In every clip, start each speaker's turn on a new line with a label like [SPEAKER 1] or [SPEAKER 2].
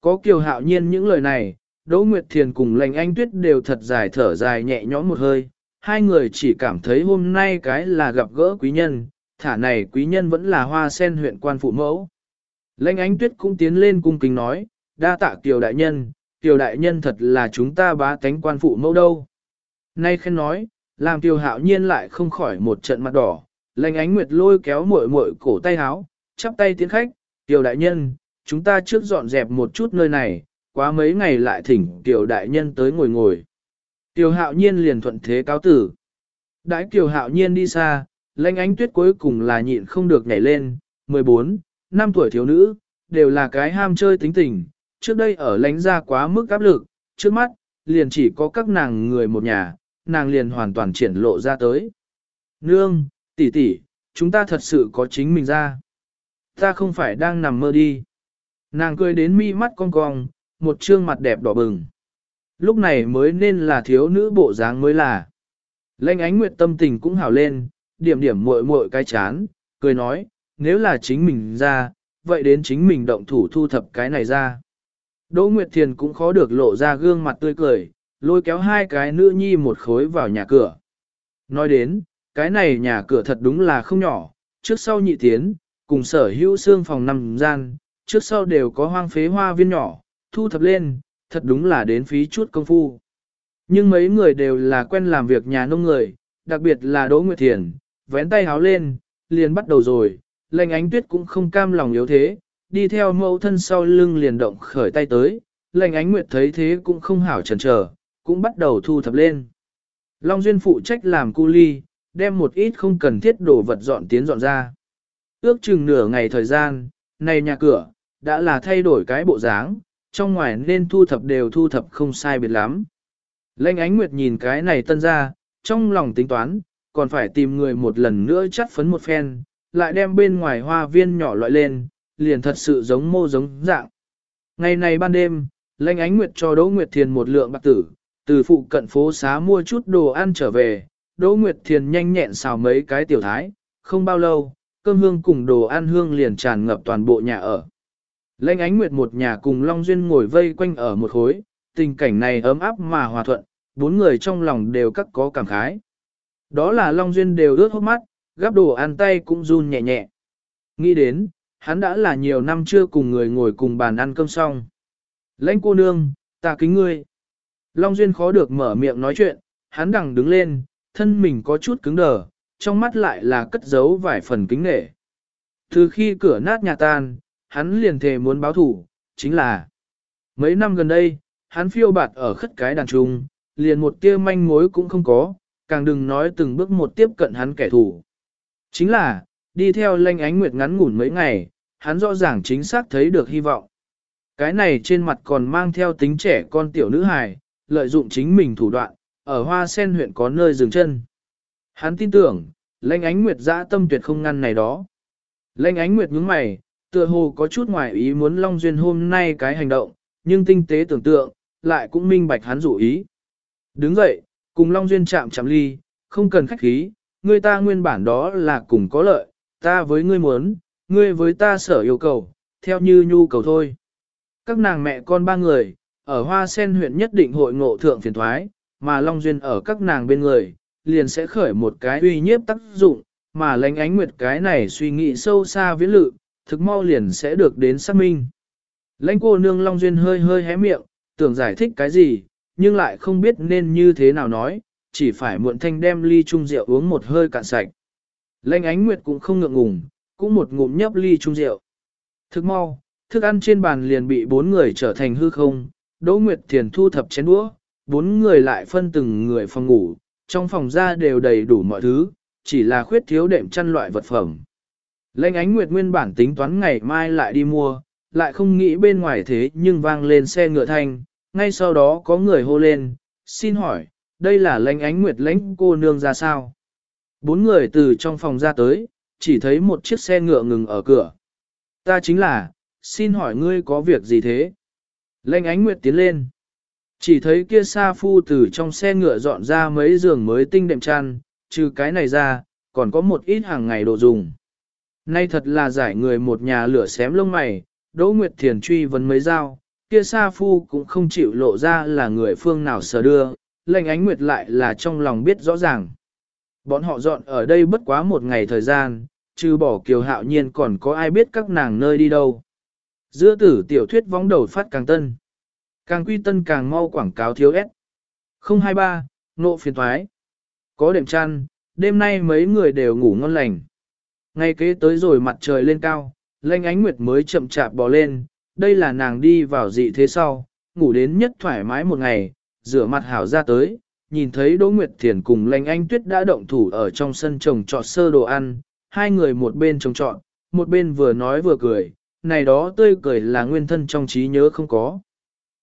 [SPEAKER 1] Có kiều hạo nhiên những lời này, Đỗ Nguyệt Thiền cùng lành anh tuyết đều thật dài thở dài nhẹ nhõm một hơi, hai người chỉ cảm thấy hôm nay cái là gặp gỡ quý nhân, thả này quý nhân vẫn là hoa sen huyện quan phụ mẫu. Lệnh ánh tuyết cũng tiến lên cung kính nói, đa tạ kiều đại nhân, kiều đại nhân thật là chúng ta bá tánh quan phụ mẫu đâu. Nay khen nói, làm kiều hạo nhiên lại không khỏi một trận mặt đỏ, lệnh ánh nguyệt lôi kéo muội muội cổ tay háo, chắp tay tiến khách, kiều đại nhân, chúng ta trước dọn dẹp một chút nơi này, quá mấy ngày lại thỉnh tiểu đại nhân tới ngồi ngồi. tiểu hạo nhiên liền thuận thế cáo tử. Đãi tiểu hạo nhiên đi xa, lãnh ánh tuyết cuối cùng là nhịn không được nhảy lên, 14, năm tuổi thiếu nữ, đều là cái ham chơi tính tình, trước đây ở lánh ra quá mức áp lực, trước mắt, liền chỉ có các nàng người một nhà, nàng liền hoàn toàn triển lộ ra tới. Nương, tỷ tỷ, chúng ta thật sự có chính mình ra. Ta không phải đang nằm mơ đi. Nàng cười đến mi mắt cong cong, một trương mặt đẹp đỏ bừng. Lúc này mới nên là thiếu nữ bộ dáng mới là. Lênh ánh nguyệt tâm tình cũng hảo lên, điểm điểm muội muội cái chán, cười nói, nếu là chính mình ra, vậy đến chính mình động thủ thu thập cái này ra. Đỗ Nguyệt Thiền cũng khó được lộ ra gương mặt tươi cười, lôi kéo hai cái nữ nhi một khối vào nhà cửa. Nói đến, cái này nhà cửa thật đúng là không nhỏ, trước sau nhị tiến, cùng sở hữu xương phòng nằm gian, trước sau đều có hoang phế hoa viên nhỏ, thu thập lên, thật đúng là đến phí chút công phu. Nhưng mấy người đều là quen làm việc nhà nông người, đặc biệt là Đỗ Nguyệt Thiền, vén tay háo lên, liền bắt đầu rồi, lệnh ánh tuyết cũng không cam lòng yếu thế, đi theo mẫu thân sau lưng liền động khởi tay tới, lệnh ánh nguyệt thấy thế cũng không hảo chần chờ, cũng bắt đầu thu thập lên. Long Duyên phụ trách làm cu ly, đem một ít không cần thiết đồ vật dọn tiến dọn ra. Ước chừng nửa ngày thời gian, này nhà cửa, đã là thay đổi cái bộ dáng, trong ngoài nên thu thập đều thu thập không sai biệt lắm. Lệnh ánh nguyệt nhìn cái này tân ra, trong lòng tính toán, còn phải tìm người một lần nữa chắt phấn một phen, lại đem bên ngoài hoa viên nhỏ loại lên, liền thật sự giống mô giống dạng. Ngày này ban đêm, Lệnh Ánh Nguyệt cho Đỗ Nguyệt Thiền một lượng bạc tử, từ phụ cận phố xá mua chút đồ ăn trở về, Đỗ Nguyệt Thiền nhanh nhẹn xào mấy cái tiểu thái, không bao lâu, cơm hương cùng đồ ăn hương liền tràn ngập toàn bộ nhà ở. Lệnh Ánh Nguyệt một nhà cùng Long Duyên ngồi vây quanh ở một khối, tình cảnh này ấm áp mà hòa thuận, bốn người trong lòng đều cắt có cảm khái. Đó là Long Duyên đều ướt hốc mắt, gắp đồ ăn tay cũng run nhẹ nhẹ. Nghĩ đến, hắn đã là nhiều năm chưa cùng người ngồi cùng bàn ăn cơm xong. Lãnh cô nương, ta kính ngươi. Long Duyên khó được mở miệng nói chuyện, hắn đằng đứng lên, thân mình có chút cứng đờ, trong mắt lại là cất giấu vài phần kính nghệ. Từ khi cửa nát nhà tan, hắn liền thề muốn báo thủ, chính là mấy năm gần đây, hắn phiêu bạt ở khất cái đàn trung, liền một tia manh mối cũng không có, càng đừng nói từng bước một tiếp cận hắn kẻ thù. Chính là, đi theo lanh ánh nguyệt ngắn ngủn mấy ngày, hắn rõ ràng chính xác thấy được hy vọng. Cái này trên mặt còn mang theo tính trẻ con tiểu nữ hài, lợi dụng chính mình thủ đoạn, ở hoa sen huyện có nơi dừng chân. Hắn tin tưởng, lanh ánh nguyệt dã tâm tuyệt không ngăn này đó. Lanh ánh nguyệt nhướng mày, tựa hồ có chút ngoài ý muốn Long Duyên hôm nay cái hành động, nhưng tinh tế tưởng tượng, lại cũng minh bạch hắn dụ ý. Đứng dậy, cùng Long Duyên chạm chạm ly, không cần khách khí, người ta nguyên bản đó là cùng có lợi, ta với ngươi muốn, ngươi với ta sở yêu cầu, theo như nhu cầu thôi. Các nàng mẹ con ba người, ở Hoa Sen huyện nhất định hội ngộ thượng phiền thoái, mà Long Duyên ở các nàng bên người, liền sẽ khởi một cái uy nhiếp tác dụng, mà lánh ánh nguyệt cái này suy nghĩ sâu xa viễn lự, thực mau liền sẽ được đến xác minh. Lãnh cô nương Long Duyên hơi hơi hé miệng, tưởng giải thích cái gì, nhưng lại không biết nên như thế nào nói, chỉ phải muộn thanh đem ly chung rượu uống một hơi cạn sạch. Lãnh ánh nguyệt cũng không ngượng ngùng, cũng một ngụm nhấp ly chung rượu. Thức mau, thức ăn trên bàn liền bị bốn người trở thành hư không, Đỗ Nguyệt Thiền thu thập chén đũa, bốn người lại phân từng người phòng ngủ, trong phòng ra đều đầy đủ mọi thứ, chỉ là khuyết thiếu đệm chăn loại vật phẩm. Lệnh ánh nguyệt nguyên bản tính toán ngày mai lại đi mua, lại không nghĩ bên ngoài thế nhưng vang lên xe ngựa thanh, ngay sau đó có người hô lên, xin hỏi, đây là lãnh ánh nguyệt lãnh cô nương ra sao? Bốn người từ trong phòng ra tới, chỉ thấy một chiếc xe ngựa ngừng ở cửa. Ta chính là, xin hỏi ngươi có việc gì thế? Lãnh ánh nguyệt tiến lên. Chỉ thấy kia sa phu từ trong xe ngựa dọn ra mấy giường mới tinh đệm chăn, trừ cái này ra, còn có một ít hàng ngày đồ dùng. Nay thật là giải người một nhà lửa xém lông mày, Đỗ Nguyệt Thiền truy vấn mấy dao, kia Sa Phu cũng không chịu lộ ra là người phương nào sở đưa, lệnh ánh nguyệt lại là trong lòng biết rõ ràng. Bọn họ dọn ở đây bất quá một ngày thời gian, trừ bỏ kiều hạo nhiên còn có ai biết các nàng nơi đi đâu. Giữa tử tiểu thuyết vóng đầu phát càng tân. Càng quy tân càng mau quảng cáo thiếu ép. 023, nộ phiền thoái. Có đệm chăn, đêm nay mấy người đều ngủ ngon lành. Ngay kế tới rồi mặt trời lên cao, lanh ánh nguyệt mới chậm chạp bò lên, đây là nàng đi vào dị thế sau, ngủ đến nhất thoải mái một ngày, rửa mặt hảo ra tới, nhìn thấy Đỗ Nguyệt Thiền cùng lanh Ánh tuyết đã động thủ ở trong sân trồng trọt sơ đồ ăn, hai người một bên trồng trọt, một bên vừa nói vừa cười, này đó tươi cười là nguyên thân trong trí nhớ không có.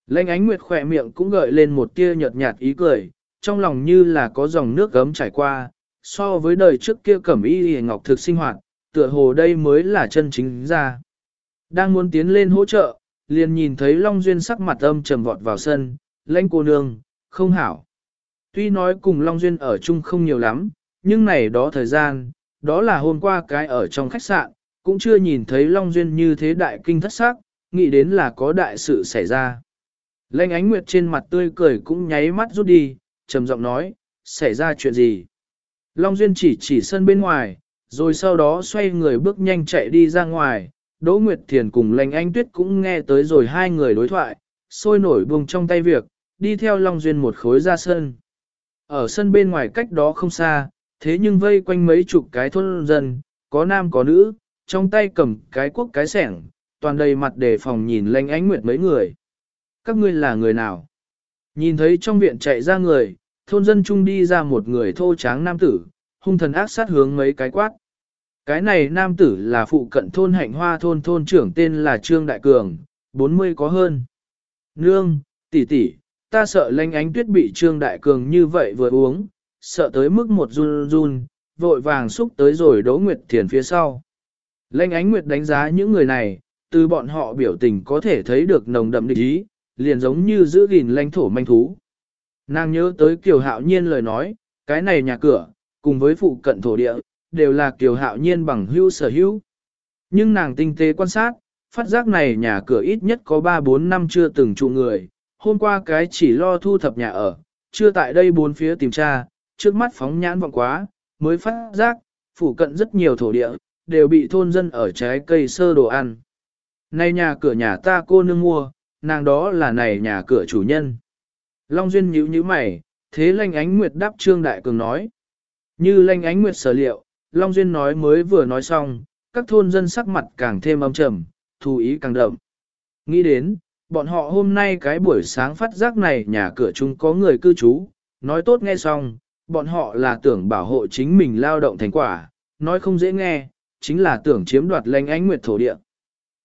[SPEAKER 1] Lanh ánh nguyệt khỏe miệng cũng gợi lên một tia nhợt nhạt ý cười, trong lòng như là có dòng nước gấm chảy qua, so với đời trước kia cẩm y ngọc thực sinh hoạt, tựa hồ đây mới là chân chính ra. Đang muốn tiến lên hỗ trợ, liền nhìn thấy Long Duyên sắc mặt âm trầm vọt vào sân, lãnh cô nương, không hảo. Tuy nói cùng Long Duyên ở chung không nhiều lắm, nhưng này đó thời gian, đó là hôm qua cái ở trong khách sạn, cũng chưa nhìn thấy Long Duyên như thế đại kinh thất sắc, nghĩ đến là có đại sự xảy ra. Lênh ánh nguyệt trên mặt tươi cười cũng nháy mắt rút đi, trầm giọng nói, xảy ra chuyện gì? Long Duyên chỉ chỉ sân bên ngoài, rồi sau đó xoay người bước nhanh chạy đi ra ngoài, Đỗ Nguyệt Thiền cùng Lệnh Anh Tuyết cũng nghe tới rồi hai người đối thoại, sôi nổi buông trong tay việc, đi theo Long Duyên một khối ra sân. Ở sân bên ngoài cách đó không xa, thế nhưng vây quanh mấy chục cái thôn dân, có nam có nữ, trong tay cầm cái quốc cái sẻng, toàn đầy mặt đề phòng nhìn Lệnh Ánh Nguyệt mấy người. Các ngươi là người nào? Nhìn thấy trong viện chạy ra người, thôn dân chung đi ra một người thô tráng nam tử, hung thần ác sát hướng mấy cái quát. Cái này nam tử là phụ cận thôn hạnh hoa thôn thôn trưởng tên là Trương Đại Cường, 40 có hơn. Nương, tỷ tỷ, ta sợ lanh ánh tuyết bị Trương Đại Cường như vậy vừa uống, sợ tới mức một run run, vội vàng xúc tới rồi Đỗ Nguyệt Thiền phía sau. Lanh ánh Nguyệt đánh giá những người này, từ bọn họ biểu tình có thể thấy được nồng đậm địch ý, liền giống như giữ gìn lãnh thổ manh thú. Nàng nhớ tới Kiều Hạo Nhiên lời nói, cái này nhà cửa, cùng với phụ cận thổ địa, đều là Kiều Hạo Nhiên bằng hữu sở hữu. Nhưng nàng tinh tế quan sát, phát giác này nhà cửa ít nhất có 3-4 năm chưa từng trụ người, hôm qua cái chỉ lo thu thập nhà ở, chưa tại đây bốn phía tìm tra, trước mắt phóng nhãn vọng quá, mới phát giác, phụ cận rất nhiều thổ địa, đều bị thôn dân ở trái cây sơ đồ ăn. Này nhà cửa nhà ta cô nương mua, nàng đó là này nhà cửa chủ nhân. Long Duyên nhíu nhíu mày, thế lanh ánh nguyệt đáp Trương Đại Cường nói. Như lanh ánh nguyệt sở liệu, Long Duyên nói mới vừa nói xong, các thôn dân sắc mặt càng thêm âm trầm, thù ý càng đậm. Nghĩ đến, bọn họ hôm nay cái buổi sáng phát giác này nhà cửa chúng có người cư trú, nói tốt nghe xong, bọn họ là tưởng bảo hộ chính mình lao động thành quả, nói không dễ nghe, chính là tưởng chiếm đoạt lanh ánh nguyệt thổ địa.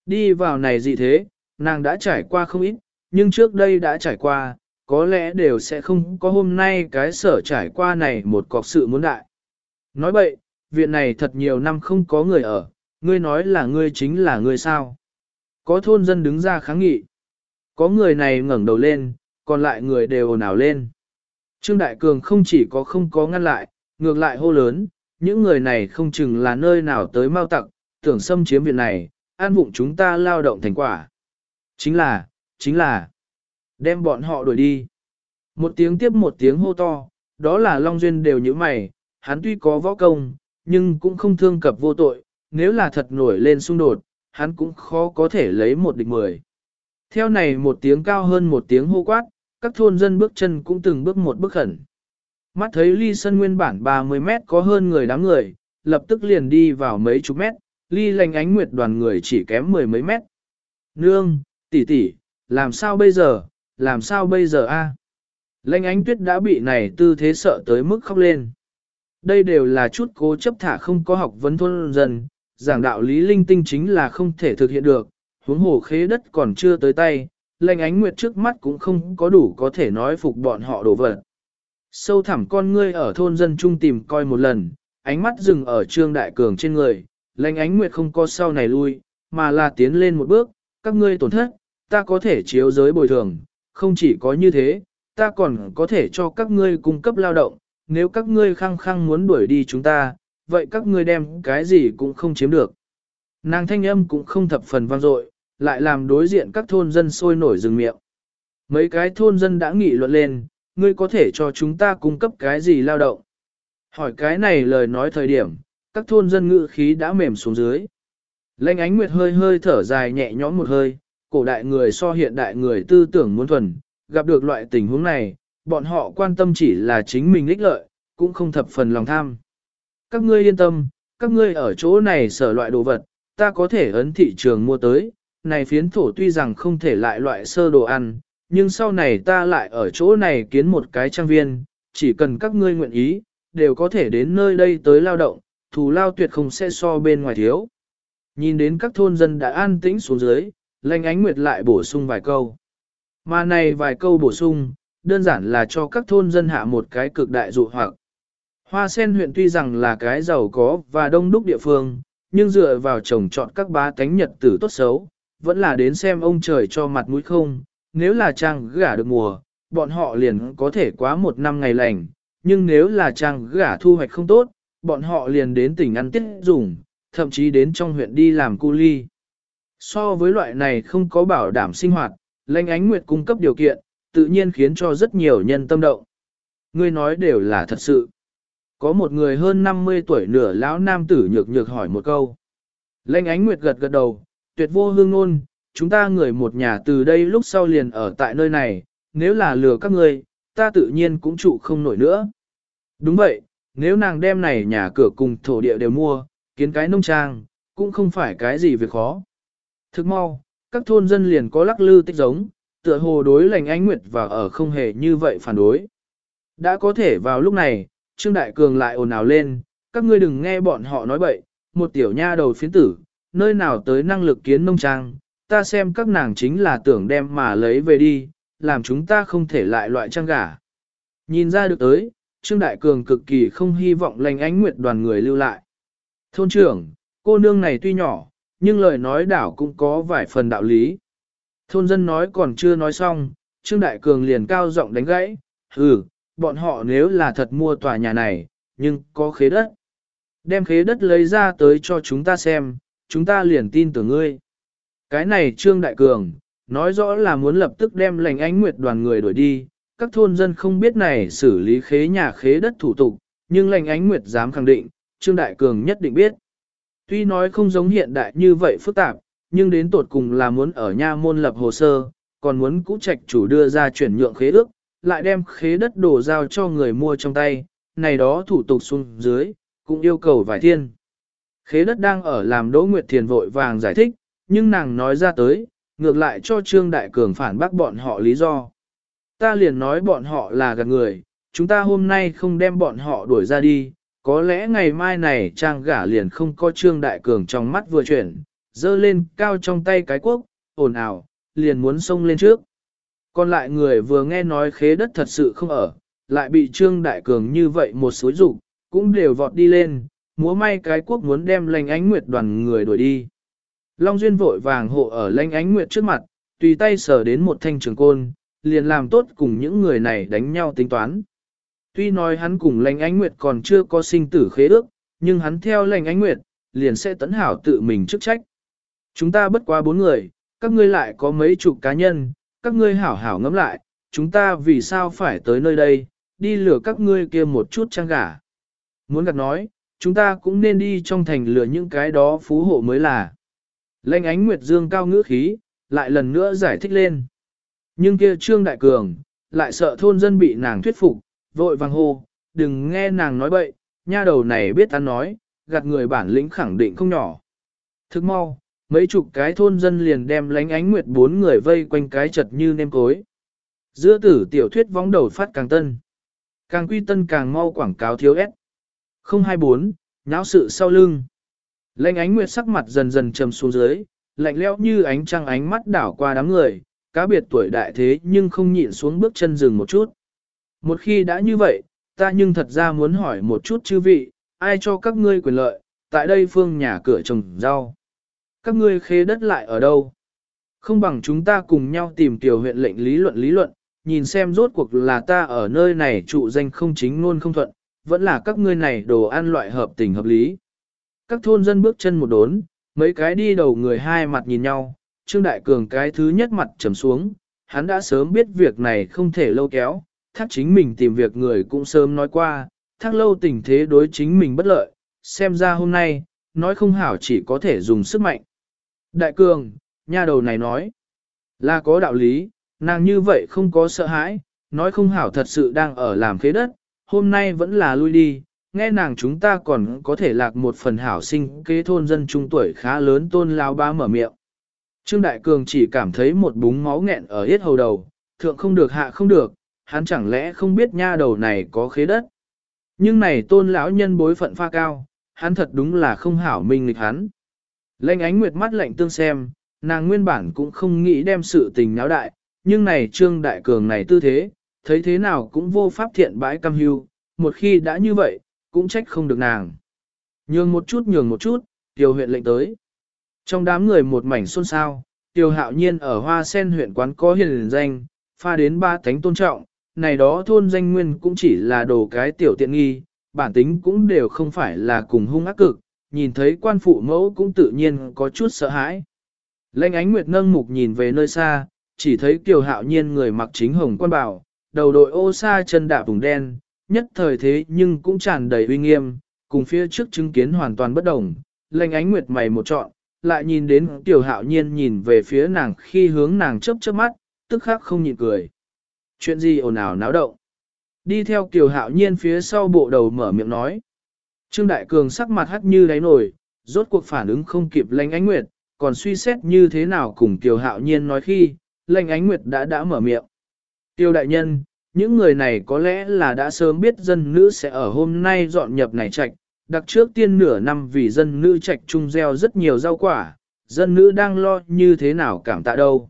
[SPEAKER 1] Đi vào này gì thế, nàng đã trải qua không ít, nhưng trước đây đã trải qua, có lẽ đều sẽ không có hôm nay cái sở trải qua này một cọc sự muốn đại. Nói vậy, viện này thật nhiều năm không có người ở, ngươi nói là ngươi chính là ngươi sao. Có thôn dân đứng ra kháng nghị. Có người này ngẩng đầu lên, còn lại người đều ồn ào lên. Trương Đại Cường không chỉ có không có ngăn lại, ngược lại hô lớn, những người này không chừng là nơi nào tới mau tặc, tưởng xâm chiếm viện này, an vụng chúng ta lao động thành quả. Chính là, chính là, đem bọn họ đuổi đi. Một tiếng tiếp một tiếng hô to, đó là Long Duyên đều như mày, hắn tuy có võ công, nhưng cũng không thương cập vô tội, nếu là thật nổi lên xung đột, hắn cũng khó có thể lấy một địch mười. Theo này một tiếng cao hơn một tiếng hô quát, các thôn dân bước chân cũng từng bước một bước khẩn. Mắt thấy ly sân nguyên bản 30 mét có hơn người đám người, lập tức liền đi vào mấy chục mét, ly lành ánh nguyệt đoàn người chỉ kém mười mấy mét. Nương, tỷ tỷ, làm sao bây giờ, làm sao bây giờ a? À? Lệnh ánh tuyết đã bị này tư thế sợ tới mức khóc lên. Đây đều là chút cố chấp thả không có học vấn thôn dần, giảng đạo lý linh tinh chính là không thể thực hiện được, huống hồ khế đất còn chưa tới tay, lệnh ánh nguyệt trước mắt cũng không có đủ có thể nói phục bọn họ đổ vật. Sâu thẳm con ngươi ở thôn dân trung tìm coi một lần, ánh mắt dừng ở trương đại cường trên người, lệnh ánh nguyệt không có sau này lui, mà là tiến lên một bước, các ngươi tổn thất, ta có thể chiếu giới bồi thường, không chỉ có như thế, ta còn có thể cho các ngươi cung cấp lao động, nếu các ngươi khăng khăng muốn đuổi đi chúng ta, vậy các ngươi đem cái gì cũng không chiếm được. Nàng thanh âm cũng không thập phần vang dội, lại làm đối diện các thôn dân sôi nổi rừng miệng. Mấy cái thôn dân đã nghị luận lên, ngươi có thể cho chúng ta cung cấp cái gì lao động? Hỏi cái này lời nói thời điểm, các thôn dân ngự khí đã mềm xuống dưới. Lênh ánh nguyệt hơi hơi thở dài nhẹ nhõm một hơi, cổ đại người so hiện đại người tư tưởng muốn thuần, gặp được loại tình huống này, bọn họ quan tâm chỉ là chính mình ích lợi, cũng không thập phần lòng tham. Các ngươi yên tâm, các ngươi ở chỗ này sở loại đồ vật, ta có thể ấn thị trường mua tới, này phiến thổ tuy rằng không thể lại loại sơ đồ ăn, nhưng sau này ta lại ở chỗ này kiến một cái trang viên, chỉ cần các ngươi nguyện ý, đều có thể đến nơi đây tới lao động, thù lao tuyệt không sẽ so bên ngoài thiếu. Nhìn đến các thôn dân đã an tĩnh xuống dưới, lanh ánh nguyệt lại bổ sung vài câu. Mà này vài câu bổ sung, đơn giản là cho các thôn dân hạ một cái cực đại dụ hoặc. Hoa sen huyện tuy rằng là cái giàu có và đông đúc địa phương, nhưng dựa vào trồng trọt các bá tánh nhật tử tốt xấu, vẫn là đến xem ông trời cho mặt mũi không, nếu là trang gả được mùa, bọn họ liền có thể quá một năm ngày lành, nhưng nếu là trang gả thu hoạch không tốt, bọn họ liền đến tỉnh ăn tiết dùng, thậm chí đến trong huyện đi làm cu ly. So với loại này không có bảo đảm sinh hoạt, lãnh ánh nguyệt cung cấp điều kiện, tự nhiên khiến cho rất nhiều nhân tâm động. Ngươi nói đều là thật sự. Có một người hơn 50 tuổi nửa lão nam tử nhược nhược hỏi một câu. Lệnh ánh nguyệt gật gật đầu, tuyệt vô hương ngôn, chúng ta người một nhà từ đây lúc sau liền ở tại nơi này, nếu là lừa các ngươi, ta tự nhiên cũng trụ không nổi nữa. Đúng vậy, nếu nàng đem này nhà cửa cùng thổ địa đều mua, kiến cái nông trang, cũng không phải cái gì việc khó. Thức mau, các thôn dân liền có lắc lư tích giống, tựa hồ đối lành ánh nguyệt và ở không hề như vậy phản đối. Đã có thể vào lúc này, Trương Đại Cường lại ồn ào lên, các ngươi đừng nghe bọn họ nói bậy, một tiểu nha đầu phiến tử, nơi nào tới năng lực kiến nông trang, ta xem các nàng chính là tưởng đem mà lấy về đi, làm chúng ta không thể lại loại trang gả. Nhìn ra được tới, Trương Đại Cường cực kỳ không hy vọng lành ánh nguyệt đoàn người lưu lại. Thôn trưởng, cô nương này tuy nhỏ, nhưng lời nói đảo cũng có vài phần đạo lý. Thôn dân nói còn chưa nói xong, Trương Đại Cường liền cao giọng đánh gãy, ừ, bọn họ nếu là thật mua tòa nhà này, nhưng có khế đất. Đem khế đất lấy ra tới cho chúng ta xem, chúng ta liền tin tưởng ngươi. Cái này Trương Đại Cường, nói rõ là muốn lập tức đem lành ánh nguyệt đoàn người đuổi đi, các thôn dân không biết này xử lý khế nhà khế đất thủ tục, nhưng lành ánh nguyệt dám khẳng định, Trương Đại Cường nhất định biết. Tuy nói không giống hiện đại như vậy phức tạp, nhưng đến tột cùng là muốn ở nha môn lập hồ sơ, còn muốn cũ trạch chủ đưa ra chuyển nhượng khế ước, lại đem khế đất đổ giao cho người mua trong tay, này đó thủ tục xuống dưới, cũng yêu cầu vài thiên. Khế đất đang ở làm Đỗ Nguyệt Thiền vội vàng giải thích, nhưng nàng nói ra tới, ngược lại cho Trương Đại Cường phản bác bọn họ lý do. Ta liền nói bọn họ là gạt người, chúng ta hôm nay không đem bọn họ đuổi ra đi, có lẽ ngày mai này trang gả liền không có Trương Đại Cường trong mắt vừa chuyển, dơ lên cao trong tay cái quốc, ồn ào, liền muốn xông lên trước. Còn lại người vừa nghe nói khế đất thật sự không ở, lại bị Trương Đại Cường như vậy một số dục cũng đều vọt đi lên, múa may cái quốc muốn đem lành ánh nguyệt đoàn người đuổi đi. Long Duyên vội vàng hộ ở lanh ánh nguyệt trước mặt, tùy tay sờ đến một thanh trường côn, liền làm tốt cùng những người này đánh nhau tính toán. Tuy nói hắn cùng lanh ánh nguyệt còn chưa có sinh tử khế ước, nhưng hắn theo lanh ánh nguyệt, liền sẽ tấn hảo tự mình chức trách. Chúng ta bất quá bốn người, các ngươi lại có mấy chục cá nhân, các ngươi hảo hảo ngẫm lại, chúng ta vì sao phải tới nơi đây, đi lừa các ngươi kia một chút trang gả. Muốn gặt nói, chúng ta cũng nên đi trong thành lừa những cái đó phú hộ mới là. Lệnh ánh Nguyệt Dương cao ngữ khí, lại lần nữa giải thích lên. Nhưng kia Trương Đại Cường, lại sợ thôn dân bị nàng thuyết phục, vội vàng hô, đừng nghe nàng nói bậy, nha đầu này biết ta nói, gạt người bản lĩnh khẳng định không nhỏ. Thức mau, mấy chục cái thôn dân liền đem lánh ánh nguyệt bốn người vây quanh cái chật như nêm cối. Giữa tử tiểu thuyết vóng đầu phát càng tân. Càng quy tân càng mau quảng cáo thiếu ép. 024, nháo sự sau lưng. Lệnh ánh nguyệt sắc mặt dần dần trầm xuống dưới, lạnh lẽo như ánh trăng ánh mắt đảo qua đám người, cá biệt tuổi đại thế nhưng không nhịn xuống bước chân dừng một chút. Một khi đã như vậy, ta nhưng thật ra muốn hỏi một chút chư vị, ai cho các ngươi quyền lợi, tại đây phương nhà cửa trồng rau. Các ngươi khế đất lại ở đâu? Không bằng chúng ta cùng nhau tìm tiểu huyện lệnh lý luận lý luận, nhìn xem rốt cuộc là ta ở nơi này trụ danh không chính luôn không thuận, vẫn là các ngươi này đồ ăn loại hợp tình hợp lý. Các thôn dân bước chân một đốn, mấy cái đi đầu người hai mặt nhìn nhau, Trương Đại Cường cái thứ nhất mặt trầm xuống, hắn đã sớm biết việc này không thể lâu kéo, thác chính mình tìm việc người cũng sớm nói qua, thác lâu tình thế đối chính mình bất lợi, xem ra hôm nay, nói không hảo chỉ có thể dùng sức mạnh. Đại Cường, nha đầu này nói, là có đạo lý, nàng như vậy không có sợ hãi, nói không hảo thật sự đang ở làm khế đất, hôm nay vẫn là lui đi, nghe nàng chúng ta còn có thể lạc một phần hảo sinh kế thôn dân trung tuổi khá lớn tôn lao ba mở miệng. Trương Đại Cường chỉ cảm thấy một búng máu nghẹn ở hết hầu đầu, thượng không được hạ không được, hắn chẳng lẽ không biết nha đầu này có khế đất. Nhưng này tôn lão nhân bối phận pha cao, hắn thật đúng là không hảo minh nghịch hắn. Lệnh ánh nguyệt mắt lạnh tương xem, nàng nguyên bản cũng không nghĩ đem sự tình náo đại, nhưng này Trương Đại Cường này tư thế, thấy thế nào cũng vô pháp thiện bãi cam hưu, một khi đã như vậy, cũng trách không được nàng. Nhường một chút nhường một chút, tiêu huyện lệnh tới. Trong đám người một mảnh xôn xao, tiêu hạo nhiên ở hoa sen huyện quán có hiền danh, pha đến ba thánh tôn trọng, này đó thôn danh nguyên cũng chỉ là đồ cái tiểu tiện nghi, bản tính cũng đều không phải là cùng hung ác cực, nhìn thấy quan phụ mẫu cũng tự nhiên có chút sợ hãi. Lệnh ánh nguyệt nâng mục nhìn về nơi xa, chỉ thấy kiều hạo nhiên người mặc chính hồng quan bảo, đầu đội ô sa chân đạp vùng đen, nhất thời thế nhưng cũng tràn đầy uy nghiêm, cùng phía trước chứng kiến hoàn toàn bất đồng. Lệnh ánh nguyệt mày một trọn, lại nhìn đến tiểu hạo nhiên nhìn về phía nàng khi hướng nàng chớp chớp mắt, tức khắc không nhịn cười. Chuyện gì ồn ào náo động? Đi theo kiều hạo nhiên phía sau bộ đầu mở miệng nói. Trương Đại Cường sắc mặt hắt như đáy nổi, rốt cuộc phản ứng không kịp lệnh ánh nguyệt, còn suy xét như thế nào cùng kiều hạo nhiên nói khi, lệnh ánh nguyệt đã đã mở miệng. Tiêu đại nhân, những người này có lẽ là đã sớm biết dân nữ sẽ ở hôm nay dọn nhập này trạch, đặc trước tiên nửa năm vì dân nữ trạch trung gieo rất nhiều rau quả, dân nữ đang lo như thế nào cảm tạ đâu.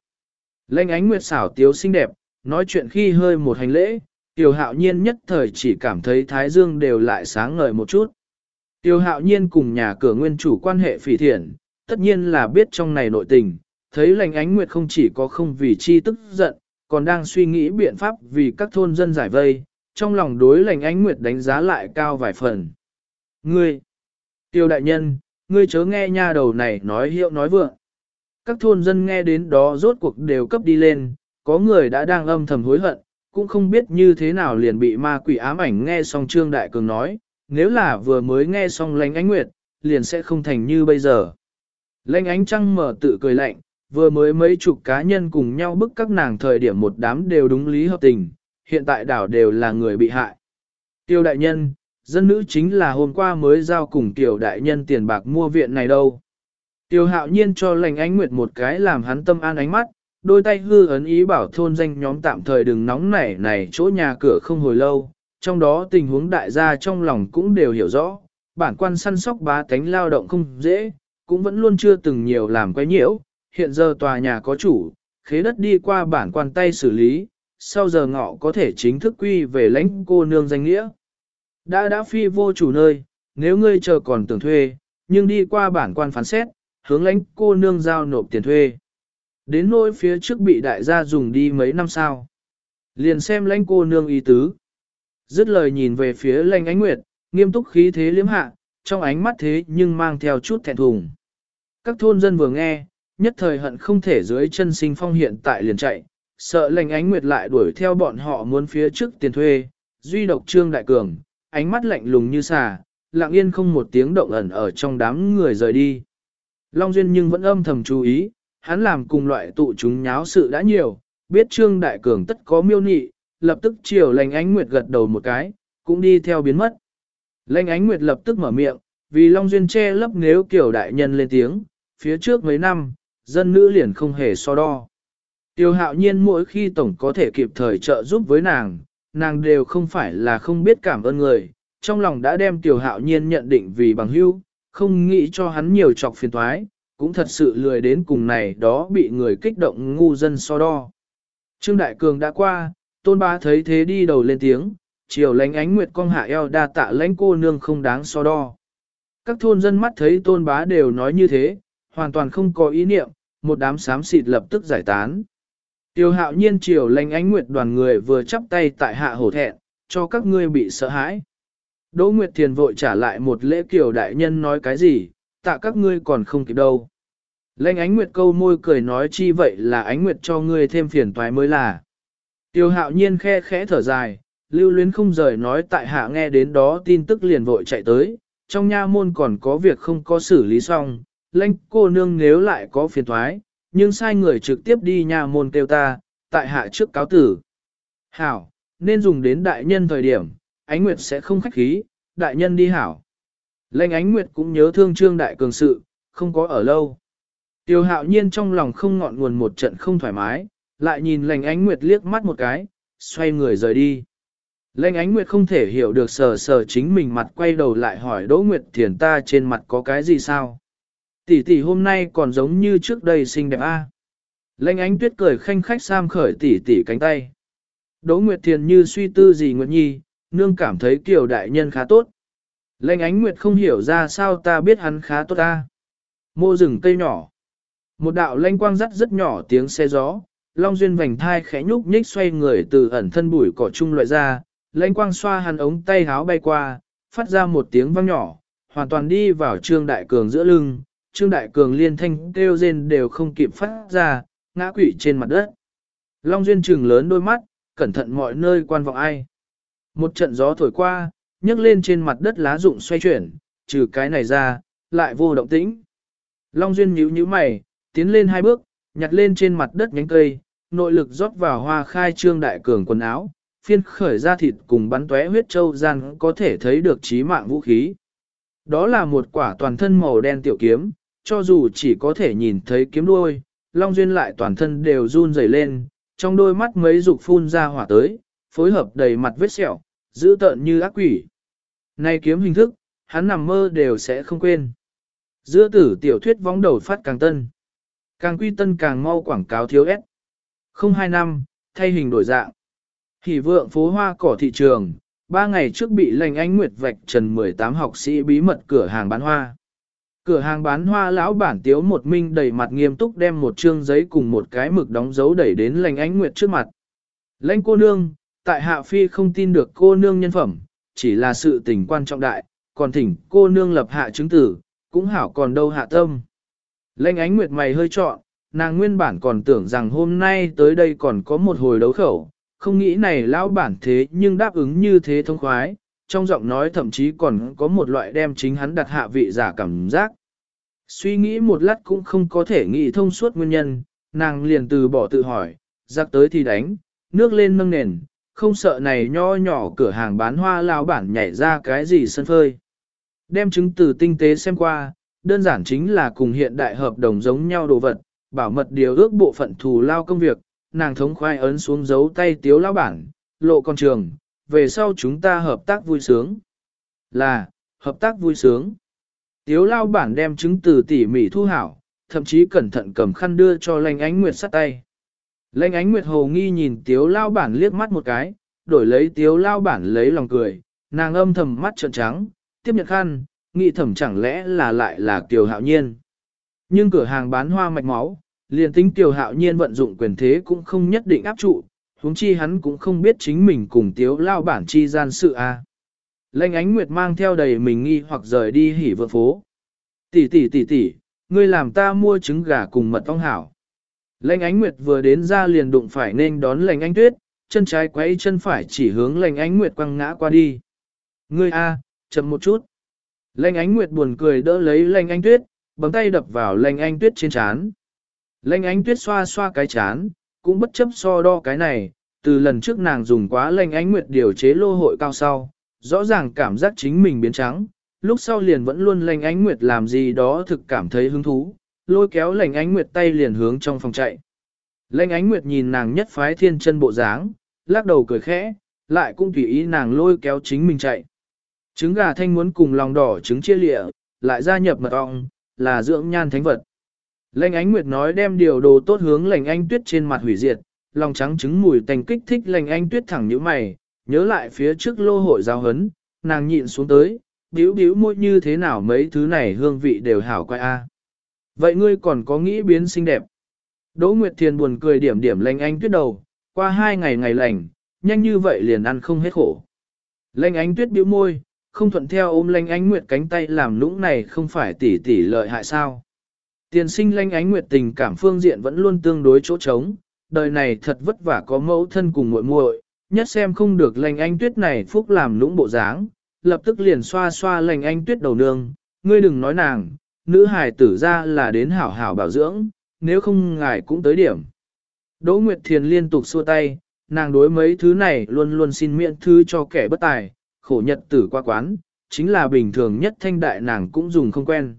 [SPEAKER 1] Lệnh ánh nguyệt xảo tiếu xinh đẹp, nói chuyện khi hơi một hành lễ, Tiêu hạo nhiên nhất thời chỉ cảm thấy thái dương đều lại sáng ngời một chút. Tiêu hạo nhiên cùng nhà cửa nguyên chủ quan hệ phỉ thiện, tất nhiên là biết trong này nội tình, thấy Lành ánh nguyệt không chỉ có không vì chi tức giận, còn đang suy nghĩ biện pháp vì các thôn dân giải vây, trong lòng đối Lành ánh nguyệt đánh giá lại cao vài phần. Ngươi, tiêu đại nhân, ngươi chớ nghe nha đầu này nói hiệu nói vượng. Các thôn dân nghe đến đó rốt cuộc đều cấp đi lên, có người đã đang âm thầm hối hận, cũng không biết như thế nào liền bị ma quỷ ám ảnh nghe xong Trương Đại Cường nói, nếu là vừa mới nghe xong lãnh ánh nguyệt, liền sẽ không thành như bây giờ. Lãnh ánh trăng mở tự cười lạnh, vừa mới mấy chục cá nhân cùng nhau bức các nàng thời điểm một đám đều đúng lý hợp tình, hiện tại đảo đều là người bị hại. Tiêu đại nhân, dân nữ chính là hôm qua mới giao cùng tiểu đại nhân tiền bạc mua viện này đâu. Tiêu hạo nhiên cho lành ánh nguyệt một cái làm hắn tâm an ánh mắt, đôi tay hư ấn ý bảo thôn danh nhóm tạm thời đừng nóng nảy này chỗ nhà cửa không hồi lâu, trong đó tình huống đại gia trong lòng cũng đều hiểu rõ, bản quan săn sóc bá tánh lao động không dễ, cũng vẫn luôn chưa từng nhiều làm quấy nhiễu, hiện giờ tòa nhà có chủ, khế đất đi qua bản quan tay xử lý, sau giờ ngọ có thể chính thức quy về lãnh cô nương danh nghĩa. Đã đã phi vô chủ nơi, nếu ngươi chờ còn tưởng thuê, nhưng đi qua bản quan phán xét, hướng lãnh cô nương giao nộp tiền thuê. Đến nỗi phía trước bị đại gia dùng đi mấy năm sau. Liền xem lãnh cô nương ý tứ. Dứt lời nhìn về phía lãnh ánh nguyệt, nghiêm túc khí thế liếm hạ, trong ánh mắt thế nhưng mang theo chút thẹn thùng. Các thôn dân vừa nghe, nhất thời hận không thể dưới chân sinh phong hiện tại liền chạy, sợ lãnh ánh nguyệt lại đuổi theo bọn họ muốn phía trước tiền thuê, duy độc trương đại cường, ánh mắt lạnh lùng như xà, lặng yên không một tiếng động ẩn ở trong đám người rời đi. Long Duyên nhưng vẫn âm thầm chú ý, hắn làm cùng loại tụ chúng nháo sự đã nhiều, biết Trương Đại Cường tất có miêu nị, lập tức chiều lành ánh nguyệt gật đầu một cái, cũng đi theo biến mất. Lệnh ánh nguyệt lập tức mở miệng, vì Long Duyên che lấp nếu kiểu đại nhân lên tiếng, phía trước mấy năm, dân nữ liền không hề so đo. Tiêu hạo nhiên mỗi khi tổng có thể kịp thời trợ giúp với nàng, nàng đều không phải là không biết cảm ơn người, trong lòng đã đem tiểu hạo nhiên nhận định vì bằng hữu, không nghĩ cho hắn nhiều trọc phiền toái, cũng thật sự lười đến cùng này đó bị người kích động ngu dân so đo. Trương Đại Cường đã qua, tôn bá thấy thế đi đầu lên tiếng, chiều lánh ánh nguyệt cong hạ eo đa tạ lãnh cô nương không đáng so đo. Các thôn dân mắt thấy tôn bá đều nói như thế, hoàn toàn không có ý niệm, một đám xám xịt lập tức giải tán. Tiêu hạo nhiên chiều lánh ánh nguyệt đoàn người vừa chắp tay tại hạ hổ thẹn, cho các ngươi bị sợ hãi. Đỗ Nguyệt Thiền vội trả lại một lễ kiều đại nhân nói cái gì, tạ các ngươi còn không kịp đâu. Lệnh ánh nguyệt câu môi cười nói chi vậy là ánh nguyệt cho ngươi thêm phiền toái mới là. Tiêu hạo nhiên khe khẽ thở dài, lưu luyến không rời nói tại hạ nghe đến đó tin tức liền vội chạy tới, trong nha môn còn có việc không có xử lý xong, lãnh cô nương nếu lại có phiền toái, nhưng sai người trực tiếp đi nha môn kêu ta, tại hạ trước cáo tử. Hảo, nên dùng đến đại nhân thời điểm, ánh nguyệt sẽ không khách khí, đại nhân đi hảo. Lệnh ánh nguyệt cũng nhớ thương trương đại cường sự, không có ở lâu. Tiêu hạo nhiên trong lòng không ngọn nguồn một trận không thoải mái, lại nhìn lệnh ánh nguyệt liếc mắt một cái, xoay người rời đi. Lệnh ánh nguyệt không thể hiểu được sờ sờ chính mình mặt quay đầu lại hỏi Đỗ Nguyệt Thiền ta trên mặt có cái gì sao? Tỷ tỷ hôm nay còn giống như trước đây xinh đẹp a. À? Lệnh ánh tuyết cười khanh khách sam khởi tỷ tỷ cánh tay. Đỗ Nguyệt Thiền như suy tư gì Nguyệt Nhi, nương cảm thấy kiểu đại nhân khá tốt. Lệnh ánh Nguyệt không hiểu ra sao ta biết hắn khá tốt ta. Mô rừng cây nhỏ. Một đạo lanh quang rắt rất nhỏ tiếng xe gió, Long Duyên vành thai khẽ nhúc nhích xoay người từ ẩn thân bụi cỏ trung loại ra, lãnh quang xoa hắn ống tay háo bay qua, phát ra một tiếng vang nhỏ, hoàn toàn đi vào Trương Đại Cường giữa lưng, Trương Đại Cường liên thanh kêu rên đều không kịp phát ra, ngã quỵ trên mặt đất. Long Duyên trừng lớn đôi mắt, cẩn thận mọi nơi quan vọng ai. Một trận gió thổi qua, nhấc lên trên mặt đất lá rụng xoay chuyển, trừ cái này ra, lại vô động tĩnh. Long Duyên nhíu nhíu mày, tiến lên hai bước, nhặt lên trên mặt đất nhánh cây, nội lực rót vào hoa khai trương đại cường quần áo, phiên khởi ra thịt cùng bắn tóe huyết châu gian có thể thấy được trí mạng vũ khí. Đó là một quả toàn thân màu đen tiểu kiếm, cho dù chỉ có thể nhìn thấy kiếm đuôi, Long Duyên lại toàn thân đều run rẩy lên, trong đôi mắt mấy dục phun ra hỏa tới, phối hợp đầy mặt vết sẹo, dữ tợn như ác quỷ. Này kiếm hình thức, hắn nằm mơ đều sẽ không quên. Giữa tử tiểu thuyết vóng đầu phát càng tân. Càng quy tân càng mau quảng cáo thiếu ép. 025, thay hình đổi dạng. Hỷ vượng phố hoa cỏ thị trường, ba ngày trước bị lành ánh nguyệt vạch trần 18 học sĩ bí mật cửa hàng bán hoa. Cửa hàng bán hoa lão bản tiếu một minh đầy mặt nghiêm túc đem một trương giấy cùng một cái mực đóng dấu đẩy đến lành ánh nguyệt trước mặt. Lãnh cô nương, tại hạ phi không tin được cô nương nhân phẩm, chỉ là sự tình quan trọng đại, còn thỉnh cô nương lập hạ chứng tử, cũng hảo còn đâu hạ tâm. Lệnh ánh nguyệt mày hơi trọn, nàng nguyên bản còn tưởng rằng hôm nay tới đây còn có một hồi đấu khẩu, không nghĩ này lão bản thế nhưng đáp ứng như thế thông khoái, trong giọng nói thậm chí còn có một loại đem chính hắn đặt hạ vị giả cảm giác. Suy nghĩ một lát cũng không có thể nghĩ thông suốt nguyên nhân, nàng liền từ bỏ tự hỏi, giặc tới thì đánh, nước lên nâng nền, không sợ này nho nhỏ cửa hàng bán hoa lão bản nhảy ra cái gì sân phơi. Đem chứng từ tinh tế xem qua, đơn giản chính là cùng hiện đại hợp đồng giống nhau đồ vật, bảo mật điều ước bộ phận thù lao công việc, nàng thống khoai ấn xuống dấu tay tiếu lão bản, lộ con trường, về sau chúng ta hợp tác vui sướng. Là, hợp tác vui sướng. Tiếu lao bản đem chứng từ tỉ mỉ thu hảo, thậm chí cẩn thận cầm khăn đưa cho lanh ánh nguyệt sắt tay. Lệnh ánh nguyệt hồ nghi nhìn tiếu lao bản liếc mắt một cái, đổi lấy tiếu lao bản lấy lòng cười, nàng âm thầm mắt trợn trắng, tiếp nhận khăn, nghĩ thầm chẳng lẽ là lại là Kiều Hạo Nhiên. Nhưng cửa hàng bán hoa mạch máu, liền tính Kiều Hạo Nhiên vận dụng quyền thế cũng không nhất định áp trụ, huống chi hắn cũng không biết chính mình cùng tiếu lao bản chi gian sự a. À. Lệnh ánh nguyệt mang theo đầy mình nghi hoặc rời đi hỉ vợ phố. Tỷ tỷ tỷ tỷ, ngươi làm ta mua trứng gà cùng mật ong hảo. Lệnh ánh nguyệt vừa đến ra liền đụng phải nên đón lệnh ánh tuyết, chân trái quay chân phải chỉ hướng lệnh ánh nguyệt quăng ngã qua đi. Ngươi a, chậm một chút. Lệnh ánh nguyệt buồn cười đỡ lấy lệnh ánh tuyết, bấm tay đập vào lệnh ánh tuyết trên chán. Lệnh ánh tuyết xoa xoa cái chán, cũng bất chấp so đo cái này, từ lần trước nàng dùng quá lệnh ánh nguyệt điều chế lô hội cao sau, rõ ràng cảm giác chính mình biến trắng, lúc sau liền vẫn luôn lệnh ánh nguyệt làm gì đó thực cảm thấy hứng thú, lôi kéo lệnh ánh nguyệt tay liền hướng trong phòng chạy. Lệnh ánh nguyệt nhìn nàng nhất phái thiên chân bộ dáng, lắc đầu cười khẽ, lại cũng tùy ý nàng lôi kéo chính mình chạy. Trứng gà thanh muốn cùng lòng đỏ trứng chia lịa, lại gia nhập mật ong, là dưỡng nhan thánh vật. Lệnh ánh nguyệt nói đem điều đồ tốt hướng lệnh anh tuyết trên mặt hủy diệt, lòng trắng trứng mùi tành kích thích lệnh anh tuyết thẳng như mày, nhớ lại phía trước lô hội giao hấn, nàng nhịn xuống tới, biếu biếu môi như thế nào mấy thứ này hương vị đều hảo quay a. Vậy ngươi còn có nghĩ biến xinh đẹp? Đỗ Nguyệt Thiền buồn cười điểm điểm Lanh anh tuyết đầu, qua hai ngày ngày lành, nhanh như vậy liền ăn không hết khổ. Lanh ánh tuyết bĩu môi, không thuận theo ôm lanh ánh nguyệt cánh tay làm lũng này không phải tỉ tỉ lợi hại sao. Tiền sinh lanh ánh nguyệt tình cảm phương diện vẫn luôn tương đối chỗ trống, đời này thật vất vả có mẫu thân cùng muội muội, nhất xem không được Lanh anh tuyết này phúc làm lũng bộ dáng, lập tức liền xoa xoa Lanh anh tuyết đầu nương, ngươi đừng nói nàng, nữ hài tử ra là đến hảo hảo bảo dưỡng, nếu không ngài cũng tới điểm. Đỗ Nguyệt Thiền liên tục xua tay, nàng đối mấy thứ này luôn luôn xin miễn thứ cho kẻ bất tài, khổ nhật tử qua quán, chính là bình thường nhất thanh đại nàng cũng dùng không quen.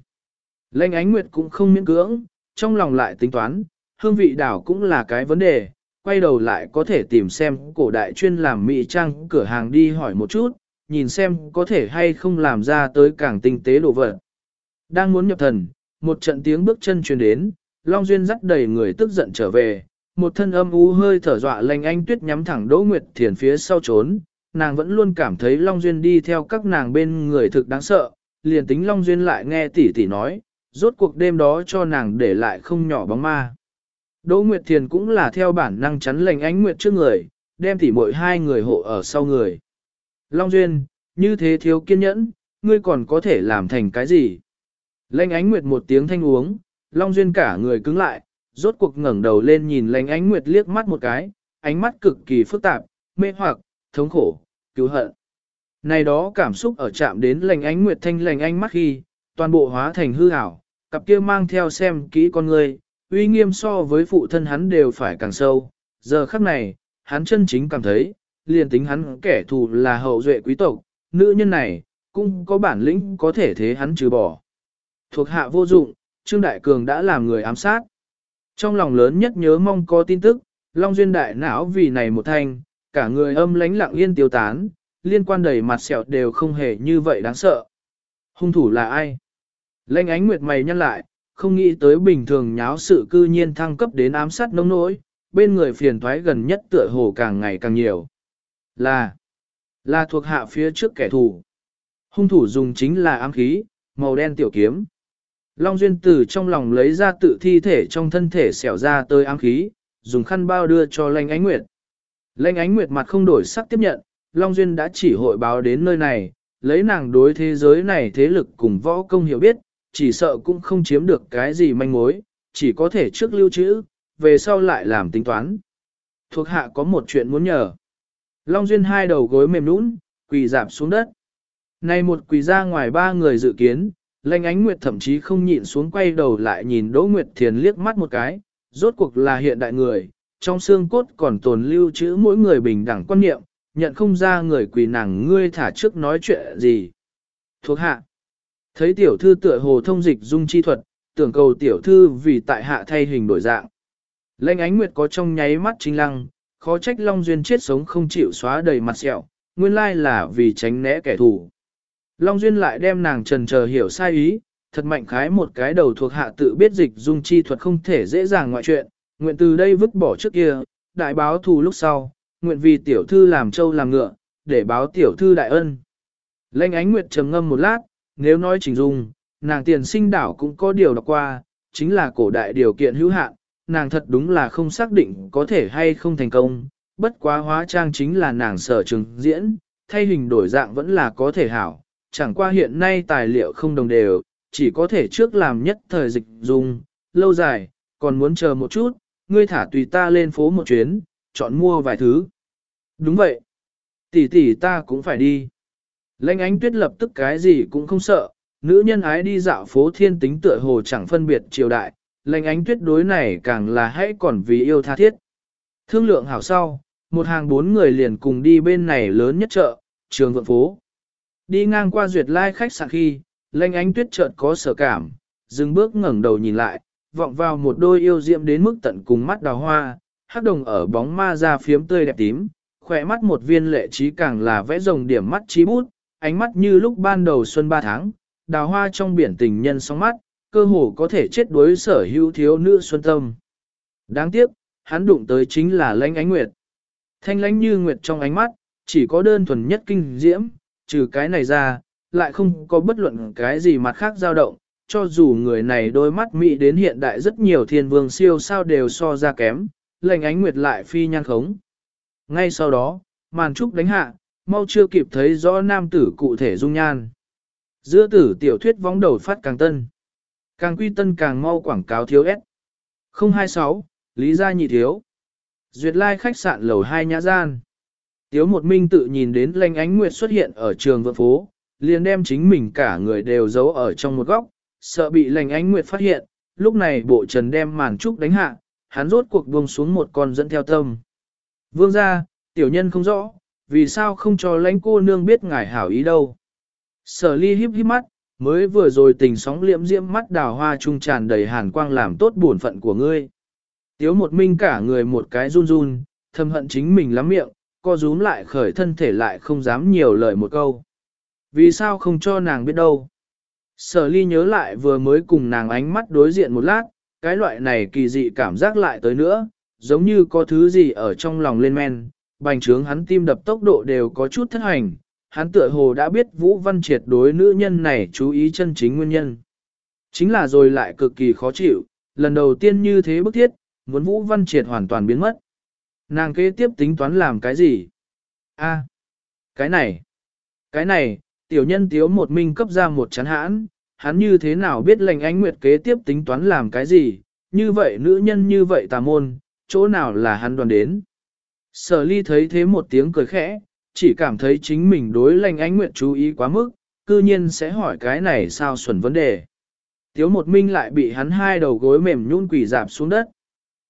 [SPEAKER 1] Lệnh ánh nguyệt cũng không miễn cưỡng, trong lòng lại tính toán, hương vị đảo cũng là cái vấn đề, quay đầu lại có thể tìm xem cổ đại chuyên làm mỹ trang cửa hàng đi hỏi một chút, nhìn xem có thể hay không làm ra tới càng tinh tế đồ vật. Đang muốn nhập thần, một trận tiếng bước chân truyền đến, Long Duyên dắt đầy người tức giận trở về, một thân âm u hơi thở dọa lành anh tuyết nhắm thẳng Đỗ Nguyệt Thiền phía sau trốn, nàng vẫn luôn cảm thấy Long Duyên đi theo các nàng bên người thực đáng sợ, liền tính Long Duyên lại nghe tỷ tỷ nói, rốt cuộc đêm đó cho nàng để lại không nhỏ bóng ma. Đỗ Nguyệt Thiền cũng là theo bản năng chắn lành ánh Nguyệt trước người, đem tỉ mỗi hai người hộ ở sau người. Long Duyên, như thế thiếu kiên nhẫn, ngươi còn có thể làm thành cái gì? Lệnh ánh Nguyệt một tiếng thanh uống, Long Duyên cả người cứng lại, rốt cuộc ngẩng đầu lên nhìn lệnh ánh Nguyệt liếc mắt một cái, ánh mắt cực kỳ phức tạp, mê hoặc, thống khổ, cứu hận. Này đó cảm xúc ở chạm đến lệnh ánh Nguyệt thanh lành ánh mắt khi, toàn bộ hóa thành hư ảo, cặp kia mang theo xem kỹ con người, uy nghiêm so với phụ thân hắn đều phải càng sâu. Giờ khắc này, hắn chân chính cảm thấy, liền tính hắn kẻ thù là hậu duệ quý tộc, nữ nhân này, cũng có bản lĩnh có thể thế hắn trừ bỏ. Thuộc hạ vô dụng, Trương Đại Cường đã làm người ám sát. Trong lòng lớn nhất nhớ mong có tin tức, Long Duyên Đại não vì này một thanh, cả người âm lánh lặng yên tiêu tán, liên quan đầy mặt sẹo đều không hề như vậy đáng sợ. Hung thủ là ai? Lênh ánh nguyệt mày nhăn lại, không nghĩ tới bình thường nháo sự cư nhiên thăng cấp đến ám sát nông nỗi, bên người phiền thoái gần nhất tựa hồ càng ngày càng nhiều. Là, là thuộc hạ phía trước kẻ thù. Hung thủ dùng chính là ám khí, màu đen tiểu kiếm. Long Duyên từ trong lòng lấy ra tự thi thể trong thân thể xẻo ra tới ám khí, dùng khăn bao đưa cho Lanh Ánh Nguyệt. Lanh Ánh Nguyệt mặt không đổi sắc tiếp nhận, Long Duyên đã chỉ hội báo đến nơi này, lấy nàng đối thế giới này thế lực cùng võ công hiểu biết, chỉ sợ cũng không chiếm được cái gì manh mối, chỉ có thể trước lưu trữ, về sau lại làm tính toán. Thuộc hạ có một chuyện muốn nhờ. Long Duyên hai đầu gối mềm nũng, quỳ dạp xuống đất. Này một quỳ ra ngoài ba người dự kiến, Lệnh Ánh Nguyệt thậm chí không nhịn xuống quay đầu lại nhìn Đỗ Nguyệt Thiền liếc mắt một cái, rốt cuộc là hiện đại người, trong xương cốt còn tồn lưu chữ mỗi người bình đẳng quan niệm, nhận không ra người quỳ nàng ngươi thả trước nói chuyện gì. Thuộc hạ. Thấy tiểu thư tựa hồ thông dịch dung chi thuật, tưởng cầu tiểu thư vì tại hạ thay hình đổi dạng. Lệnh ánh nguyệt có trong nháy mắt chính lăng, khó trách Long Duyên chết sống không chịu xóa đầy mặt sẹo, nguyên lai là vì tránh né kẻ thù. Long Duyên lại đem nàng trần chờ hiểu sai ý, thật mạnh khái một cái đầu thuộc hạ tự biết dịch dung chi thuật không thể dễ dàng ngoại chuyện, nguyện từ đây vứt bỏ trước kia, đại báo thù lúc sau, nguyện vì tiểu thư làm trâu làm ngựa, để báo tiểu thư đại ân. Lệnh ánh nguyệt trầm ngâm một lát, nếu nói trình dung, nàng tiền sinh đảo cũng có điều đọc qua, chính là cổ đại điều kiện hữu hạn, nàng thật đúng là không xác định có thể hay không thành công, bất quá hóa trang chính là nàng sở trường diễn, thay hình đổi dạng vẫn là có thể hảo, chẳng qua hiện nay tài liệu không đồng đều, chỉ có thể trước làm nhất thời dịch dùng, lâu dài, còn muốn chờ một chút, ngươi thả tùy ta lên phố một chuyến, chọn mua vài thứ. Đúng vậy. Tỷ tỷ ta cũng phải đi. Lênh ánh tuyết lập tức cái gì cũng không sợ, nữ nhân ái đi dạo phố thiên tính tựa hồ chẳng phân biệt triều đại, lênh ánh tuyết đối này càng là hãy còn vì yêu tha thiết. Thương lượng hảo sau, một hàng bốn người liền cùng đi bên này lớn nhất chợ, trường vượng phố. Đi ngang qua duyệt lai khách sạn khi, lệnh ánh tuyết chợt có sở cảm, dừng bước ngẩng đầu nhìn lại, vọng vào một đôi yêu diệm đến mức tận cùng mắt đào hoa, hắc đồng ở bóng ma ra phiếm tươi đẹp tím, khỏe mắt một viên lệ trí càng là vẽ rồng điểm mắt trí bút, ánh mắt như lúc ban đầu xuân ba tháng, đào hoa trong biển tình nhân sóng mắt, cơ hồ có thể chết đuối sở hữu thiếu nữ xuân tâm. Đáng tiếc, hắn đụng tới chính là lãnh ánh nguyệt. Thanh lãnh như nguyệt trong ánh mắt, chỉ có đơn thuần nhất kinh diễm, trừ cái này ra, lại không có bất luận cái gì mặt khác dao động, cho dù người này đôi mắt mỹ đến hiện đại rất nhiều thiên vương siêu sao đều so ra kém, lệnh ánh nguyệt lại phi nhan khống. Ngay sau đó, màn trúc đánh hạ, mau chưa kịp thấy rõ nam tử cụ thể dung nhan. Giữa tử tiểu thuyết vóng đầu phát càng tân. Càng quy tân càng mau quảng cáo thiếu S. 026, Lý gia nhị thiếu. Duyệt lai khách sạn lầu 2 nhã gian. Tiếu một minh tự nhìn đến lanh ánh nguyệt xuất hiện ở trường vượng phố, liền đem chính mình cả người đều giấu ở trong một góc, sợ bị lanh ánh nguyệt phát hiện, lúc này bộ trần đem màn trúc đánh hạ, hắn rốt cuộc buông xuống một con dẫn theo tâm. Vương ra, tiểu nhân không rõ, vì sao không cho lãnh cô nương biết ngài hảo ý đâu. Sở ly híp híp mắt, mới vừa rồi tình sóng liễm diễm mắt đào hoa trung tràn đầy hàn quang làm tốt bổn phận của ngươi. Tiếu một minh cả người một cái run run, thầm hận chính mình lắm miệng, co rúm lại khởi thân thể lại không dám nhiều lời một câu. Vì sao không cho nàng biết đâu? Sở ly nhớ lại vừa mới cùng nàng ánh mắt đối diện một lát, cái loại này kỳ dị cảm giác lại tới nữa, giống như có thứ gì ở trong lòng lên men, bành trướng hắn tim đập tốc độ đều có chút thất hành, hắn tựa hồ đã biết Vũ Văn Triệt đối nữ nhân này chú ý chân chính nguyên nhân. Chính là rồi lại cực kỳ khó chịu, lần đầu tiên như thế bức thiết, muốn Vũ Văn Triệt hoàn toàn biến mất. Nàng kế tiếp tính toán làm cái gì? A, cái này, cái này, tiểu nhân tiếu một minh cấp ra một chán hãn, hắn như thế nào biết lệnh ánh nguyệt kế tiếp tính toán làm cái gì, như vậy nữ nhân như vậy tà môn, chỗ nào là hắn đoàn đến. Sở ly thấy thế một tiếng cười khẽ, chỉ cảm thấy chính mình đối lệnh ánh nguyệt chú ý quá mức, cư nhiên sẽ hỏi cái này sao xuẩn vấn đề. Tiếu một minh lại bị hắn hai đầu gối mềm nhún quỷ dạp xuống đất.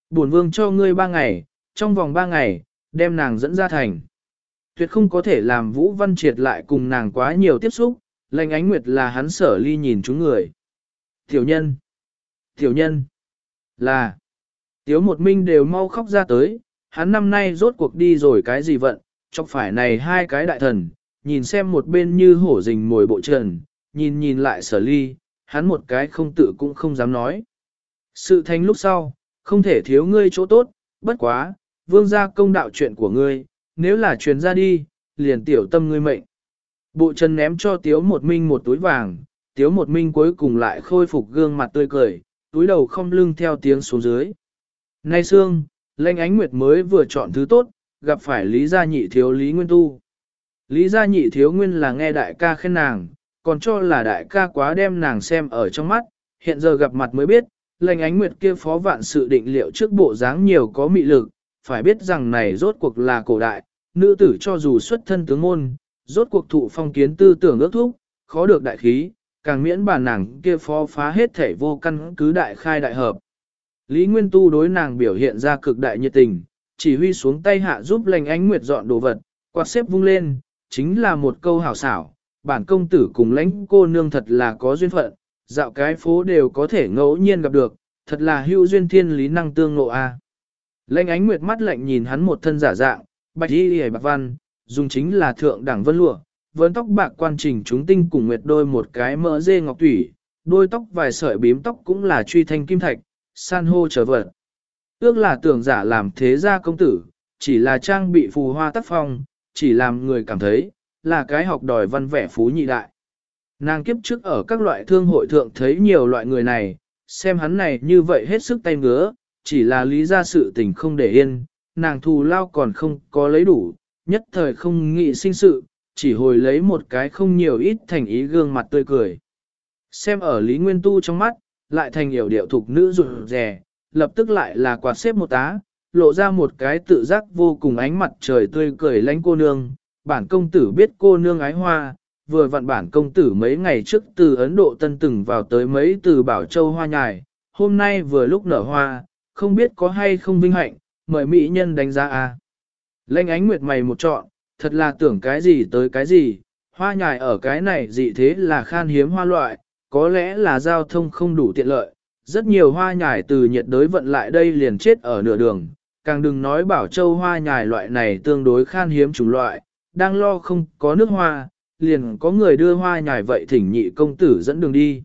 [SPEAKER 1] Bổn vương cho ngươi ba ngày, trong vòng ba ngày, đem nàng dẫn ra thành. Tuyệt không có thể làm Vũ Văn Triệt lại cùng nàng quá nhiều tiếp xúc, lệnh ánh nguyệt là hắn sở ly nhìn chúng người. Tiểu nhân, tiểu nhân, là, tiếu một minh đều mau khóc ra tới, hắn năm nay rốt cuộc đi rồi cái gì vận, chọc phải này hai cái đại thần, nhìn xem một bên như hổ rình mồi bộ trần, nhìn nhìn lại sở ly, hắn một cái không tự cũng không dám nói. Sự thành lúc sau, không thể thiếu ngươi chỗ tốt, bất quá, vương gia công đạo chuyện của ngươi, nếu là truyền ra đi, liền tiểu tâm ngươi mệnh. Bộ trần ném cho tiếu một minh một túi vàng, tiếu một minh cuối cùng lại khôi phục gương mặt tươi cười, túi đầu không lưng theo tiếng xuống dưới. Nay xương, lệnh ánh nguyệt mới vừa chọn thứ tốt, gặp phải Lý Gia Nhị Thiếu Lý Nguyên Tu. Lý Gia Nhị Thiếu Nguyên là nghe đại ca khen nàng, còn cho là đại ca quá đem nàng xem ở trong mắt, hiện giờ gặp mặt mới biết, lệnh ánh nguyệt kia phó vạn sự định liệu trước bộ dáng nhiều có mị lực, phải biết rằng này rốt cuộc là cổ đại, nữ tử cho dù xuất thân tướng môn, rốt cuộc thụ phong kiến tư tưởng ước thúc, khó được đại khí, càng miễn bà nàng kia phó phá hết thể vô căn cứ đại khai đại hợp. Lý Nguyên Tu đối nàng biểu hiện ra cực đại nhiệt tình, chỉ huy xuống tay hạ giúp lành ánh nguyệt dọn đồ vật, quạt xếp vung lên, chính là một câu hảo xảo, bản công tử cùng lãnh cô nương thật là có duyên phận, dạo cái phố đều có thể ngẫu nhiên gặp được, thật là hữu duyên thiên lý năng tương ngộ a. À lệnh ánh nguyệt mắt lạnh nhìn hắn một thân giả dạng, bạch y hề bạc văn, dùng chính là thượng đẳng vân lụa, vấn tóc bạc quan trình chúng tinh cùng nguyệt đôi một cái mỡ dê ngọc thủy, đôi tóc vài sợi bím tóc cũng là truy thanh kim thạch, san hô trở vật. Ước là tưởng giả làm thế gia công tử, chỉ là trang bị phù hoa tác phong, chỉ làm người cảm thấy, là cái học đòi văn vẻ phú nhị đại. Nàng kiếp trước ở các loại thương hội thượng thấy nhiều loại người này, xem hắn này như vậy hết sức tay ngứa, chỉ là lý ra sự tình không để yên, nàng thù lao còn không có lấy đủ, nhất thời không nghị sinh sự, chỉ hồi lấy một cái không nhiều ít thành ý gương mặt tươi cười. Xem ở Lý Nguyên Tu trong mắt, lại thành hiểu điệu thục nữ rụt rè, lập tức lại là quạt xếp một tá, lộ ra một cái tự giác vô cùng ánh mặt trời tươi cười lánh cô nương. Bản công tử biết cô nương ái hoa, vừa vặn bản công tử mấy ngày trước từ Ấn Độ Tân Từng vào tới mấy từ Bảo Châu hoa nhài, hôm nay vừa lúc nở hoa, không biết có hay không vinh hạnh, mời mỹ nhân đánh giá a. À. Ánh nguyệt mày một trọn, thật là tưởng cái gì tới cái gì, hoa nhài ở cái này dị thế là khan hiếm hoa loại, có lẽ là giao thông không đủ tiện lợi, rất nhiều hoa nhài từ nhiệt đới vận lại đây liền chết ở nửa đường, càng đừng nói bảo châu hoa nhài loại này tương đối khan hiếm chủng loại, đang lo không có nước hoa, liền có người đưa hoa nhài vậy thỉnh nhị công tử dẫn đường đi.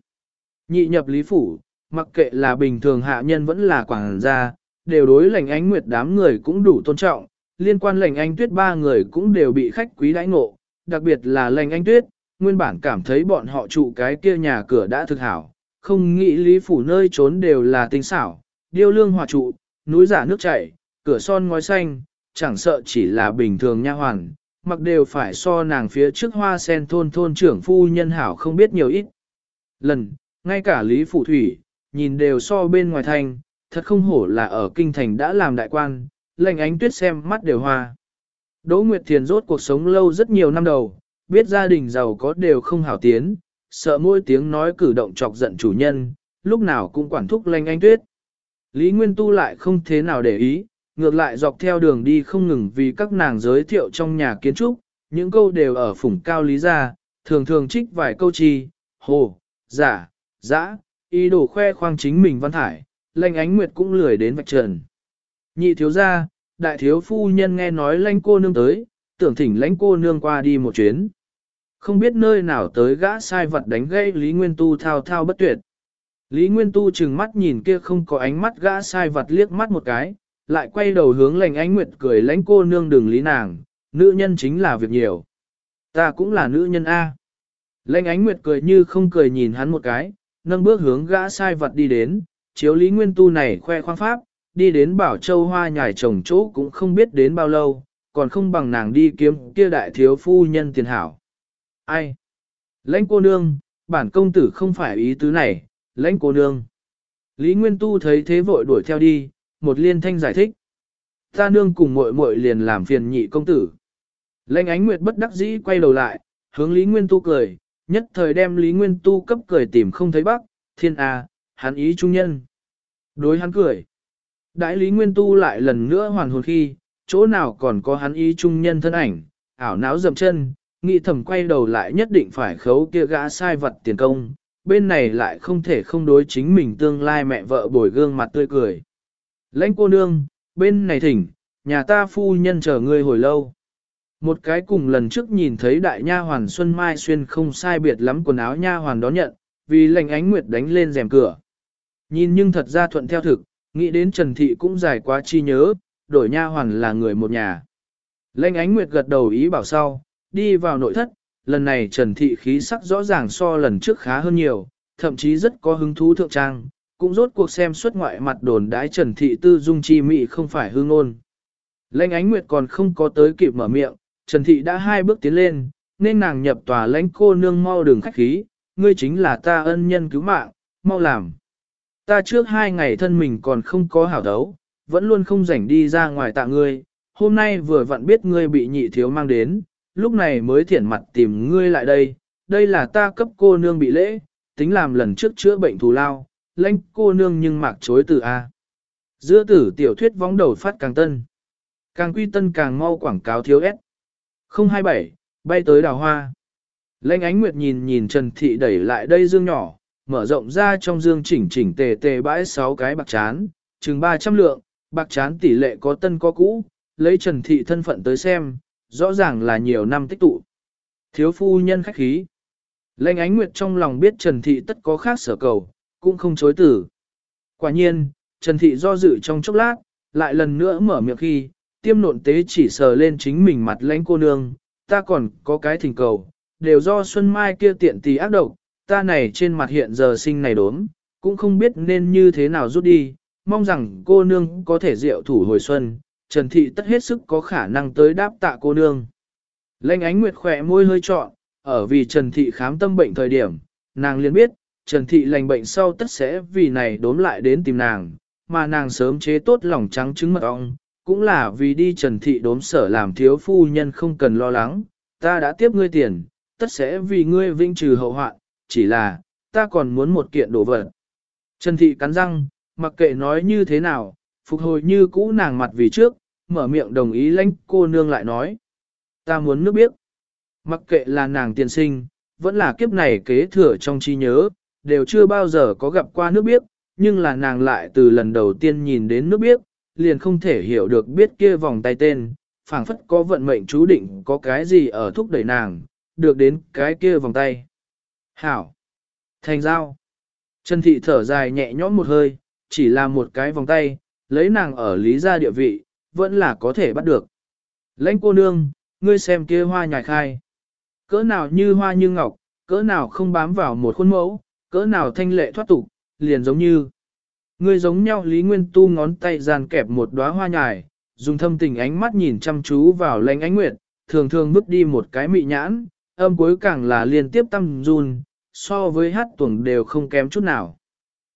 [SPEAKER 1] Nhị nhập lý phủ, mặc kệ là bình thường hạ nhân vẫn là quảng gia, đều đối lành ánh nguyệt đám người cũng đủ tôn trọng, liên quan lành anh tuyết ba người cũng đều bị khách quý đãi ngộ, đặc biệt là lành anh tuyết, nguyên bản cảm thấy bọn họ trụ cái kia nhà cửa đã thực hảo, không nghĩ lý phủ nơi trốn đều là tinh xảo, điêu lương hòa trụ, núi giả nước chảy, cửa son ngói xanh, chẳng sợ chỉ là bình thường nha hoàn, mặc đều phải so nàng phía trước hoa sen thôn thôn trưởng phu nhân hảo không biết nhiều ít. Lần, ngay cả Lý Phủ Thủy, nhìn đều so bên ngoài thành, thật không hổ là ở kinh thành đã làm đại quan, lệnh ánh tuyết xem mắt đều hoa. Đỗ Nguyệt Thiền rốt cuộc sống lâu rất nhiều năm đầu, biết gia đình giàu có đều không hảo tiến, sợ mỗi tiếng nói cử động chọc giận chủ nhân, lúc nào cũng quản thúc lệnh ánh tuyết. Lý Nguyên Tu lại không thế nào để ý, ngược lại dọc theo đường đi không ngừng vì các nàng giới thiệu trong nhà kiến trúc, những câu đều ở phủng cao lý ra, thường thường trích vài câu chi, hồ, giả, dã, ý đồ khoe khoang chính mình văn thải, lanh ánh nguyệt cũng lười đến vạch trần. Nhị thiếu gia, đại thiếu phu nhân nghe nói lanh cô nương tới, tưởng thỉnh lãnh cô nương qua đi một chuyến. Không biết nơi nào tới gã sai vật đánh gây Lý Nguyên Tu thao thao bất tuyệt. Lý Nguyên Tu chừng mắt nhìn kia không có ánh mắt gã sai vật liếc mắt một cái, lại quay đầu hướng lành ánh nguyệt cười lãnh cô nương đừng lý nàng, nữ nhân chính là việc nhiều. Ta cũng là nữ nhân A. Lệnh ánh nguyệt cười như không cười nhìn hắn một cái, nâng bước hướng gã sai vật đi đến, chiếu lý nguyên tu này khoe khoang pháp, đi đến bảo châu hoa nhài trồng chỗ cũng không biết đến bao lâu, còn không bằng nàng đi kiếm kia đại thiếu phu nhân tiền hảo. Ai? Lãnh cô nương, bản công tử không phải ý tứ này, lãnh cô nương. Lý Nguyên Tu thấy thế vội đuổi theo đi, một liên thanh giải thích. Ta nương cùng muội muội liền làm phiền nhị công tử. Lãnh ánh nguyệt bất đắc dĩ quay đầu lại, hướng Lý Nguyên Tu cười, nhất thời đem Lý Nguyên Tu cấp cười tìm không thấy bắc, thiên à, hắn ý trung nhân. Đối hắn cười. Đại Lý Nguyên Tu lại lần nữa hoàn hồn khi, chỗ nào còn có hắn ý trung nhân thân ảnh, ảo náo dầm chân, nghĩ thầm quay đầu lại nhất định phải khấu kia gã sai vật tiền công, bên này lại không thể không đối chính mình tương lai mẹ vợ bồi gương mặt tươi cười. Lãnh cô nương, bên này thỉnh, nhà ta phu nhân chờ ngươi hồi lâu. Một cái cùng lần trước nhìn thấy đại nha hoàn Xuân Mai xuyên không sai biệt lắm quần áo nha hoàn đón nhận, vì lệnh ánh nguyệt đánh lên rèm cửa. Nhìn nhưng thật ra thuận theo thực, nghĩ đến Trần Thị cũng dài quá chi nhớ, đổi nha hoàn là người một nhà. Lệnh ánh nguyệt gật đầu ý bảo sau, đi vào nội thất, lần này Trần Thị khí sắc rõ ràng so lần trước khá hơn nhiều, thậm chí rất có hứng thú thượng trang, cũng rốt cuộc xem xuất ngoại mặt đồn đái Trần Thị tư dung chi mị không phải hương ngôn. Lệnh ánh nguyệt còn không có tới kịp mở miệng, Trần Thị đã hai bước tiến lên, nên nàng nhập tòa lãnh cô nương mau đường khách khí, ngươi chính là ta ân nhân cứu mạng, mau làm. Ta trước hai ngày thân mình còn không có hảo đấu, vẫn luôn không rảnh đi ra ngoài tạ ngươi, hôm nay vừa vặn biết ngươi bị nhị thiếu mang đến, lúc này mới thiển mặt tìm ngươi lại đây, đây là ta cấp cô nương bị lễ, tính làm lần trước chữa bệnh thù lao, lãnh cô nương nhưng mạc chối từ A. Giữa tử tiểu thuyết vóng đầu phát càng tân. Càng quy tân càng mau quảng cáo thiếu ép. 027, bay tới đào hoa. Lênh ánh nguyệt nhìn nhìn Trần Thị đẩy lại đây dương nhỏ, mở rộng ra trong dương chỉnh chỉnh tề tề bãi 6 cái bạc chán, chừng 300 lượng, bạc chán tỷ lệ có tân có cũ, lấy Trần Thị thân phận tới xem, rõ ràng là nhiều năm tích tụ. Thiếu phu nhân khách khí. Lênh ánh nguyệt trong lòng biết Trần Thị tất có khác sở cầu, cũng không chối tử. Quả nhiên, Trần Thị do dự trong chốc lát, lại lần nữa mở miệng khi, tiêm nộn tế chỉ sờ lên chính mình mặt lãnh cô nương, ta còn có cái thỉnh cầu, đều do Xuân Mai kia tiện tì ác độc, ta này trên mặt hiện giờ sinh này đốm, cũng không biết nên như thế nào rút đi, mong rằng cô nương có thể diệu thủ hồi xuân, Trần Thị tất hết sức có khả năng tới đáp tạ cô nương. Lênh ánh nguyệt khỏe môi hơi trọn, ở vì Trần Thị khám tâm bệnh thời điểm, nàng liền biết, Trần Thị lành bệnh sau tất sẽ vì này đốm lại đến tìm nàng, mà nàng sớm chế tốt lòng trắng trứng mật ong, cũng là vì đi Trần Thị đốm sở làm thiếu phu nhân không cần lo lắng, ta đã tiếp ngươi tiền, tất sẽ vì ngươi vinh trừ hậu hoạn, chỉ là, ta còn muốn một kiện đồ vật. Trần Thị cắn răng, mặc kệ nói như thế nào, phục hồi như cũ nàng mặt vì trước, mở miệng đồng ý lãnh cô nương lại nói. Ta muốn nước biết. Mặc kệ là nàng tiền sinh, vẫn là kiếp này kế thừa trong trí nhớ, đều chưa bao giờ có gặp qua nước biếc nhưng là nàng lại từ lần đầu tiên nhìn đến nước biếc liền không thể hiểu được biết kia vòng tay tên, phảng phất có vận mệnh chú định có cái gì ở thúc đẩy nàng, được đến cái kia vòng tay. Hảo! Thành giao! Trần thị thở dài nhẹ nhõm một hơi, chỉ là một cái vòng tay, lấy nàng ở lý gia địa vị, vẫn là có thể bắt được. Lãnh cô nương, ngươi xem kia hoa nhài khai. Cỡ nào như hoa như ngọc, cỡ nào không bám vào một khuôn mẫu, cỡ nào thanh lệ thoát tục, liền giống như. Ngươi giống nhau Lý Nguyên Tu ngón tay giàn kẹp một đóa hoa nhài, dùng thâm tình ánh mắt nhìn chăm chú vào lãnh ánh nguyệt, thường thường bước đi một cái mị nhãn, âm cuối càng là liên tiếp tâm run, so với hát tuồng đều không kém chút nào.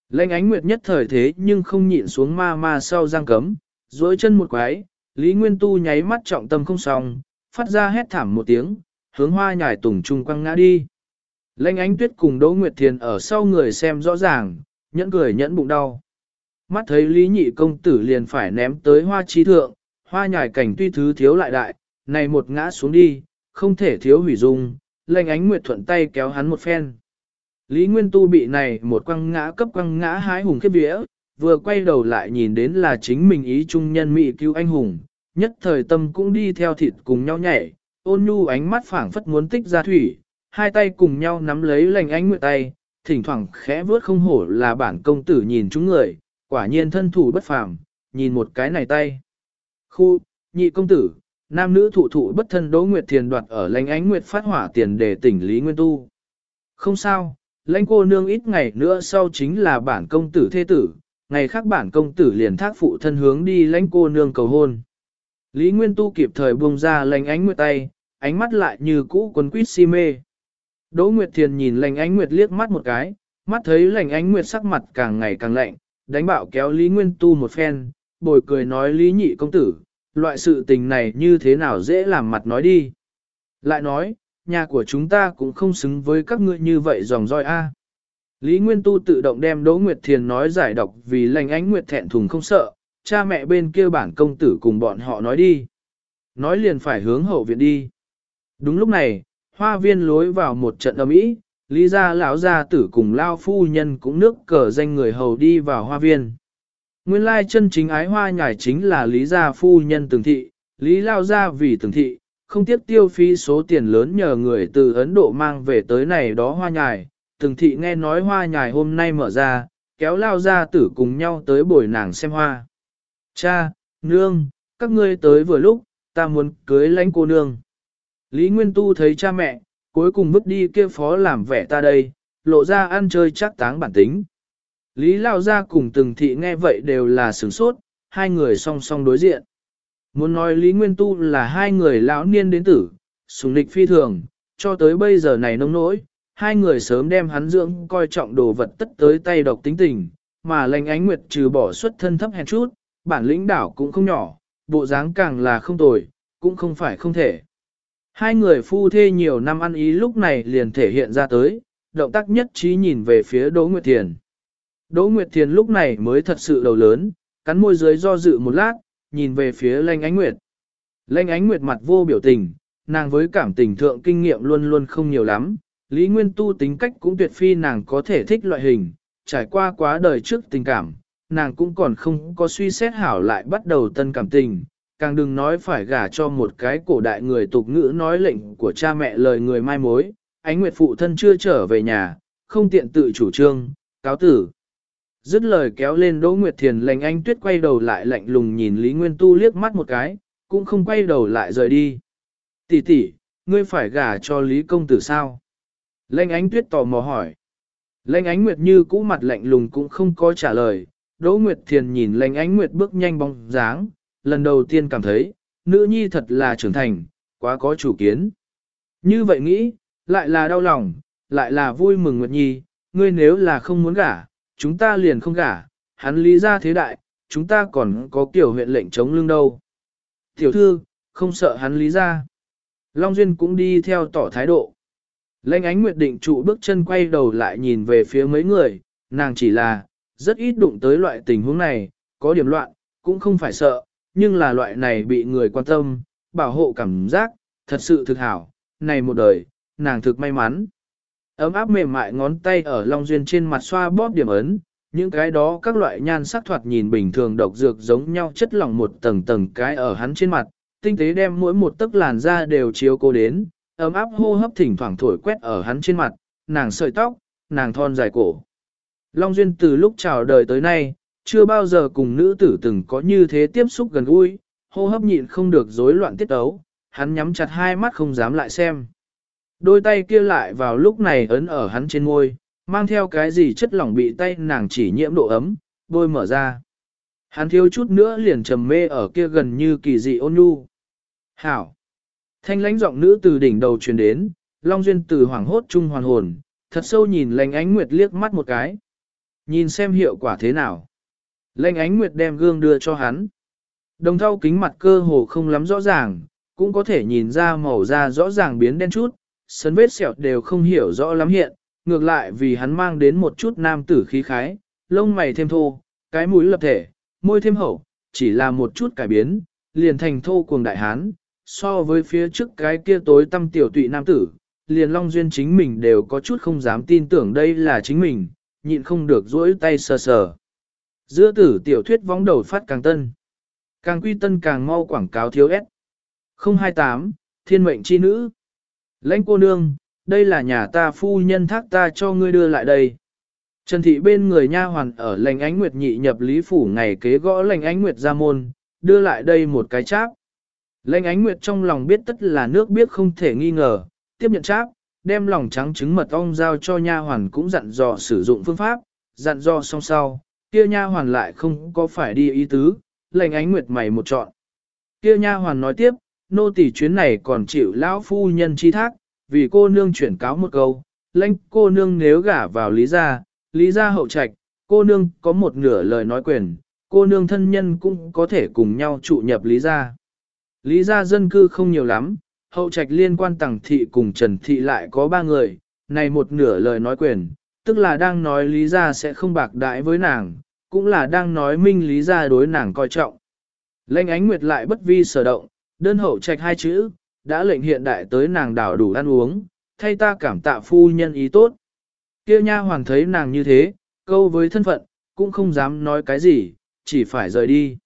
[SPEAKER 1] Lệnh ánh nguyệt nhất thời thế nhưng không nhịn xuống ma ma sau giang cấm, duỗi chân một quái, Lý Nguyên Tu nháy mắt trọng tâm không xong, phát ra hét thảm một tiếng, hướng hoa nhải tùng trung quăng ngã đi. Lệnh ánh tuyết cùng Đỗ Nguyệt Thiền ở sau người xem rõ ràng, nhẫn cười nhẫn bụng đau. Mắt thấy Lý Nhị công tử liền phải ném tới hoa trí thượng, hoa nhài cảnh tuy thứ thiếu lại đại, này một ngã xuống đi, không thể thiếu hủy dung, lệnh ánh nguyệt thuận tay kéo hắn một phen. Lý Nguyên Tu bị này một quăng ngã cấp quăng ngã hái hùng khiếp vía, vừa quay đầu lại nhìn đến là chính mình ý trung nhân mỹ cứu anh hùng, nhất thời tâm cũng đi theo thịt cùng nhau nhảy, ôn nhu ánh mắt phảng phất muốn tích ra thủy, hai tay cùng nhau nắm lấy lành ánh nguyệt tay, thỉnh thoảng khẽ vướt không hổ là bản công tử nhìn chúng người, quả nhiên thân thủ bất phàm, nhìn một cái này tay. Khu, nhị công tử, nam nữ thụ thụ bất thân Đỗ Nguyệt Thiền đoạt ở lãnh ánh Nguyệt phát hỏa tiền để tỉnh Lý Nguyên Tu. Không sao, lãnh cô nương ít ngày nữa sau chính là bản công tử thế tử, ngày khác bản công tử liền thác phụ thân hướng đi lãnh cô nương cầu hôn. Lý Nguyên Tu kịp thời buông ra lãnh ánh Nguyệt tay, ánh mắt lại như cũ quấn quýt si mê. Đỗ Nguyệt Thiền nhìn lãnh ánh Nguyệt liếc mắt một cái, mắt thấy lãnh ánh Nguyệt sắc mặt càng ngày càng lạnh, đánh bạo kéo Lý Nguyên Tu một phen, bồi cười nói Lý nhị công tử, loại sự tình này như thế nào dễ làm mặt nói đi. Lại nói, nhà của chúng ta cũng không xứng với các ngươi như vậy dòng roi A. Lý Nguyên Tu tự động đem Đỗ Nguyệt Thiền nói giải độc vì lành ánh Nguyệt thẹn thùng không sợ, cha mẹ bên kia bản công tử cùng bọn họ nói đi. Nói liền phải hướng hậu viện đi. Đúng lúc này, hoa viên lối vào một trận âm ý. Lý gia lão gia tử cùng lao phu nhân cũng nước cờ danh người hầu đi vào hoa viên. Nguyên lai chân chính ái hoa nhải chính là Lý gia phu nhân từng thị, Lý lao gia vì từng thị, không tiếc tiêu phí số tiền lớn nhờ người từ Ấn Độ mang về tới này đó hoa nhài. Từng thị nghe nói hoa nhài hôm nay mở ra, kéo lao gia tử cùng nhau tới bồi nàng xem hoa. Cha, nương, các ngươi tới vừa lúc, ta muốn cưới lãnh cô nương. Lý Nguyên Tu thấy cha mẹ, cuối cùng vứt đi kia phó làm vẻ ta đây, lộ ra ăn chơi chắc táng bản tính. Lý Lao Gia cùng từng thị nghe vậy đều là sửng sốt, hai người song song đối diện. Muốn nói Lý Nguyên Tu là hai người lão niên đến tử, sùng lịch phi thường, cho tới bây giờ này nông nỗi, hai người sớm đem hắn dưỡng coi trọng đồ vật tất tới tay độc tính tình, mà lành ánh nguyệt trừ bỏ xuất thân thấp hèn chút, bản lĩnh đảo cũng không nhỏ, bộ dáng càng là không tồi, cũng không phải không thể. Hai người phu thê nhiều năm ăn ý lúc này liền thể hiện ra tới, động tác nhất trí nhìn về phía Đỗ Nguyệt Thiền. Đỗ Nguyệt Thiền lúc này mới thật sự đầu lớn, cắn môi dưới do dự một lát, nhìn về phía Lanh Ánh Nguyệt. Lanh Ánh Nguyệt mặt vô biểu tình, nàng với cảm tình thượng kinh nghiệm luôn luôn không nhiều lắm, Lý Nguyên Tu tính cách cũng tuyệt phi nàng có thể thích loại hình, trải qua quá đời trước tình cảm, nàng cũng còn không có suy xét hảo lại bắt đầu tân cảm tình, càng đừng nói phải gả cho một cái cổ đại người tục ngữ nói lệnh của cha mẹ lời người mai mối, ánh nguyệt phụ thân chưa trở về nhà, không tiện tự chủ trương, cáo tử. Dứt lời kéo lên Đỗ Nguyệt Thiền lành anh tuyết quay đầu lại lạnh lùng nhìn Lý Nguyên Tu liếc mắt một cái, cũng không quay đầu lại rời đi. Tỷ tỷ, ngươi phải gả cho Lý Công Tử sao? Lệnh ánh tuyết tò mò hỏi. Lệnh ánh Nguyệt như cũ mặt lạnh lùng cũng không có trả lời. Đỗ Nguyệt Thiền nhìn lệnh ánh Nguyệt bước nhanh bóng dáng, lần đầu tiên cảm thấy, nữ nhi thật là trưởng thành, quá có chủ kiến. Như vậy nghĩ, lại là đau lòng, lại là vui mừng Nguyệt Nhi, ngươi nếu là không muốn gả, chúng ta liền không gả, hắn lý ra thế đại, chúng ta còn có kiểu huyện lệnh chống lưng đâu. Tiểu thư, không sợ hắn lý ra. Long Duyên cũng đi theo tỏ thái độ. Lênh ánh nguyệt định trụ bước chân quay đầu lại nhìn về phía mấy người, nàng chỉ là, rất ít đụng tới loại tình huống này, có điểm loạn, cũng không phải sợ, nhưng là loại này bị người quan tâm, bảo hộ cảm giác, thật sự thực hảo, này một đời, nàng thực may mắn. Ấm áp mềm mại ngón tay ở Long Duyên trên mặt xoa bóp điểm ấn, những cái đó các loại nhan sắc thoạt nhìn bình thường độc dược giống nhau chất lỏng một tầng tầng cái ở hắn trên mặt, tinh tế đem mỗi một tấc làn da đều chiếu cô đến, ấm áp hô hấp thỉnh thoảng thổi quét ở hắn trên mặt, nàng sợi tóc, nàng thon dài cổ. Long Duyên từ lúc chào đời tới nay, chưa bao giờ cùng nữ tử từng có như thế tiếp xúc gần gũi, hô hấp nhịn không được rối loạn tiết ấu, hắn nhắm chặt hai mắt không dám lại xem. Đôi tay kia lại vào lúc này ấn ở hắn trên môi, mang theo cái gì chất lỏng bị tay nàng chỉ nhiễm độ ấm, bôi mở ra. Hắn thiếu chút nữa liền trầm mê ở kia gần như kỳ dị ôn nhu. Hảo! Thanh lãnh giọng nữ từ đỉnh đầu truyền đến, Long Duyên từ hoảng hốt trung hoàn hồn, thật sâu nhìn lành ánh nguyệt liếc mắt một cái. Nhìn xem hiệu quả thế nào. Lệnh ánh nguyệt đem gương đưa cho hắn. Đồng thau kính mặt cơ hồ không lắm rõ ràng, cũng có thể nhìn ra màu da rõ ràng biến đen chút, sấn vết sẹo đều không hiểu rõ lắm hiện, ngược lại vì hắn mang đến một chút nam tử khí khái, lông mày thêm thô, cái mũi lập thể, môi thêm hậu, chỉ là một chút cải biến, liền thành thô cuồng đại hán, so với phía trước cái kia tối tâm tiểu tụy nam tử, liền Long Duyên chính mình đều có chút không dám tin tưởng đây là chính mình, nhịn không được duỗi tay sờ sờ. Giữa tử tiểu thuyết vóng đầu phát càng tân. Càng quy tân càng mau quảng cáo thiếu S. 028, Thiên mệnh chi nữ. Lãnh cô nương, đây là nhà ta phu nhân thác ta cho ngươi đưa lại đây. Trần thị bên người nha hoàn ở lành ánh nguyệt nhị nhập lý phủ ngày kế gõ lành ánh nguyệt ra môn, đưa lại đây một cái cháp. Lệnh ánh nguyệt trong lòng biết tất là nước biết không thể nghi ngờ, tiếp nhận cháp, đem lòng trắng trứng mật ong giao cho nha hoàn cũng dặn dò sử dụng phương pháp, dặn dò xong sau, kia nha hoàn lại không có phải đi ý tứ, lành ánh nguyệt mày một chọn. Kia nha hoàn nói tiếp, nô tỳ chuyến này còn chịu lão phu nhân chi thác, vì cô nương chuyển cáo một câu, lãnh cô nương nếu gả vào lý gia, lý gia hậu trạch, cô nương có một nửa lời nói quyền, cô nương thân nhân cũng có thể cùng nhau trụ nhập lý gia. Lý gia dân cư không nhiều lắm, hậu trạch liên quan tàng thị cùng trần thị lại có ba người, này một nửa lời nói quyền, tức là đang nói lý gia sẽ không bạc đãi với nàng, cũng là đang nói minh lý gia đối nàng coi trọng. Lệnh ánh nguyệt lại bất vi sở động, đơn hậu trạch hai chữ, đã lệnh hiện đại tới nàng đảo đủ ăn uống, thay ta cảm tạ phu nhân ý tốt. Kia nha hoàng thấy nàng như thế, câu với thân phận, cũng không dám nói cái gì, chỉ phải rời đi.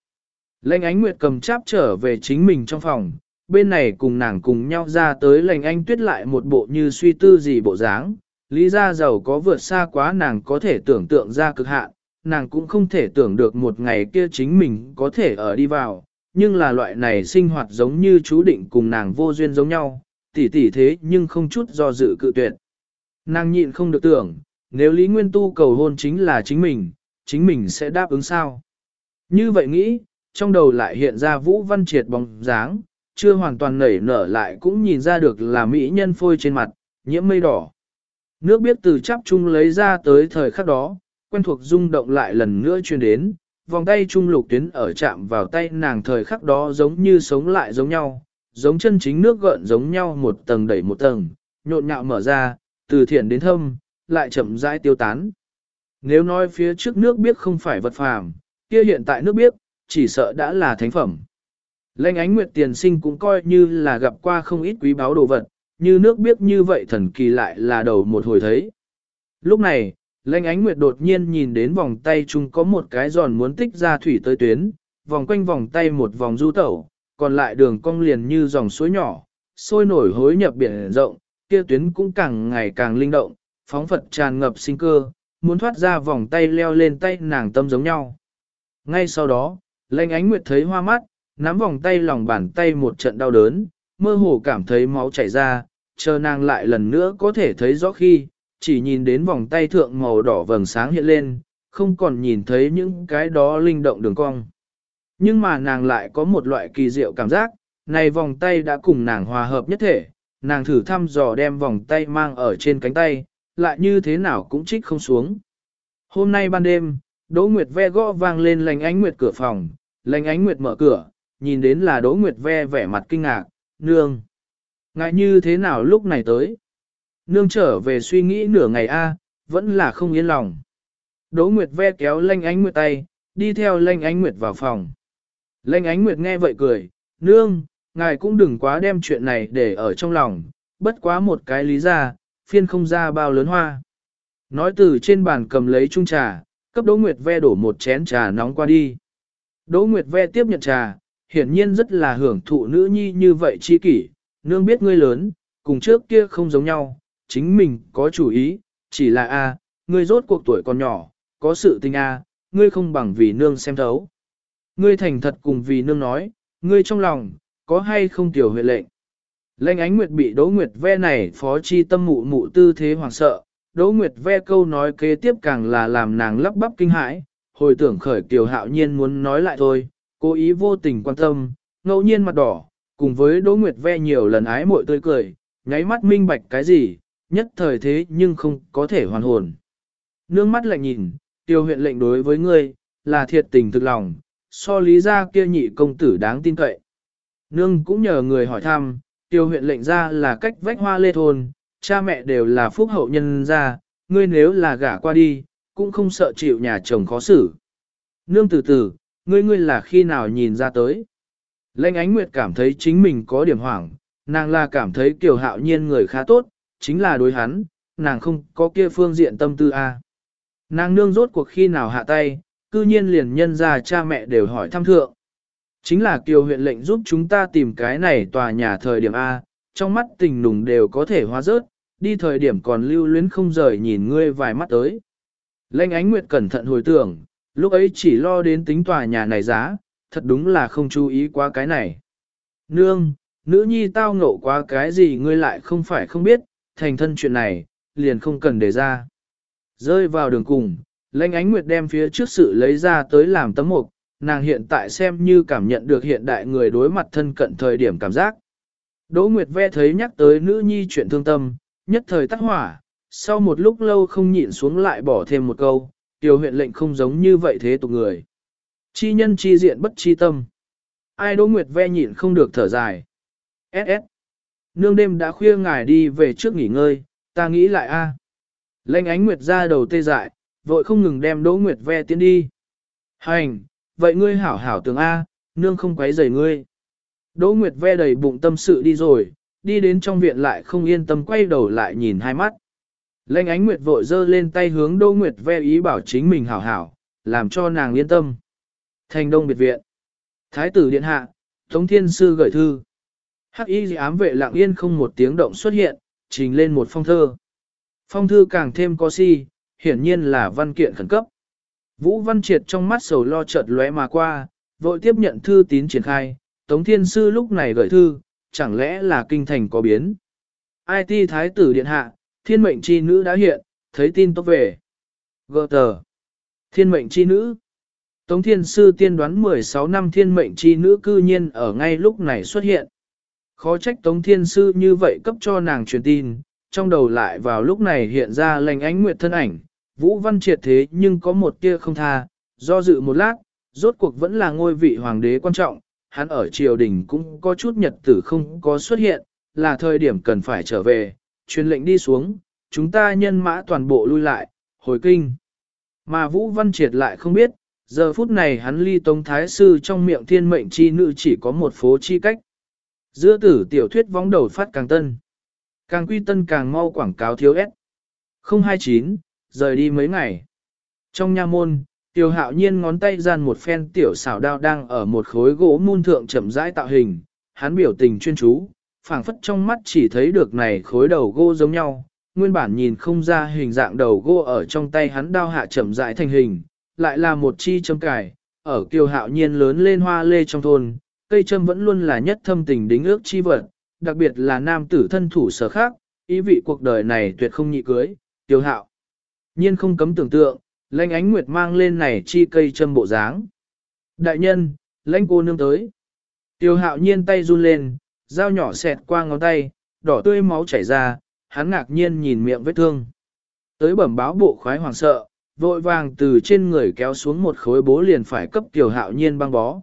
[SPEAKER 1] Lệnh ánh nguyệt cầm cháp trở về chính mình trong phòng, bên này cùng nàng cùng nhau ra tới lệnh anh tuyết lại một bộ như suy tư gì bộ dáng. Lý gia giàu có vượt xa quá nàng có thể tưởng tượng ra cực hạn, nàng cũng không thể tưởng được một ngày kia chính mình có thể ở đi vào, nhưng là loại này sinh hoạt giống như chú định cùng nàng vô duyên giống nhau, tỉ tỉ thế nhưng không chút do dự cự tuyệt. Nàng nhịn không được tưởng, nếu Lý Nguyên Tu cầu hôn chính là chính mình, chính mình sẽ đáp ứng sao. Như vậy nghĩ, trong đầu lại hiện ra Vũ Văn Triệt bóng dáng, chưa hoàn toàn nảy nở lại cũng nhìn ra được là mỹ nhân phôi trên mặt, nhiễm mây đỏ. Nước biết từ chắp chung lấy ra tới thời khắc đó, quen thuộc rung động lại lần nữa truyền đến, vòng tay trung lục tuyến ở chạm vào tay nàng thời khắc đó giống như sống lại giống nhau, giống chân chính nước gợn giống nhau một tầng đẩy một tầng, nhộn nhạo mở ra, từ thiện đến thâm, lại chậm rãi tiêu tán. Nếu nói phía trước nước biết không phải vật phàm, kia hiện tại nước biết, chỉ sợ đã là thánh phẩm. Lệnh ánh nguyệt tiền sinh cũng coi như là gặp qua không ít quý báu đồ vật, như nước biết như vậy thần kỳ lại là đầu một hồi thấy. Lúc này, lãnh ánh nguyệt đột nhiên nhìn đến vòng tay chung có một cái giòn muốn tích ra thủy tới tuyến, vòng quanh vòng tay một vòng du tẩu, còn lại đường cong liền như dòng suối nhỏ, sôi nổi hối nhập biển rộng, kia tuyến cũng càng ngày càng linh động, phóng phật tràn ngập sinh cơ, muốn thoát ra vòng tay leo lên tay nàng tâm giống nhau. Ngay sau đó, lãnh ánh nguyệt thấy hoa mắt, nắm vòng tay lòng bàn tay một trận đau đớn, mơ hồ cảm thấy máu chảy ra, chờ nàng lại lần nữa có thể thấy rõ khi, chỉ nhìn đến vòng tay thượng màu đỏ vầng sáng hiện lên, không còn nhìn thấy những cái đó linh động đường cong. Nhưng mà nàng lại có một loại kỳ diệu cảm giác, này vòng tay đã cùng nàng hòa hợp nhất thể, nàng thử thăm dò đem vòng tay mang ở trên cánh tay, lại như thế nào cũng trích không xuống. Hôm nay ban đêm, Đỗ Nguyệt ve gõ vang lên lành ánh Nguyệt cửa phòng, lành ánh Nguyệt mở cửa, nhìn đến là Đỗ Nguyệt ve vẻ mặt kinh ngạc, nương. Ngại như thế nào lúc này tới? Nương trở về suy nghĩ nửa ngày a, vẫn là không yên lòng. Đỗ Nguyệt ve kéo Lanh Ánh Nguyệt tay, đi theo Lanh Ánh Nguyệt vào phòng. Lanh Ánh Nguyệt nghe vậy cười, nương, ngài cũng đừng quá đem chuyện này để ở trong lòng, bất quá một cái lý ra, phiên không ra bao lớn hoa. Nói từ trên bàn cầm lấy chung trà, cấp Đỗ Nguyệt ve đổ một chén trà nóng qua đi. Đỗ Nguyệt ve tiếp nhận trà, hiển nhiên rất là hưởng thụ nữ nhi như vậy chi kỷ, nương biết ngươi lớn, cùng trước kia không giống nhau, chính mình có chủ ý, chỉ là a, ngươi rốt cuộc tuổi còn nhỏ, có sự tình a, ngươi không bằng vì nương xem thấu. Ngươi thành thật cùng vì nương nói, ngươi trong lòng, có hay không tiểu huệ lệnh. Lệnh ánh nguyệt bị Đỗ Nguyệt ve này phó chi tâm mụ mụ tư thế hoàng sợ, Đỗ Nguyệt ve câu nói kế tiếp càng là làm nàng lắp bắp kinh hãi, hồi tưởng khởi kiều hạo nhiên muốn nói lại thôi, cố ý vô tình quan tâm, ngẫu nhiên mặt đỏ, cùng với Đỗ Nguyệt ve nhiều lần ái muội tươi cười, nháy mắt minh bạch cái gì, nhất thời thế nhưng không có thể hoàn hồn. Nương mắt lại nhìn, tiêu huyện lệnh đối với ngươi, là thiệt tình thực lòng, so lý ra kia nhị công tử đáng tin cậy. Nương cũng nhờ người hỏi thăm, tiêu huyện lệnh ra là cách vách hoa lê thôn, cha mẹ đều là phúc hậu nhân ra, ngươi nếu là gả qua đi, cũng không sợ chịu nhà chồng khó xử. Nương từ từ, ngươi ngươi là khi nào nhìn ra tới. Lệnh ánh nguyệt cảm thấy chính mình có điểm hoảng, nàng là cảm thấy kiều hạo nhiên người khá tốt, chính là đối hắn, nàng không có kia phương diện tâm tư a. Nàng nương rốt cuộc khi nào hạ tay, cư nhiên liền nhân ra cha mẹ đều hỏi thăm thượng. Chính là kiều huyện lệnh giúp chúng ta tìm cái này tòa nhà thời điểm A, trong mắt tình nùng đều có thể hóa rớt, đi thời điểm còn lưu luyến không rời nhìn ngươi vài mắt tới. Lệnh ánh nguyệt cẩn thận hồi tưởng, lúc ấy chỉ lo đến tính tòa nhà này giá, thật đúng là không chú ý quá cái này. Nương, nữ nhi tao ngộ quá cái gì ngươi lại không phải không biết, thành thân chuyện này, liền không cần để ra. Rơi vào đường cùng, lãnh ánh nguyệt đem phía trước sự lấy ra tới làm tấm mục, nàng hiện tại xem như cảm nhận được hiện đại người đối mặt thân cận thời điểm cảm giác. Đỗ Nguyệt ve thấy nhắc tới nữ nhi chuyện thương tâm, nhất thời tắt hỏa, sau một lúc lâu không nhịn xuống lại bỏ thêm một câu, tiểu huyện lệnh không giống như vậy thế tục người. Chi nhân chi diện bất chi tâm. Ai Đỗ Nguyệt ve nhịn không được thở dài. S.S. Nương đêm đã khuya ngài đi về trước nghỉ ngơi, ta nghĩ lại a. Lệnh ánh Nguyệt ra đầu tê dại, vội không ngừng đem Đỗ Nguyệt ve tiến đi. Hành, vậy ngươi hảo hảo tường A, nương không quấy rầy ngươi. Đỗ Nguyệt ve đầy bụng tâm sự đi rồi, đi đến trong viện lại không yên tâm quay đầu lại nhìn hai mắt. Lênh ánh Nguyệt vội dơ lên tay hướng Đỗ Nguyệt ve ý bảo chính mình hảo hảo, làm cho nàng yên tâm. Thành đông biệt viện. Thái tử điện hạ, Tống Thiên Sư gửi thư. Hắc y ám vệ lặng yên không một tiếng động xuất hiện, trình lên một phong thơ. Phong thư càng thêm có si, hiển nhiên là văn kiện khẩn cấp. Vũ Văn Triệt trong mắt sầu lo chợt lóe mà qua, vội tiếp nhận thư tín triển khai, Tống Thiên Sư lúc này gửi thư, chẳng lẽ là kinh thành có biến. Ai ti Thái tử Điện Hạ, thiên mệnh chi nữ đã hiện, thấy tin tốt về. Gơ tờ. Thiên mệnh chi nữ. Tống Thiên Sư tiên đoán 16 năm thiên mệnh chi nữ cư nhiên ở ngay lúc này xuất hiện. Khó trách Tống Thiên Sư như vậy cấp cho nàng truyền tin, trong đầu lại vào lúc này hiện ra lành ánh nguyệt thân ảnh, Vũ Văn Triệt thế nhưng có một tia không tha, do dự một lát, rốt cuộc vẫn là ngôi vị hoàng đế quan trọng, hắn ở triều đình cũng có chút nhật tử không có xuất hiện, là thời điểm cần phải trở về, truyền lệnh đi xuống, chúng ta nhân mã toàn bộ lui lại, hồi kinh. Mà Vũ Văn Triệt lại không biết, giờ phút này hắn ly tông thái sư trong miệng thiên mệnh chi nữ chỉ có một phố chi cách. Giữa tử tiểu thuyết vóng đầu phát càng tân. Càng quy tân càng mau quảng cáo thiếu ép. 029, rời đi mấy ngày. Trong nha môn, tiểu hạo nhiên ngón tay gian một phen tiểu xảo đao đang ở một khối gỗ mun thượng chậm rãi tạo hình, hắn biểu tình chuyên chú, phảng phất trong mắt chỉ thấy được này khối đầu gỗ giống nhau, nguyên bản nhìn không ra hình dạng đầu gỗ ở trong tay hắn đao hạ chậm rãi thành hình, lại là một chi châm cài, ở kiều hạo nhiên lớn lên hoa lê trong thôn, cây châm vẫn luôn là nhất thâm tình đính ước chi vật, đặc biệt là nam tử thân thủ sở khác, ý vị cuộc đời này tuyệt không nhị cưới, tiêu hạo. Nhiên không cấm tưởng tượng, lãnh ánh nguyệt mang lên này chi cây châm bộ dáng. Đại nhân, lãnh cô nương tới. Tiêu hạo nhiên tay run lên, dao nhỏ xẹt qua ngón tay, đỏ tươi máu chảy ra, hắn ngạc nhiên nhìn miệng vết thương. Tới bẩm báo bộ khoái hoàng sợ, vội vàng từ trên người kéo xuống một khối bố liền phải cấp tiểu hạo nhiên băng bó.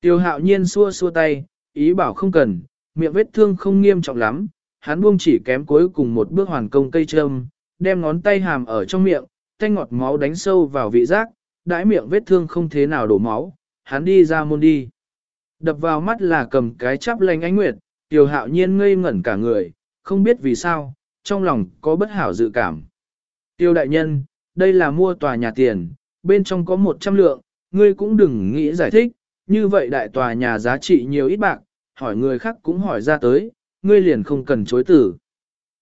[SPEAKER 1] Tiểu hạo nhiên xua xua tay, ý bảo không cần, miệng vết thương không nghiêm trọng lắm, hắn buông chỉ kém cuối cùng một bước hoàn công cây châm, đem ngón tay hàm ở trong miệng, thanh ngọt máu đánh sâu vào vị giác, đãi miệng vết thương không thế nào đổ máu, hắn đi ra môn đi. Đập vào mắt là cầm cái chắp lanh ánh nguyệt, tiểu hạo nhiên ngây ngẩn cả người, không biết vì sao, trong lòng có bất hảo dự cảm. Tiêu đại nhân, đây là mua tòa nhà tiền, bên trong có 100 lượng, ngươi cũng đừng nghĩ giải thích, như vậy đại tòa nhà giá trị nhiều ít bạc, hỏi người khác cũng hỏi ra tới, ngươi liền không cần chối tử.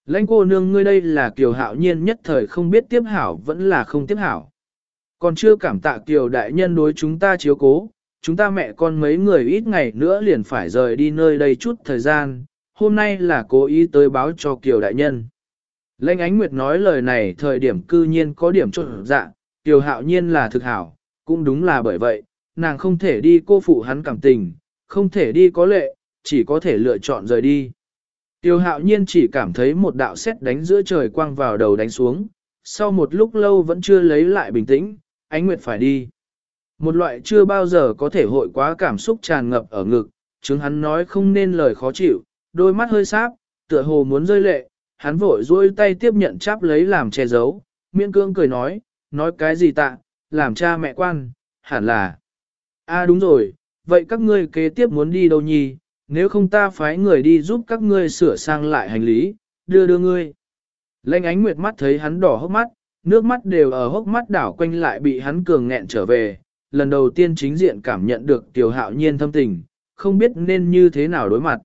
[SPEAKER 1] Lãnh cô nương ngươi đây là kiều hạo nhiên nhất thời không biết tiếp hảo vẫn là không tiếp hảo. Còn chưa cảm tạ kiều đại nhân đối chúng ta chiếu cố, chúng ta mẹ con mấy người ít ngày nữa liền phải rời đi nơi đây chút thời gian, hôm nay là cố ý tới báo cho kiều đại nhân. lênh ánh nguyệt nói lời này thời điểm cư nhiên có điểm trộn dạ, kiều hạo nhiên là thực hảo, cũng đúng là bởi vậy, nàng không thể đi cô phụ hắn cảm tình, không thể đi có lệ, chỉ có thể lựa chọn rời đi. Tiêu hạo nhiên chỉ cảm thấy một đạo sét đánh giữa trời quang vào đầu đánh xuống, sau một lúc lâu vẫn chưa lấy lại bình tĩnh, ánh nguyệt phải đi. Một loại chưa bao giờ có thể hội quá cảm xúc tràn ngập ở ngực, chứng hắn nói không nên lời khó chịu, đôi mắt hơi sáp, tựa hồ muốn rơi lệ, hắn vội duỗi tay tiếp nhận chắp lấy làm che giấu, miễn cương cười nói, nói cái gì tạ, làm cha mẹ quan, hẳn là. a đúng rồi, vậy các ngươi kế tiếp muốn đi đâu nhì, nếu không ta phái người đi giúp các ngươi sửa sang lại hành lý, đưa đưa ngươi. Lênh ánh nguyệt mắt thấy hắn đỏ hốc mắt, nước mắt đều ở hốc mắt đảo quanh lại bị hắn cường nghẹn trở về, lần đầu tiên chính diện cảm nhận được tiểu hạo nhiên thâm tình, không biết nên như thế nào đối mặt.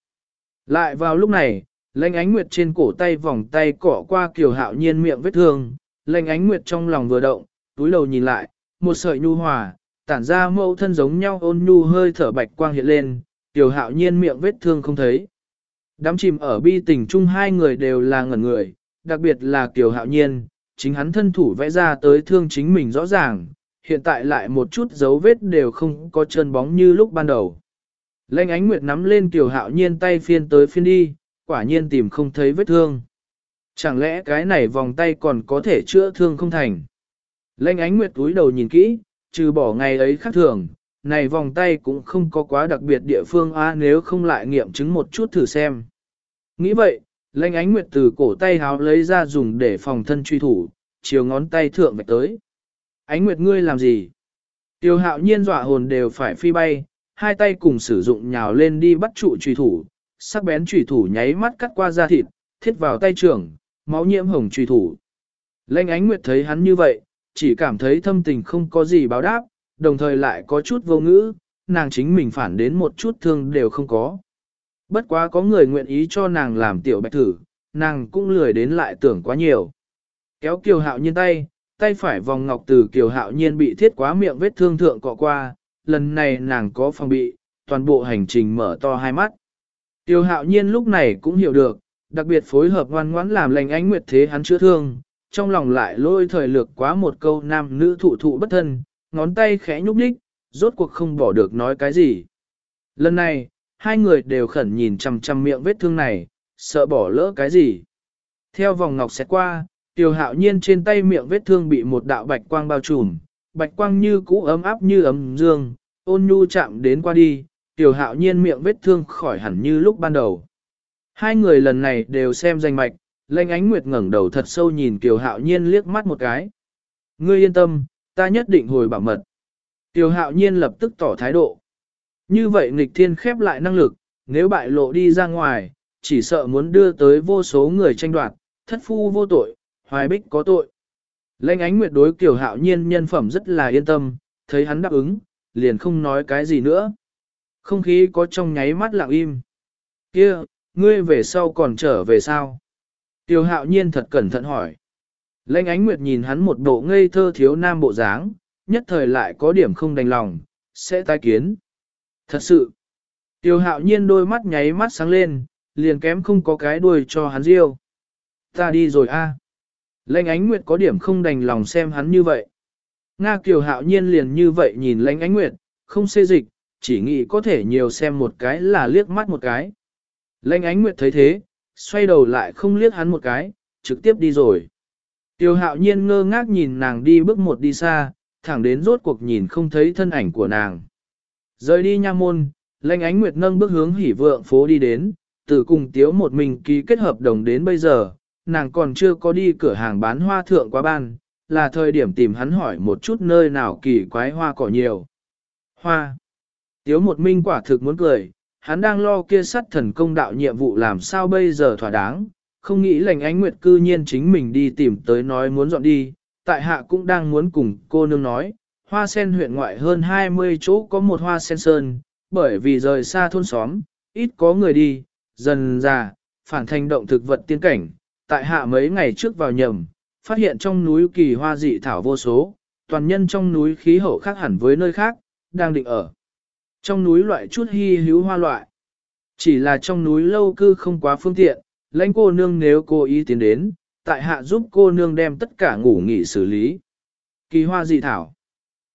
[SPEAKER 1] Lại vào lúc này, lênh ánh nguyệt trên cổ tay vòng tay cỏ qua kiểu hạo nhiên miệng vết thương, lênh ánh nguyệt trong lòng vừa động, túi đầu nhìn lại, một sợi nhu hòa, tản ra mẫu thân giống nhau ôn nhu hơi thở bạch quang hiện lên, tiểu hạo nhiên miệng vết thương không thấy. Đám chìm ở bi tình chung hai người đều là ngẩn người, đặc biệt là tiểu hạo nhiên, chính hắn thân thủ vẽ ra tới thương chính mình rõ ràng, hiện tại lại một chút dấu vết đều không có chân bóng như lúc ban đầu. Lênh ánh nguyệt nắm lên tiểu hạo nhiên tay phiên tới phiên đi, quả nhiên tìm không thấy vết thương. Chẳng lẽ cái này vòng tay còn có thể chữa thương không thành? Lênh ánh nguyệt túi đầu nhìn kỹ, trừ bỏ ngày ấy khác thường, này vòng tay cũng không có quá đặc biệt địa phương a nếu không lại nghiệm chứng một chút thử xem. Nghĩ vậy, lênh ánh nguyệt từ cổ tay háo lấy ra dùng để phòng thân truy thủ, chiều ngón tay thượng vạch tới. Ánh nguyệt ngươi làm gì? Tiêu hạo nhiên dọa hồn đều phải phi bay, hai tay cùng sử dụng nhào lên đi bắt trụ trùy thủ, sắc bén trùy thủ nháy mắt cắt qua da thịt, thiết vào tay trưởng, máu nhiễm hồng trùy thủ. Lênh ánh nguyệt thấy hắn như vậy, chỉ cảm thấy thâm tình không có gì báo đáp, đồng thời lại có chút vô ngữ, nàng chính mình phản đến một chút thương đều không có. Bất quá có người nguyện ý cho nàng làm tiểu bạch thử, nàng cũng lười đến lại tưởng quá nhiều. Kéo kiều hạo nhiên tay, tay phải vòng ngọc từ kiều hạo nhiên bị thiết quá miệng vết thương thượng cọ qua, lần này nàng có phòng bị, toàn bộ hành trình mở to hai mắt. Kiều hạo nhiên lúc này cũng hiểu được, đặc biệt phối hợp ngoan ngoãn làm lành ánh nguyệt thế hắn chữa thương, trong lòng lại lôi thời lược quá một câu nam nữ thụ thụ bất thân, ngón tay khẽ nhúc nhích, rốt cuộc không bỏ được nói cái gì. Lần này, hai người đều khẩn nhìn chằm chằm miệng vết thương này, sợ bỏ lỡ cái gì. Theo vòng ngọc xét qua, tiểu hạo nhiên trên tay miệng vết thương bị một đạo bạch quang bao trùm, bạch quang như cũ ấm áp như ấm dương, ôn nhu chạm đến qua đi, tiểu hạo nhiên miệng vết thương khỏi hẳn như lúc ban đầu. Hai người lần này đều xem danh mạch, lênh ánh nguyệt ngẩng đầu thật sâu nhìn tiểu hạo nhiên liếc mắt một cái. Ngươi yên tâm, ta nhất định hồi bảo mật. Tiểu hạo nhiên lập tức tỏ thái độ. Như vậy nghịch thiên khép lại năng lực, nếu bại lộ đi ra ngoài, chỉ sợ muốn đưa tới vô số người tranh đoạt, thất phu vô tội, hoài bích có tội. Lệnh ánh nguyệt đối kiểu hạo nhiên nhân phẩm rất là yên tâm, thấy hắn đáp ứng, liền không nói cái gì nữa. Không khí có trong nháy mắt lặng im. kia ngươi về sau còn trở về sao? Tiểu hạo nhiên thật cẩn thận hỏi. Lệnh ánh nguyệt nhìn hắn một bộ ngây thơ thiếu nam bộ dáng, nhất thời lại có điểm không đành lòng, sẽ tai kiến. Thật sự, Tiểu hạo nhiên đôi mắt nháy mắt sáng lên, liền kém không có cái đuôi cho hắn riêu. Ta đi rồi a. À. Lệnh ánh nguyệt có điểm không đành lòng xem hắn như vậy. Nga kiều hạo nhiên liền như vậy nhìn lãnh ánh nguyệt, không xê dịch, chỉ nghĩ có thể nhiều xem một cái là liếc mắt một cái. Lãnh ánh nguyệt thấy thế, xoay đầu lại không liếc hắn một cái, trực tiếp đi rồi. Tiêu hạo nhiên ngơ ngác nhìn nàng đi bước một đi xa, thẳng đến rốt cuộc nhìn không thấy thân ảnh của nàng. Rời đi nha môn, lãnh ánh nguyệt nâng bước hướng hỉ vượng phố đi đến, từ cùng tiếu một mình ký kết hợp đồng đến bây giờ, nàng còn chưa có đi cửa hàng bán hoa thượng quá ban, là thời điểm tìm hắn hỏi một chút nơi nào kỳ quái hoa cỏ nhiều. Hoa. Tiếu một minh quả thực muốn cười, hắn đang lo kia sắt thần công đạo nhiệm vụ làm sao bây giờ thỏa đáng, không nghĩ lành ánh nguyệt cư nhiên chính mình đi tìm tới nói muốn dọn đi, tại hạ cũng đang muốn cùng cô nương nói, hoa sen huyện ngoại hơn 20 chỗ có một hoa sen sơn, bởi vì rời xa thôn xóm, ít có người đi, dần già, phản thành động thực vật tiên cảnh, tại hạ mấy ngày trước vào nhầm, phát hiện trong núi kỳ hoa dị thảo vô số, toàn nhân trong núi khí hậu khác hẳn với nơi khác, đang định ở. Trong núi loại chút hy hữu hoa loại. Chỉ là trong núi lâu cư không quá phương tiện, lãnh cô nương nếu cô ý tiến đến, tại hạ giúp cô nương đem tất cả ngủ nghỉ xử lý. Kỳ hoa dị thảo.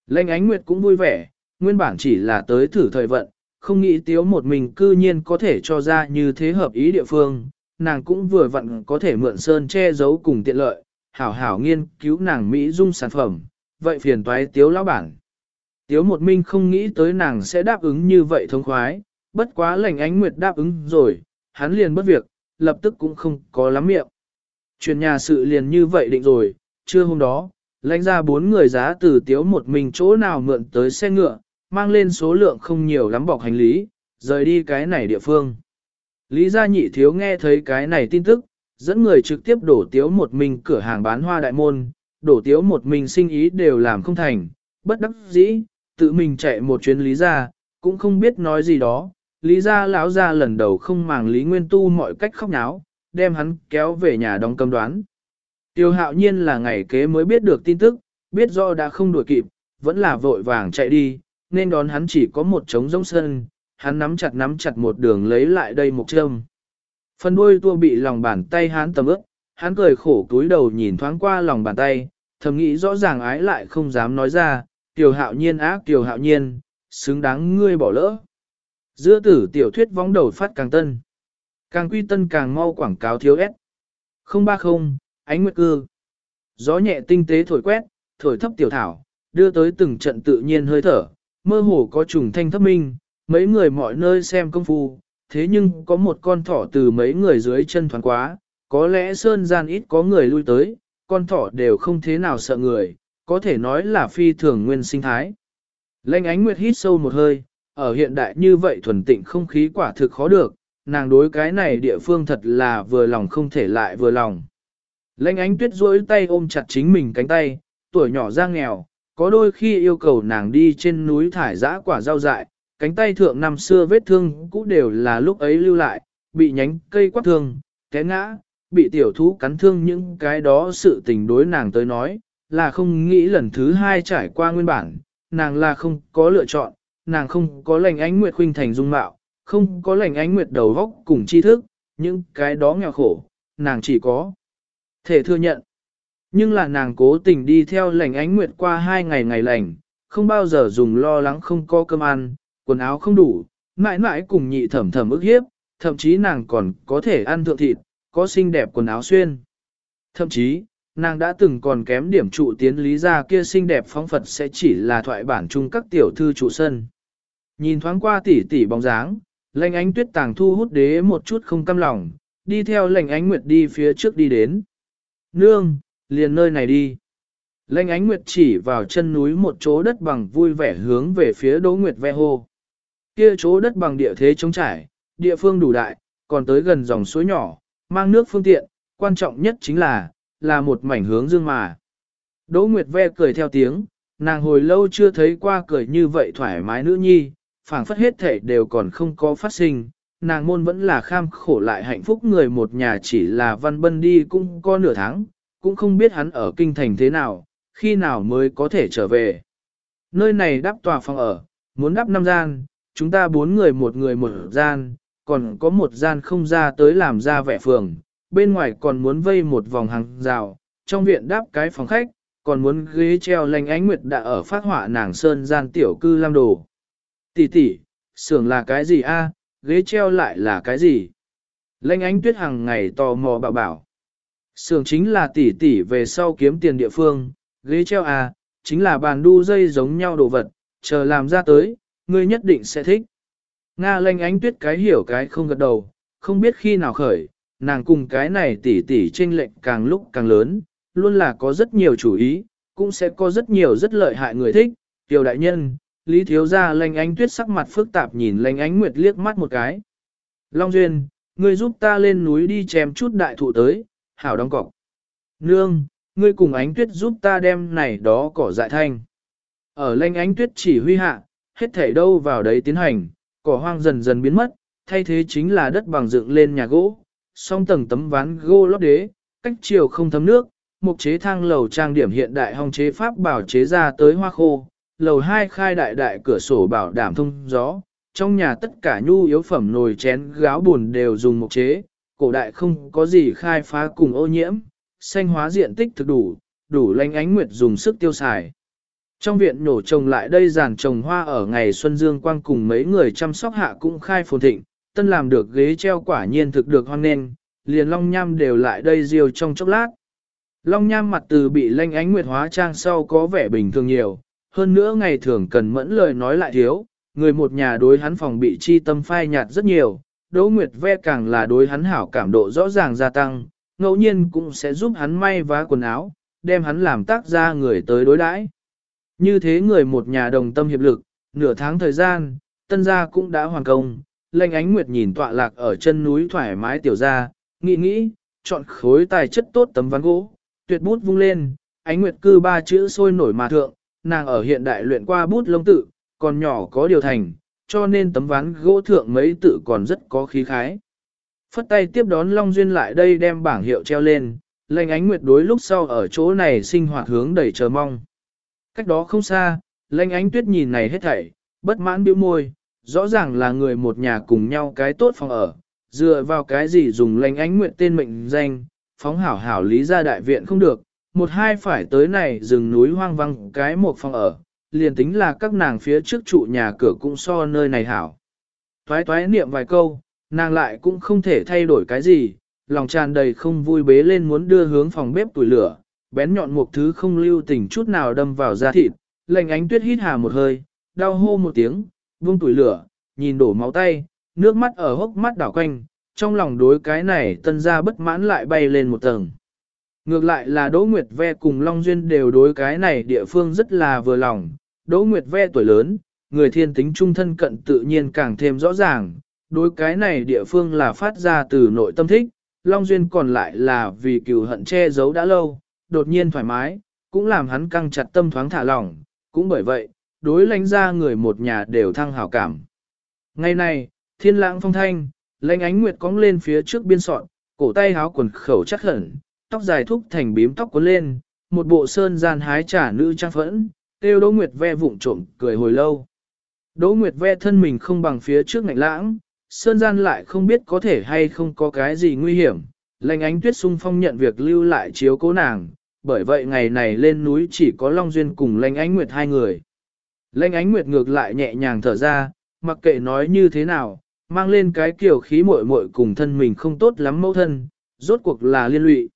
[SPEAKER 1] Lãnh ánh nguyệt cũng vui vẻ, nguyên bản chỉ là tới thử thời vận, không nghĩ tiếu một mình cư nhiên có thể cho ra như thế hợp ý địa phương, nàng cũng vừa vặn có thể mượn sơn che giấu cùng tiện lợi, hảo hảo nghiên cứu nàng Mỹ dung sản phẩm, vậy phiền toái tiếu lão bản. Tiếu một minh không nghĩ tới nàng sẽ đáp ứng như vậy thông khoái, bất quá lệnh ánh nguyệt đáp ứng rồi, hắn liền bất việc, lập tức cũng không có lắm miệng. Chuyện nhà sự liền như vậy định rồi, trưa hôm đó, lãnh ra bốn người giá từ tiếu một mình chỗ nào mượn tới xe ngựa, mang lên số lượng không nhiều lắm bọc hành lý, rời đi cái này địa phương. Lý gia nhị thiếu nghe thấy cái này tin tức, dẫn người trực tiếp đổ tiếu một mình cửa hàng bán hoa đại môn, đổ tiếu một mình sinh ý đều làm không thành, bất đắc dĩ, tự mình chạy một chuyến lý gia, cũng không biết nói gì đó. Lý gia lão gia lần đầu không màng Lý Nguyên Tu mọi cách khóc náo, đem hắn kéo về nhà đóng cầm đoán. Tiêu hạo nhiên là ngày kế mới biết được tin tức, biết do đã không đuổi kịp, vẫn là vội vàng chạy đi, nên đón hắn chỉ có một trống rỗng sân, hắn nắm chặt nắm chặt một đường lấy lại đây một châm. Phần đuôi tua bị lòng bàn tay hắn tầm ướp, hắn cười khổ túi đầu nhìn thoáng qua lòng bàn tay, thầm nghĩ rõ ràng ái lại không dám nói ra, tiểu hạo nhiên ác tiểu hạo nhiên, xứng đáng ngươi bỏ lỡ. Giữa tử tiểu thuyết vóng đầu phát càng tân. Càng quy tân càng mau quảng cáo thiếu ép. 030, ánh nguyệt cư. Gió nhẹ tinh tế thổi quét, thổi thấp tiểu thảo, đưa tới từng trận tự nhiên hơi thở, mơ hồ có trùng thanh thấp minh, mấy người mọi nơi xem công phu, thế nhưng có một con thỏ từ mấy người dưới chân thoáng quá, có lẽ sơn gian ít có người lui tới, con thỏ đều không thế nào sợ người, có thể nói là phi thường nguyên sinh thái. Lênh ánh nguyệt hít sâu một hơi, ở hiện đại như vậy thuần tịnh không khí quả thực khó được, nàng đối cái này địa phương thật là vừa lòng không thể lại vừa lòng. Lênh ánh tuyết duỗi tay ôm chặt chính mình cánh tay, tuổi nhỏ ra nghèo, có đôi khi yêu cầu nàng đi trên núi thải dã quả rau dại, cánh tay thượng năm xưa vết thương cũng đều là lúc ấy lưu lại, bị nhánh cây quát thương, té ngã, bị tiểu thú cắn thương những cái đó sự tình đối nàng tới nói, là không nghĩ lần thứ hai trải qua nguyên bản, nàng là không có lựa chọn, nàng không có lành ánh nguyệt khuynh thành dung mạo, không có lành ánh nguyệt đầu vóc cùng tri thức, những cái đó nghèo khổ, nàng chỉ có thể thừa nhận. Nhưng là nàng cố tình đi theo lành ánh nguyệt qua hai ngày ngày lành, không bao giờ dùng lo lắng không có cơm ăn, quần áo không đủ, mãi mãi cùng nhị thẩm thẩm ức hiếp, thậm chí nàng còn có thể ăn thượng thịt, có xinh đẹp quần áo xuyên. Thậm chí, nàng đã từng còn kém điểm trụ tiến lý ra kia xinh đẹp phong Phật sẽ chỉ là thoại bản chung các tiểu thư trụ sân. Nhìn thoáng qua tỉ tỉ bóng dáng, lệnh ánh tuyết tàng thu hút đế một chút không căm lòng, đi theo lệnh ánh nguyệt đi phía trước đi đến. Nương, liền nơi này đi. Lệnh ánh nguyệt chỉ vào chân núi một chỗ đất bằng vui vẻ hướng về phía đỗ nguyệt ve hô. Kia chỗ đất bằng địa thế trống trải, địa phương đủ đại, còn tới gần dòng suối nhỏ, mang nước phương tiện, quan trọng nhất chính là, là một mảnh hướng dương mà. Đỗ Nguyệt ve cười theo tiếng, nàng hồi lâu chưa thấy qua cười như vậy thoải mái nữ nhi, phảng phất hết thể đều còn không có phát sinh, nàng môn vẫn là kham khổ lại hạnh phúc người một nhà chỉ là văn bân đi cũng có nửa tháng, cũng không biết hắn ở kinh thành thế nào, khi nào mới có thể trở về. Nơi này đắp tòa phòng ở, muốn đắp năm gian, chúng ta bốn người một người một gian, còn có một gian không ra tới làm ra vẻ phường, bên ngoài còn muốn vây một vòng hàng rào, trong viện đáp cái phòng khách, còn muốn ghế treo lành ánh nguyệt đã ở phát họa nàng sơn gian tiểu cư lam đồ. Tỷ tỷ, xưởng là cái gì a? ghế treo lại là cái gì? lanh ánh tuyết hàng ngày tò mò bảo bảo. Sưởng chính là tỷ tỷ về sau kiếm tiền địa phương, ghế treo à, chính là bàn đu dây giống nhau đồ vật, chờ làm ra tới, ngươi nhất định sẽ thích. Nga lanh ánh tuyết cái hiểu cái không gật đầu, không biết khi nào khởi, nàng cùng cái này tỉ tỉ tranh lệnh càng lúc càng lớn, luôn là có rất nhiều chủ ý, cũng sẽ có rất nhiều rất lợi hại người thích. Tiểu đại nhân, Lý Thiếu Gia lanh ánh tuyết sắc mặt phức tạp nhìn lanh ánh nguyệt liếc mắt một cái. Long Duyên, ngươi giúp ta lên núi đi chém chút đại thụ tới, hảo đóng cọc. Nương, ngươi cùng ánh tuyết giúp ta đem này đó cỏ dại thanh. Ở lanh ánh tuyết chỉ huy hạ, hết thể đâu vào đấy tiến hành, cỏ hoang dần dần biến mất, thay thế chính là đất bằng dựng lên nhà gỗ, song tầng tấm ván gỗ lót đế, cách chiều không thấm nước, mục chế thang lầu trang điểm hiện đại hong chế pháp bảo chế ra tới hoa khô, lầu hai khai đại đại cửa sổ bảo đảm thông gió, trong nhà tất cả nhu yếu phẩm nồi chén gáo buồn đều dùng mục chế, cổ đại không có gì khai phá cùng ô nhiễm, xanh hóa diện tích thực đủ, đủ lanh ánh nguyệt dùng sức tiêu xài. Trong viện nổ trồng lại đây giàn trồng hoa ở ngày Xuân Dương Quang cùng mấy người chăm sóc hạ cũng khai phồn thịnh, tân làm được ghế treo quả nhiên thực được hoan nên liền long nham đều lại đây riêu trong chốc lát. Long nham mặt từ bị lanh ánh nguyệt hóa trang sau có vẻ bình thường nhiều, hơn nữa ngày thường cần mẫn lời nói lại thiếu, người một nhà đối hắn phòng bị chi tâm phai nhạt rất nhiều, Đỗ Nguyệt ve càng là đối hắn hảo cảm độ rõ ràng gia tăng, ngẫu nhiên cũng sẽ giúp hắn may vá quần áo, đem hắn làm tác ra người tới đối đãi. Như thế người một nhà đồng tâm hiệp lực, nửa tháng thời gian, tân gia cũng đã hoàn công, lệnh ánh nguyệt nhìn tọa lạc ở chân núi thoải mái tiểu ra, nghĩ nghĩ, chọn khối tài chất tốt tấm ván gỗ, tuyệt bút vung lên, ánh nguyệt cư ba chữ sôi nổi mà thượng, nàng ở hiện đại luyện qua bút lông tự, còn nhỏ có điều thành, cho nên tấm ván gỗ thượng mấy tự còn rất có khí khái. Phất tay tiếp đón Long Duyên lại đây đem bảng hiệu treo lên, lệnh ánh nguyệt đối lúc sau ở chỗ này sinh hoạt hướng đầy chờ mong. Cách đó không xa, lanh ánh tuyết nhìn này hết thảy, bất mãn bĩu môi, rõ ràng là người một nhà cùng nhau cái tốt phòng ở, dựa vào cái gì dùng lanh ánh nguyện tên mệnh danh, phóng hảo hảo lý ra đại viện không được, một hai phải tới này rừng núi hoang vắng cái một phòng ở, liền tính là các nàng phía trước trụ nhà cửa cũng so nơi này hảo. Thoái thoái niệm vài câu, nàng lại cũng không thể thay đổi cái gì, lòng tràn đầy không vui bế lên muốn đưa hướng phòng bếp tuổi lửa, bén nhọn một thứ không lưu tình chút nào đâm vào da thịt, lệnh ánh tuyết hít hà một hơi, đau hô một tiếng, vung tuổi lửa, nhìn đổ máu tay, nước mắt ở hốc mắt đảo quanh, trong lòng đối cái này tân ra bất mãn lại bay lên một tầng. Ngược lại là Đỗ Nguyệt Ve cùng Long Duyên đều đối cái này địa phương rất là vừa lòng, Đỗ Nguyệt Ve tuổi lớn, người thiên tính trung thân cận tự nhiên càng thêm rõ ràng, đối cái này địa phương là phát ra từ nội tâm thích, Long Duyên còn lại là vì cừu hận che giấu đã lâu, đột nhiên thoải mái, cũng làm hắn căng chặt tâm thoáng thả lỏng, cũng bởi vậy, đối lãnh ra người một nhà đều thăng hảo cảm. Ngày này, thiên lãng phong thanh, lãnh ánh nguyệt cong lên phía trước biên sọn, cổ tay háo quần khẩu chắc hẳn, tóc dài thúc thành bím tóc cuốn lên, một bộ sơn gian hái trả nữ trang phẫn, tiêu Đỗ Nguyệt ve vụng trộm cười hồi lâu. Đỗ Nguyệt ve thân mình không bằng phía trước ngạnh lãng, sơn gian lại không biết có thể hay không có cái gì nguy hiểm, lệnh ánh tuyết sung phong nhận việc lưu lại chiếu cố nàng, bởi vậy ngày này lên núi chỉ có Long Duyên cùng Lanh ánh nguyệt hai người. Lanh ánh nguyệt ngược lại nhẹ nhàng thở ra, mặc kệ nói như thế nào, mang lên cái kiểu khí muội muội cùng thân mình không tốt lắm mẫu thân, rốt cuộc là liên lụy.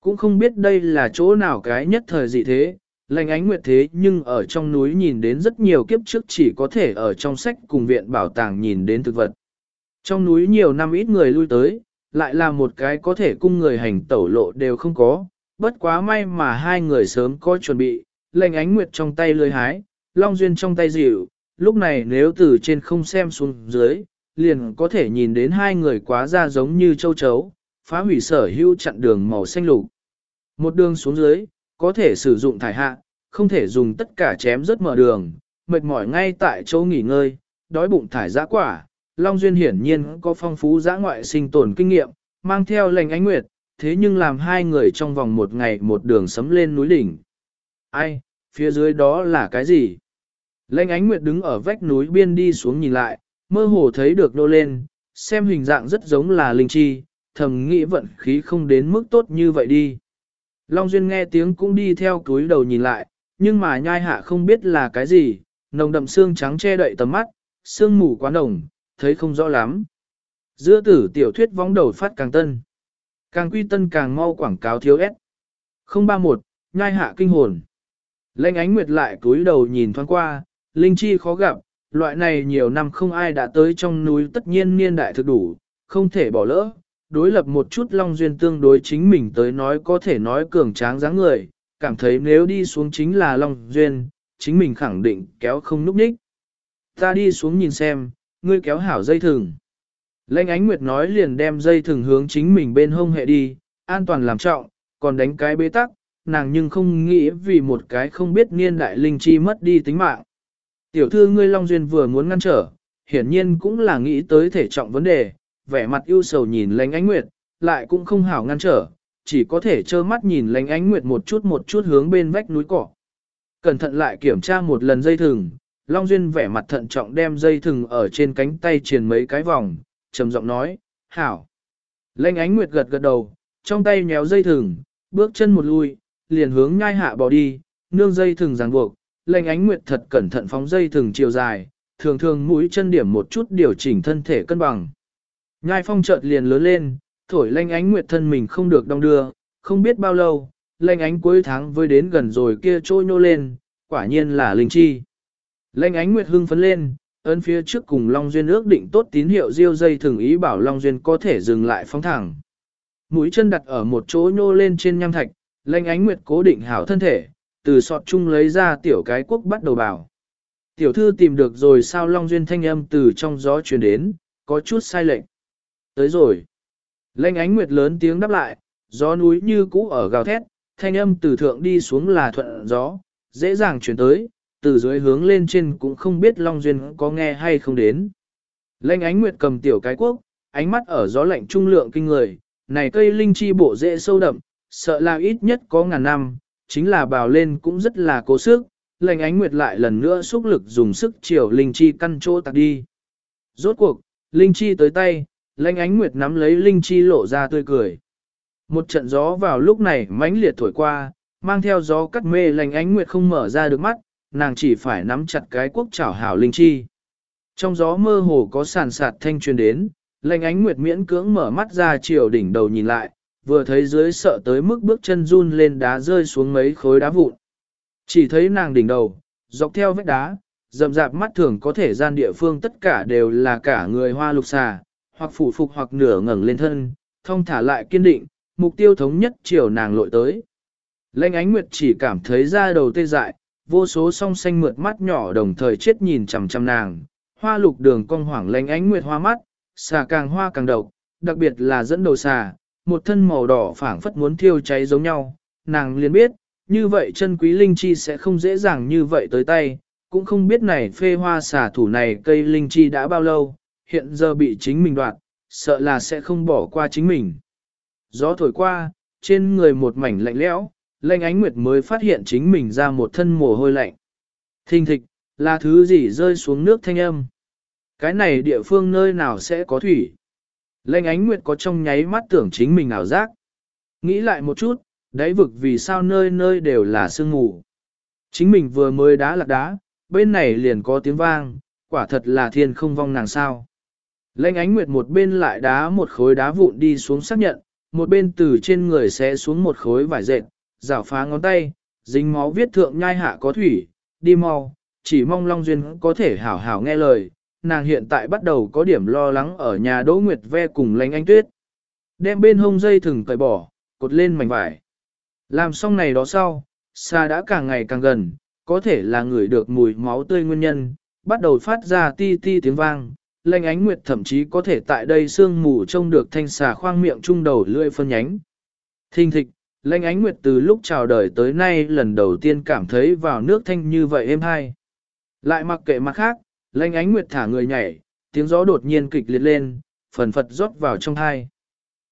[SPEAKER 1] Cũng không biết đây là chỗ nào cái nhất thời gì thế, Lanh ánh nguyệt thế nhưng ở trong núi nhìn đến rất nhiều kiếp trước chỉ có thể ở trong sách cùng viện bảo tàng nhìn đến thực vật. Trong núi nhiều năm ít người lui tới, lại là một cái có thể cung người hành tẩu lộ đều không có, bất quá may mà hai người sớm có chuẩn bị, lệnh ánh nguyệt trong tay lưới hái, long duyên trong tay dịu, lúc này nếu từ trên không xem xuống dưới, liền có thể nhìn đến hai người quá ra giống như châu chấu, phá hủy sở hữu chặn đường màu xanh lục. Một đường xuống dưới, có thể sử dụng thải hạ, không thể dùng tất cả chém rất mở đường, mệt mỏi ngay tại chỗ nghỉ ngơi, đói bụng thải giã quả, Long Duyên hiển nhiên có phong phú giã ngoại sinh tồn kinh nghiệm, mang theo lệnh ánh nguyệt, thế nhưng làm hai người trong vòng một ngày một đường sấm lên núi đỉnh. Ai, phía dưới đó là cái gì? Lệnh ánh nguyệt đứng ở vách núi biên đi xuống nhìn lại, mơ hồ thấy được nô lên, xem hình dạng rất giống là linh chi, thầm nghĩ vận khí không đến mức tốt như vậy đi. Long Duyên nghe tiếng cũng đi theo túi đầu nhìn lại, nhưng mà nhai hạ không biết là cái gì, nồng đậm xương trắng che đậy tầm mắt, xương mù quá nồng, thấy không rõ lắm. Giữa tử tiểu thuyết vóng đầu phát càng tân. Càng quy tân càng mau quảng cáo thiếu ép. 031, nhai hạ kinh hồn. Lệnh ánh nguyệt lại cúi đầu nhìn thoáng qua, linh chi khó gặp, loại này nhiều năm không ai đã tới trong núi tất nhiên niên đại thực đủ, không thể bỏ lỡ. Đối lập một chút long duyên tương đối chính mình tới nói có thể nói cường tráng dáng người, cảm thấy nếu đi xuống chính là long duyên, chính mình khẳng định kéo không núp ních. Ta đi xuống nhìn xem, ngươi kéo hảo dây thừng. Lệnh ánh nguyệt nói liền đem dây thừng hướng chính mình bên hông hệ đi, an toàn làm trọng, còn đánh cái bế tắc, nàng nhưng không nghĩ vì một cái không biết niên đại linh chi mất đi tính mạng. Tiểu thư ngươi Long Duyên vừa muốn ngăn trở, hiển nhiên cũng là nghĩ tới thể trọng vấn đề, vẻ mặt ưu sầu nhìn lệnh ánh nguyệt, lại cũng không hảo ngăn trở, chỉ có thể trơ mắt nhìn lệnh ánh nguyệt một chút một chút hướng bên vách núi cỏ. Cẩn thận lại kiểm tra một lần dây thừng, Long Duyên vẻ mặt thận trọng đem dây thừng ở trên cánh tay triền mấy cái vòng, trầm giọng nói, hảo. Lênh ánh nguyệt gật gật đầu, trong tay nhéo dây thừng, bước chân một lui, liền hướng nhai hạ bỏ đi, nương dây thừng ràng buộc. lênh ánh nguyệt thật cẩn thận phóng dây thừng chiều dài, thường thường mũi chân điểm một chút điều chỉnh thân thể cân bằng. Nhai phong chợt liền lớn lên, thổi lênh ánh nguyệt thân mình không được đong đưa, không biết bao lâu, lanh ánh cuối tháng với đến gần rồi kia trôi nô lên, quả nhiên là linh chi. Lanh ánh nguyệt hưng phấn lên, ơn phía trước cùng Long Duyên ước định tốt tín hiệu diêu dây thường ý bảo Long Duyên có thể dừng lại phóng thẳng. Mũi chân đặt ở một chỗ nhô lên trên nham thạch, lanh ánh nguyệt cố định hảo thân thể, từ sọt chung lấy ra tiểu cái quốc bắt đầu bảo. Tiểu thư tìm được rồi sao Long Duyên thanh âm từ trong gió truyền đến, có chút sai lệch. Tới rồi. Lanh ánh nguyệt lớn tiếng đáp lại, gió núi như cũ ở gào thét, thanh âm từ thượng đi xuống là thuận gió, dễ dàng chuyển tới, từ dưới hướng lên trên cũng không biết Long Duyên có nghe hay không đến. Lanh ánh nguyệt cầm tiểu cái quốc, ánh mắt ở gió lạnh trung lượng kinh người, này cây linh chi bộ dễ sâu đậm, sợ là ít nhất có ngàn năm, chính là bào lên cũng rất là cố sức, lanh ánh nguyệt lại lần nữa xúc lực dùng sức chiều linh chi căn chỗ tạc đi. Rốt cuộc, linh chi tới tay, lanh ánh nguyệt nắm lấy linh chi lộ ra tươi cười. Một trận gió vào lúc này mãnh liệt thổi qua, mang theo gió cắt mê lanh ánh nguyệt không mở ra được mắt, nàng chỉ phải nắm chặt cái quốc chảo hảo linh chi. Trong gió mơ hồ có sàn sạt thanh truyền đến, lệnh ánh nguyệt miễn cưỡng mở mắt ra chiều đỉnh đầu nhìn lại, vừa thấy dưới sợ tới mức bước chân run lên đá rơi xuống mấy khối đá vụn. Chỉ thấy nàng đỉnh đầu, dọc theo vết đá, rậm rạp mắt thường có thể gian địa phương tất cả đều là cả người hoa lục xà, hoặc phủ phục hoặc nửa ngẩng lên thân, thông thả lại kiên định, mục tiêu thống nhất chiều nàng lội tới. Lệnh ánh nguyệt chỉ cảm thấy da đầu tê dại, vô số song xanh mượt mắt nhỏ đồng thời chết nhìn chằm chằm nàng, hoa lục đường cong hoảng lánh ánh nguyệt hoa mắt, xà càng hoa càng độc, đặc biệt là dẫn đầu xà, một thân màu đỏ phảng phất muốn thiêu cháy giống nhau, nàng liền biết, như vậy chân quý linh chi sẽ không dễ dàng như vậy tới tay, cũng không biết này phê hoa xà thủ này cây linh chi đã bao lâu, hiện giờ bị chính mình đoạt, sợ là sẽ không bỏ qua chính mình. Gió thổi qua, trên người một mảnh lạnh lẽo, lanh ánh nguyệt mới phát hiện chính mình ra một thân mồ hôi lạnh. Thình thịch, là thứ gì rơi xuống nước thanh âm. Cái này địa phương nơi nào sẽ có thủy. Lanh ánh nguyệt có trong nháy mắt tưởng chính mình ảo giác. Nghĩ lại một chút, đáy vực vì sao nơi nơi đều là sương ngủ. Chính mình vừa mới đá lạc đá, bên này liền có tiếng vang, quả thật là thiên không vong nàng sao. Lênh ánh nguyệt một bên lại đá một khối đá vụn đi xuống xác nhận, một bên từ trên người sẽ xuống một khối vải dệt, rảo phá ngón tay, dính máu viết thượng nhai hạ có thủy, đi mau, chỉ mong Long Duyên có thể hảo hảo nghe lời, nàng hiện tại bắt đầu có điểm lo lắng ở nhà Đỗ Nguyệt ve cùng lánh anh tuyết. Đem bên hông dây thừng cởi bỏ, cột lên mảnh vải. Làm xong này đó sau, xa đã càng ngày càng gần, có thể là người được mùi máu tươi nguyên nhân, bắt đầu phát ra ti ti tiếng vang. Lệnh ánh nguyệt thậm chí có thể tại đây sương mù trông được thanh xà khoang miệng trung đầu lưỡi phân nhánh. Thình thịch, lệnh ánh nguyệt từ lúc chào đời tới nay lần đầu tiên cảm thấy vào nước thanh như vậy êm hay. Lại mặc kệ mặt khác, lệnh ánh nguyệt thả người nhảy, tiếng gió đột nhiên kịch liệt lên, phần phật rót vào trong hai.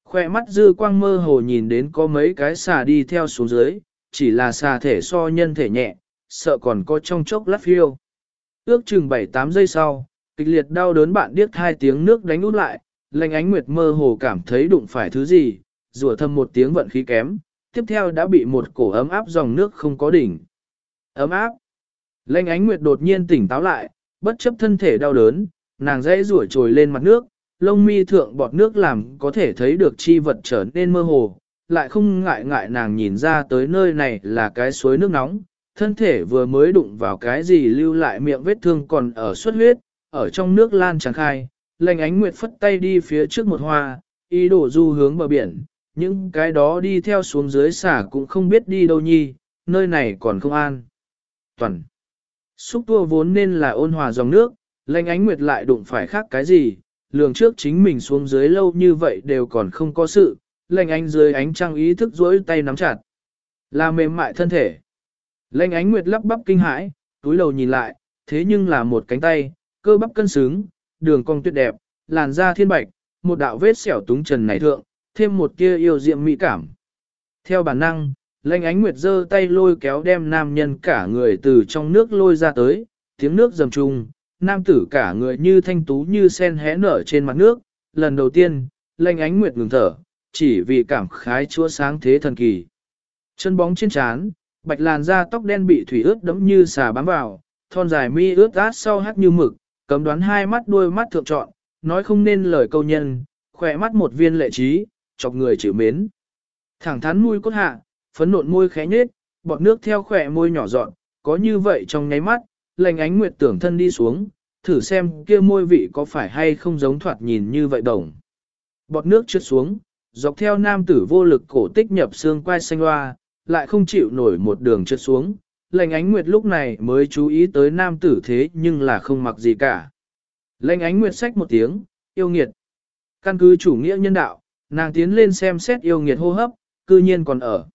[SPEAKER 1] Khoe mắt dư quang mơ hồ nhìn đến có mấy cái xà đi theo xuống dưới, chỉ là xà thể so nhân thể nhẹ, sợ còn có trong chốc lát phiêu. Ước chừng 7-8 giây sau, kịch liệt đau đớn bạn điếc hai tiếng nước đánh út lại, lệnh ánh nguyệt mơ hồ cảm thấy đụng phải thứ gì, rủa thầm một tiếng vận khí kém, tiếp theo đã bị một cổ ấm áp dòng nước không có đỉnh. Ấm áp. lanh ánh nguyệt đột nhiên tỉnh táo lại, bất chấp thân thể đau đớn, nàng dãy rủa trồi lên mặt nước, lông mi thượng bọt nước làm có thể thấy được chi vật trở nên mơ hồ, lại không ngại ngại nàng nhìn ra tới nơi này là cái suối nước nóng, thân thể vừa mới đụng vào cái gì lưu lại miệng vết thương còn ở xuất huyết, ở trong nước lan tràn khai, lệnh ánh nguyệt phất tay đi phía trước một hoa, ý đổ du hướng bờ biển, những cái đó đi theo xuống dưới xả cũng không biết đi đâu nhi, nơi này còn không an. Toàn. Xúc tua vốn nên là ôn hòa dòng nước, lệnh ánh nguyệt lại đụng phải khác cái gì, lường trước chính mình xuống dưới lâu như vậy đều còn không có sự, lệnh ánh dưới ánh trăng ý thức rỗi tay nắm chặt. Là mềm mại thân thể. Lệnh ánh nguyệt lắp bắp kinh hãi, túi đầu nhìn lại, thế nhưng là một cánh tay, cơ bắp cân xứng, đường cong tuyệt đẹp, làn da thiên bạch, một đạo vết sẹo túng trần này thượng, thêm một tia yêu diệm mỹ cảm. Theo bản năng, lãnh ánh nguyệt giơ tay lôi kéo đem nam nhân cả người từ trong nước lôi ra tới, tiếng nước dầm trung, nam tử cả người như thanh tú như sen hé nở trên mặt nước, lần đầu tiên, lãnh ánh nguyệt ngừng thở, chỉ vì cảm khái chúa sáng thế thần kỳ. Chân bóng trên trán, bạch làn da tóc đen bị thủy ướt đẫm như xà bám vào, thon dài mi ướt át sau hắt như mực, cấm đoán hai mắt đuôi mắt thượng trọn, nói không nên lời câu nhân, khỏe mắt một viên lệ trí, chọc người chịu mến. Thẳng thắn mùi cốt hạ, phấn nộn môi khẽ nhếch, bọt nước theo khỏe môi nhỏ dọn, có như vậy trong nháy mắt, lành ánh nguyệt tưởng thân đi xuống, thử xem kia môi vị có phải hay không giống thoạt nhìn như vậy đồng. Bọt nước trượt xuống, dọc theo nam tử vô lực cổ tích nhập xương quai xanh hoa, lại không chịu nổi một đường trượt xuống. Lệnh ánh nguyệt lúc này mới chú ý tới nam tử thế nhưng là không mặc gì cả. Lệnh ánh nguyệt sách một tiếng, yêu nghiệt. Căn cứ chủ nghĩa nhân đạo, nàng tiến lên xem xét yêu nghiệt hô hấp, cư nhiên còn ở.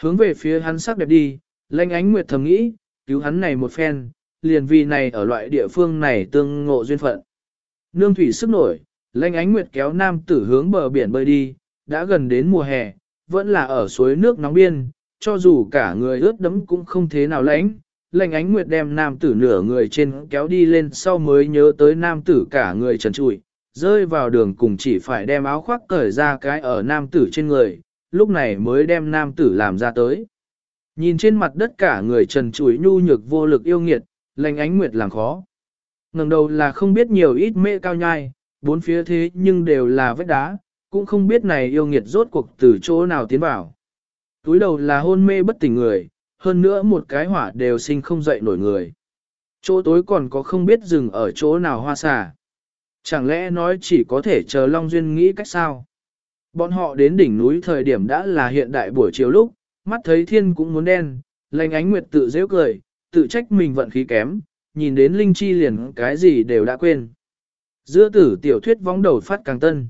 [SPEAKER 1] Hướng về phía hắn sắc đẹp đi, lãnh ánh nguyệt thầm nghĩ, cứu hắn này một phen, liền vì này ở loại địa phương này tương ngộ duyên phận. Nương thủy sức nổi, lãnh ánh nguyệt kéo nam tử hướng bờ biển bơi đi, đã gần đến mùa hè, vẫn là ở suối nước nóng biên, cho dù cả người ướt đẫm cũng không thế nào lạnh. Lệnh ánh nguyệt đem nam tử nửa người trên kéo đi lên sau mới nhớ tới nam tử cả người trần trụi, rơi vào đường cùng chỉ phải đem áo khoác cởi ra cái ở nam tử trên người, lúc này mới đem nam tử làm ra tới. Nhìn trên mặt đất cả người trần trụi nhu nhược vô lực yêu nghiệt, lành ánh nguyệt làng khó. ngẩng đầu là không biết nhiều ít mê cao nhai, bốn phía thế nhưng đều là vết đá, cũng không biết này yêu nghiệt rốt cuộc từ chỗ nào tiến vào. Túi đầu là hôn mê bất tỉnh người, hơn nữa một cái hỏa đều sinh không dậy nổi người. Chỗ tối còn có không biết dừng ở chỗ nào hoa xà. Chẳng lẽ nói chỉ có thể chờ Long Duyên nghĩ cách sao? Bọn họ đến đỉnh núi thời điểm đã là hiện đại buổi chiều lúc, mắt thấy thiên cũng muốn đen, lành ánh nguyệt tự dễ cười, tự trách mình vận khí kém, nhìn đến Linh Chi liền cái gì đều đã quên. Giữa tử tiểu thuyết vóng đầu phát càng tân.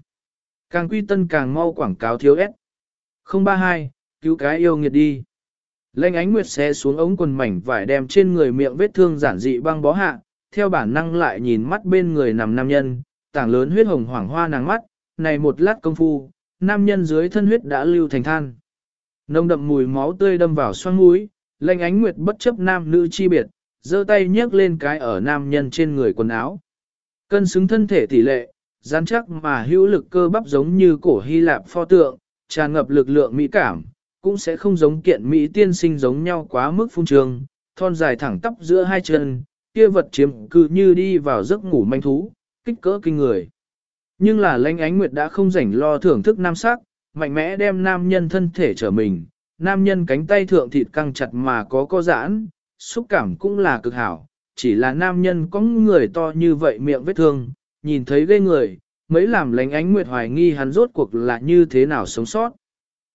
[SPEAKER 1] Càng quy tân càng mau quảng cáo thiếu ép. 032, cứu cái yêu nghiệt đi. Lênh ánh nguyệt xé xuống ống quần mảnh vải đem trên người miệng vết thương giản dị băng bó hạ, theo bản năng lại nhìn mắt bên người nằm nam nhân, tảng lớn huyết hồng hoảng hoa nàng mắt, này một lát công phu, nam nhân dưới thân huyết đã lưu thành than. Nông đậm mùi máu tươi đâm vào xoang mũi, lệnh ánh nguyệt bất chấp nam nữ chi biệt, giơ tay nhấc lên cái ở nam nhân trên người quần áo. Cân xứng thân thể tỷ lệ, rắn chắc mà hữu lực cơ bắp giống như cổ Hy Lạp pho tượng, tràn ngập lực lượng mỹ cảm, cũng sẽ không giống kiện mỹ tiên sinh giống nhau quá mức phung trường, thon dài thẳng tắp giữa hai chân, kia vật chiếm cư như đi vào giấc ngủ manh thú, kích cỡ kinh người. Nhưng là lãnh ánh nguyệt đã không rảnh lo thưởng thức nam sắc, mạnh mẽ đem nam nhân thân thể trở mình, nam nhân cánh tay thượng thịt căng chặt mà có co giãn, xúc cảm cũng là cực hảo, chỉ là nam nhân có người to như vậy miệng vết thương, nhìn thấy ghê người, mấy làm lánh ánh nguyệt hoài nghi hắn rốt cuộc là như thế nào sống sót.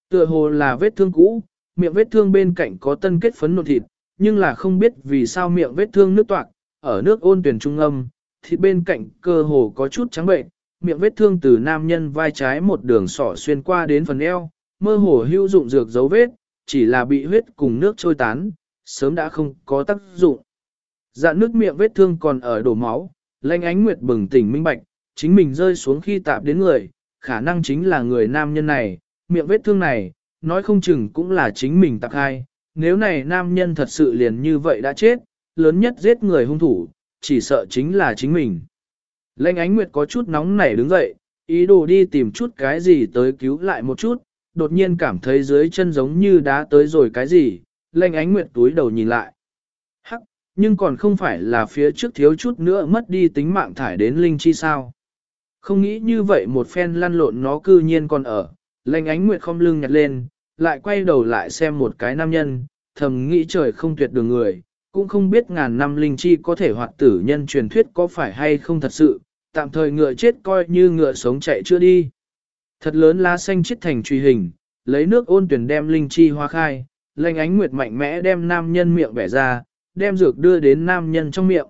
[SPEAKER 1] Tựa hồ là vết thương cũ, miệng vết thương bên cạnh có tân kết phấn nộn thịt, nhưng là không biết vì sao miệng vết thương nước toạc, ở nước ôn tuyển trung âm, thịt bên cạnh cơ hồ có chút trắng bệnh, miệng vết thương từ nam nhân vai trái một đường sỏ xuyên qua đến phần eo, mơ hồ hữu dụng dược dấu vết, chỉ là bị huyết cùng nước trôi tán, sớm đã không có tác dụng. Dạn nước miệng vết thương còn ở đổ máu, lanh ánh nguyệt bừng tỉnh minh bạch, chính mình rơi xuống khi tạp đến người, khả năng chính là người nam nhân này, miệng vết thương này, nói không chừng cũng là chính mình tạp hai. Nếu này nam nhân thật sự liền như vậy đã chết, lớn nhất giết người hung thủ, chỉ sợ chính là chính mình. Lệnh ánh nguyệt có chút nóng nảy đứng dậy, ý đồ đi tìm chút cái gì tới cứu lại một chút, đột nhiên cảm thấy dưới chân giống như đá tới rồi cái gì, lệnh ánh nguyệt túi đầu nhìn lại. Hắc, nhưng còn không phải là phía trước thiếu chút nữa mất đi tính mạng thải đến linh chi sao. Không nghĩ như vậy một phen lăn lộn nó cư nhiên còn ở, lệnh ánh nguyệt không lưng nhặt lên, lại quay đầu lại xem một cái nam nhân, thầm nghĩ trời không tuyệt đường người, cũng không biết ngàn năm linh chi có thể hoạt tử nhân truyền thuyết có phải hay không thật sự, tạm thời ngựa chết coi như ngựa sống chạy chưa đi. Thật lớn lá xanh chết thành truy hình, lấy nước ôn tuyển đem linh chi hoa khai, lệnh ánh nguyệt mạnh mẽ đem nam nhân miệng bẻ ra, đem dược đưa đến nam nhân trong miệng.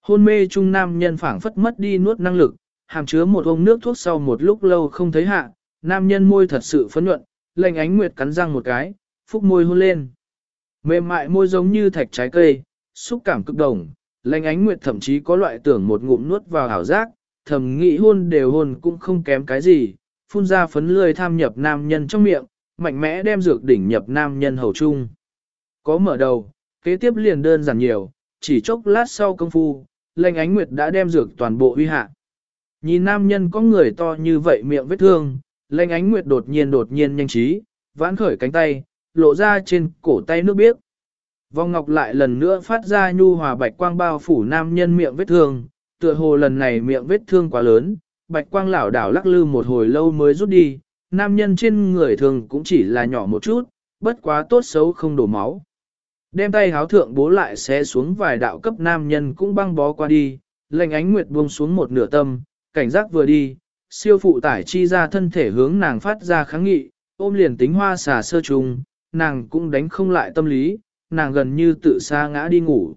[SPEAKER 1] Hôn mê trung nam nhân phảng phất mất đi nuốt năng lực, hàm chứa một ống nước thuốc sau một lúc lâu không thấy hạ, nam nhân môi thật sự phấn nhuận, lệnh ánh nguyệt cắn răng một cái, phúc môi hôn lên. Mềm mại môi giống như thạch trái cây, xúc cảm cực đồng, lệnh ánh nguyệt thậm chí có loại tưởng một ngụm nuốt vào hảo giác, thầm nghĩ hôn đều hôn cũng không kém cái gì, phun ra phấn lười tham nhập nam nhân trong miệng, mạnh mẽ đem dược đỉnh nhập nam nhân hầu trung. Có mở đầu, kế tiếp liền đơn giản nhiều, chỉ chốc lát sau công phu, lệnh ánh nguyệt đã đem dược toàn bộ huy hạ. Nhìn nam nhân có người to như vậy miệng vết thương, lệnh ánh nguyệt đột nhiên đột nhiên nhanh trí, vãn khởi cánh tay, lộ ra trên cổ tay nước biếc. Vong ngọc lại lần nữa phát ra nhu hòa bạch quang bao phủ nam nhân miệng vết thương, tựa hồ lần này miệng vết thương quá lớn, bạch quang lảo đảo lắc lư một hồi lâu mới rút đi, nam nhân trên người thường cũng chỉ là nhỏ một chút, bất quá tốt xấu không đổ máu. Đem tay háo thượng bố lại xé xuống vài đạo cấp nam nhân cũng băng bó qua đi, lệnh ánh nguyệt buông xuống một nửa tâm, cảnh giác vừa đi, siêu phụ tải chi ra thân thể hướng nàng phát ra kháng nghị, ôm liền tính hoa xà sơ trùng, nàng cũng đánh không lại tâm lý, nàng gần như tự xa ngã đi ngủ.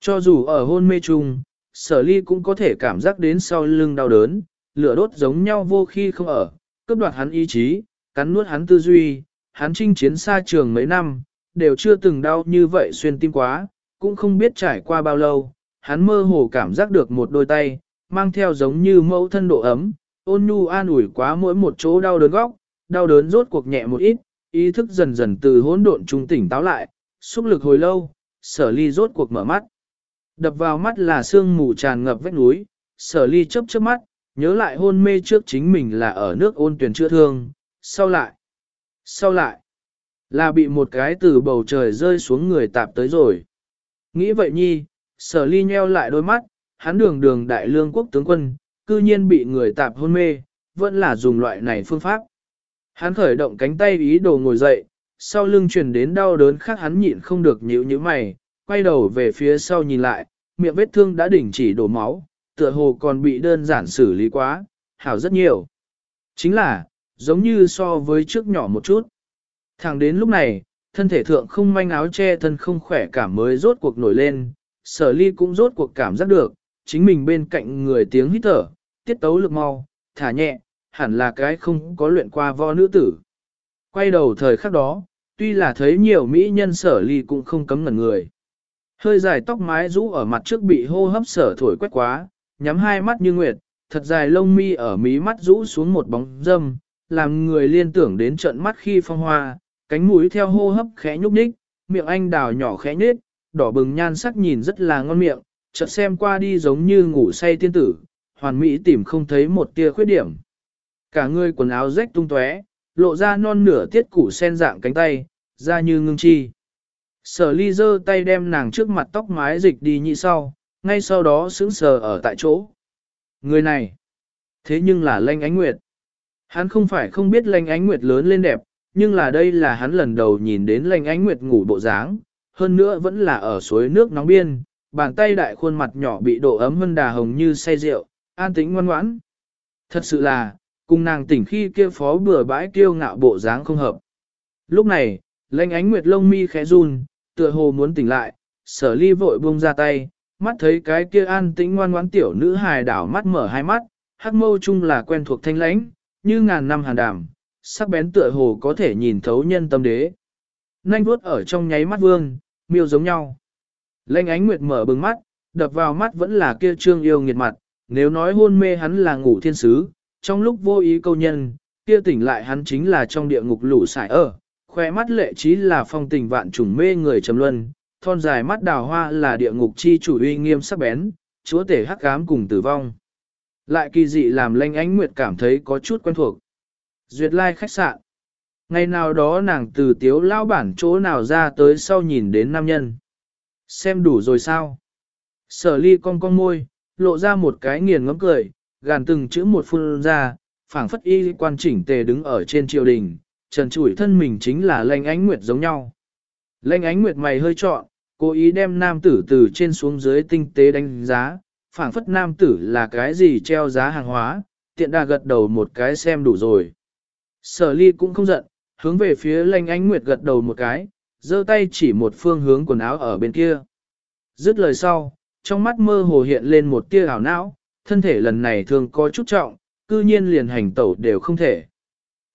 [SPEAKER 1] Cho dù ở hôn mê trùng sở ly cũng có thể cảm giác đến sau lưng đau đớn, lửa đốt giống nhau vô khi không ở, cướp đoạt hắn ý chí, cắn nuốt hắn tư duy, hắn chinh chiến xa trường mấy năm, đều chưa từng đau như vậy xuyên tim quá, cũng không biết trải qua bao lâu, hắn mơ hồ cảm giác được một đôi tay, mang theo giống như mẫu thân độ ấm, ôn nhu an ủi quá mỗi một chỗ đau đớn góc, đau đớn rốt cuộc nhẹ một ít, ý thức dần dần từ hỗn độn trung tỉnh táo lại, xúc lực hồi lâu, sở ly rốt cuộc mở mắt. Đập vào mắt là sương mù tràn ngập vách núi, sở ly chớp chớp mắt, nhớ lại hôn mê trước chính mình là ở nước ôn tuyển chữa thương, sau lại, sau lại, là bị một cái từ bầu trời rơi xuống người tạp tới rồi. Nghĩ vậy nhi, sở ly nheo lại đôi mắt, hắn đường đường đại lương quốc tướng quân, cư nhiên bị người tạp hôn mê, vẫn là dùng loại này phương pháp. Hắn khởi động cánh tay ý đồ ngồi dậy, sau lưng truyền đến đau đớn khác hắn nhịn không được nhíu như mày, quay đầu về phía sau nhìn lại, miệng vết thương đã đỉnh chỉ đổ máu, tựa hồ còn bị đơn giản xử lý quá, hảo rất nhiều. Chính là, giống như so với trước nhỏ một chút. Thẳng đến lúc này, thân thể thượng không manh áo che thân không khỏe cảm mới rốt cuộc nổi lên, sở ly cũng rốt cuộc cảm giác được, chính mình bên cạnh người tiếng hít thở, tiết tấu lực mau, thả nhẹ, hẳn là cái không có luyện qua vo nữ tử. Quay đầu thời khắc đó, tuy là thấy nhiều mỹ nhân sở ly cũng không cấm ngẩn người. Hơi dài tóc mái rũ ở mặt trước bị hô hấp sở thổi quét quá, nhắm hai mắt như nguyệt, thật dài lông mi ở mí mắt rũ xuống một bóng dâm, làm người liên tưởng đến trận mắt khi phong hoa, cánh mũi theo hô hấp khẽ nhúc nhích, miệng anh đào nhỏ khẽ nhết, đỏ bừng nhan sắc nhìn rất là ngon miệng, chợt xem qua đi giống như ngủ say tiên tử, hoàn mỹ tìm không thấy một tia khuyết điểm. Cả người quần áo rách tung tóe, lộ ra non nửa tiết củ sen dạng cánh tay, da như ngưng chi. Sở ly giơ tay đem nàng trước mặt tóc mái dịch đi nhị sau, ngay sau đó sững sờ ở tại chỗ. Người này, thế nhưng là Lanh Ánh Nguyệt. Hắn không phải không biết Lanh Ánh Nguyệt lớn lên đẹp, nhưng là đây là hắn lần đầu nhìn đến Lanh Ánh Nguyệt ngủ bộ dáng, hơn nữa vẫn là ở suối nước nóng biên, bàn tay đại khuôn mặt nhỏ bị độ ấm hơn đà hồng như say rượu, an tĩnh ngoan ngoãn. Thật sự là, cùng nàng tỉnh khi kia phó bừa bãi kiêu ngạo bộ dáng không hợp. Lúc này, Lanh Ánh Nguyệt lông mi khẽ run, tựa hồ muốn tỉnh lại, sở ly vội buông ra tay, mắt thấy cái kia an tĩnh ngoan ngoãn tiểu nữ hài đảo mắt mở hai mắt, hắc mâu chung là quen thuộc thanh lãnh, như ngàn năm hàn đàm, sắc bén tựa hồ có thể nhìn thấu nhân tâm đế. Nanh vuốt ở trong nháy mắt vương, miêu giống nhau. Lênh ánh nguyệt mở bừng mắt, đập vào mắt vẫn là kia trương yêu nghiệt mặt, nếu nói hôn mê hắn là ngủ thiên sứ, trong lúc vô ý câu nhân, kia tỉnh lại hắn chính là trong địa ngục lũ sải ở, khoe mắt lệ trí là phong tình vạn trùng mê người trầm luân, thon dài mắt đào hoa là địa ngục chi chủ uy nghiêm sắc bén, chúa tể hắc ám cùng tử vong. Lại kỳ dị làm lanh ánh nguyệt cảm thấy có chút quen thuộc. Duyệt lai khách sạn. Ngày nào đó nàng từ tiếu lao bản chỗ nào ra tới sau nhìn đến nam nhân. Xem đủ rồi sao? Sở ly cong cong môi, lộ ra một cái nghiền ngấm cười, gàn từng chữ một phun ra, phảng phất y quan chỉnh tề đứng ở trên triều đình, trần trụi thân mình chính là lanh ánh nguyệt giống nhau. Lanh ánh nguyệt mày hơi trọn, cố ý đem nam tử từ trên xuống dưới tinh tế đánh giá, phảng phất nam tử là cái gì treo giá hàng hóa, tiện đà gật đầu một cái xem đủ rồi. Sở ly cũng không giận, hướng về phía lanh ánh nguyệt gật đầu một cái, giơ tay chỉ một phương hướng quần áo ở bên kia. Dứt lời sau, trong mắt mơ hồ hiện lên một tia ảo não, thân thể lần này thường có chút trọng, cư nhiên liền hành tẩu đều không thể.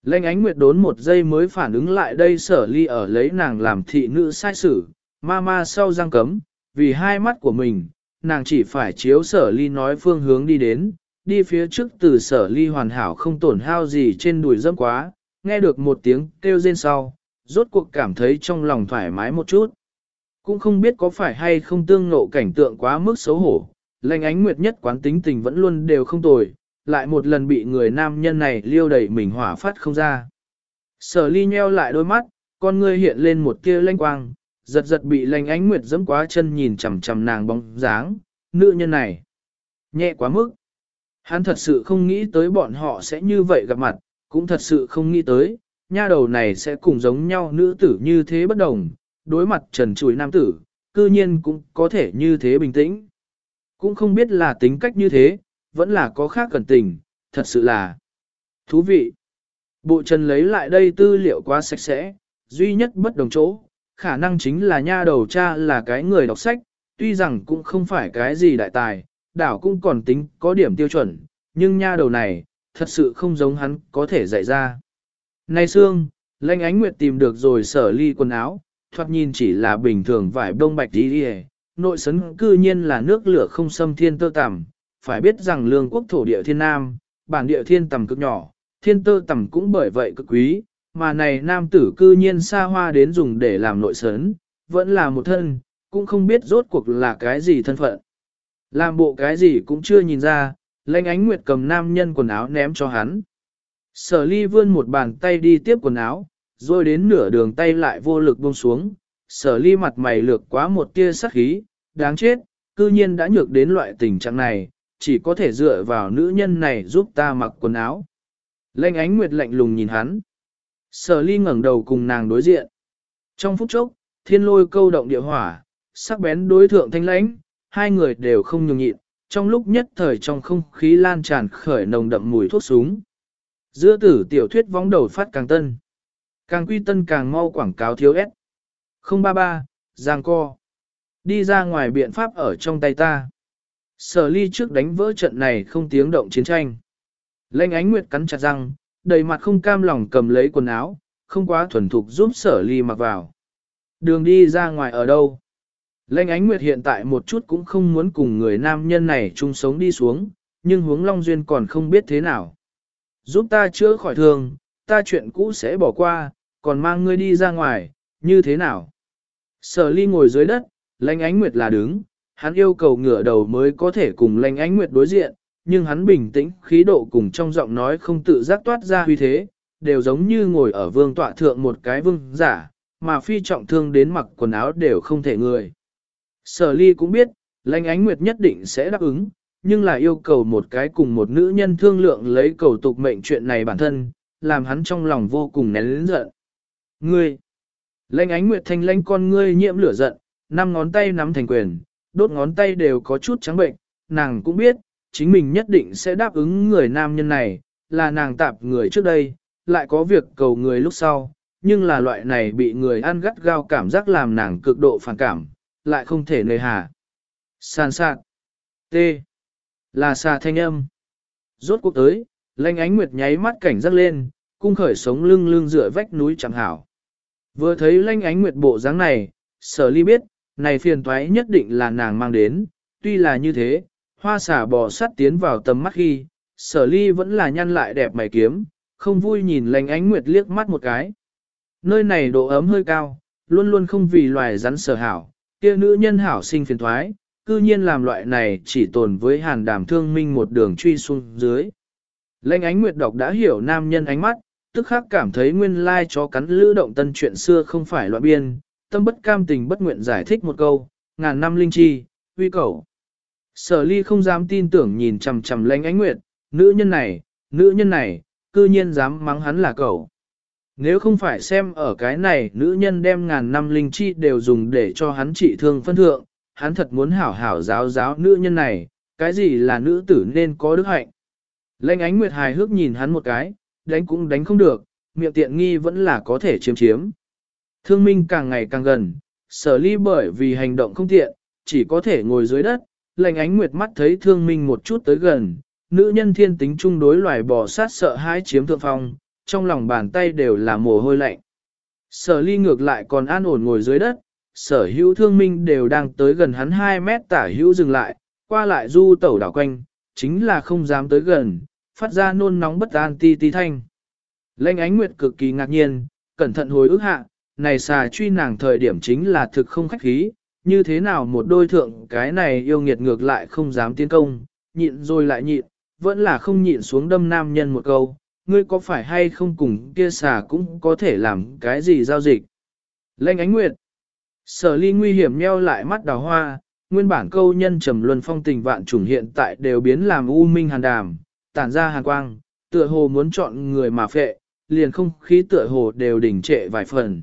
[SPEAKER 1] Lệnh ánh nguyệt đốn một giây mới phản ứng lại đây sở ly ở lấy nàng làm thị nữ sai sử, ma ma sau giang cấm, vì hai mắt của mình, nàng chỉ phải chiếu sở ly nói phương hướng đi đến, đi phía trước từ sở ly hoàn hảo không tổn hao gì trên đùi dâm quá, nghe được một tiếng kêu rên sau, rốt cuộc cảm thấy trong lòng thoải mái một chút. Cũng không biết có phải hay không tương ngộ cảnh tượng quá mức xấu hổ, lành ánh nguyệt nhất quán tính tình vẫn luôn đều không tồi, lại một lần bị người nam nhân này liêu đẩy mình hỏa phát không ra. Sở ly nheo lại đôi mắt, con ngươi hiện lên một tia lanh quang, giật giật bị lành ánh nguyệt dẫm quá chân nhìn chằm chằm nàng bóng dáng, nữ nhân này. Nhẹ quá mức. Hắn thật sự không nghĩ tới bọn họ sẽ như vậy gặp mặt, cũng thật sự không nghĩ tới, nha đầu này sẽ cùng giống nhau nữ tử như thế bất đồng, đối mặt trần chuối nam tử, cư nhiên cũng có thể như thế bình tĩnh. Cũng không biết là tính cách như thế, vẫn là có khác cẩn tình, thật sự là thú vị. Bộ trần lấy lại đây tư liệu quá sạch sẽ, duy nhất bất đồng chỗ, khả năng chính là nha đầu cha là cái người đọc sách, tuy rằng cũng không phải cái gì đại tài, đảo cũng còn tính có điểm tiêu chuẩn, nhưng nha đầu này, thật sự không giống hắn có thể dạy ra. Nay xương, lãnh Ánh Nguyệt tìm được rồi sở ly quần áo, thoạt nhìn chỉ là bình thường vải bông bạch đi đi nội sấn cư nhiên là nước lửa không xâm thiên tơ tằm, phải biết rằng lương quốc thổ địa thiên nam, bản địa thiên tầm cực nhỏ, thiên tơ tầm cũng bởi vậy cực quý, mà này nam tử cư nhiên xa hoa đến dùng để làm nội sấn, vẫn là một thân, cũng không biết rốt cuộc là cái gì thân phận. Làm bộ cái gì cũng chưa nhìn ra, lãnh ánh nguyệt cầm nam nhân quần áo ném cho hắn. Sở ly vươn một bàn tay đi tiếp quần áo, rồi đến nửa đường tay lại vô lực buông xuống. Sở ly mặt mày lược quá một tia sắc khí, đáng chết, cư nhiên đã nhược đến loại tình trạng này, chỉ có thể dựa vào nữ nhân này giúp ta mặc quần áo. Lệnh ánh nguyệt lạnh lùng nhìn hắn. Sở ly ngẩng đầu cùng nàng đối diện. Trong phút chốc, thiên lôi câu động địa hỏa, sắc bén đối thượng thanh lãnh, hai người đều không nhường nhịn, trong lúc nhất thời trong không khí lan tràn khởi nồng đậm mùi thuốc súng. Giữa tử tiểu thuyết vóng đầu phát càng tân. Càng quy tân càng mau quảng cáo thiếu ép. 033, Giang Co. Đi ra ngoài biện pháp ở trong tay ta. Sở ly trước đánh vỡ trận này không tiếng động chiến tranh. Lênh ánh nguyệt cắn chặt răng, đầy mặt không cam lòng cầm lấy quần áo, không quá thuần thục giúp sở ly mặc vào. Đường đi ra ngoài ở đâu? Lênh ánh nguyệt hiện tại một chút cũng không muốn cùng người nam nhân này chung sống đi xuống, nhưng hướng Long Duyên còn không biết thế nào. Giúp ta chữa khỏi thương, ta chuyện cũ sẽ bỏ qua, còn mang ngươi đi ra ngoài, như thế nào? Sở ly ngồi dưới đất, lãnh ánh nguyệt là đứng, hắn yêu cầu ngửa đầu mới có thể cùng lãnh ánh nguyệt đối diện, nhưng hắn bình tĩnh, khí độ cùng trong giọng nói không tự giác toát ra huy thế, đều giống như ngồi ở vương tọa thượng một cái vương giả, mà phi trọng thương đến mặc quần áo đều không thể người. Sở ly cũng biết, lãnh ánh nguyệt nhất định sẽ đáp ứng, nhưng là yêu cầu một cái cùng một nữ nhân thương lượng lấy cầu tục mệnh chuyện này bản thân, làm hắn trong lòng vô cùng nén lĩnh giận. Ngươi! lênh ánh nguyệt thanh lênh con ngươi nhiễm lửa giận, năm ngón tay nắm thành quyền, đốt ngón tay đều có chút trắng bệnh, nàng cũng biết, chính mình nhất định sẽ đáp ứng người nam nhân này, là nàng tạp người trước đây, lại có việc cầu người lúc sau, nhưng là loại này bị người ăn gắt gao cảm giác làm nàng cực độ phản cảm, lại không thể nơi hà. Sàn sạc. T. Là xà thanh âm. Rốt cuộc tới, lanh ánh nguyệt nháy mắt cảnh giác lên, cung khởi sống lưng lưng dựa vách núi chẳng hảo. Vừa thấy lanh ánh nguyệt bộ dáng này, sở ly biết, này phiền toái nhất định là nàng mang đến, tuy là như thế, hoa xả bò sát tiến vào tầm mắt khi, sở ly vẫn là nhăn lại đẹp mày kiếm, không vui nhìn lanh ánh nguyệt liếc mắt một cái. Nơi này độ ấm hơi cao, luôn luôn không vì loài rắn sở hảo, kia nữ nhân hảo sinh phiền thoái, cư nhiên làm loại này chỉ tồn với hàn đàm thương minh một đường truy xuống dưới. Lệnh ánh nguyệt đọc đã hiểu nam nhân ánh mắt, tức khắc cảm thấy nguyên lai chó cắn lữ động tân chuyện xưa không phải loại biên, tâm bất cam tình bất nguyện giải thích một câu, ngàn năm linh chi, uy cầu. Sở ly không dám tin tưởng nhìn chằm chằm Lệnh ánh nguyệt, nữ nhân này, nữ nhân này, cư nhiên dám mắng hắn là cậu. Nếu không phải xem ở cái này nữ nhân đem ngàn năm linh chi đều dùng để cho hắn trị thương phân thượng, hắn thật muốn hảo hảo giáo giáo nữ nhân này, cái gì là nữ tử nên có đức hạnh. Lênh ánh nguyệt hài hước nhìn hắn một cái, đánh cũng đánh không được, miệng tiện nghi vẫn là có thể chiếm chiếm. Thương minh càng ngày càng gần, sở ly bởi vì hành động không tiện, chỉ có thể ngồi dưới đất, lệnh ánh nguyệt mắt thấy thương minh một chút tới gần, nữ nhân thiên tính chung đối loài bò sát sợ hãi chiếm thượng phong, trong lòng bàn tay đều là mồ hôi lạnh. Sở ly ngược lại còn an ổn ngồi dưới đất, sở hữu thương minh đều đang tới gần hắn 2 mét tả hữu dừng lại, qua lại du tẩu đảo quanh, chính là không dám tới gần, phát ra nôn nóng bất an ti ti thanh. Lệnh ánh nguyệt cực kỳ ngạc nhiên, cẩn thận hồi ức hạ, này xà truy nàng thời điểm chính là thực không khách khí, như thế nào một đôi thượng cái này yêu nghiệt ngược lại không dám tiến công, nhịn rồi lại nhịn, vẫn là không nhịn xuống đâm nam nhân một câu, ngươi có phải hay không cùng kia xà cũng có thể làm cái gì giao dịch. Lệnh ánh nguyệt. Sở ly nguy hiểm nheo lại mắt đào hoa, nguyên bản câu nhân trầm luân phong tình vạn trùng hiện tại đều biến làm u minh hàn đàm, tản ra hàn quang, tựa hồ muốn chọn người mà phệ, liền không khí tựa hồ đều đỉnh trệ vài phần.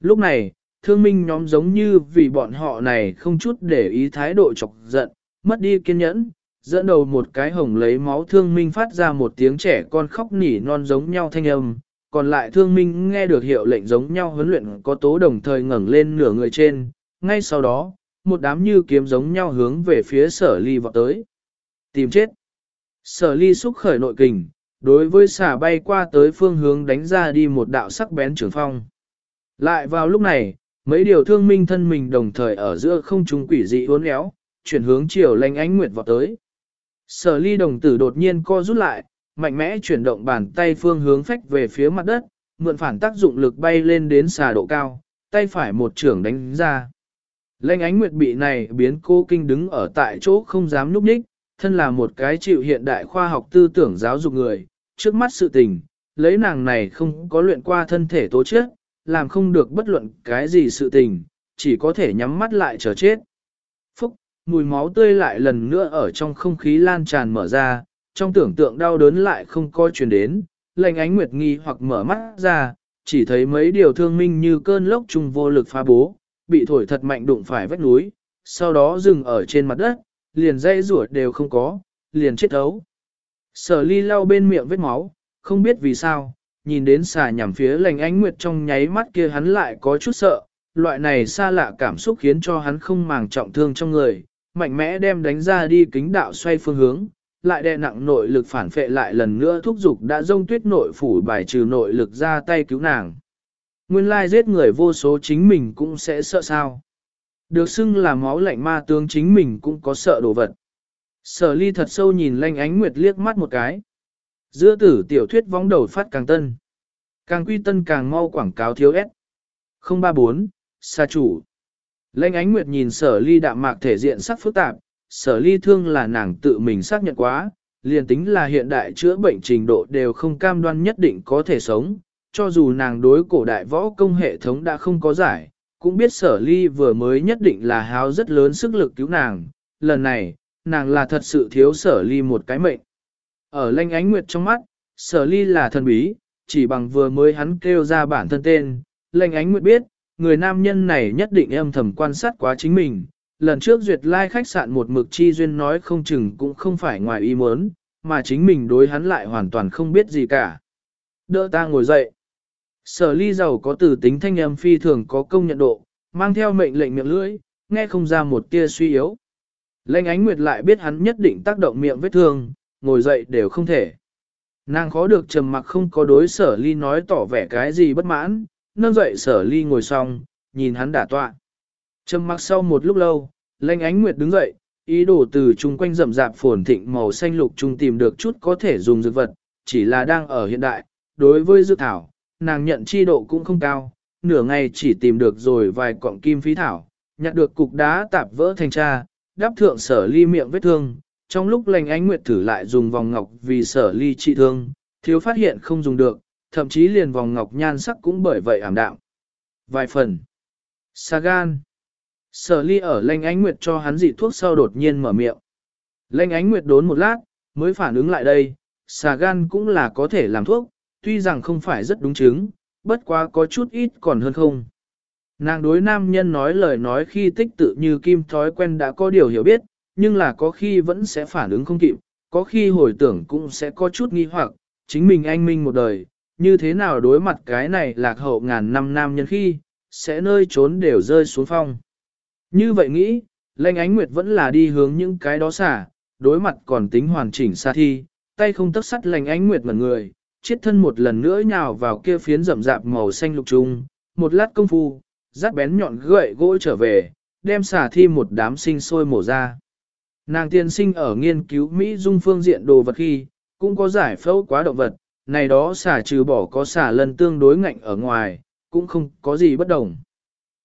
[SPEAKER 1] Lúc này, thương minh nhóm giống như vì bọn họ này không chút để ý thái độ chọc giận, mất đi kiên nhẫn, dẫn đầu một cái hồng lấy máu thương minh phát ra một tiếng trẻ con khóc nỉ non giống nhau thanh âm, còn lại thương minh nghe được hiệu lệnh giống nhau huấn luyện có tố đồng thời ngẩng lên nửa người trên, ngay sau đó, một đám như kiếm giống nhau hướng về phía sở ly vọt tới. Tìm chết. Sở ly xúc khởi nội kình, đối với xả bay qua tới phương hướng đánh ra đi một đạo sắc bén trường phong. Lại vào lúc này, mấy điều thương minh thân mình đồng thời ở giữa không trung quỷ dị uốn éo, chuyển hướng chiều lanh ánh nguyệt vọt tới. Sở ly đồng tử đột nhiên co rút lại, mạnh mẽ chuyển động bàn tay phương hướng phách về phía mặt đất, mượn phản tác dụng lực bay lên đến xà độ cao, tay phải một trưởng đánh ra. Lệnh ánh nguyệt bị này biến cô kinh đứng ở tại chỗ không dám núp nhích, thân là một cái chịu hiện đại khoa học tư tưởng giáo dục người, trước mắt sự tình, lấy nàng này không có luyện qua thân thể tố chết, làm không được bất luận cái gì sự tình, chỉ có thể nhắm mắt lại chờ chết. Phúc, mùi máu tươi lại lần nữa ở trong không khí lan tràn mở ra, trong tưởng tượng đau đớn lại không coi truyền đến, lệnh ánh nguyệt nghi hoặc mở mắt ra, chỉ thấy mấy điều thương minh như cơn lốc trùng vô lực phá bố, bị thổi thật mạnh đụng phải vách núi, sau đó dừng ở trên mặt đất, liền dây rủa đều không có, liền chết ấu. Sở ly lau bên miệng vết máu, không biết vì sao, nhìn đến xà nhằm phía lành ánh nguyệt trong nháy mắt kia hắn lại có chút sợ, loại này xa lạ cảm xúc khiến cho hắn không màng trọng thương trong người, mạnh mẽ đem đánh ra đi kính đạo xoay phương hướng, lại đè nặng nội lực phản phệ lại lần nữa thúc giục đã dông tuyết nội phủ bài trừ nội lực ra tay cứu nàng. Nguyên lai giết người vô số chính mình cũng sẽ sợ sao. Được xưng là máu lạnh ma tướng chính mình cũng có sợ đồ vật. Sở ly thật sâu nhìn lanh ánh nguyệt liếc mắt một cái. Giữa tử tiểu thuyết vóng đầu phát càng tân. Càng quy tân càng mau quảng cáo thiếu ép. 034, xa chủ. Lanh ánh nguyệt nhìn sở ly đạm mạc thể diện sắc phức tạp, sở ly thương là nàng tự mình xác nhận quá, liền tính là hiện đại chữa bệnh trình độ đều không cam đoan nhất định có thể sống, cho dù nàng đối cổ đại võ công hệ thống đã không có giải, cũng biết sở ly vừa mới nhất định là háo rất lớn sức lực cứu nàng, lần này, nàng là thật sự thiếu sở ly một cái mệnh. Ở lanh ánh nguyệt trong mắt, sở ly là thần bí, chỉ bằng vừa mới hắn kêu ra bản thân tên, lanh ánh nguyệt biết, người nam nhân này nhất định âm thầm quan sát quá chính mình. Lần trước duyệt lai like khách sạn một mực chi duyên nói không chừng cũng không phải ngoài ý muốn, mà chính mình đối hắn lại hoàn toàn không biết gì cả. Đỡ ta ngồi dậy. Sở ly giàu có từ tính thanh âm phi thường có công nhận độ, mang theo mệnh lệnh miệng lưỡi, nghe không ra một tia suy yếu. Lệnh ánh nguyệt lại biết hắn nhất định tác động miệng vết thương, ngồi dậy đều không thể. Nàng khó được trầm mặc không có đối sở ly nói tỏ vẻ cái gì bất mãn, nâng dậy sở ly ngồi xong, nhìn hắn đả tọa. Trầm mặc sau một lúc lâu, lệnh ánh nguyệt đứng dậy, ý đồ từ chung quanh rậm rạp phồn thịnh màu xanh lục chung tìm được chút có thể dùng dược vật, chỉ là đang ở hiện đại, đối với dược thảo, nàng nhận chi độ cũng không cao, nửa ngày chỉ tìm được rồi vài cọng kim phí thảo, nhặt được cục đá tạp vỡ thành cha, đáp thượng sở ly miệng vết thương, trong lúc Lanh ánh nguyệt thử lại dùng vòng ngọc vì sở ly trị thương, thiếu phát hiện không dùng được, thậm chí liền vòng ngọc nhan sắc cũng bởi vậy ảm đạm. Vài phần. Sagan. Sở ly ở lanh ánh nguyệt cho hắn dị thuốc sau đột nhiên mở miệng. Lanh ánh nguyệt đốn một lát, mới phản ứng lại đây, Sagan cũng là có thể làm thuốc, tuy rằng không phải rất đúng chứng, bất quá có chút ít còn hơn không. Nàng đối nam nhân nói lời nói khi tích tự như kim thói quen đã có điều hiểu biết, nhưng là có khi vẫn sẽ phản ứng không kịp, có khi hồi tưởng cũng sẽ có chút nghi hoặc, chính mình anh minh một đời, như thế nào đối mặt cái này lạc hậu ngàn năm nam nhân khi, sẽ nơi trốn đều rơi xuống phong. Như vậy nghĩ, lệnh ánh nguyệt vẫn là đi hướng những cái đó xả, đối mặt còn tính hoàn chỉnh xa thi, tay không tấc sắt lệnh ánh nguyệt mật người, chiết thân một lần nữa nhào vào kia phiến rậm rạp màu xanh lục trung, một lát công phu, rát bén nhọn gậy gỗ trở về, đem xả thi một đám sinh sôi mổ ra. Nàng tiên sinh ở nghiên cứu Mỹ dung phương diện đồ vật khi, cũng có giải phẫu quá động vật, này đó xả trừ bỏ có xả lần tương đối ngạnh ở ngoài, cũng không có gì bất đồng.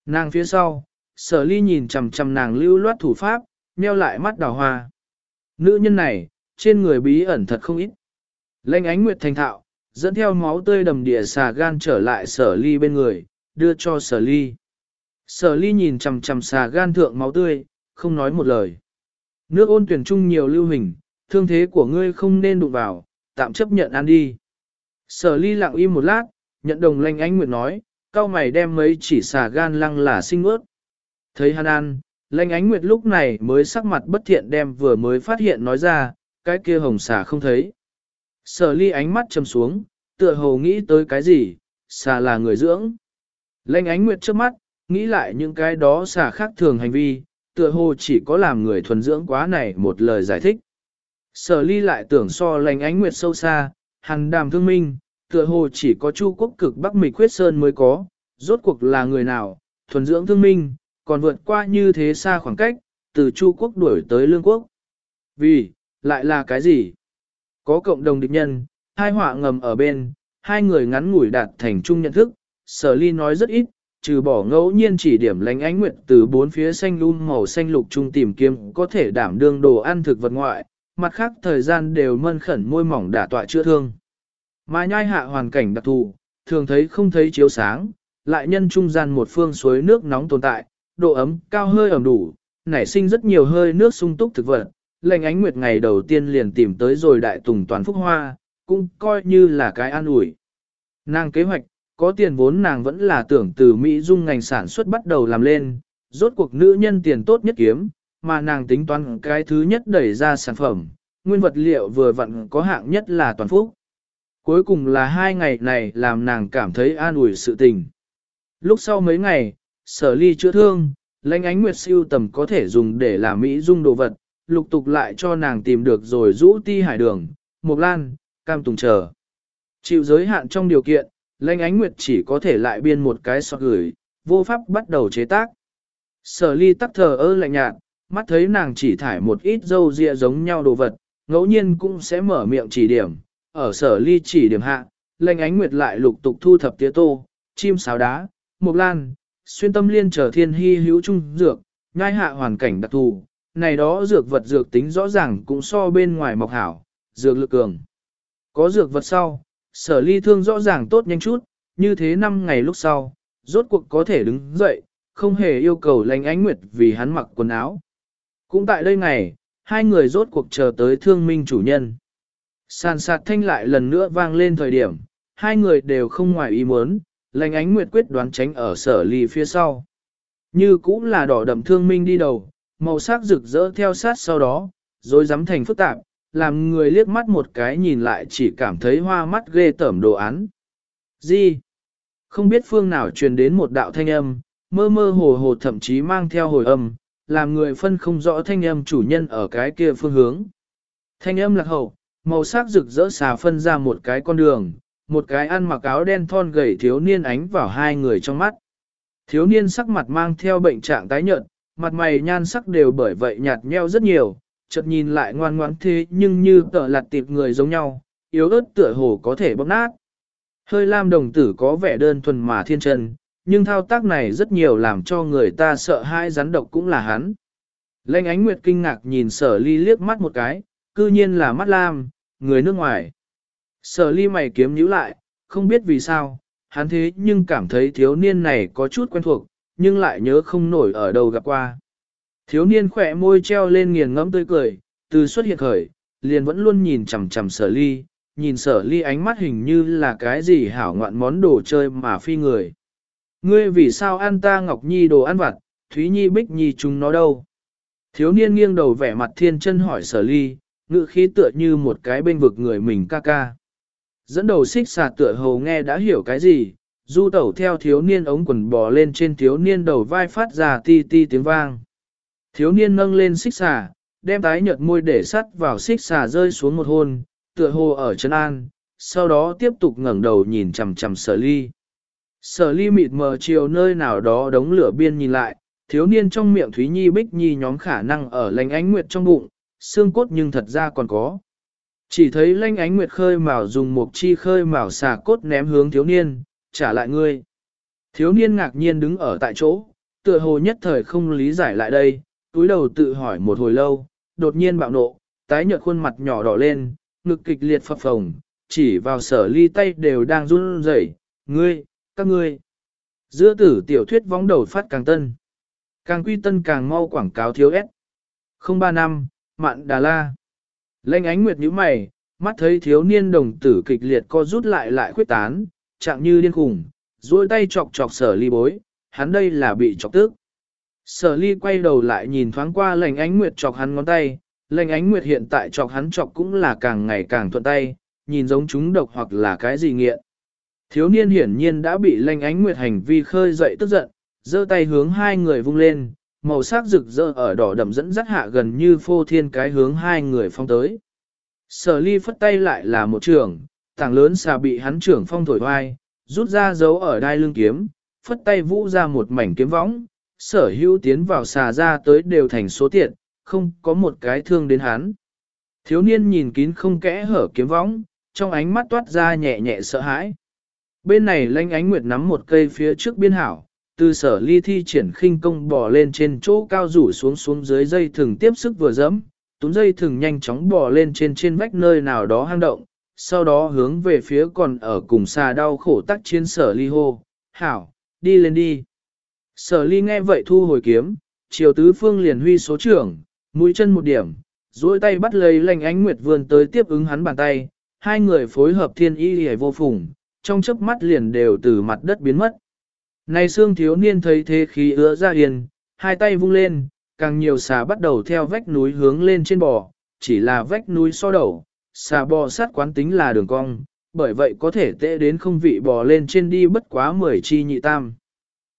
[SPEAKER 1] Nàng phía sau, sở ly nhìn chằm chằm nàng lưu loát thủ pháp, meo lại mắt đào hoa. Nữ nhân này, trên người bí ẩn thật không ít. Lênh ánh nguyệt thành thạo, dẫn theo máu tươi đầm địa xà gan trở lại sở ly bên người, đưa cho sở ly. Sở ly nhìn chằm chằm xà gan thượng máu tươi, không nói một lời. Nước ôn tuyển chung nhiều lưu hình, thương thế của ngươi không nên đụng vào, tạm chấp nhận ăn đi. Sở ly lặng im một lát, nhận đồng lanh ánh nguyệt nói, cao mày đem mấy chỉ xà gan lăng là sinh ướt. Thấy hắn ăn, Lệnh ánh nguyệt lúc này mới sắc mặt bất thiện đem vừa mới phát hiện nói ra, cái kia hồng xà không thấy. Sở ly ánh mắt chầm xuống, tựa hồ nghĩ tới cái gì, xà là người dưỡng. Lệnh ánh nguyệt trước mắt, nghĩ lại những cái đó xà khác thường hành vi, tựa hồ chỉ có làm người thuần dưỡng quá này một lời giải thích. Sở ly lại tưởng so Lệnh ánh nguyệt sâu xa, hằng đàm thương minh, tựa hồ chỉ có Chu quốc cực Bắc Mịch Khuyết Sơn mới có, rốt cuộc là người nào, thuần dưỡng thương minh, còn vượt qua như thế xa khoảng cách, từ Chu quốc đuổi tới Lương quốc. Vì, lại là cái gì? Có cộng đồng địch nhân, hai họa ngầm ở bên, hai người ngắn ngủi đạt thành chung nhận thức, sở ly nói rất ít, trừ bỏ ngẫu nhiên chỉ điểm lánh ánh nguyện từ bốn phía xanh lun màu xanh lục chung tìm kiếm có thể đảm đương đồ ăn thực vật ngoại, mặt khác thời gian đều mân khẩn môi mỏng đả tọa chữa thương. Mà nhai hạ hoàn cảnh đặc thù, thường thấy không thấy chiếu sáng, lại nhân trung gian một phương suối nước nóng tồn tại, độ ấm cao hơi ẩm đủ, nảy sinh rất nhiều hơi nước sung túc thực vật. Lệnh ánh nguyệt ngày đầu tiên liền tìm tới rồi đại tùng toàn phúc hoa, cũng coi như là cái an ủi. Nàng kế hoạch, có tiền vốn nàng vẫn là tưởng từ Mỹ dung ngành sản xuất bắt đầu làm lên, rốt cuộc nữ nhân tiền tốt nhất kiếm, mà nàng tính toán cái thứ nhất đẩy ra sản phẩm, nguyên vật liệu vừa vặn có hạng nhất là toàn phúc. Cuối cùng là hai ngày này làm nàng cảm thấy an ủi sự tình. Lúc sau mấy ngày, sở ly chữa thương, lãnh ánh nguyệt siêu tầm có thể dùng để làm Mỹ dung đồ vật, lục tục lại cho nàng tìm được rồi rũ ti hải đường, mộc lan, cam tùng chờ. Chịu giới hạn trong điều kiện, lãnh ánh nguyệt chỉ có thể lại biên một cái sọt gửi, vô pháp bắt đầu chế tác. Sở ly tắc thờ ơ lạnh nhạt, mắt thấy nàng chỉ thải một ít dâu ria giống nhau đồ vật, ngẫu nhiên cũng sẽ mở miệng chỉ điểm, ở sở ly chỉ điểm hạ, lệnh ánh nguyệt lại lục tục thu thập tía tô, chim sáo đá, mộc lan, xuyên tâm liên trở thiên hy hữu trung dược, nhai hạ hoàn cảnh đặc thù, này đó dược vật dược tính rõ ràng cũng so bên ngoài mọc hảo, dược lực cường. Có dược vật sau, sở ly thương rõ ràng tốt nhanh chút, như thế năm ngày lúc sau, rốt cuộc có thể đứng dậy, không hề yêu cầu lành ánh nguyệt vì hắn mặc quần áo. Cũng tại đây ngày, hai người rốt cuộc chờ tới thương minh chủ nhân. Sàn sạt thanh lại lần nữa vang lên thời điểm, hai người đều không ngoài ý muốn, lành ánh nguyệt quyết đoán tránh ở sở ly phía sau. Như cũng là đỏ đậm thương minh đi đầu, màu sắc rực rỡ theo sát sau đó, rồi dám thành phức tạp, làm người liếc mắt một cái nhìn lại chỉ cảm thấy hoa mắt ghê tởm đồ án. Gì? Không biết phương nào truyền đến một đạo thanh âm, mơ mơ hồ hồ thậm chí mang theo hồi âm, làm người phân không rõ thanh âm chủ nhân ở cái kia phương hướng. Thanh âm lạc hậu, màu sắc rực rỡ xà phân ra một cái con đường, một cái ăn mặc áo đen thon gầy thiếu niên ánh vào hai người trong mắt. Thiếu niên sắc mặt mang theo bệnh trạng tái nhợt, mặt mày nhan sắc đều bởi vậy nhạt nheo rất nhiều, chợt nhìn lại ngoan ngoãn thế nhưng như tợ lặt tiệp người giống nhau, yếu ớt tựa hồ có thể bóc nát. Hơi lam đồng tử có vẻ đơn thuần mà thiên chân, nhưng thao tác này rất nhiều làm cho người ta sợ hai rắn độc cũng là hắn. Lênh ánh nguyệt kinh ngạc nhìn sở ly liếc mắt một cái, cư nhiên là mắt lam, người nước ngoài. Sở ly mày kiếm nhíu lại, không biết vì sao, hắn thế nhưng cảm thấy thiếu niên này có chút quen thuộc, nhưng lại nhớ không nổi ở đâu gặp qua. Thiếu niên khỏe môi treo lên nghiền ngẫm tươi cười, từ xuất hiện khởi, liền vẫn luôn nhìn chằm chằm sở ly, nhìn sở ly ánh mắt hình như là cái gì hảo ngoạn món đồ chơi mà phi người. Ngươi vì sao ăn ta Ngọc Nhi đồ ăn vặt, Thúy Nhi Bích Nhi chúng nó đâu? Thiếu niên nghiêng đầu vẻ mặt thiên chân hỏi sở ly, ngự khí tựa như một cái bên vực người mình ca ca. Dẫn đầu xích xà tựa hồ nghe đã hiểu cái gì, du tẩu theo thiếu niên ống quần bò lên trên thiếu niên đầu vai phát ra ti ti tiếng vang. Thiếu niên nâng lên xích xà, đem tái nhợt môi để sắt vào xích xà rơi xuống một hôn, tựa hồ ở chân an, sau đó tiếp tục ngẩng đầu nhìn chằm chằm sở ly. Sở ly mịt mờ chiều nơi nào đó đống lửa biên nhìn lại, thiếu niên trong miệng Thúy Nhi Bích Nhi nhóm khả năng ở lành ánh nguyệt trong bụng, xương cốt nhưng thật ra còn có. Chỉ thấy lanh ánh nguyệt khơi mào dùng một chi khơi mào xà cốt ném hướng thiếu niên, trả lại ngươi. Thiếu niên ngạc nhiên đứng ở tại chỗ, tựa hồ nhất thời không lý giải lại đây, túi đầu tự hỏi một hồi lâu, đột nhiên bạo nộ, tái nhợt khuôn mặt nhỏ đỏ lên, ngực kịch liệt phập phồng, chỉ vào sở ly tay đều đang run rẩy, ngươi, các ngươi. Giữa tử tiểu thuyết vóng đầu phát càng tân. Càng quy tân càng mau quảng cáo thiếu ép. 03 năm, Mạn Đà La. Lênh ánh nguyệt nhíu mày, mắt thấy thiếu niên đồng tử kịch liệt co rút lại lại khuyết tán, chạm như điên khủng, duỗi tay chọc chọc sở ly bối, hắn đây là bị chọc tức. Sở ly quay đầu lại nhìn thoáng qua Lệnh ánh nguyệt chọc hắn ngón tay, Lệnh ánh nguyệt hiện tại chọc hắn chọc cũng là càng ngày càng thuận tay, nhìn giống chúng độc hoặc là cái gì nghiện. Thiếu niên hiển nhiên đã bị Lệnh ánh nguyệt hành vi khơi dậy tức giận, giơ tay hướng hai người vung lên, màu sắc rực rỡ ở đỏ đậm dẫn dắt hạ gần như phô thiên cái hướng hai người phong tới. Sở ly phất tay lại là một trường, tảng lớn xà bị hắn trưởng phong thổi hoai, rút ra dấu ở đai lưng kiếm, phất tay vũ ra một mảnh kiếm võng, sở hữu tiến vào xà ra tới đều thành số tiện, không có một cái thương đến hắn. Thiếu niên nhìn kín không kẽ hở kiếm võng, trong ánh mắt toát ra nhẹ nhẹ sợ hãi. Bên này lanh ánh nguyệt nắm một cây phía trước biên hảo, từ sở ly thi triển khinh công bò lên trên chỗ cao rủ xuống xuống dưới dây thừng tiếp sức vừa dẫm, túm dây thừng nhanh chóng bò lên trên trên vách nơi nào đó hang động, sau đó hướng về phía còn ở cùng xà đau khổ tắc chiến sở ly hô, hảo, đi lên đi. Sở ly nghe vậy thu hồi kiếm, chiều tứ phương liền huy số trưởng, mũi chân một điểm, duỗi tay bắt lấy lành ánh nguyệt vươn tới tiếp ứng hắn bàn tay, hai người phối hợp thiên y hề vô phùng, trong chớp mắt liền đều từ mặt đất biến mất. Này xương thiếu niên thấy thế khí ứa ra hiền, hai tay vung lên, càng nhiều xà bắt đầu theo vách núi hướng lên trên bò, chỉ là vách núi so đầu, xà bò sát quán tính là đường cong, bởi vậy có thể tệ đến không vị bò lên trên đi bất quá 10 chi nhị tam.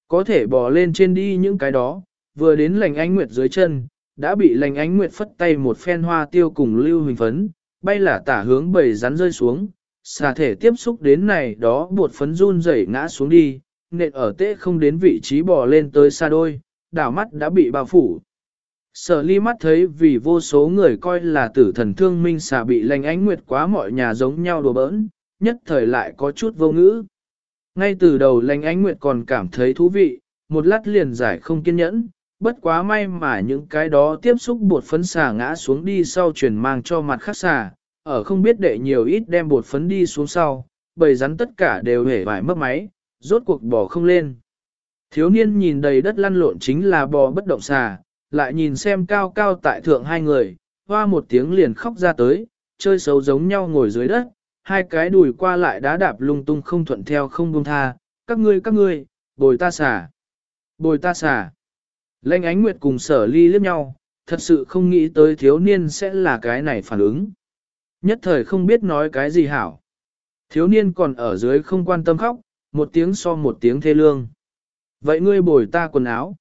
[SPEAKER 1] Có thể bò lên trên đi những cái đó, vừa đến lành ánh nguyệt dưới chân, đã bị lành ánh nguyệt phất tay một phen hoa tiêu cùng lưu hình phấn, bay là tả hướng bầy rắn rơi xuống, xà thể tiếp xúc đến này đó bột phấn run rẩy ngã xuống đi, nện ở tệ không đến vị trí bò lên tới xa đôi, đảo mắt đã bị bao phủ. Sở ly mắt thấy vì vô số người coi là tử thần thương minh xà bị lành ánh nguyệt quá mọi nhà giống nhau đùa bỡn, nhất thời lại có chút vô ngữ. Ngay từ đầu lành ánh nguyệt còn cảm thấy thú vị, một lát liền giải không kiên nhẫn, bất quá may mà những cái đó tiếp xúc bột phấn xà ngã xuống đi sau chuyển mang cho mặt khác xà, ở không biết đệ nhiều ít đem bột phấn đi xuống sau, bầy rắn tất cả đều hể vải mất máy, rốt cuộc bò không lên. Thiếu niên nhìn đầy đất lăn lộn chính là bò bất động xà, lại nhìn xem cao cao tại thượng hai người, hoa một tiếng liền khóc ra tới, chơi xấu giống nhau ngồi dưới đất, hai cái đùi qua lại đá đạp lung tung không thuận theo không buông tha, các ngươi các ngươi, bồi ta xả, bồi ta xả. Lệnh ánh nguyệt cùng sở ly liếc nhau, thật sự không nghĩ tới thiếu niên sẽ là cái này phản ứng. Nhất thời không biết nói cái gì hảo. Thiếu niên còn ở dưới không quan tâm khóc, một tiếng so một tiếng thê lương. Vậy ngươi bồi ta quần áo.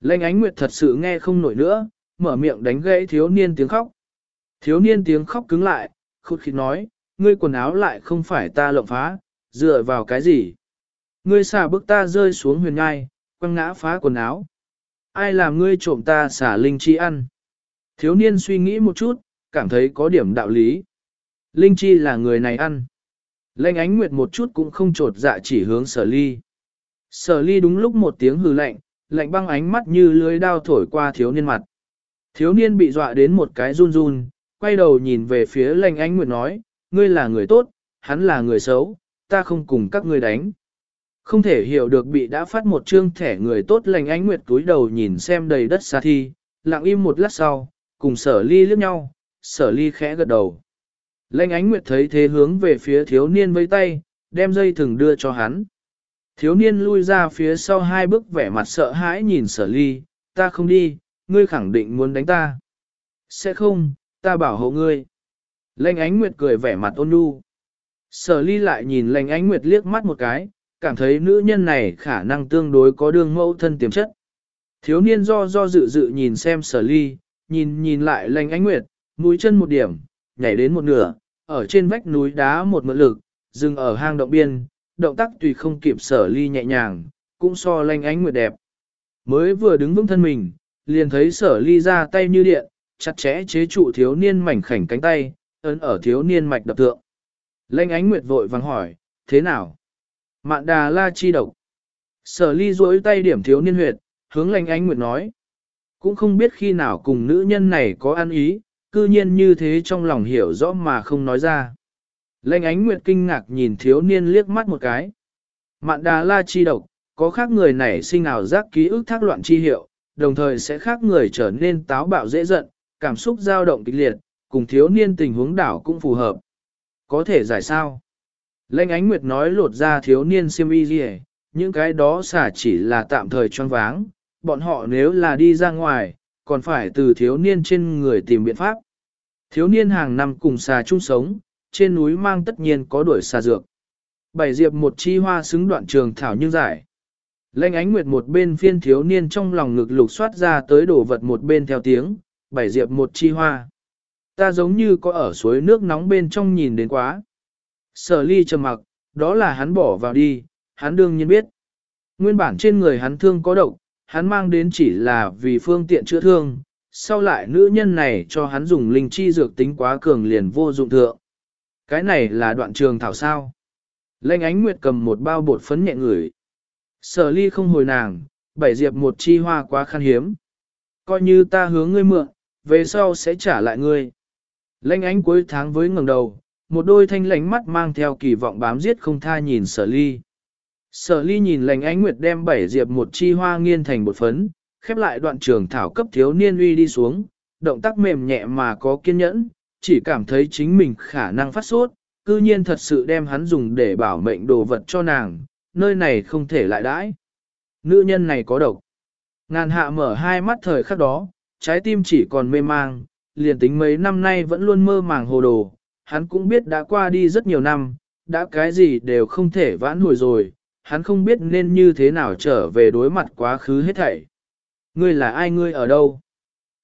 [SPEAKER 1] Lệnh ánh nguyệt thật sự nghe không nổi nữa, mở miệng đánh gãy thiếu niên tiếng khóc. Thiếu niên tiếng khóc cứng lại, khụt khịt nói, ngươi quần áo lại không phải ta lộng phá, dựa vào cái gì? Ngươi xả bước ta rơi xuống huyền ngai, quăng ngã phá quần áo. Ai làm ngươi trộm ta xả linh chi ăn? Thiếu niên suy nghĩ một chút, cảm thấy có điểm đạo lý. Linh chi là người này ăn. Lệnh ánh nguyệt một chút cũng không trột dạ chỉ hướng sở ly. Sở ly đúng lúc một tiếng hừ lạnh, lạnh băng ánh mắt như lưới đao thổi qua thiếu niên mặt. Thiếu niên bị dọa đến một cái run run, quay đầu nhìn về phía lệnh ánh nguyệt nói, ngươi là người tốt, hắn là người xấu, ta không cùng các ngươi đánh. Không thể hiểu được bị đã phát một chương thẻ người tốt lành ánh nguyệt túi đầu nhìn xem đầy đất xa thi, lặng im một lát sau, cùng sở ly liếc nhau, sở ly khẽ gật đầu. Lệnh ánh nguyệt thấy thế hướng về phía thiếu niên với tay, đem dây thừng đưa cho hắn. Thiếu niên lui ra phía sau hai bước vẻ mặt sợ hãi nhìn sở ly, ta không đi, ngươi khẳng định muốn đánh ta. Sẽ không, ta bảo hộ ngươi. Lệnh ánh nguyệt cười vẻ mặt ôn nhu. Sở ly lại nhìn lệnh ánh nguyệt liếc mắt một cái, cảm thấy nữ nhân này khả năng tương đối có đường mẫu thân tiềm chất. Thiếu niên do do dự dự nhìn xem sở ly, nhìn nhìn lại lệnh ánh nguyệt, mũi chân một điểm, nhảy đến một nửa, ở trên vách núi đá một mượn lực, dừng ở hang động biên, động tác tùy không kịp sở ly nhẹ nhàng, cũng so lanh ánh nguyệt đẹp. Mới vừa đứng vững thân mình, liền thấy sở ly ra tay như điện, chặt chẽ chế trụ thiếu niên mảnh khảnh cánh tay, ấn ở thiếu niên mạch đập tượng Lanh ánh nguyệt vội vàng hỏi, thế nào? Mạn đà la chi độc. Sở ly duỗi tay điểm thiếu niên huyệt, hướng lanh ánh nguyệt nói. Cũng không biết khi nào cùng nữ nhân này có ăn ý, cư nhiên như thế trong lòng hiểu rõ mà không nói ra. Lệnh ánh nguyệt kinh ngạc nhìn thiếu niên liếc mắt một cái. Mạn đà la chi độc, có khác người này sinh ảo giác ký ức thác loạn chi hiệu, đồng thời sẽ khác người trở nên táo bạo dễ giận, cảm xúc dao động kịch liệt, cùng thiếu niên tình huống đảo cũng phù hợp. Có thể giải sao? Lệnh ánh nguyệt nói lột ra thiếu niên siêm y gì những cái đó xả chỉ là tạm thời choáng váng, bọn họ nếu là đi ra ngoài, còn phải từ thiếu niên trên người tìm biện pháp. Thiếu niên hàng năm cùng xà chung sống, trên núi mang tất nhiên có đuổi xà dược. Bảy diệp một chi hoa xứng đoạn trường thảo như giải. Lênh ánh nguyệt một bên phiên thiếu niên trong lòng ngực lục soát ra tới đổ vật một bên theo tiếng, bảy diệp một chi hoa. Ta giống như có ở suối nước nóng bên trong nhìn đến quá. Sở ly trầm mặc, đó là hắn bỏ vào đi, hắn đương nhiên biết. Nguyên bản trên người hắn thương có độc, hắn mang đến chỉ là vì phương tiện chữa thương, sau lại nữ nhân này cho hắn dùng linh chi dược tính quá cường liền vô dụng thượng. Cái này là đoạn trường thảo sao. Lệnh ánh nguyệt cầm một bao bột phấn nhẹ ngửi. Sở ly không hồi nàng, bảy diệp một chi hoa quá khan hiếm. Coi như ta hướng ngươi mượn, về sau sẽ trả lại ngươi. Lệnh ánh cuối tháng với ngẩng đầu, một đôi thanh lánh mắt mang theo kỳ vọng bám giết không tha nhìn sở ly. Sở ly nhìn lành ánh nguyệt đem bảy diệp một chi hoa nghiên thành bột phấn, khép lại đoạn trường thảo cấp thiếu niên uy đi xuống, động tác mềm nhẹ mà có kiên nhẫn, chỉ cảm thấy chính mình khả năng phát sốt, cư nhiên thật sự đem hắn dùng để bảo mệnh đồ vật cho nàng, nơi này không thể lại đãi. Nữ nhân này có độc. Ngàn hạ mở hai mắt thời khắc đó, trái tim chỉ còn mê mang, liền tính mấy năm nay vẫn luôn mơ màng hồ đồ, hắn cũng biết đã qua đi rất nhiều năm, đã cái gì đều không thể vãn hồi rồi, hắn không biết nên như thế nào trở về đối mặt quá khứ hết thảy. Ngươi là ai ngươi ở đâu?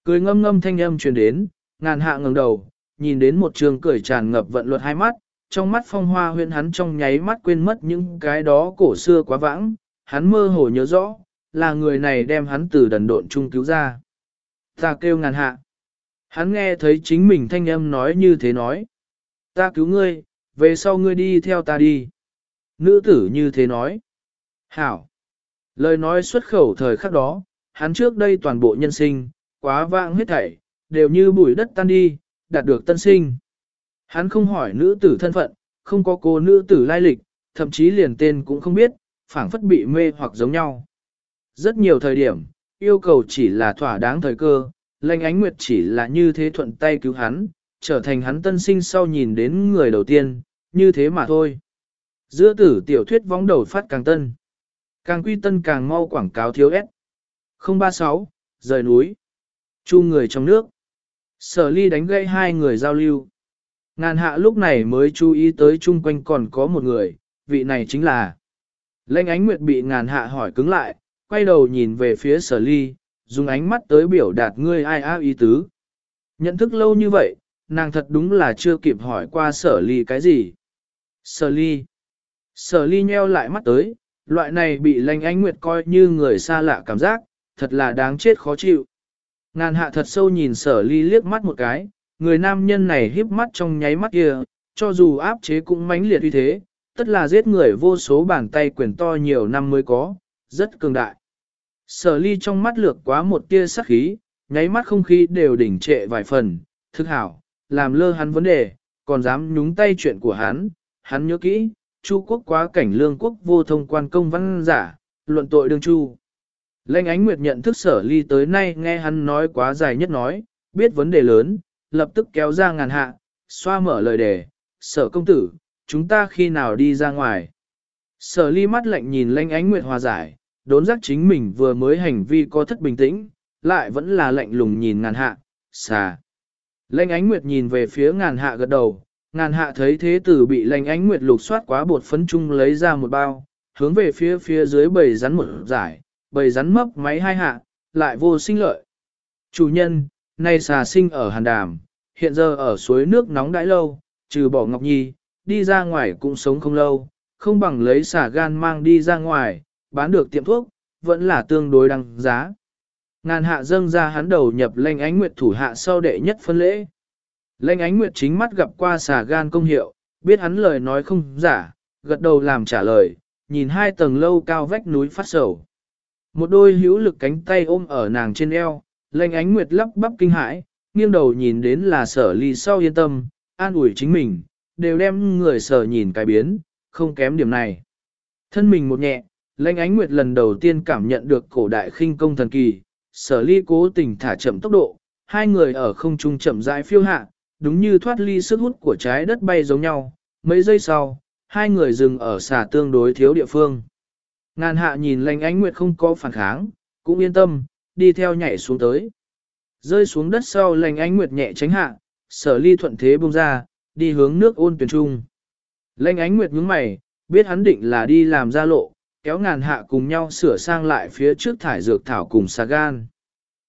[SPEAKER 1] Cười ngâm ngâm thanh âm truyền đến, ngàn hạ ngẩng đầu, nhìn đến một trường cười tràn ngập vận luật hai mắt, trong mắt phong hoa huyện hắn trong nháy mắt quên mất những cái đó cổ xưa quá vãng, hắn mơ hồ nhớ rõ, là người này đem hắn từ đần độn trung cứu ra. Ta kêu ngàn hạ. Hắn nghe thấy chính mình thanh âm nói như thế nói. Ta cứu ngươi, về sau ngươi đi theo ta đi. Nữ tử như thế nói. Hảo. Lời nói xuất khẩu thời khắc đó, hắn trước đây toàn bộ nhân sinh, quá vãng hết thảy, đều như bụi đất tan đi, đạt được tân sinh. Hắn không hỏi nữ tử thân phận, không có cô nữ tử lai lịch, thậm chí liền tên cũng không biết, phảng phất bị mê hoặc giống nhau. Rất nhiều thời điểm, yêu cầu chỉ là thỏa đáng thời cơ, lệnh ánh nguyệt chỉ là như thế thuận tay cứu hắn, trở thành hắn tân sinh sau nhìn đến người đầu tiên, như thế mà thôi. Giữa tử tiểu thuyết vóng đầu phát càng tân. Càng quy tân càng mau quảng cáo thiếu ép. 036, rời núi. Chu người trong nước. Sở ly đánh gây hai người giao lưu. Ngàn hạ lúc này mới chú ý tới chung quanh còn có một người, vị này chính là. Lênh ánh nguyệt bị ngàn hạ hỏi cứng lại, quay đầu nhìn về phía sở ly, dùng ánh mắt tới biểu đạt ngươi ai á ý tứ. Nhận thức lâu như vậy, nàng thật đúng là chưa kịp hỏi qua sở ly cái gì. Sở ly. Sở ly nheo lại mắt tới, loại này bị lanh ánh nguyệt coi như người xa lạ cảm giác, thật là đáng chết khó chịu. Ngàn hạ thật sâu nhìn sở ly liếc mắt một cái, người nam nhân này híp mắt trong nháy mắt kia, cho dù áp chế cũng mãnh liệt như thế, tất là giết người vô số bàn tay quyền to nhiều năm mới có, rất cường đại. Sở ly trong mắt lược quá một tia sắc khí, nháy mắt không khí đều đỉnh trệ vài phần, thức hảo, làm lơ hắn vấn đề, còn dám nhúng tay chuyện của hắn, hắn nhớ kỹ, Chu quốc quá cảnh lương quốc vô thông quan công văn giả, luận tội đương chu. Lệnh ánh nguyệt nhận thức sở ly tới nay nghe hắn nói quá dài nhất nói, biết vấn đề lớn, lập tức kéo ra ngàn hạ, xoa mở lời đề, sở công tử, chúng ta khi nào đi ra ngoài. Sở ly mắt lạnh nhìn lệnh ánh nguyệt hòa giải, đốn giác chính mình vừa mới hành vi có thất bình tĩnh, lại vẫn là lạnh lùng nhìn ngàn hạ, xà. Lệnh ánh nguyệt nhìn về phía ngàn hạ gật đầu, Ngàn hạ thấy thế tử bị lành ánh nguyệt lục soát quá bột phấn chung lấy ra một bao, hướng về phía phía dưới bầy rắn một giải, bầy rắn mấp máy hai hạ, lại vô sinh lợi. Chủ nhân, nay xà sinh ở hàn đàm, hiện giờ ở suối nước nóng đãi lâu, trừ bỏ Ngọc Nhi, đi ra ngoài cũng sống không lâu, không bằng lấy xà gan mang đi ra ngoài, bán được tiệm thuốc, vẫn là tương đối đăng giá. Ngàn hạ dâng ra hắn đầu nhập lệnh ánh nguyệt thủ hạ sau đệ nhất phân lễ. Lệnh ánh nguyệt chính mắt gặp qua xà gan công hiệu, biết hắn lời nói không giả, gật đầu làm trả lời, nhìn hai tầng lâu cao vách núi phát sầu. Một đôi hữu lực cánh tay ôm ở nàng trên eo, lệnh ánh nguyệt lắp bắp kinh hãi, nghiêng đầu nhìn đến là sở ly sau yên tâm, an ủi chính mình, đều đem người sở nhìn cái biến, không kém điểm này. Thân mình một nhẹ, lệnh ánh nguyệt lần đầu tiên cảm nhận được cổ đại khinh công thần kỳ, sở ly cố tình thả chậm tốc độ, hai người ở không trung chậm rãi phiêu hạ, đúng như thoát ly sức hút của trái đất bay giống nhau. Mấy giây sau, hai người dừng ở xà tương đối thiếu địa phương. Ngàn hạ nhìn lành ánh nguyệt không có phản kháng, cũng yên tâm, đi theo nhảy xuống tới. Rơi xuống đất sau lành ánh nguyệt nhẹ tránh hạ, sở ly thuận thế bông ra, đi hướng nước ôn tuyển trung. Lành ánh nguyệt nhướng mày, biết hắn định là đi làm ra lộ, kéo ngàn hạ cùng nhau sửa sang lại phía trước thải dược thảo cùng xà gan.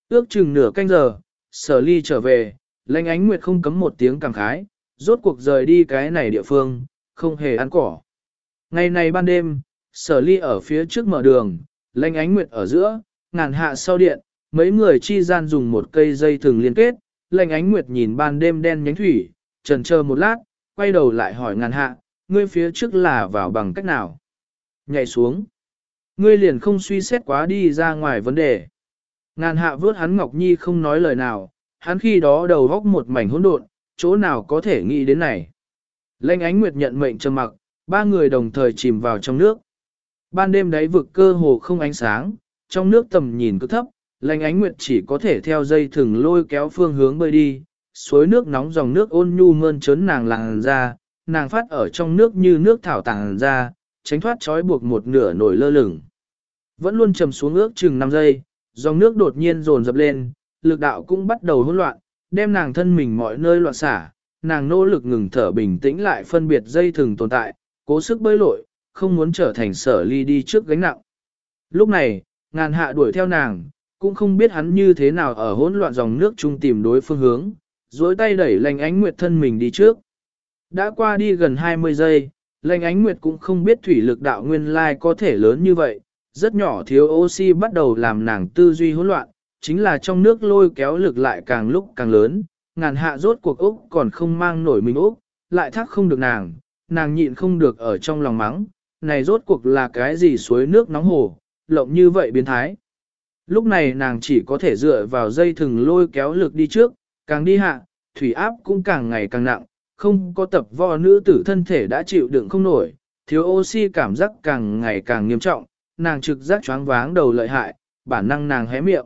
[SPEAKER 1] Ước chừng nửa canh giờ, sở ly trở về, lành ánh nguyệt không cấm một tiếng cảm khái, rốt cuộc rời đi cái này địa phương, không hề ăn cỏ. Ngày này ban đêm, sở ly ở phía trước mở đường, lanh ánh nguyệt ở giữa, ngàn hạ sau điện, mấy người chi gian dùng một cây dây thừng liên kết, lanh ánh nguyệt nhìn ban đêm đen nhánh thủy, trần chờ một lát, quay đầu lại hỏi ngàn hạ, ngươi phía trước là vào bằng cách nào? Nhảy xuống. Ngươi liền không suy xét quá đi ra ngoài vấn đề. Ngàn hạ vớt hắn Ngọc Nhi không nói lời nào, hắn khi đó đầu góc một mảnh hỗn độn, chỗ nào có thể nghĩ đến này. Lanh ánh nguyệt nhận mệnh trầm mặc, ba người đồng thời chìm vào trong nước. Ban đêm đáy vực cơ hồ không ánh sáng, trong nước tầm nhìn cứ thấp, lanh ánh nguyệt chỉ có thể theo dây thừng lôi kéo phương hướng bơi đi, suối nước nóng dòng nước ôn nhu mơn trớn nàng làng ra, nàng phát ở trong nước như nước thảo tàng ra, tránh thoát trói buộc một nửa nổi lơ lửng. Vẫn luôn trầm xuống ước chừng 5 giây, dòng nước đột nhiên dồn dập lên, lực đạo cũng bắt đầu hỗn loạn, đem nàng thân mình mọi nơi loạn xả, nàng nỗ lực ngừng thở bình tĩnh lại phân biệt dây thừng tồn tại, cố sức bơi lội, không muốn trở thành sở ly đi trước gánh nặng. Lúc này, ngàn hạ đuổi theo nàng, cũng không biết hắn như thế nào ở hỗn loạn dòng nước chung tìm đối phương hướng, dối tay đẩy lành ánh nguyệt thân mình đi trước. Đã qua đi gần 20 giây, lành ánh nguyệt cũng không biết thủy lực đạo nguyên lai có thể lớn như vậy, rất nhỏ thiếu oxy bắt đầu làm nàng tư duy hỗn loạn, chính là trong nước lôi kéo lực lại càng lúc càng lớn, ngàn hạ rốt cuộc Úc còn không mang nổi mình Úc, lại thắc không được nàng, nàng nhịn không được ở trong lòng mắng, này rốt cuộc là cái gì suối nước nóng hồ, lộng như vậy biến thái. Lúc này nàng chỉ có thể dựa vào dây thừng lôi kéo lực đi trước, càng đi hạ, thủy áp cũng càng ngày càng nặng, không có tập vò nữ tử thân thể đã chịu đựng không nổi, thiếu oxy cảm giác càng ngày càng nghiêm trọng, nàng trực giác choáng váng đầu lợi hại, bản năng nàng hé miệng.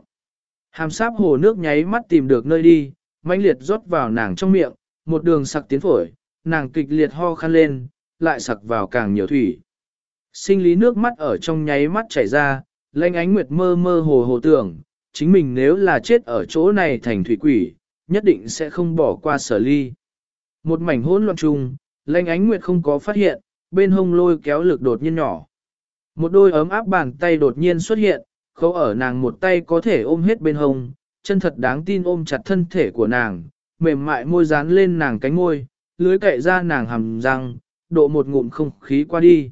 [SPEAKER 1] Hàm sáp hồ nước nháy mắt tìm được nơi đi, mãnh liệt rót vào nàng trong miệng, một đường sặc tiến phổi, nàng kịch liệt ho khăn lên, lại sặc vào càng nhiều thủy. Sinh lý nước mắt ở trong nháy mắt chảy ra, lanh ánh nguyệt mơ mơ hồ hồ tưởng, chính mình nếu là chết ở chỗ này thành thủy quỷ, nhất định sẽ không bỏ qua sở ly. Một mảnh hỗn loạn chung, lanh ánh nguyệt không có phát hiện, bên hông lôi kéo lực đột nhiên nhỏ. Một đôi ấm áp bàn tay đột nhiên xuất hiện, khâu ở nàng một tay có thể ôm hết bên hông, chân thật đáng tin ôm chặt thân thể của nàng, mềm mại môi dán lên nàng cánh môi, lưới cậy ra nàng hầm răng, độ một ngụm không khí qua đi.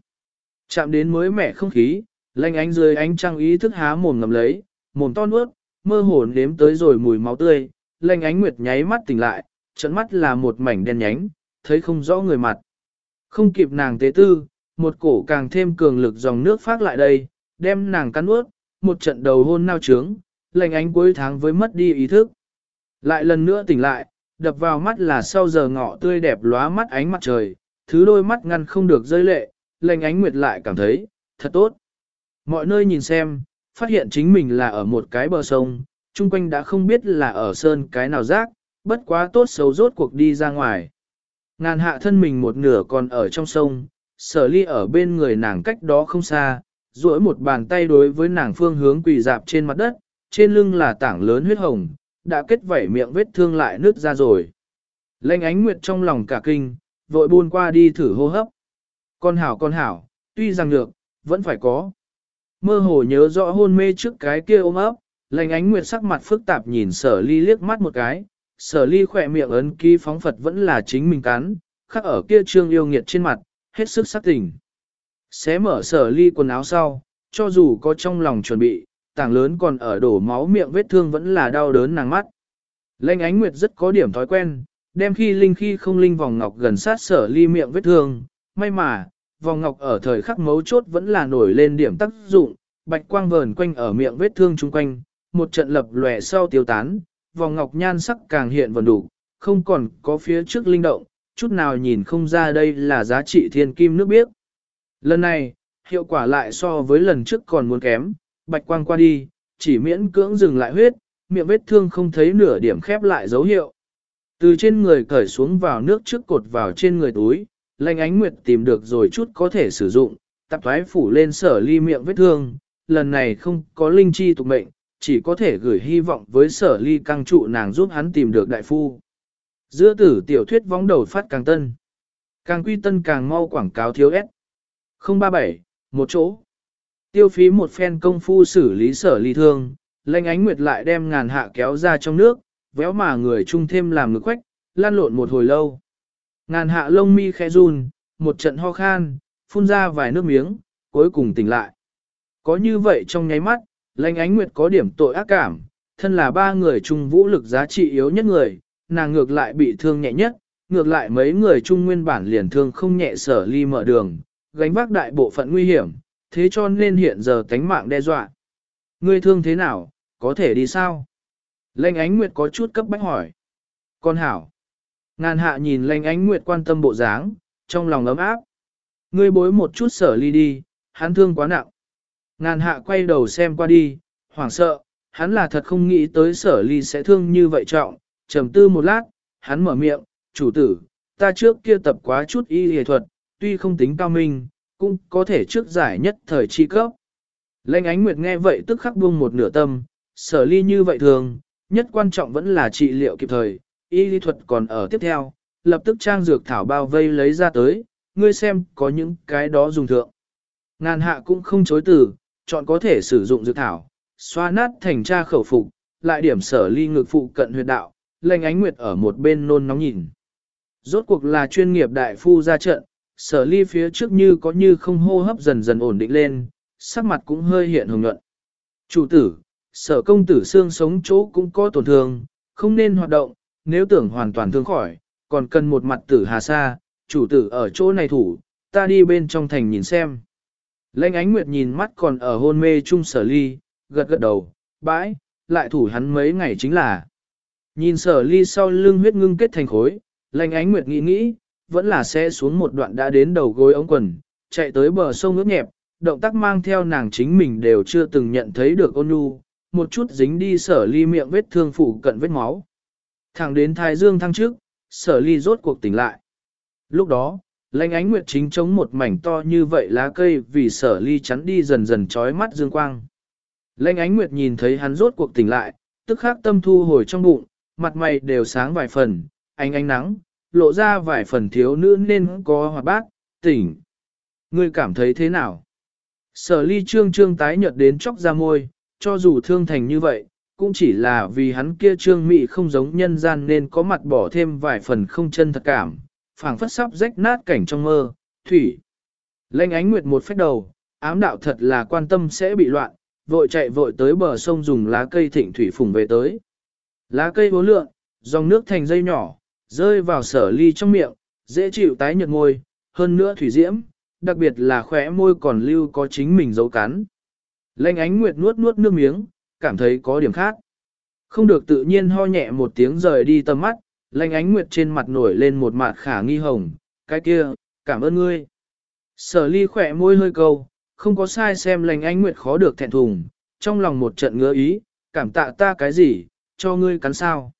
[SPEAKER 1] Chạm đến mới mẻ không khí, lanh ánh dưới ánh trăng ý thức há mồm ngầm lấy, mồm to nuốt, mơ hồ nếm tới rồi mùi máu tươi, lanh ánh nguyệt nháy mắt tỉnh lại, trận mắt là một mảnh đen nhánh, thấy không rõ người mặt. Không kịp nàng tế tư, một cổ càng thêm cường lực dòng nước phát lại đây, đem nàng cắn nuốt, một trận đầu hôn nao trướng, lành ánh cuối tháng với mất đi ý thức. Lại lần nữa tỉnh lại, đập vào mắt là sau giờ ngọ tươi đẹp lóa mắt ánh mặt trời, thứ đôi mắt ngăn không được rơi lệ, lành ánh nguyệt lại cảm thấy, thật tốt. Mọi nơi nhìn xem, phát hiện chính mình là ở một cái bờ sông, chung quanh đã không biết là ở sơn cái nào rác, bất quá tốt xấu rốt cuộc đi ra ngoài. Ngàn hạ thân mình một nửa còn ở trong sông, sở ly ở bên người nàng cách đó không xa, duỗi một bàn tay đối với nàng phương hướng quỳ dạp trên mặt đất, trên lưng là tảng lớn huyết hồng, đã kết vảy miệng vết thương lại nứt ra rồi. Lênh ánh nguyệt trong lòng cả kinh, vội buôn qua đi thử hô hấp. Con hảo con hảo, tuy rằng được, vẫn phải có. Mơ hồ nhớ rõ hôn mê trước cái kia ôm ấp, lành ánh nguyệt sắc mặt phức tạp nhìn sở ly liếc mắt một cái, sở ly khỏe miệng ấn ký phóng Phật vẫn là chính mình cắn, khắc ở kia trương yêu nghiệt trên mặt, hết sức sắc tình. Xé mở sở ly quần áo sau, cho dù có trong lòng chuẩn bị, tảng lớn còn ở đổ máu miệng vết thương vẫn là đau đớn nàng mắt. Lệnh ánh nguyệt rất có điểm thói quen, đem khi linh khi không linh vòng ngọc gần sát sở ly miệng vết thương, may mà, vòng ngọc ở thời khắc mấu chốt vẫn là nổi lên điểm tác dụng, bạch quang vờn quanh ở miệng vết thương chung quanh, một trận lập lòe sau tiêu tán, vòng ngọc nhan sắc càng hiện vần đủ, không còn có phía trước linh động, chút nào nhìn không ra đây là giá trị thiên kim nước biếc. Lần này, hiệu quả lại so với lần trước còn muốn kém, bạch quang qua đi, chỉ miễn cưỡng dừng lại huyết, miệng vết thương không thấy nửa điểm khép lại dấu hiệu. Từ trên người cởi xuống vào nước trước cột vào trên người túi, lanh ánh nguyệt tìm được rồi chút có thể sử dụng, tạp thoái phủ lên sở ly miệng vết thương, lần này không có linh chi tục mệnh, chỉ có thể gửi hy vọng với sở ly căng trụ nàng giúp hắn tìm được đại phu. Giữa tử tiểu thuyết vóng đầu phát càng tân. Càng quy tân càng mau quảng cáo thiếu S. 037, một chỗ. Tiêu phí một phen công phu xử lý sở ly thương, lanh ánh nguyệt lại đem ngàn hạ kéo ra trong nước, véo mà người chung thêm làm ngực quách, lan lộn một hồi lâu. Ngàn hạ lông mi khẽ run, một trận ho khan, phun ra vài nước miếng, cuối cùng tỉnh lại. Có như vậy trong nháy mắt, lãnh ánh nguyệt có điểm tội ác cảm, thân là ba người chung vũ lực giá trị yếu nhất người, nàng ngược lại bị thương nhẹ nhất, ngược lại mấy người chung nguyên bản liền thương không nhẹ sở ly mở đường, gánh vác đại bộ phận nguy hiểm, thế cho nên hiện giờ tánh mạng đe dọa. Ngươi thương thế nào, có thể đi sao? Lệnh ánh nguyệt có chút cấp bách hỏi. Con hảo. Ngàn hạ nhìn Lanh ánh nguyệt quan tâm bộ dáng, trong lòng ấm áp. Ngươi bối một chút sở ly đi, hắn thương quá nặng. Ngàn hạ quay đầu xem qua đi, hoảng sợ, hắn là thật không nghĩ tới sở ly sẽ thương như vậy trọng, trầm tư một lát, hắn mở miệng, chủ tử, ta trước kia tập quá chút y y thuật, tuy không tính cao minh, cũng có thể trước giải nhất thời chi cấp. Lệnh ánh nguyệt nghe vậy tức khắc buông một nửa tâm, sở ly như vậy thường, nhất quan trọng vẫn là trị liệu kịp thời, y lý thuật còn ở tiếp theo, lập tức trang dược thảo bao vây lấy ra tới, ngươi xem có những cái đó dùng thượng. Ngàn hạ cũng không chối từ, chọn có thể sử dụng dược thảo, xoa nát thành tra khẩu phục, lại điểm sở ly ngực phụ cận huyệt đạo, lệnh ánh nguyệt ở một bên nôn nóng nhìn. Rốt cuộc là chuyên nghiệp đại phu ra trận, sở ly phía trước như có như không hô hấp dần dần ổn định lên, sắc mặt cũng hơi hiện hồng nhuận. Chủ tử, sở công tử xương sống chỗ cũng có tổn thương, không nên hoạt động, nếu tưởng hoàn toàn thương khỏi, còn cần một mặt tử hà sa, chủ tử ở chỗ này thủ, ta đi bên trong thành nhìn xem. Lênh ánh nguyệt nhìn mắt còn ở hôn mê chung sở ly, gật gật đầu, bãi, lại thủ hắn mấy ngày chính là. Nhìn sở ly sau lưng huyết ngưng kết thành khối, lênh ánh nguyệt nghĩ nghĩ, vẫn là sẽ xuống một đoạn đã đến đầu gối ống quần, chạy tới bờ sông ướt nhẹp, động tác mang theo nàng chính mình đều chưa từng nhận thấy được ôn nhu, một chút dính đi sở ly miệng vết thương phủ cận vết máu. Thẳng đến thái dương thăng trước, sở ly rốt cuộc tỉnh lại. Lúc đó, lãnh ánh nguyệt chính chống một mảnh to như vậy lá cây vì sở ly chắn đi dần dần trói mắt dương quang. Lãnh ánh nguyệt nhìn thấy hắn rốt cuộc tỉnh lại, tức khắc tâm thu hồi trong bụng, mặt mày đều sáng vài phần, ánh ánh nắng, lộ ra vài phần thiếu nữ nên có hoạt bát, tỉnh. Ngươi cảm thấy thế nào? Sở ly trương trương tái nhợt đến chóc ra môi, cho dù thương thành như vậy, cũng chỉ là vì hắn kia trương mị không giống nhân gian nên có mặt bỏ thêm vài phần không chân thật cảm, phảng phất sắp rách nát cảnh trong mơ, thủy. Lênh ánh nguyệt một phép đầu, ám đạo thật là quan tâm sẽ bị loạn, vội chạy vội tới bờ sông dùng lá cây thịnh thủy phùng về tới. Lá cây bố lượn dòng nước thành dây nhỏ, rơi vào sở ly trong miệng, dễ chịu tái nhợt môi, hơn nữa thủy diễm, đặc biệt là khóe môi còn lưu có chính mình dấu cắn. Lênh ánh nguyệt nuốt nuốt nước miếng, cảm thấy có điểm khác. Không được tự nhiên ho nhẹ một tiếng rời đi tầm mắt, lanh ánh nguyệt trên mặt nổi lên một mặt khả nghi hồng, cái kia, cảm ơn ngươi. Sở ly khỏe môi hơi câu, không có sai xem lành ánh nguyệt khó được thẹn thùng, trong lòng một trận ngứa ý, cảm tạ ta cái gì, cho ngươi cắn sao.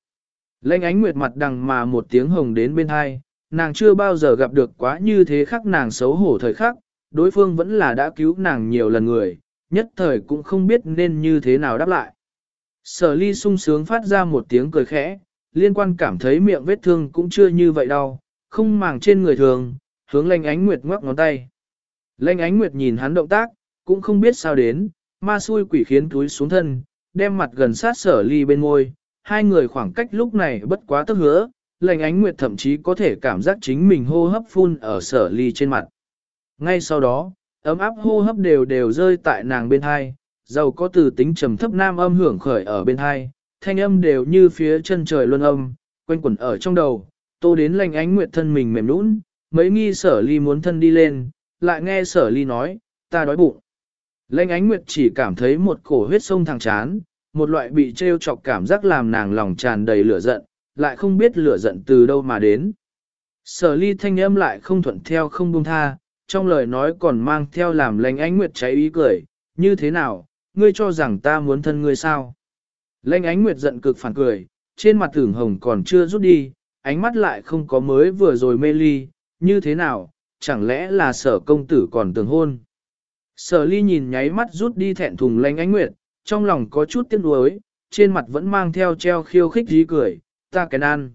[SPEAKER 1] Lệnh ánh nguyệt mặt đằng mà một tiếng hồng đến bên hai, nàng chưa bao giờ gặp được quá như thế khắc nàng xấu hổ thời khắc, đối phương vẫn là đã cứu nàng nhiều lần người, nhất thời cũng không biết nên như thế nào đáp lại. Sở ly sung sướng phát ra một tiếng cười khẽ, liên quan cảm thấy miệng vết thương cũng chưa như vậy đau, không màng trên người thường, hướng lanh ánh nguyệt ngoắc ngón tay. Lanh ánh nguyệt nhìn hắn động tác, cũng không biết sao đến, ma xui quỷ khiến túi xuống thân, đem mặt gần sát sở ly bên môi, hai người khoảng cách lúc này bất quá tức hứa, lành ánh nguyệt thậm chí có thể cảm giác chính mình hô hấp phun ở sở ly trên mặt. Ngay sau đó, ấm áp hô hấp đều đều rơi tại nàng bên hai, giàu có từ tính trầm thấp nam âm hưởng khởi ở bên hai, thanh âm đều như phía chân trời luân âm, quanh quẩn ở trong đầu, tô đến lành ánh nguyệt thân mình mềm nũng, mấy nghi sở ly muốn thân đi lên, lại nghe sở ly nói, ta đói bụng. Lệnh ánh nguyệt chỉ cảm thấy một cổ huyết sông thẳng chán, một loại bị trêu chọc cảm giác làm nàng lòng tràn đầy lửa giận, lại không biết lửa giận từ đâu mà đến. Sở ly thanh âm lại không thuận theo không buông tha, trong lời nói còn mang theo làm lãnh ánh nguyệt cháy ý cười, như thế nào, ngươi cho rằng ta muốn thân ngươi sao? lãnh ánh nguyệt giận cực phản cười, trên mặt tưởng hồng còn chưa rút đi, ánh mắt lại không có mới vừa rồi mê ly, như thế nào, chẳng lẽ là sở công tử còn tưởng hôn. Sở ly nhìn nháy mắt rút đi thẹn thùng lãnh ánh nguyệt, trong lòng có chút tiếc nuối, trên mặt vẫn mang theo treo khiêu khích dí cười, ta cái ăn.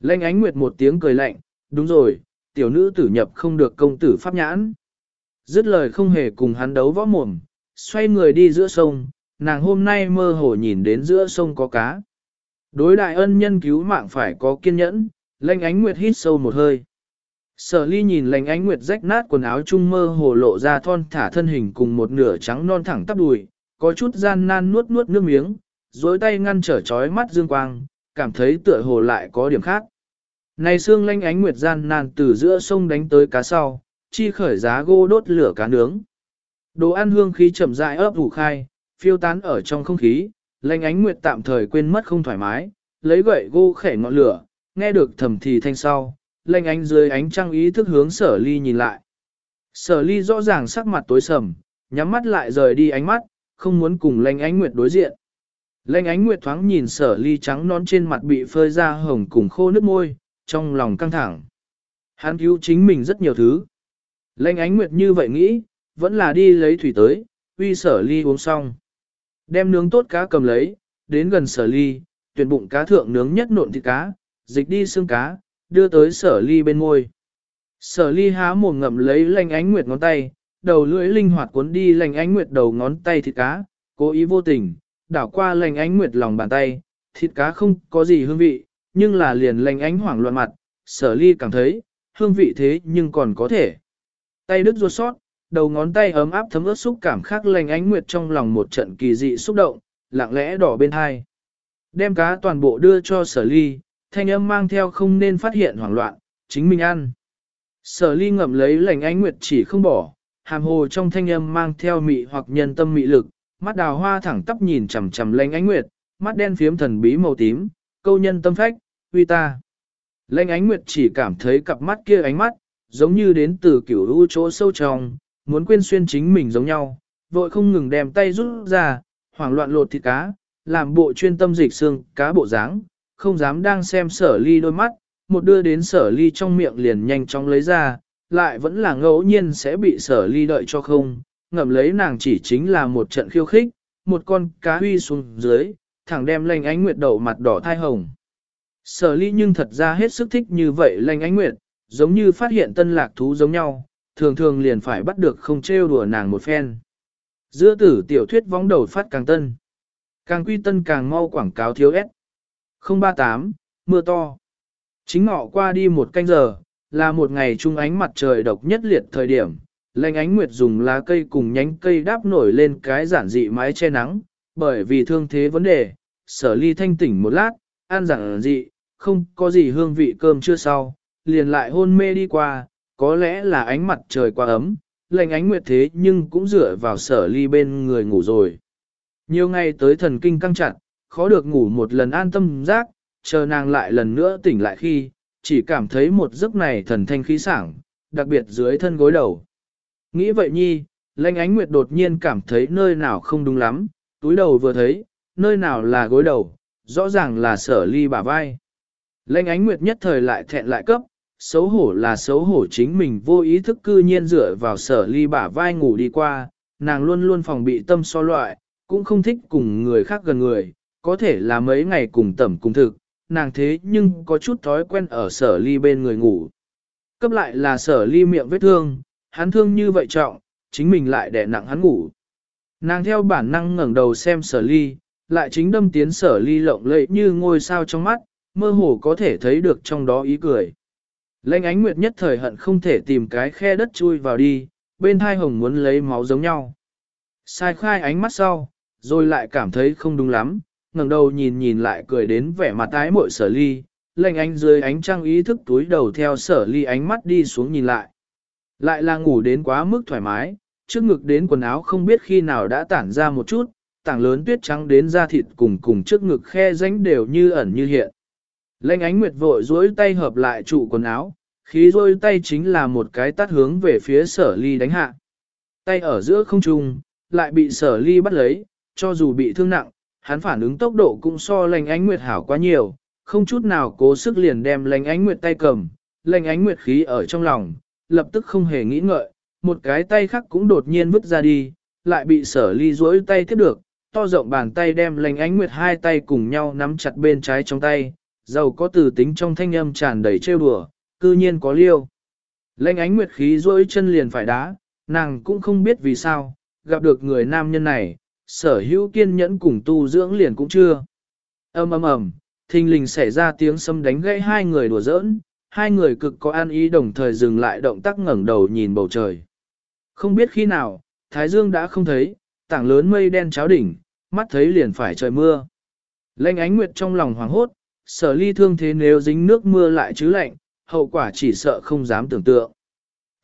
[SPEAKER 1] lãnh ánh nguyệt một tiếng cười lạnh, đúng rồi, tiểu nữ tử nhập không được công tử pháp nhãn. Dứt lời không hề cùng hắn đấu võ mồm, xoay người đi giữa sông, nàng hôm nay mơ hồ nhìn đến giữa sông có cá. Đối đại ân nhân cứu mạng phải có kiên nhẫn, lanh ánh nguyệt hít sâu một hơi. Sở ly nhìn lành ánh nguyệt rách nát quần áo trung mơ hồ lộ ra thon thả thân hình cùng một nửa trắng non thẳng tắp đùi, có chút gian nan nuốt nuốt nước miếng, dối tay ngăn trở trói mắt dương quang, cảm thấy tựa hồ lại có điểm khác. Này xương lanh ánh nguyệt gian nan từ giữa sông đánh tới cá sau, chi khởi giá gô đốt lửa cá nướng. Đồ ăn hương khí chậm rãi ấp ủ khai, phiêu tán ở trong không khí, lanh ánh nguyệt tạm thời quên mất không thoải mái, lấy gậy gô khẻ ngọn lửa, nghe được thầm thì thanh sau, lanh ánh dưới ánh trăng ý thức hướng sở ly nhìn lại. Sở ly rõ ràng sắc mặt tối sầm, nhắm mắt lại rời đi ánh mắt, không muốn cùng lanh ánh nguyệt đối diện. Lanh ánh nguyệt thoáng nhìn sở ly trắng nón trên mặt bị phơi ra hồng cùng khô nước môi, trong lòng căng thẳng. Hắn cứu chính mình rất nhiều thứ. Lanh ánh nguyệt như vậy nghĩ, vẫn là đi lấy thủy tới, uy sở ly uống xong. Đem nướng tốt cá cầm lấy, đến gần sở ly, tuyển bụng cá thượng nướng nhất nộn thịt cá, dịch đi xương cá, đưa tới sở ly bên môi. Sở ly há mồm ngậm lấy lanh ánh nguyệt ngón tay, đầu lưỡi linh hoạt cuốn đi lanh ánh nguyệt đầu ngón tay thịt cá, cố ý vô tình, đảo qua lanh ánh nguyệt lòng bàn tay, thịt cá không có gì hương vị, nhưng là liền lanh ánh hoảng loạn mặt, sở ly cảm thấy, hương vị thế nhưng còn có thể. Tay đứt ruột sót, đầu ngón tay ấm áp thấm ướt xúc cảm khác lanh ánh nguyệt trong lòng một trận kỳ dị xúc động, lặng lẽ đỏ bên hai. Đem cá toàn bộ đưa cho sở ly, thanh âm mang theo không nên phát hiện hoảng loạn, chính mình ăn. Sở ly ngậm lấy lành ánh nguyệt chỉ không bỏ, hàm hồ trong thanh âm mang theo mị hoặc nhân tâm mị lực, mắt đào hoa thẳng tắp nhìn chằm chằm lành ánh nguyệt, mắt đen phiếm thần bí màu tím, câu nhân tâm phách, huy ta. Lệnh ánh nguyệt chỉ cảm thấy cặp mắt kia ánh mắt, giống như đến từ kiểu u chỗ sâu trong, muốn quên xuyên chính mình giống nhau, vội không ngừng đem tay rút ra, hoảng loạn lột thịt cá, làm bộ chuyên tâm dịch xương cá bộ dáng, không dám đang xem sở ly đôi mắt, một đưa đến sở ly trong miệng liền nhanh chóng lấy ra, lại vẫn là ngẫu nhiên sẽ bị sở ly đợi cho không, ngậm lấy nàng chỉ chính là một trận khiêu khích, một con cá huy xuống dưới, thẳng đem lanh ánh nguyệt đậu mặt đỏ thai hồng. Sở ly nhưng thật ra hết sức thích như vậy lanh ánh nguyệt, giống như phát hiện tân lạc thú giống nhau, thường thường liền phải bắt được không trêu đùa nàng một phen. Giữa tử tiểu thuyết vóng đầu phát càng tân. Càng quy tân càng mau quảng cáo thiếu ép. 038, mưa to. Chính ngọ qua đi một canh giờ, là một ngày trung ánh mặt trời độc nhất liệt thời điểm, Lanh ánh nguyệt dùng lá cây cùng nhánh cây đáp nổi lên cái giản dị mái che nắng, bởi vì thương thế vấn đề, sở ly thanh tỉnh một lát, an giản dị, không có gì hương vị cơm chưa sau, liền lại hôn mê đi qua, có lẽ là ánh mặt trời quá ấm, lệnh ánh nguyệt thế nhưng cũng dựa vào sở ly bên người ngủ rồi. Nhiều ngày tới thần kinh căng chặt, khó được ngủ một lần an tâm giác, chờ nàng lại lần nữa tỉnh lại khi, chỉ cảm thấy một giấc này thần thanh khí sảng, đặc biệt dưới thân gối đầu. Nghĩ vậy nhi, lanh ánh nguyệt đột nhiên cảm thấy nơi nào không đúng lắm, túi đầu vừa thấy, nơi nào là gối đầu, rõ ràng là sở ly bả vai. Lệnh ánh nguyệt nhất thời lại thẹn lại cấp, xấu hổ là xấu hổ chính mình vô ý thức cư nhiên dựa vào sở ly bả vai ngủ đi qua, nàng luôn luôn phòng bị tâm so loại, cũng không thích cùng người khác gần người, có thể là mấy ngày cùng tẩm cùng thực, nàng thế nhưng có chút thói quen ở sở ly bên người ngủ. Cấp lại là sở ly miệng vết thương, hắn thương như vậy trọng, chính mình lại đè nặng hắn ngủ. Nàng theo bản năng ngẩng đầu xem sở ly, lại chính đâm tiến sở ly lộng lẫy như ngôi sao trong mắt, mơ hồ có thể thấy được trong đó ý cười. Lênh ánh nguyệt nhất thời hận không thể tìm cái khe đất chui vào đi, bên hai hồng muốn lấy máu giống nhau. Sai khai ánh mắt sau, rồi lại cảm thấy không đúng lắm, ngẩng đầu nhìn nhìn lại cười đến vẻ mặt tái mội sở ly, lệnh ánh dưới ánh trăng ý thức túi đầu theo sở ly ánh mắt đi xuống nhìn lại. Lại là ngủ đến quá mức thoải mái, trước ngực đến quần áo không biết khi nào đã tản ra một chút, tảng lớn tuyết trắng đến da thịt cùng cùng trước ngực khe rãnh đều như ẩn như hiện. Lệnh ánh nguyệt vội duỗi tay hợp lại trụ quần áo, khí rôi tay chính là một cái tắt hướng về phía sở ly đánh hạ. Tay ở giữa không trung, lại bị sở ly bắt lấy, cho dù bị thương nặng, hắn phản ứng tốc độ cũng so lành ánh nguyệt hảo quá nhiều, không chút nào cố sức liền đem lành ánh nguyệt tay cầm, lành ánh nguyệt khí ở trong lòng, lập tức không hề nghĩ ngợi, một cái tay khác cũng đột nhiên vứt ra đi, lại bị sở ly duỗi tay tiếp được, to rộng bàn tay đem lành ánh nguyệt hai tay cùng nhau nắm chặt bên trái trong tay, giàu có từ tính trong thanh âm tràn đầy trêu đùa, cư nhiên có liêu. Lệnh ánh nguyệt khí duỗi chân liền phải đá, nàng cũng không biết vì sao, gặp được người nam nhân này, sở hữu kiên nhẫn cùng tu dưỡng liền cũng chưa. ầm ầm ầm, thình lình xảy ra tiếng sấm đánh gãy hai người đùa giỡn, hai người cực có an ý đồng thời dừng lại động tác ngẩng đầu nhìn bầu trời. Không biết khi nào, Thái Dương đã không thấy, tảng lớn mây đen cháo đỉnh, mắt thấy liền phải trời mưa. Lanh ánh nguyệt trong lòng hoảng hốt, sở ly thương thế nếu dính nước mưa lại chứ lạnh, hậu quả chỉ sợ không dám tưởng tượng.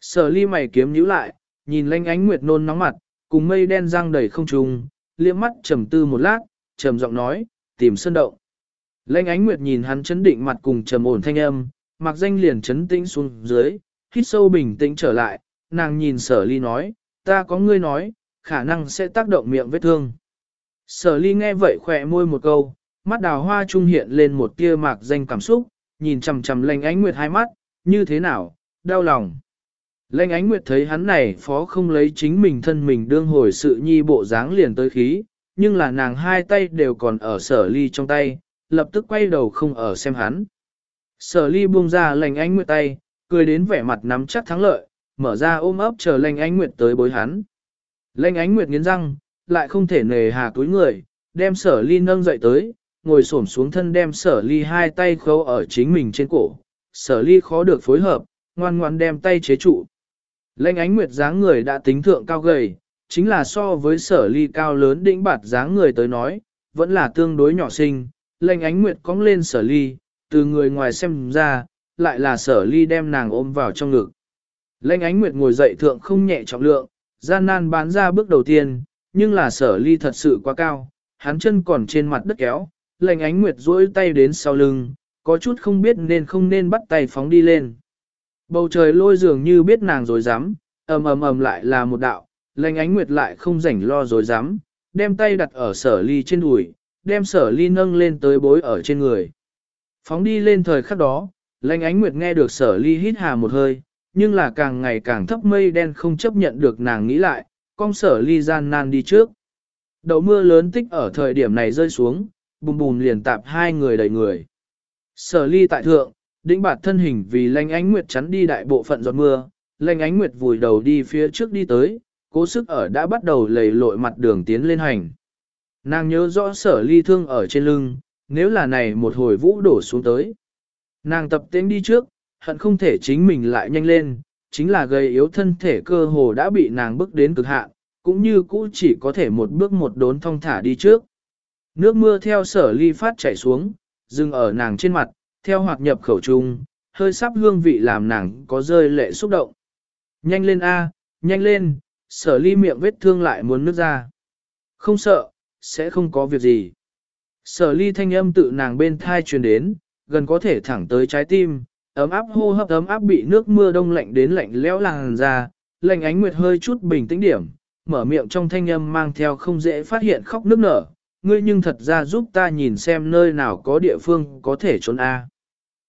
[SPEAKER 1] Sở ly mày kiếm nhíu lại, nhìn lanh ánh nguyệt nôn nóng mặt, cùng mây đen răng đầy không trùng, liếc mắt trầm tư một lát, trầm giọng nói, tìm sơn động. Lanh ánh nguyệt nhìn hắn chấn định mặt cùng trầm ổn thanh âm, mặc danh liền chấn tĩnh xuống dưới, hít sâu bình tĩnh trở lại, nàng nhìn sở ly nói, ta có ngươi nói, khả năng sẽ tác động miệng vết thương. Sở ly nghe vậy khỏe môi một câu, mắt đào hoa trung hiện lên một tia mạc danh cảm xúc, nhìn chằm chằm lanh ánh nguyệt hai mắt, như thế nào, đau lòng. Lanh ánh nguyệt thấy hắn này phó không lấy chính mình thân mình đương hồi sự nhi bộ dáng liền tới khí, nhưng là nàng hai tay đều còn ở sở ly trong tay, lập tức quay đầu không ở xem hắn. Sở ly buông ra lành ánh nguyệt tay, cười đến vẻ mặt nắm chắc thắng lợi, mở ra ôm ấp chờ Lanh ánh nguyệt tới bối hắn. Lanh ánh nguyệt nghiến răng, lại không thể nề hà túi người, đem sở ly nâng dậy tới, ngồi xổm xuống thân đem sở ly hai tay khâu ở chính mình trên cổ. Sở ly khó được phối hợp, ngoan ngoan đem tay chế trụ. Lanh ánh nguyệt dáng người đã tính thượng cao gầy, chính là so với sở ly cao lớn đỉnh bạt dáng người tới nói, vẫn là tương đối nhỏ xinh. Lanh ánh nguyệt cong lên sở ly, từ người ngoài xem ra, lại là sở ly đem nàng ôm vào trong ngực. Lệnh ánh nguyệt ngồi dậy thượng không nhẹ trọng lượng, gian nan bán ra bước đầu tiên, nhưng là sở ly thật sự quá cao, hắn chân còn trên mặt đất kéo, lệnh ánh nguyệt duỗi tay đến sau lưng, có chút không biết nên không nên bắt tay phóng đi lên. Bầu trời lôi dường như biết nàng rồi dám, ầm ầm ầm lại là một đạo, lệnh ánh nguyệt lại không rảnh lo rồi dám, đem tay đặt ở sở ly trên đùi, đem sở ly nâng lên tới bối ở trên người. Phóng đi lên thời khắc đó, lệnh ánh nguyệt nghe được sở ly hít hà một hơi, nhưng là càng ngày càng thấp mây đen không chấp nhận được nàng nghĩ lại, con sở ly gian nan đi trước. Đậu mưa lớn tích ở thời điểm này rơi xuống, bùm bùm liền tạp hai người đầy người. Sở ly tại thượng, đĩnh bạt thân hình vì lanh ánh nguyệt chắn đi đại bộ phận giọt mưa, lanh ánh nguyệt vùi đầu đi phía trước đi tới, cố sức ở đã bắt đầu lầy lội mặt đường tiến lên hành. Nàng nhớ rõ sở ly thương ở trên lưng, nếu là này một hồi vũ đổ xuống tới. Nàng tập tiến đi trước, hận không thể chính mình lại nhanh lên, chính là gây yếu thân thể cơ hồ đã bị nàng bước đến cực hạn, cũng như cũ chỉ có thể một bước một đốn thong thả đi trước. Nước mưa theo sở ly phát chảy xuống, dừng ở nàng trên mặt, theo hoạt nhập khẩu trung, hơi sắp hương vị làm nàng có rơi lệ xúc động. Nhanh lên A, nhanh lên, sở ly miệng vết thương lại muốn nước ra. Không sợ, sẽ không có việc gì. Sở ly thanh âm tự nàng bên thai truyền đến, gần có thể thẳng tới trái tim, ấm áp hô hấp ấm áp bị nước mưa đông lạnh đến lạnh lẽo làn ra, lạnh ánh nguyệt hơi chút bình tĩnh điểm, mở miệng trong thanh âm mang theo không dễ phát hiện khóc nước nở, ngươi nhưng thật ra giúp ta nhìn xem nơi nào có địa phương có thể trốn A.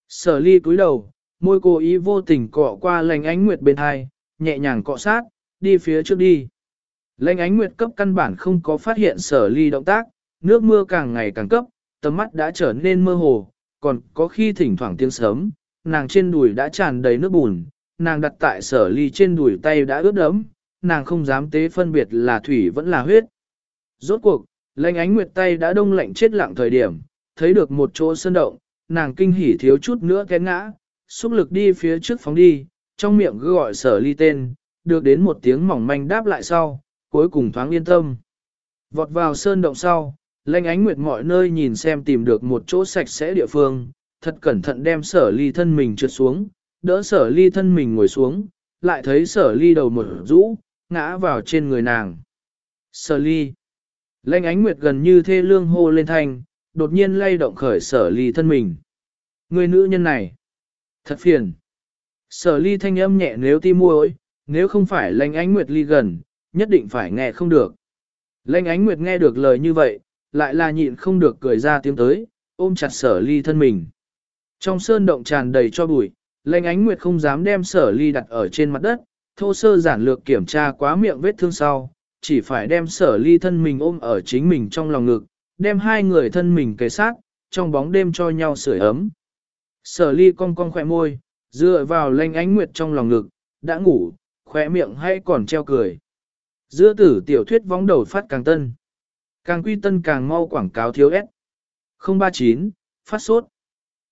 [SPEAKER 1] Sở ly cúi đầu, môi cô ý vô tình cọ qua lành ánh nguyệt bên hai, nhẹ nhàng cọ sát, đi phía trước đi. Lệnh ánh nguyệt cấp căn bản không có phát hiện sở ly động tác, nước mưa càng ngày càng cấp, tầm mắt đã trở nên mơ hồ, còn có khi thỉnh thoảng tiếng sớm, nàng trên đùi đã tràn đầy nước bùn, nàng đặt tại sở ly trên đùi tay đã ướt đẫm, nàng không dám tế phân biệt là thủy vẫn là huyết. Rốt cuộc, lệnh ánh nguyệt tay đã đông lạnh chết lặng thời điểm, thấy được một chỗ sơn động, nàng kinh hỉ thiếu chút nữa té ngã, xúc lực đi phía trước phóng đi, trong miệng cứ gọi sở ly tên, được đến một tiếng mỏng manh đáp lại sau, cuối cùng thoáng yên tâm. Vọt vào sơn động sau, lanh ánh nguyệt mọi nơi nhìn xem tìm được một chỗ sạch sẽ địa phương, thật cẩn thận đem sở ly thân mình trượt xuống, đỡ sở ly thân mình ngồi xuống, lại thấy sở ly đầu một rũ, ngã vào trên người nàng. Sở ly. Lanh ánh nguyệt gần như thê lương hô lên thanh, đột nhiên lay động khởi sở ly thân mình. Người nữ nhân này, thật phiền. Sở ly thanh âm nhẹ nếu ti môi, nếu không phải lanh ánh nguyệt ly gần, nhất định phải nghe không được. Lanh ánh nguyệt nghe được lời như vậy, lại là nhịn không được cười ra tiếng tới, ôm chặt sở ly thân mình. Trong sơn động tràn đầy cho bụi, lệnh ánh nguyệt không dám đem sở ly đặt ở trên mặt đất, thô sơ giản lược kiểm tra quá miệng vết thương sau, chỉ phải đem sở ly thân mình ôm ở chính mình trong lòng ngực, đem hai người thân mình kề sát, trong bóng đêm cho nhau sưởi ấm. Sở ly cong cong khỏe môi, dựa vào lệnh ánh nguyệt trong lòng ngực, đã ngủ, khỏe miệng hay còn treo cười. Giữa tử tiểu thuyết vóng đầu phát càng tân. Càng quy tân càng mau quảng cáo thiếu S. 039, phát sốt.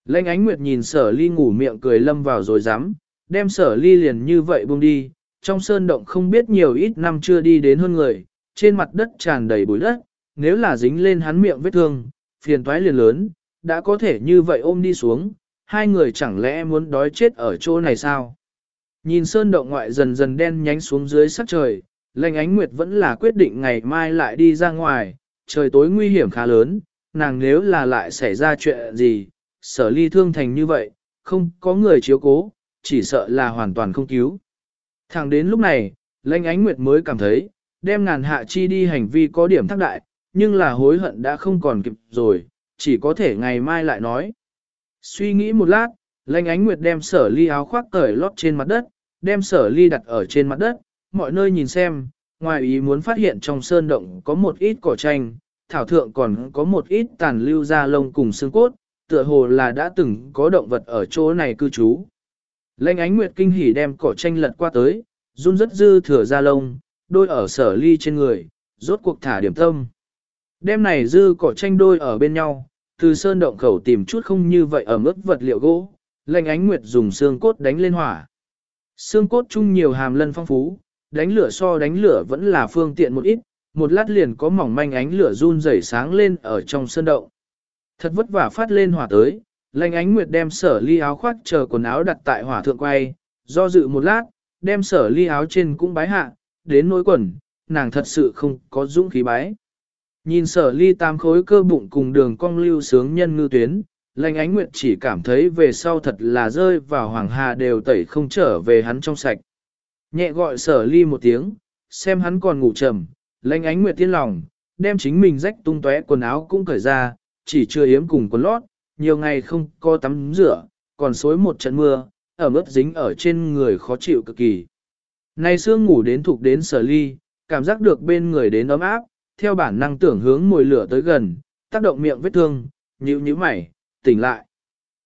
[SPEAKER 1] Lệnh ánh nguyệt nhìn sở ly ngủ miệng cười lâm vào rồi dám, đem sở ly liền như vậy buông đi, trong sơn động không biết nhiều ít năm chưa đi đến hơn người, trên mặt đất tràn đầy bụi đất, nếu là dính lên hắn miệng vết thương, phiền toái liền lớn, đã có thể như vậy ôm đi xuống, hai người chẳng lẽ muốn đói chết ở chỗ này sao? Nhìn sơn động ngoại dần dần đen nhánh xuống dưới sắc trời, lệnh ánh nguyệt vẫn là quyết định ngày mai lại đi ra ngoài, trời tối nguy hiểm khá lớn, nàng nếu là lại xảy ra chuyện gì, sở ly thương thành như vậy, không có người chiếu cố, chỉ sợ là hoàn toàn không cứu. Thẳng đến lúc này, lãnh ánh nguyệt mới cảm thấy, đem ngàn hạ chi đi hành vi có điểm thắc đại, nhưng là hối hận đã không còn kịp rồi, chỉ có thể ngày mai lại nói. Suy nghĩ một lát, lãnh ánh nguyệt đem sở ly áo khoác cởi lót trên mặt đất, đem sở ly đặt ở trên mặt đất, mọi nơi nhìn xem, ngoài ý muốn phát hiện trong sơn động có một ít cỏ tranh, thảo thượng còn có một ít tàn lưu da lông cùng xương cốt, tựa hồ là đã từng có động vật ở chỗ này cư trú. Lệnh ánh nguyệt kinh hỉ đem cỏ tranh lật qua tới, run rất dư thừa ra lông, đôi ở sở ly trên người, rốt cuộc thả điểm tâm. Đêm này dư cỏ tranh đôi ở bên nhau, từ sơn động khẩu tìm chút không như vậy ở mức vật liệu gỗ, lệnh ánh nguyệt dùng xương cốt đánh lên hỏa. Xương cốt chung nhiều hàm lân phong phú, đánh lửa so đánh lửa vẫn là phương tiện một ít, một lát liền có mỏng manh ánh lửa run rẩy sáng lên ở trong sơn động. Thật vất vả phát lên hỏa tới, lành ánh nguyệt đem sở ly áo khoác chờ quần áo đặt tại hỏa thượng quay, do dự một lát, đem sở ly áo trên cũng bái hạ, đến nỗi quần, nàng thật sự không có dũng khí bái. Nhìn sở ly tam khối cơ bụng cùng đường cong lưu sướng nhân ngư tuyến, lành ánh nguyệt chỉ cảm thấy về sau thật là rơi vào hoàng hà đều tẩy không trở về hắn trong sạch. Nhẹ gọi sở ly một tiếng, xem hắn còn ngủ trầm, lành ánh nguyệt tiên lòng, đem chính mình rách tung tóe quần áo cũng cởi ra, chỉ chưa yếm cùng quần lót, nhiều ngày không có tắm rửa, còn xối một trận mưa, ở ướt dính ở trên người khó chịu cực kỳ. nay sương ngủ đến thuộc đến sở ly, cảm giác được bên người đến ấm áp, theo bản năng tưởng hướng mùi lửa tới gần, tác động miệng vết thương, nhíu nhíu mày, tỉnh lại.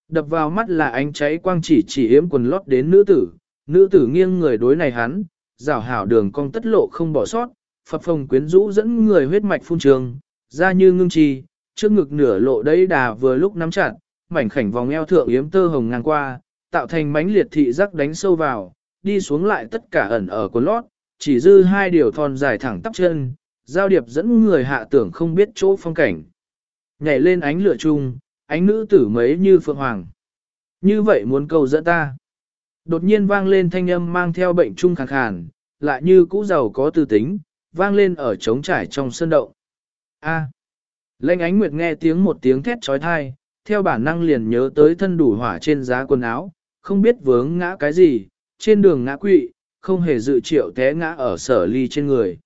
[SPEAKER 1] Đập vào mắt là ánh cháy quang chỉ chỉ yếm quần lót đến nữ tử, nữ tử nghiêng người đối này hắn, rào hảo đường cong tất lộ không bỏ sót, phập phồng quyến rũ dẫn người huyết mạch phun trường, ra như ngưng trì, trước ngực nửa lộ đấy đà vừa lúc nắm chặt, mảnh khảnh vòng eo thượng yếm tơ hồng ngang qua, tạo thành mánh liệt thị giác đánh sâu vào, đi xuống lại tất cả ẩn ở quần lót, chỉ dư hai điều thon dài thẳng tắp chân, giao điệp dẫn người hạ tưởng không biết chỗ phong cảnh. Nhảy lên ánh lửa chung, ánh nữ tử mấy như phượng hoàng. Như vậy muốn cầu dẫn ta. Đột nhiên vang lên thanh âm mang theo bệnh trung khàn khàn, lại như cũ giàu có tư tính, vang lên ở trống trải trong sân động. A. Lệnh ánh nguyệt nghe tiếng một tiếng thét trói thai, theo bản năng liền nhớ tới thân đủ hỏa trên giá quần áo, không biết vướng ngã cái gì, trên đường ngã quỵ, không hề dự triệu té ngã ở sở ly trên người.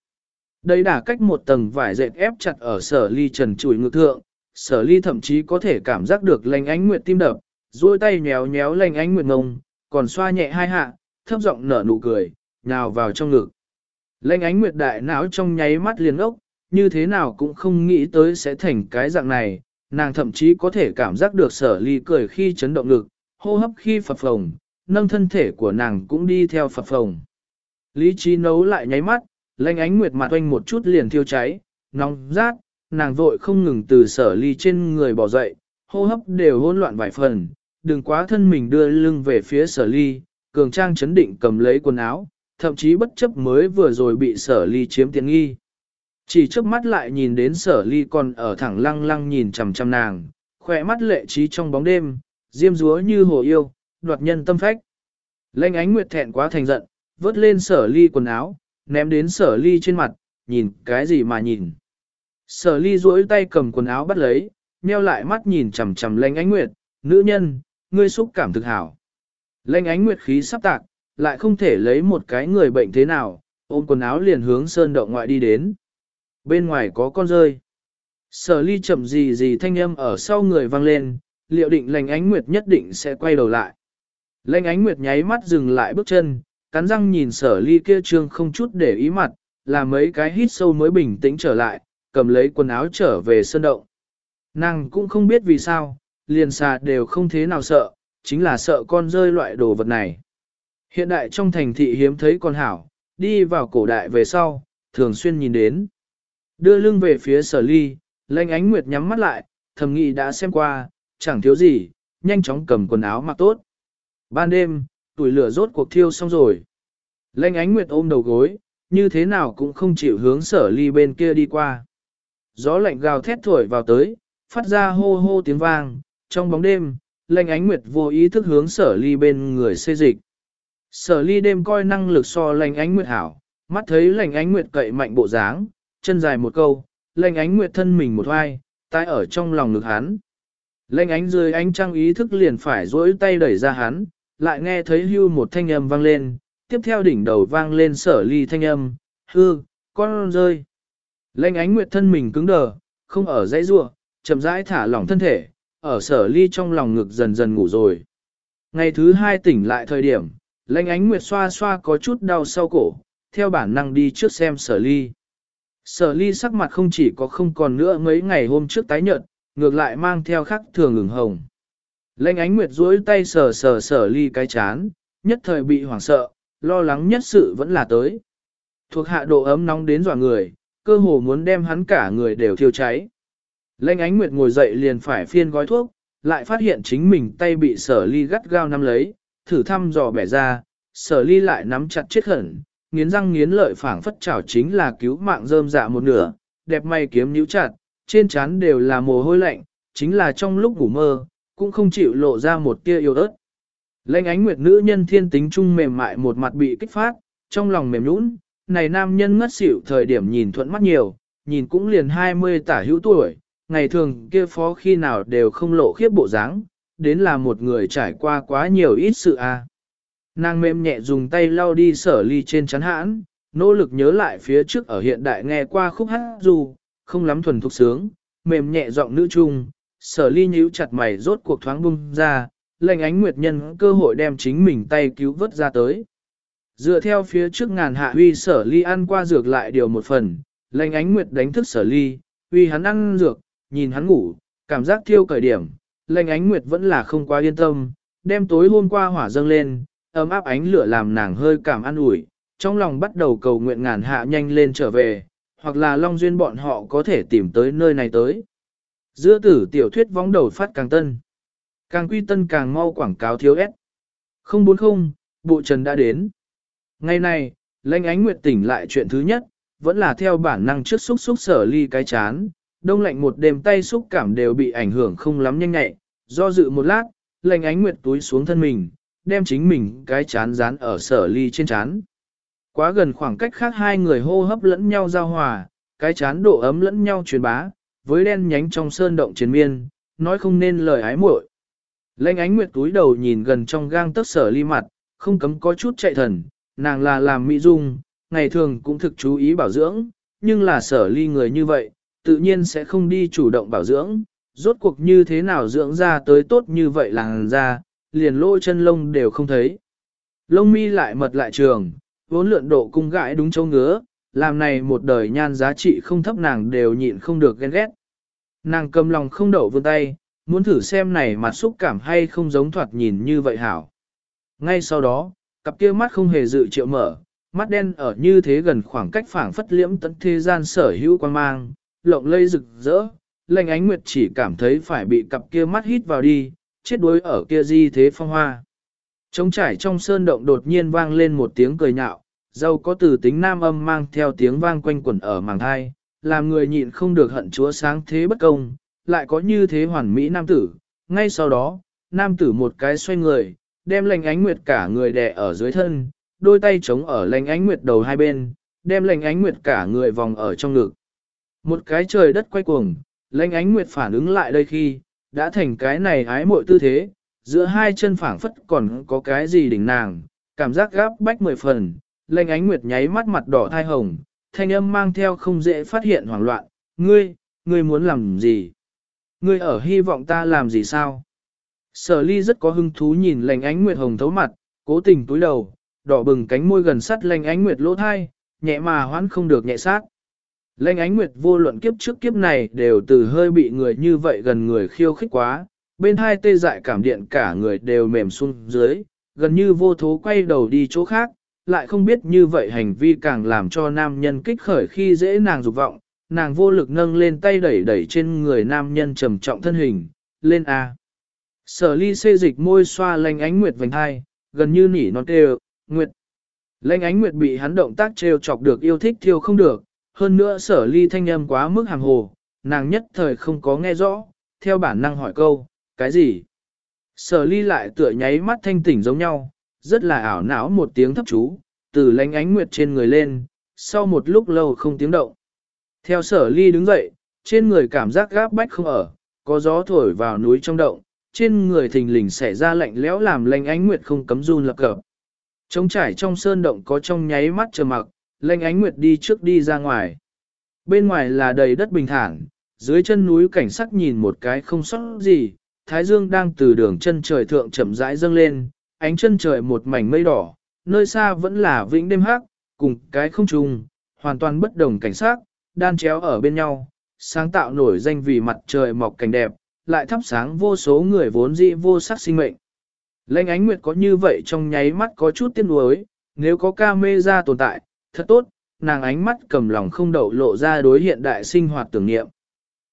[SPEAKER 1] Đây đã cách một tầng vải dệt ép chặt ở sở ly trần trụi ngực thượng, sở ly thậm chí có thể cảm giác được lành ánh nguyệt tim đập, duỗi tay nhéo nhéo lành ánh nguyệt ngông, còn xoa nhẹ hai hạ, thấp giọng nở nụ cười, nhào vào trong ngực. Lệnh ánh nguyệt đại não trong nháy mắt liền ốc, như thế nào cũng không nghĩ tới sẽ thành cái dạng này, nàng thậm chí có thể cảm giác được sở ly cười khi chấn động lực, hô hấp khi phập phồng, nâng thân thể của nàng cũng đi theo phập phồng. Lý trí nấu lại nháy mắt, lanh ánh nguyệt mặt oanh một chút liền thiêu cháy, nóng rát, nàng vội không ngừng từ sở ly trên người bỏ dậy, hô hấp đều hỗn loạn vài phần, đừng quá thân mình đưa lưng về phía sở ly, cường trang chấn định cầm lấy quần áo, thậm chí bất chấp mới vừa rồi bị sở ly chiếm tiện nghi. Chỉ trước mắt lại nhìn đến sở ly còn ở thẳng lăng lăng nhìn chằm chằm nàng, khỏe mắt lệ trí trong bóng đêm, diêm dúa như hồ yêu, đoạt nhân tâm phách. Lênh ánh nguyệt thẹn quá thành giận, vớt lên sở ly quần áo, ném đến sở ly trên mặt, nhìn cái gì mà nhìn. Sở ly duỗi tay cầm quần áo bắt lấy, nheo lại mắt nhìn chằm chằm lênh ánh nguyệt, nữ nhân, ngươi xúc cảm thực hảo. Lênh ánh nguyệt khí sắp tạc, lại không thể lấy một cái người bệnh thế nào, ôm quần áo liền hướng sơn động ngoại đi đến. Bên ngoài có con rơi. Sở ly chậm gì gì thanh âm ở sau người vang lên, liệu định lành ánh nguyệt nhất định sẽ quay đầu lại. Lệnh ánh nguyệt nháy mắt dừng lại bước chân, cắn răng nhìn sở ly kia trương không chút để ý mặt, là mấy cái hít sâu mới bình tĩnh trở lại, cầm lấy quần áo trở về sân động. Nàng cũng không biết vì sao, liền xà đều không thế nào sợ, chính là sợ con rơi loại đồ vật này. Hiện đại trong thành thị hiếm thấy con hảo, đi vào cổ đại về sau, thường xuyên nhìn đến. Đưa lưng về phía sở ly, Lanh ánh nguyệt nhắm mắt lại, thầm nghĩ đã xem qua, chẳng thiếu gì, nhanh chóng cầm quần áo mặc tốt. Ban đêm, tuổi lửa rốt cuộc thiêu xong rồi. Lanh ánh nguyệt ôm đầu gối, như thế nào cũng không chịu hướng sở ly bên kia đi qua. Gió lạnh gào thét thổi vào tới, phát ra hô hô tiếng vang, trong bóng đêm, Lanh ánh nguyệt vô ý thức hướng sở ly bên người xê dịch. Sở ly đêm coi năng lực so Lanh ánh nguyệt hảo, mắt thấy Lanh ánh nguyệt cậy mạnh bộ dáng, chân dài một câu, lệnh ánh nguyệt thân mình một hoai, tai ở trong lòng ngực hắn. Lệnh ánh dưới ánh trăng ý thức liền phải duỗi tay đẩy ra hắn, lại nghe thấy hưu một thanh âm vang lên, tiếp theo đỉnh đầu vang lên sở ly thanh âm, hư, con rơi. Lệnh ánh nguyệt thân mình cứng đờ, không ở dãy rua, chậm rãi thả lỏng thân thể, ở sở ly trong lòng ngực dần dần ngủ rồi. Ngày thứ hai tỉnh lại thời điểm, lệnh ánh nguyệt xoa xoa có chút đau sau cổ, theo bản năng đi trước xem sở ly. Sở ly sắc mặt không chỉ có không còn nữa mấy ngày hôm trước tái nhợt, ngược lại mang theo khắc thường ửng hồng. Lệnh ánh nguyệt duỗi tay sờ sờ sở ly cái chán, nhất thời bị hoảng sợ, lo lắng nhất sự vẫn là tới. Thuộc hạ độ ấm nóng đến dọa người, cơ hồ muốn đem hắn cả người đều thiêu cháy. Lệnh ánh nguyệt ngồi dậy liền phải phiên gói thuốc, lại phát hiện chính mình tay bị sở ly gắt gao nắm lấy, thử thăm dò bẻ ra, sở ly lại nắm chặt chết khẩn, nghiến răng nghiến lợi phảng phất chảo chính là cứu mạng rơm dạ một nửa, đẹp may kiếm nhíu chặt, trên trán đều là mồ hôi lạnh, chính là trong lúc ngủ mơ, cũng không chịu lộ ra một tia yêu ớt. Lệnh ánh nguyệt nữ nhân thiên tính trung mềm mại một mặt bị kích phát, trong lòng mềm nũng, này nam nhân ngất xỉu thời điểm nhìn thuận mắt nhiều, nhìn cũng liền 20 tả hữu tuổi, ngày thường kia phó khi nào đều không lộ khiếp bộ dáng, đến là một người trải qua quá nhiều ít sự a. À. Nàng mềm nhẹ dùng tay lau đi sở ly trên chắn hãn, nỗ lực nhớ lại phía trước ở hiện đại nghe qua khúc hát dù, không lắm thuần thục sướng, mềm nhẹ giọng nữ trung, sở ly nhíu chặt mày rốt cuộc thoáng bung ra, lệnh ánh nguyệt nhân cơ hội đem chính mình tay cứu vớt ra tới. Dựa theo phía trước ngàn hạ huy sở ly ăn qua dược lại điều một phần, lệnh ánh nguyệt đánh thức sở ly, huy hắn ăn dược, nhìn hắn ngủ, cảm giác thiêu cởi điểm, lệnh ánh nguyệt vẫn là không quá yên tâm, đem tối hôm qua hỏa dâng lên, ấm áp ánh lửa làm nàng hơi cảm an ủi, trong lòng bắt đầu cầu nguyện ngàn hạ nhanh lên trở về, hoặc là Long Duyên bọn họ có thể tìm tới nơi này tới. Giữa tử tiểu thuyết vóng đầu phát càng tân. Càng quy tân càng mau quảng cáo thiếu ép. 040, bộ trần đã đến. Ngày này, lãnh ánh nguyệt tỉnh lại chuyện thứ nhất, vẫn là theo bản năng trước xúc xúc sở ly cái chán, đông lạnh một đêm tay xúc cảm đều bị ảnh hưởng không lắm nhanh nhẹ, do dự một lát, lãnh ánh nguyệt túi xuống thân mình, đem chính mình cái chán dán ở sở ly trên chán. Quá gần khoảng cách khác hai người hô hấp lẫn nhau giao hòa, cái chán độ ấm lẫn nhau truyền bá, với đen nhánh trong sơn động chiến miên, nói không nên lời ái muội. Lệnh ánh nguyệt túi đầu nhìn gần trong gang tấc sở ly mặt, không cấm có chút chạy thần, nàng là làm mỹ dung, ngày thường cũng thực chú ý bảo dưỡng, nhưng là sở ly người như vậy, tự nhiên sẽ không đi chủ động bảo dưỡng, rốt cuộc như thế nào dưỡng ra tới tốt như vậy làng ra, liền lỗ chân lông đều không thấy. Lông mi lại mật lại trường, vốn lượn độ cung gãi đúng châu ngứa, làm này một đời nhan giá trị không thấp nàng đều nhịn không được ghen ghét. Nàng cầm lòng không đậu vươn tay, muốn thử xem này mặt xúc cảm hay không giống thoạt nhìn như vậy hảo. Ngay sau đó, cặp kia mắt không hề dự triệu mở, mắt đen ở như thế gần khoảng cách phảng phất liễm tận thế gian sở hữu quan mang, lộng lây rực rỡ, lệnh ánh nguyệt chỉ cảm thấy phải bị cặp kia mắt hít vào đi, chết đuối ở kia di thế phong hoa. Trống trải trong sơn động đột nhiên vang lên một tiếng cười nhạo, dâu có từ tính nam âm mang theo tiếng vang quanh quẩn ở màng thai, làm người nhịn không được hận chúa sáng thế bất công, lại có như thế hoàn mỹ nam tử. Ngay sau đó, nam tử một cái xoay người, đem lành ánh nguyệt cả người đè ở dưới thân, đôi tay chống ở lành ánh nguyệt đầu hai bên, đem lành ánh nguyệt cả người vòng ở trong ngực. Một cái trời đất quay cuồng, lành ánh nguyệt phản ứng lại đây khi, đã thành cái này ái muội tư thế, giữa hai chân phảng phất còn có cái gì đỉnh nàng, cảm giác gáp bách mười phần, lệnh ánh nguyệt nháy mắt mặt đỏ thai hồng, thanh âm mang theo không dễ phát hiện hoảng loạn, ngươi, ngươi muốn làm gì? Ngươi ở hy vọng ta làm gì sao? Sở ly rất có hứng thú nhìn lành ánh nguyệt hồng thấu mặt, cố tình túi đầu, đỏ bừng cánh môi gần sắt lành ánh nguyệt lỗ thai, nhẹ mà hoãn không được nhẹ sát. Lênh ánh nguyệt vô luận kiếp trước kiếp này đều từ hơi bị người như vậy gần người khiêu khích quá, bên hai tê dại cảm điện cả người đều mềm xuống dưới, gần như vô thố quay đầu đi chỗ khác, lại không biết như vậy hành vi càng làm cho nam nhân kích khởi khi dễ nàng dục vọng, nàng vô lực nâng lên tay đẩy đẩy trên người nam nhân trầm trọng thân hình, lên A. Sở ly xê dịch môi xoa lanh ánh nguyệt vành hai, gần như nỉ non kêu, nguyệt. Lanh ánh nguyệt bị hắn động tác trêu chọc được yêu thích thiêu không được, hơn nữa sở ly thanh âm quá mức hàng hồ, nàng nhất thời không có nghe rõ, theo bản năng hỏi câu, cái gì? Sở ly lại tựa nháy mắt thanh tỉnh giống nhau, rất là ảo não một tiếng thấp chú, từ lánh ánh nguyệt trên người lên, sau một lúc lâu không tiếng động. Theo sở ly đứng dậy, trên người cảm giác gáp bách không ở, có gió thổi vào núi trong động, trên người thình lình xảy ra lạnh lẽo làm lánh ánh nguyệt không cấm run lập cập. Trống trải trong sơn động có trong nháy mắt chờ mặc, Lệnh ánh nguyệt đi trước đi ra ngoài. Bên ngoài là đầy đất bình thản, dưới chân núi cảnh sắc nhìn một cái không sót gì, thái dương đang từ đường chân trời thượng chậm rãi dâng lên, ánh chân trời một mảnh mây đỏ, nơi xa vẫn là vĩnh đêm hắc, cùng cái không trùng, hoàn toàn bất đồng cảnh sắc, đan chéo ở bên nhau, sáng tạo nổi danh vì mặt trời mọc cảnh đẹp, lại thắp sáng vô số người vốn dĩ vô sắc sinh mệnh. Lệnh ánh nguyệt có như vậy trong nháy mắt có chút tiếc nuối, nếu có ca mê ra tồn tại, thật tốt, nàng ánh mắt cầm lòng không đậu lộ ra đối hiện đại sinh hoạt tưởng niệm.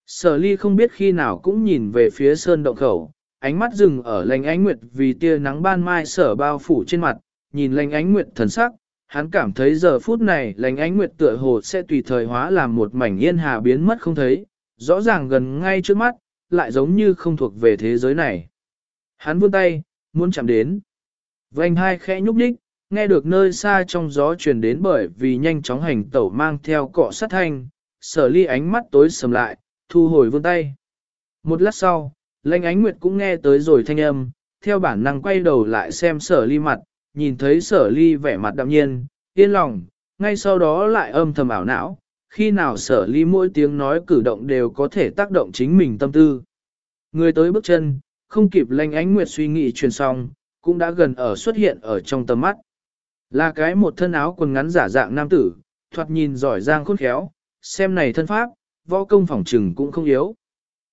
[SPEAKER 1] Sở ly không biết khi nào cũng nhìn về phía sơn động khẩu, ánh mắt dừng ở lành ánh nguyệt vì tia nắng ban mai sở bao phủ trên mặt, nhìn lành ánh nguyệt thần sắc, hắn cảm thấy giờ phút này lành ánh nguyệt tựa hồ sẽ tùy thời hóa làm một mảnh yên hà biến mất không thấy, rõ ràng gần ngay trước mắt, lại giống như không thuộc về thế giới này. Hắn vươn tay, muốn chạm đến. Vành hai khẽ nhúc nhích nghe được nơi xa trong gió truyền đến bởi vì nhanh chóng hành tẩu mang theo cọ sát thanh, sở ly ánh mắt tối sầm lại, thu hồi vươn tay. Một lát sau, lệnh ánh nguyệt cũng nghe tới rồi thanh âm, theo bản năng quay đầu lại xem sở ly mặt, nhìn thấy sở ly vẻ mặt đạm nhiên, yên lòng, ngay sau đó lại âm thầm ảo não, khi nào sở ly mỗi tiếng nói cử động đều có thể tác động chính mình tâm tư. Người tới bước chân, không kịp lệnh ánh nguyệt suy nghĩ truyền xong, cũng đã gần ở xuất hiện ở trong tầm mắt. Là cái một thân áo quần ngắn giả dạng nam tử, thoạt nhìn giỏi giang khôn khéo, xem này thân pháp, võ công phỏng trừng cũng không yếu.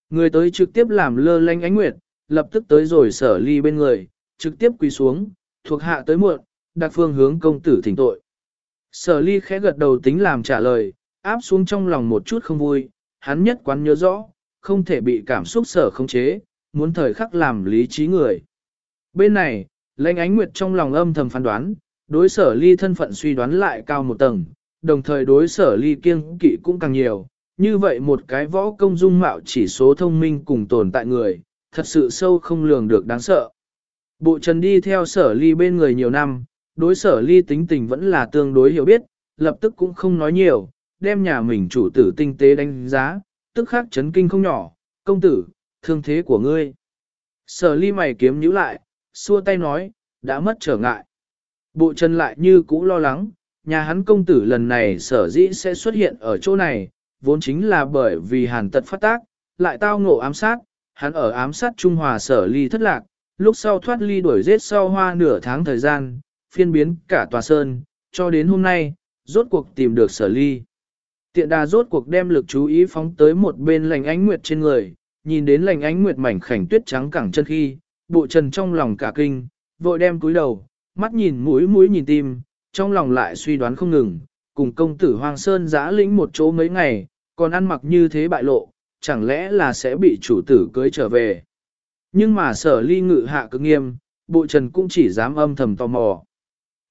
[SPEAKER 1] Người tới trực tiếp làm lơ lanh ánh nguyệt, lập tức tới rồi sở ly bên người, trực tiếp quỳ xuống, thuộc hạ tới muộn, đặc phương hướng công tử thỉnh tội. Sở ly khẽ gật đầu tính làm trả lời, áp xuống trong lòng một chút không vui, hắn nhất quán nhớ rõ, không thể bị cảm xúc sở khống chế, muốn thời khắc làm lý trí người. Bên này, lãnh ánh nguyệt trong lòng âm thầm phán đoán, đối sở ly thân phận suy đoán lại cao một tầng, đồng thời đối sở ly kiêng kỵ cũng càng nhiều, như vậy một cái võ công dung mạo chỉ số thông minh cùng tồn tại người, thật sự sâu không lường được đáng sợ. Bộ trần đi theo sở ly bên người nhiều năm, đối sở ly tính tình vẫn là tương đối hiểu biết, lập tức cũng không nói nhiều, đem nhà mình chủ tử tinh tế đánh giá, tức khắc chấn kinh không nhỏ, công tử, thương thế của ngươi. Sở ly mày kiếm nhíu lại, xua tay nói, đã mất trở ngại. Bộ chân lại như cũ lo lắng, nhà hắn công tử lần này sở dĩ sẽ xuất hiện ở chỗ này, vốn chính là bởi vì hàn tật phát tác, lại tao ngộ ám sát, hắn ở ám sát Trung Hòa sở ly thất lạc, lúc sau thoát ly đuổi giết sau hoa nửa tháng thời gian, phiên biến cả tòa sơn, cho đến hôm nay, rốt cuộc tìm được sở ly. Tiện đà rốt cuộc đem lực chú ý phóng tới một bên lành ánh nguyệt trên người, nhìn đến lành ánh nguyệt mảnh khảnh tuyết trắng cẳng chân khi, bộ trần trong lòng cả kinh, vội đem cúi đầu, mắt nhìn mũi mũi nhìn tim, trong lòng lại suy đoán không ngừng, cùng công tử Hoàng Sơn giã lĩnh một chỗ mấy ngày, còn ăn mặc như thế bại lộ, chẳng lẽ là sẽ bị chủ tử cưới trở về. Nhưng mà sở ly ngự hạ cực nghiêm, bộ trần cũng chỉ dám âm thầm tò mò.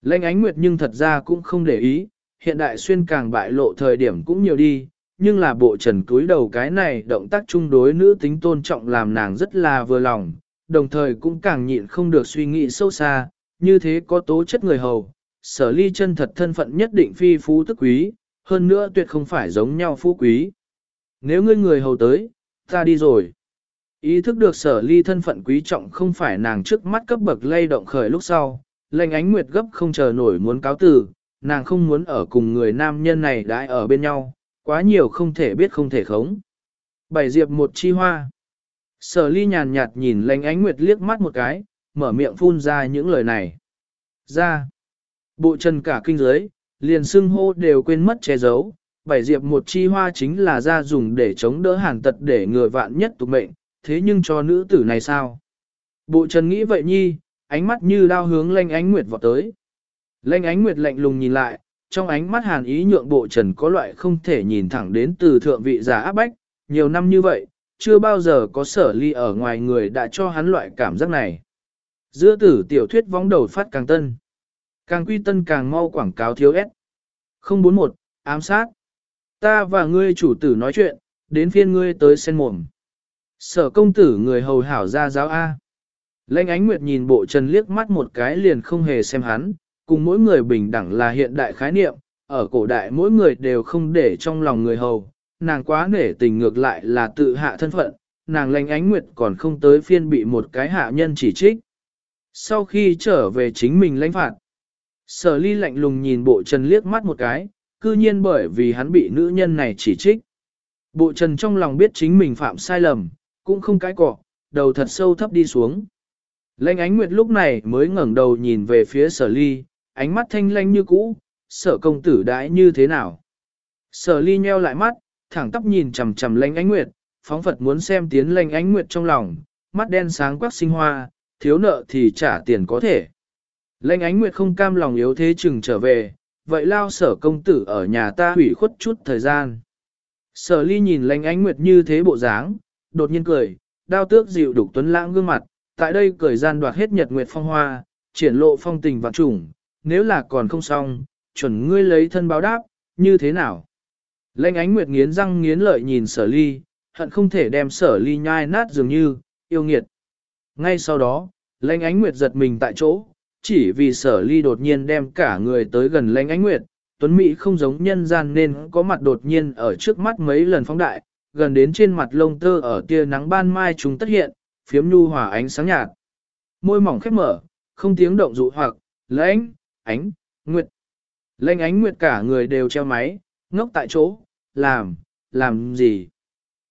[SPEAKER 1] Lệnh ánh nguyệt nhưng thật ra cũng không để ý, hiện đại xuyên càng bại lộ thời điểm cũng nhiều đi, nhưng là bộ trần cúi đầu cái này động tác chung đối nữ tính tôn trọng làm nàng rất là vừa lòng, đồng thời cũng càng nhịn không được suy nghĩ sâu xa, như thế có tố chất người hầu, sở ly chân thật thân phận nhất định phi phú tức quý, hơn nữa tuyệt không phải giống nhau phú quý. Nếu ngươi người hầu tới, ta đi rồi. Ý thức được sở ly thân phận quý trọng không phải nàng trước mắt cấp bậc lay động khởi lúc sau, lệnh ánh nguyệt gấp không chờ nổi muốn cáo từ, nàng không muốn ở cùng người nam nhân này đãi ở bên nhau, quá nhiều không thể biết không thể khống. Bảy diệp một chi hoa. Sở ly nhàn nhạt nhìn lệnh ánh nguyệt liếc mắt một cái, mở miệng phun ra những lời này. Ra. Bộ trần cả kinh giới, liền xưng hô đều quên mất che giấu. Bảy diệp một chi hoa chính là ra dùng để chống đỡ hàn tật để người vạn nhất tục mệnh, thế nhưng cho nữ tử này sao? Bộ trần nghĩ vậy nhi, ánh mắt như đao hướng lanh ánh nguyệt vọt tới. Lanh ánh nguyệt lạnh lùng nhìn lại, trong ánh mắt hàn ý nhượng bộ trần có loại không thể nhìn thẳng đến từ thượng vị giả áp bách, nhiều năm như vậy, chưa bao giờ có sở ly ở ngoài người đã cho hắn loại cảm giác này. Giữa tử tiểu thuyết vóng đầu phát càng tân. Càng quy tân càng mau quảng cáo thiếu ép. 041, ám sát. Ta và ngươi chủ tử nói chuyện, đến phiên ngươi tới sen mồm. Sở công tử người hầu hảo ra giáo A. Lênh ánh nguyệt nhìn bộ trần liếc mắt một cái liền không hề xem hắn, cùng mỗi người bình đẳng là hiện đại khái niệm, ở cổ đại mỗi người đều không để trong lòng người hầu, nàng quá nể tình ngược lại là tự hạ thân phận, nàng lênh ánh nguyệt còn không tới phiên bị một cái hạ nhân chỉ trích. Sau khi trở về chính mình lãnh phạt, sở ly lạnh lùng nhìn bộ trần liếc mắt một cái, cư nhiên bởi vì hắn bị nữ nhân này chỉ trích. Bộ trần trong lòng biết chính mình phạm sai lầm, cũng không cái cọ, đầu thật sâu thấp đi xuống. Lãnh ánh nguyệt lúc này mới ngẩng đầu nhìn về phía sở ly, ánh mắt thanh lanh như cũ, sở công tử đãi như thế nào. Sở ly nheo lại mắt, thẳng tóc nhìn chầm chầm lãnh ánh nguyệt, phóng Phật muốn xem tiến lãnh ánh nguyệt trong lòng, mắt đen sáng quắc sinh hoa, thiếu nợ thì trả tiền có thể. Lệnh ánh nguyệt không cam lòng yếu thế chừng trở về, vậy lao sở công tử ở nhà ta hủy khuất chút thời gian. Sở ly nhìn Lệnh ánh nguyệt như thế bộ dáng, đột nhiên cười, đao tước dịu đục tuấn lãng gương mặt, tại đây cười gian đoạt hết nhật nguyệt phong hoa, triển lộ phong tình vạn trùng, nếu là còn không xong, chuẩn ngươi lấy thân báo đáp, như thế nào? Lệnh ánh nguyệt nghiến răng nghiến lợi nhìn sở ly, hận không thể đem sở ly nhai nát dường như, yêu nghiệt. Ngay sau đó, lãnh ánh nguyệt giật mình tại chỗ, chỉ vì sở ly đột nhiên đem cả người tới gần lãnh ánh nguyệt, tuấn Mỹ không giống nhân gian nên có mặt đột nhiên ở trước mắt mấy lần phóng đại, gần đến trên mặt lông tơ ở tia nắng ban mai chúng tất hiện, phiếm nhu hòa ánh sáng nhạt. Môi mỏng khép mở, không tiếng động dụ hoặc, lãnh, ánh, nguyệt. Lãnh ánh nguyệt cả người đều treo máy, ngốc tại chỗ, làm, làm gì.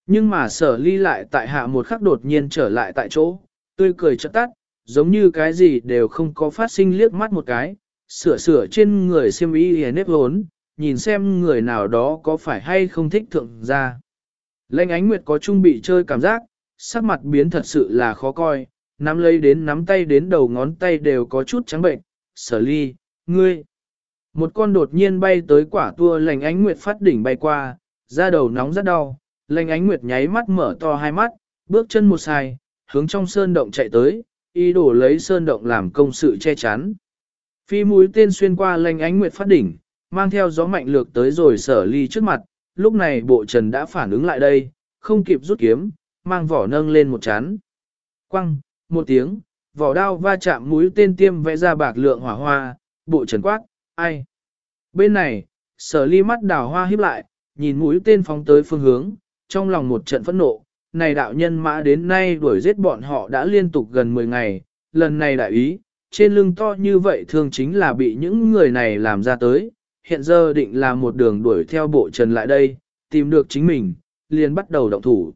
[SPEAKER 1] Nhưng mà sở ly lại tại hạ một khắc đột nhiên trở lại tại chỗ, tươi cười chợt tắt, giống như cái gì đều không có phát sinh liếc mắt một cái, sửa sửa trên người xiêm y hề nếp hốn, nhìn xem người nào đó có phải hay không thích thượng ra. Lênh ánh nguyệt có chung bị chơi cảm giác, sắc mặt biến thật sự là khó coi, nắm lấy đến nắm tay đến đầu ngón tay đều có chút trắng bệnh, sở ly, ngươi. Một con đột nhiên bay tới quả tua lành ánh nguyệt phát đỉnh bay qua, da đầu nóng rất đau, lành ánh nguyệt nháy mắt mở to hai mắt, bước chân một sai, hướng trong sơn động chạy tới, ý đồ lấy sơn động làm công sự che chắn. Phi mũi tên xuyên qua lanh ánh nguyệt phát đỉnh, mang theo gió mạnh lược tới rồi sở ly trước mặt, lúc này bộ trần đã phản ứng lại đây, không kịp rút kiếm, mang vỏ nâng lên một chán. Quăng, một tiếng, vỏ đao va chạm mũi tên tiêm vẽ ra bạc lượng hỏa hoa, bộ trần quát, ai? Bên này, sở ly mắt đào hoa híp lại, nhìn mũi tên phóng tới phương hướng, trong lòng một trận phẫn nộ, này đạo nhân mã đến nay đuổi giết bọn họ đã liên tục gần 10 ngày, lần này đại ý, trên lưng to như vậy thường chính là bị những người này làm ra tới, hiện giờ định là một đường đuổi theo bộ trần lại đây, tìm được chính mình, liền bắt đầu động thủ.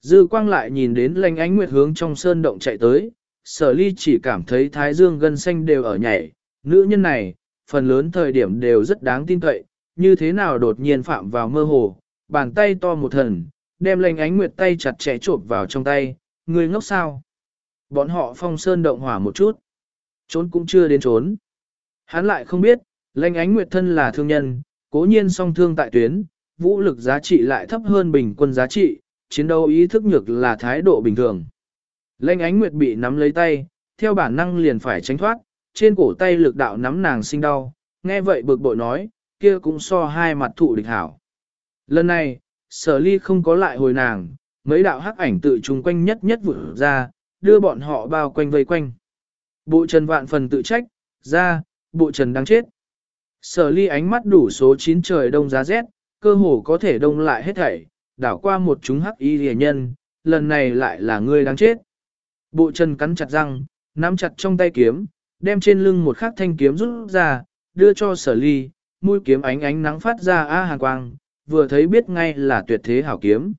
[SPEAKER 1] Dư quang lại nhìn đến lanh ánh nguyệt hướng trong sơn động chạy tới, sở ly chỉ cảm thấy thái dương gân xanh đều ở nhảy, nữ nhân này, phần lớn thời điểm đều rất đáng tin cậy, như thế nào đột nhiên phạm vào mơ hồ, bàn tay to một thần, đem lệnh ánh nguyệt tay chặt chẽ trộn vào trong tay, người ngốc sao. Bọn họ phong sơn động hỏa một chút, trốn cũng chưa đến trốn. Hắn lại không biết, Lệnh ánh nguyệt thân là thương nhân, cố nhiên song thương tại tuyến, vũ lực giá trị lại thấp hơn bình quân giá trị, chiến đấu ý thức nhược là thái độ bình thường. Lệnh ánh nguyệt bị nắm lấy tay, theo bản năng liền phải tránh thoát, trên cổ tay lực đạo nắm nàng sinh đau, nghe vậy bực bội nói, kia cũng so hai mặt thụ địch hảo. Lần này, sở ly không có lại hồi nàng, mấy đạo hắc ảnh tự chung quanh nhất nhất vừa ra, đưa bọn họ bao quanh vây quanh. Bộ trần vạn phần tự trách, ra, bộ trần đang chết. Sở ly ánh mắt đủ số 9 trời đông giá rét, cơ hồ có thể đông lại hết thảy, đảo qua một chúng hắc y rìa nhân, lần này lại là ngươi đang chết. Bộ Trần cắn chặt răng, nắm chặt trong tay kiếm, đem trên lưng một khắc thanh kiếm rút ra, đưa cho sở ly, mũi kiếm ánh ánh nắng phát ra a à hàng quang, vừa thấy biết ngay là tuyệt thế hảo kiếm.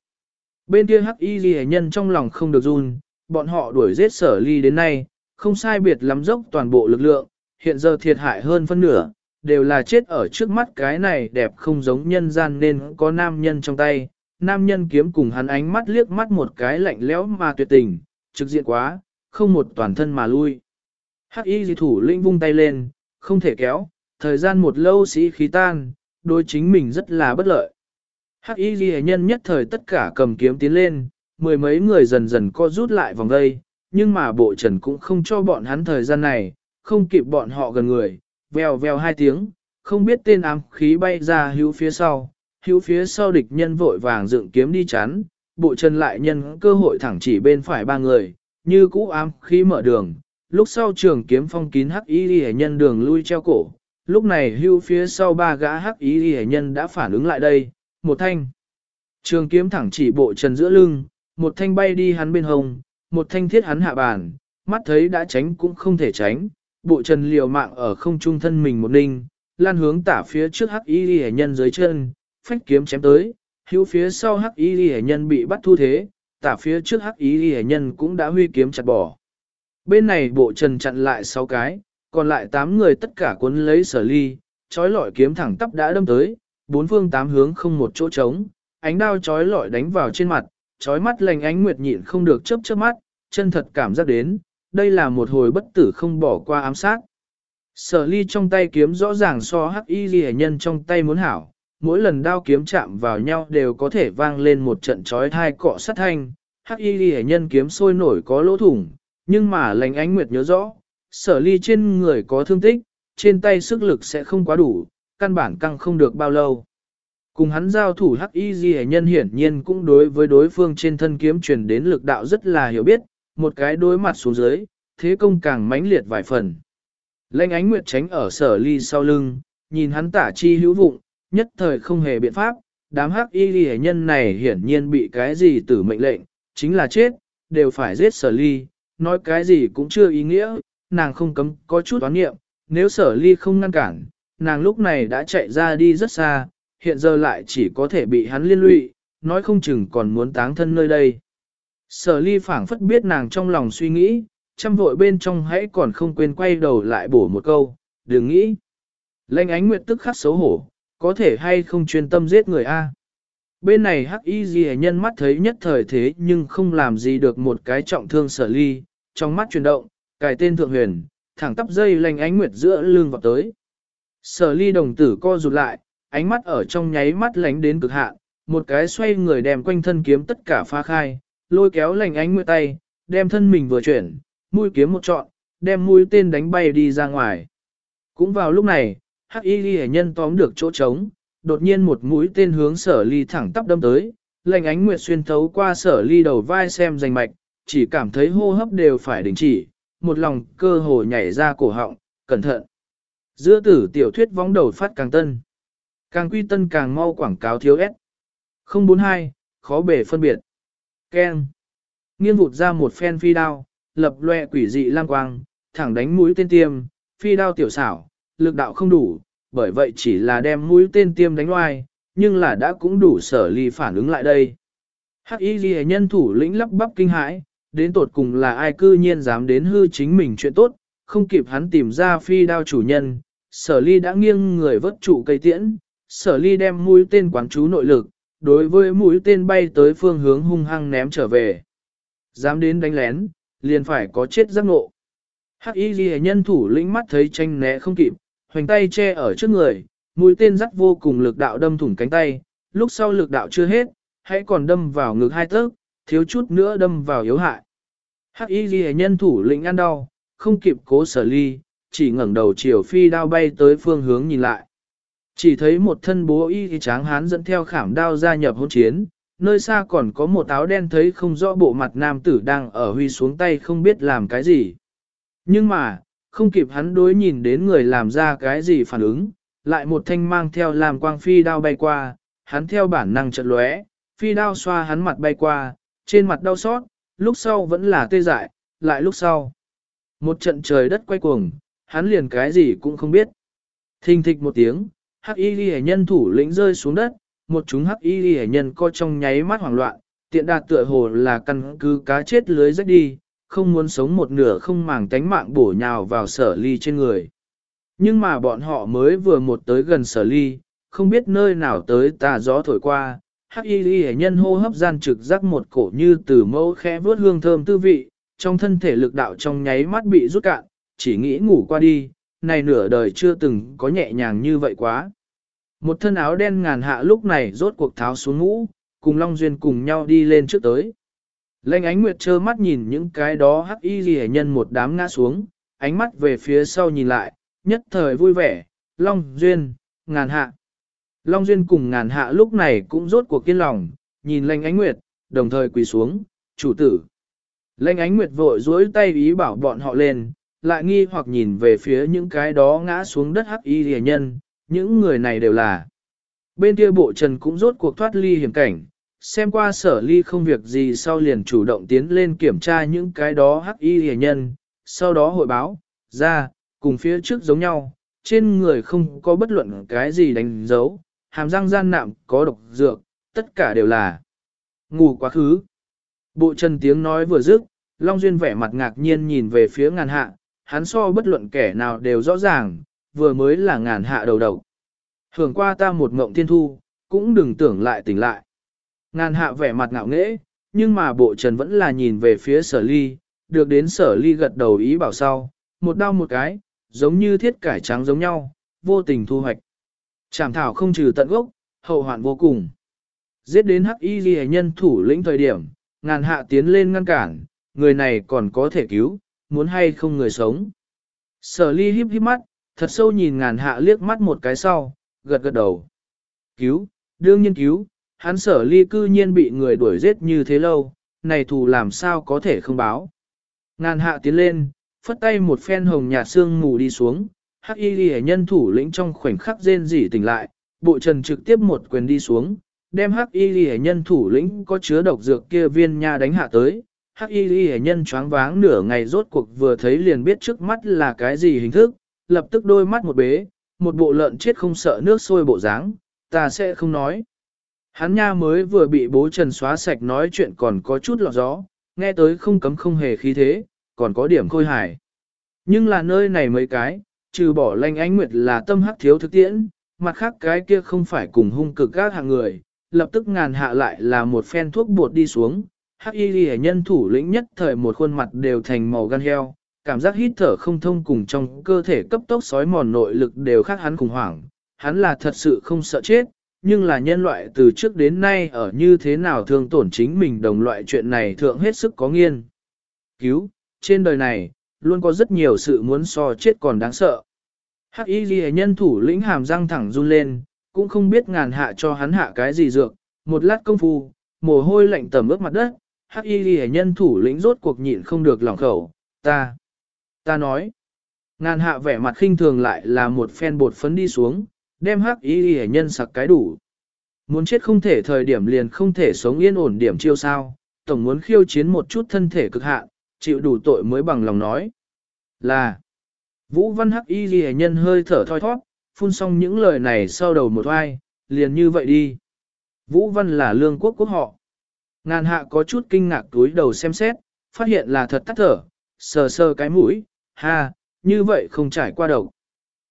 [SPEAKER 1] Bên kia hắc y ghi nhân trong lòng không được run, bọn họ đuổi giết sở ly đến nay, không sai biệt lắm dốc toàn bộ lực lượng, hiện giờ thiệt hại hơn phân nửa, đều là chết ở trước mắt cái này đẹp không giống nhân gian nên có nam nhân trong tay. Nam nhân kiếm cùng hắn ánh mắt liếc mắt một cái lạnh lẽo mà tuyệt tình, trực diện quá, không một toàn thân mà lui. Hắc y di thủ linh vung tay lên, không thể kéo, thời gian một lâu sĩ khí tan, đối chính mình rất là bất lợi. Hắc y ghi nhân nhất thời tất cả cầm kiếm tiến lên, mười mấy người dần dần co rút lại vòng đây, nhưng mà bộ trần cũng không cho bọn hắn thời gian này, không kịp bọn họ gần người, vèo vèo hai tiếng, không biết tên ám khí bay ra hữu phía sau, hữu phía sau địch nhân vội vàng dựng kiếm đi chắn, bộ trần lại nhân cơ hội thẳng chỉ bên phải ba người, như cũ ám khí mở đường, lúc sau trường kiếm phong kín hắc y ghi nhân đường lui treo cổ, lúc này hưu phía sau ba gã hắc ý hệ nhân đã phản ứng lại đây, một thanh. Trường kiếm thẳng chỉ bộ trần giữa lưng, một thanh bay đi hắn bên hông, một thanh thiết hắn hạ bàn, mắt thấy đã tránh cũng không thể tránh, bộ trần liều mạng ở không trung thân mình một ninh, lan hướng tả phía trước hắc y hệ nhân dưới chân, phách kiếm chém tới, hưu phía sau hắc y hệ nhân bị bắt thu thế, tả phía trước hắc y hệ nhân cũng đã huy kiếm chặt bỏ. Bên này bộ trần chặn lại 6 cái, còn lại 8 người tất cả cuốn lấy sở ly, chói lọi kiếm thẳng tắp đã đâm tới, bốn phương tám hướng không một chỗ trống, ánh đao chói lọi đánh vào trên mặt, chói mắt lành ánh nguyệt nhịn không được chớp chớp mắt, chân thật cảm giác đến, đây là một hồi bất tử không bỏ qua ám sát. Sở ly trong tay kiếm rõ ràng so hắc y ghi nhân trong tay muốn hảo, mỗi lần đao kiếm chạm vào nhau đều có thể vang lên một trận chói thai cọ sát thanh, hắc y ghi nhân kiếm sôi nổi có lỗ thủng, nhưng mà lành ánh nguyệt nhớ rõ, sở ly trên người có thương tích, trên tay sức lực sẽ không quá đủ, căn bản căng không được bao lâu. Cùng hắn giao thủ hắc y di nhân hiển nhiên cũng đối với đối phương trên thân kiếm truyền đến lực đạo rất là hiểu biết, một cái đối mặt xuống dưới, thế công càng mãnh liệt vài phần. Lệnh ánh nguyệt tránh ở sở ly sau lưng, nhìn hắn tả chi hữu vụng, nhất thời không hề biện pháp, đám hắc y di nhân này hiển nhiên bị cái gì tử mệnh lệnh, chính là chết, đều phải giết sở ly, nói cái gì cũng chưa ý nghĩa, nàng không cấm có chút toán nghiệm, nếu sở ly không ngăn cản, nàng lúc này đã chạy ra đi rất xa, hiện giờ lại chỉ có thể bị hắn liên lụy, nói không chừng còn muốn táng thân nơi đây. Sở ly phảng phất biết nàng trong lòng suy nghĩ, chăm vội bên trong hãy còn không quên quay đầu lại bổ một câu, đừng nghĩ. Lệnh ánh nguyệt tức khắc xấu hổ, có thể hay không chuyên tâm giết người A. Bên này hắc y gì nhân mắt thấy nhất thời thế nhưng không làm gì được một cái trọng thương sở ly, trong mắt chuyển động, cài tên thượng huyền, thẳng tắp dây lành ánh nguyệt giữa lưng vào tới. Sở ly đồng tử co rụt lại, ánh mắt ở trong nháy mắt lánh đến cực hạn, một cái xoay người đem quanh thân kiếm tất cả phá khai, lôi kéo lành ánh nguyệt tay, đem thân mình vừa chuyển, mũi kiếm một trọn, đem mũi tên đánh bay đi ra ngoài. Cũng vào lúc này, hắc y ghi nhân tóm được chỗ trống, đột nhiên một mũi tên hướng sở ly thẳng tắp đâm tới, lành ánh nguyệt xuyên thấu qua sở ly đầu vai xem danh mạch, chỉ cảm thấy hô hấp đều phải đình chỉ, một lòng cơ hồ nhảy ra cổ họng, cẩn thận. Giữa tử tiểu thuyết vóng đầu phát càng tân. Càng quy tân càng mau quảng cáo thiếu ép. 042, khó bể phân biệt. Ken. Nghiên vụt ra một phen phi đao, lập loe quỷ dị lang quang, thẳng đánh mũi tên tiêm, phi đao tiểu xảo, lực đạo không đủ, bởi vậy chỉ là đem mũi tên tiêm đánh loai, nhưng là đã cũng đủ sở ly phản ứng lại đây. Hắc y ghi nhân thủ lĩnh lắp bắp kinh hãi, đến tột cùng là ai cư nhiên dám đến hư chính mình chuyện tốt, không kịp hắn tìm ra phi đao chủ nhân, sở ly đã nghiêng người vớt trụ cây tiễn, sở ly đem mũi tên quán chú nội lực, đối với mũi tên bay tới phương hướng hung hăng ném trở về. Dám đến đánh lén, liền phải có chết giác ngộ. Hắc y ghi nhân thủ lĩnh mắt thấy tranh né không kịp, hoành tay che ở trước người, mũi tên dắt vô cùng lực đạo đâm thủng cánh tay, lúc sau lực đạo chưa hết, hãy còn đâm vào ngực hai tấc, thiếu chút nữa đâm vào yếu hại. Hắc y ghi nhân thủ lĩnh ăn đau, không kịp cố sở ly, chỉ ngẩng đầu chiều phi đao bay tới phương hướng nhìn lại. Chỉ thấy một thân bố y tráng hán dẫn theo khảm đao gia nhập hôn chiến, nơi xa còn có một áo đen thấy không rõ bộ mặt nam tử đang ở huy xuống tay không biết làm cái gì. Nhưng mà, không kịp hắn đối nhìn đến người làm ra cái gì phản ứng, lại một thanh mang theo làm quang phi đao bay qua, hắn theo bản năng chợt lóe, phi đao xoa hắn mặt bay qua, trên mặt đau xót, lúc sau vẫn là tê dại, lại lúc sau. Một trận trời đất quay cuồng, hắn liền cái gì cũng không biết. Thình thịch một tiếng, hắc y ghi nhân thủ lĩnh rơi xuống đất, một chúng hắc y ghi nhân co trong nháy mắt hoảng loạn, tiện đạt tựa hồ là căn cứ cá chết lưới rách đi, không muốn sống một nửa không màng tánh mạng bổ nhào vào sở ly trên người. Nhưng mà bọn họ mới vừa một tới gần sở ly, không biết nơi nào tới tà gió thổi qua, hắc y ghi nhân hô hấp gian trực giác một cổ như từ mẫu khẽ vớt hương thơm tư vị, trong thân thể lực đạo trong nháy mắt bị rút cạn, chỉ nghĩ ngủ qua đi, này nửa đời chưa từng có nhẹ nhàng như vậy quá. Một thân áo đen ngàn hạ lúc này rốt cuộc tháo xuống ngũ, cùng Long Duyên cùng nhau đi lên trước tới. Lệnh ánh nguyệt trơ mắt nhìn những cái đó hắc y ghi nhân một đám ngã xuống, ánh mắt về phía sau nhìn lại, nhất thời vui vẻ, Long Duyên, ngàn hạ. Long Duyên cùng ngàn hạ lúc này cũng rốt cuộc kiên lòng, nhìn lệnh ánh nguyệt, đồng thời quỳ xuống, chủ tử. Lệnh ánh nguyệt vội dối tay ý bảo bọn họ lên, lại nghi hoặc nhìn về phía những cái đó ngã xuống đất hắc y rìa nhân, những người này đều là. Bên kia bộ trần cũng rốt cuộc thoát ly hiểm cảnh, xem qua sở ly không việc gì sau liền chủ động tiến lên kiểm tra những cái đó hắc y rìa nhân, sau đó hội báo, ra, cùng phía trước giống nhau, trên người không có bất luận cái gì đánh dấu, hàm răng gian nạm có độc dược, tất cả đều là ngủ quá khứ. Bộ trần tiếng nói vừa dứt, Long Duyên vẻ mặt ngạc nhiên nhìn về phía ngàn hạ, hắn so bất luận kẻ nào đều rõ ràng, vừa mới là ngàn hạ đầu đầu. Hưởng qua ta một mộng thiên thu, cũng đừng tưởng lại tỉnh lại. Ngàn hạ vẻ mặt ngạo nghễ, nhưng mà bộ trần vẫn là nhìn về phía sở ly, được đến sở ly gật đầu ý bảo sau, một đau một cái, giống như thiết cải trắng giống nhau, vô tình thu hoạch. Trảm thảo không trừ tận gốc, hậu hoạn vô cùng. Giết đến hắc y ghi nhân thủ lĩnh thời điểm, ngàn hạ tiến lên ngăn cản, người này còn có thể cứu, muốn hay không người sống. Sở ly híp híp mắt, thật sâu nhìn ngàn hạ liếc mắt một cái sau, gật gật đầu. Cứu, đương nhiên cứu, hắn sở ly cư nhiên bị người đuổi giết như thế lâu, này thù làm sao có thể không báo. Ngàn hạ tiến lên, phất tay một phen hồng nhạt xương mù đi xuống, hắc y ghi nhân thủ lĩnh trong khoảnh khắc rên rỉ tỉnh lại, bộ trần trực tiếp một quyền đi xuống, đem hắc y ghi nhân thủ lĩnh có chứa độc dược kia viên nha đánh hạ tới. Hắc y ghi nhân choáng váng nửa ngày rốt cuộc vừa thấy liền biết trước mắt là cái gì hình thức, lập tức đôi mắt một bế, một bộ lợn chết không sợ nước sôi bộ dáng, ta sẽ không nói. Hắn nha mới vừa bị bố trần xóa sạch nói chuyện còn có chút lọt gió, nghe tới không cấm không hề khí thế, còn có điểm khôi hài. Nhưng là nơi này mấy cái, trừ bỏ lanh ánh nguyệt là tâm hắc thiếu thực tiễn, mặt khác cái kia không phải cùng hung cực các hạng người, lập tức ngàn hạ lại là một phen thuốc bột đi xuống, hắc y ghi nhân thủ lĩnh nhất thời một khuôn mặt đều thành màu gan heo, cảm giác hít thở không thông cùng trong cơ thể cấp tốc sói mòn nội lực đều khác hắn khủng hoảng, hắn là thật sự không sợ chết, nhưng là nhân loại từ trước đến nay ở như thế nào thường tổn chính mình đồng loại chuyện này thượng hết sức có nghiên. Cứu, trên đời này, luôn có rất nhiều sự muốn so chết còn đáng sợ. Hắc y ghi nhân thủ lĩnh hàm răng thẳng run lên, cũng không biết ngàn hạ cho hắn hạ cái gì dược, một lát công phu, mồ hôi lạnh tẩm ướt mặt đất, hắc y ghi nhân thủ lĩnh rốt cuộc nhịn không được lòng khẩu, ta, ta nói. Ngàn hạ vẻ mặt khinh thường lại là một phen bột phấn đi xuống, đem hắc y ghi nhân sặc cái đủ. Muốn chết không thể thời điểm liền không thể sống yên ổn điểm chiêu sao, tổng muốn khiêu chiến một chút thân thể cực hạn, chịu đủ tội mới bằng lòng nói. Là, Vũ Văn Hắc Y Ghi nhân hơi thở thoi thoát, phun xong những lời này sau đầu một oai, liền như vậy đi. Vũ Văn là lương quốc quốc họ. Ngàn hạ có chút kinh ngạc túi đầu xem xét, phát hiện là thật tắt thở, sờ sờ cái mũi, ha, như vậy không trải qua đầu.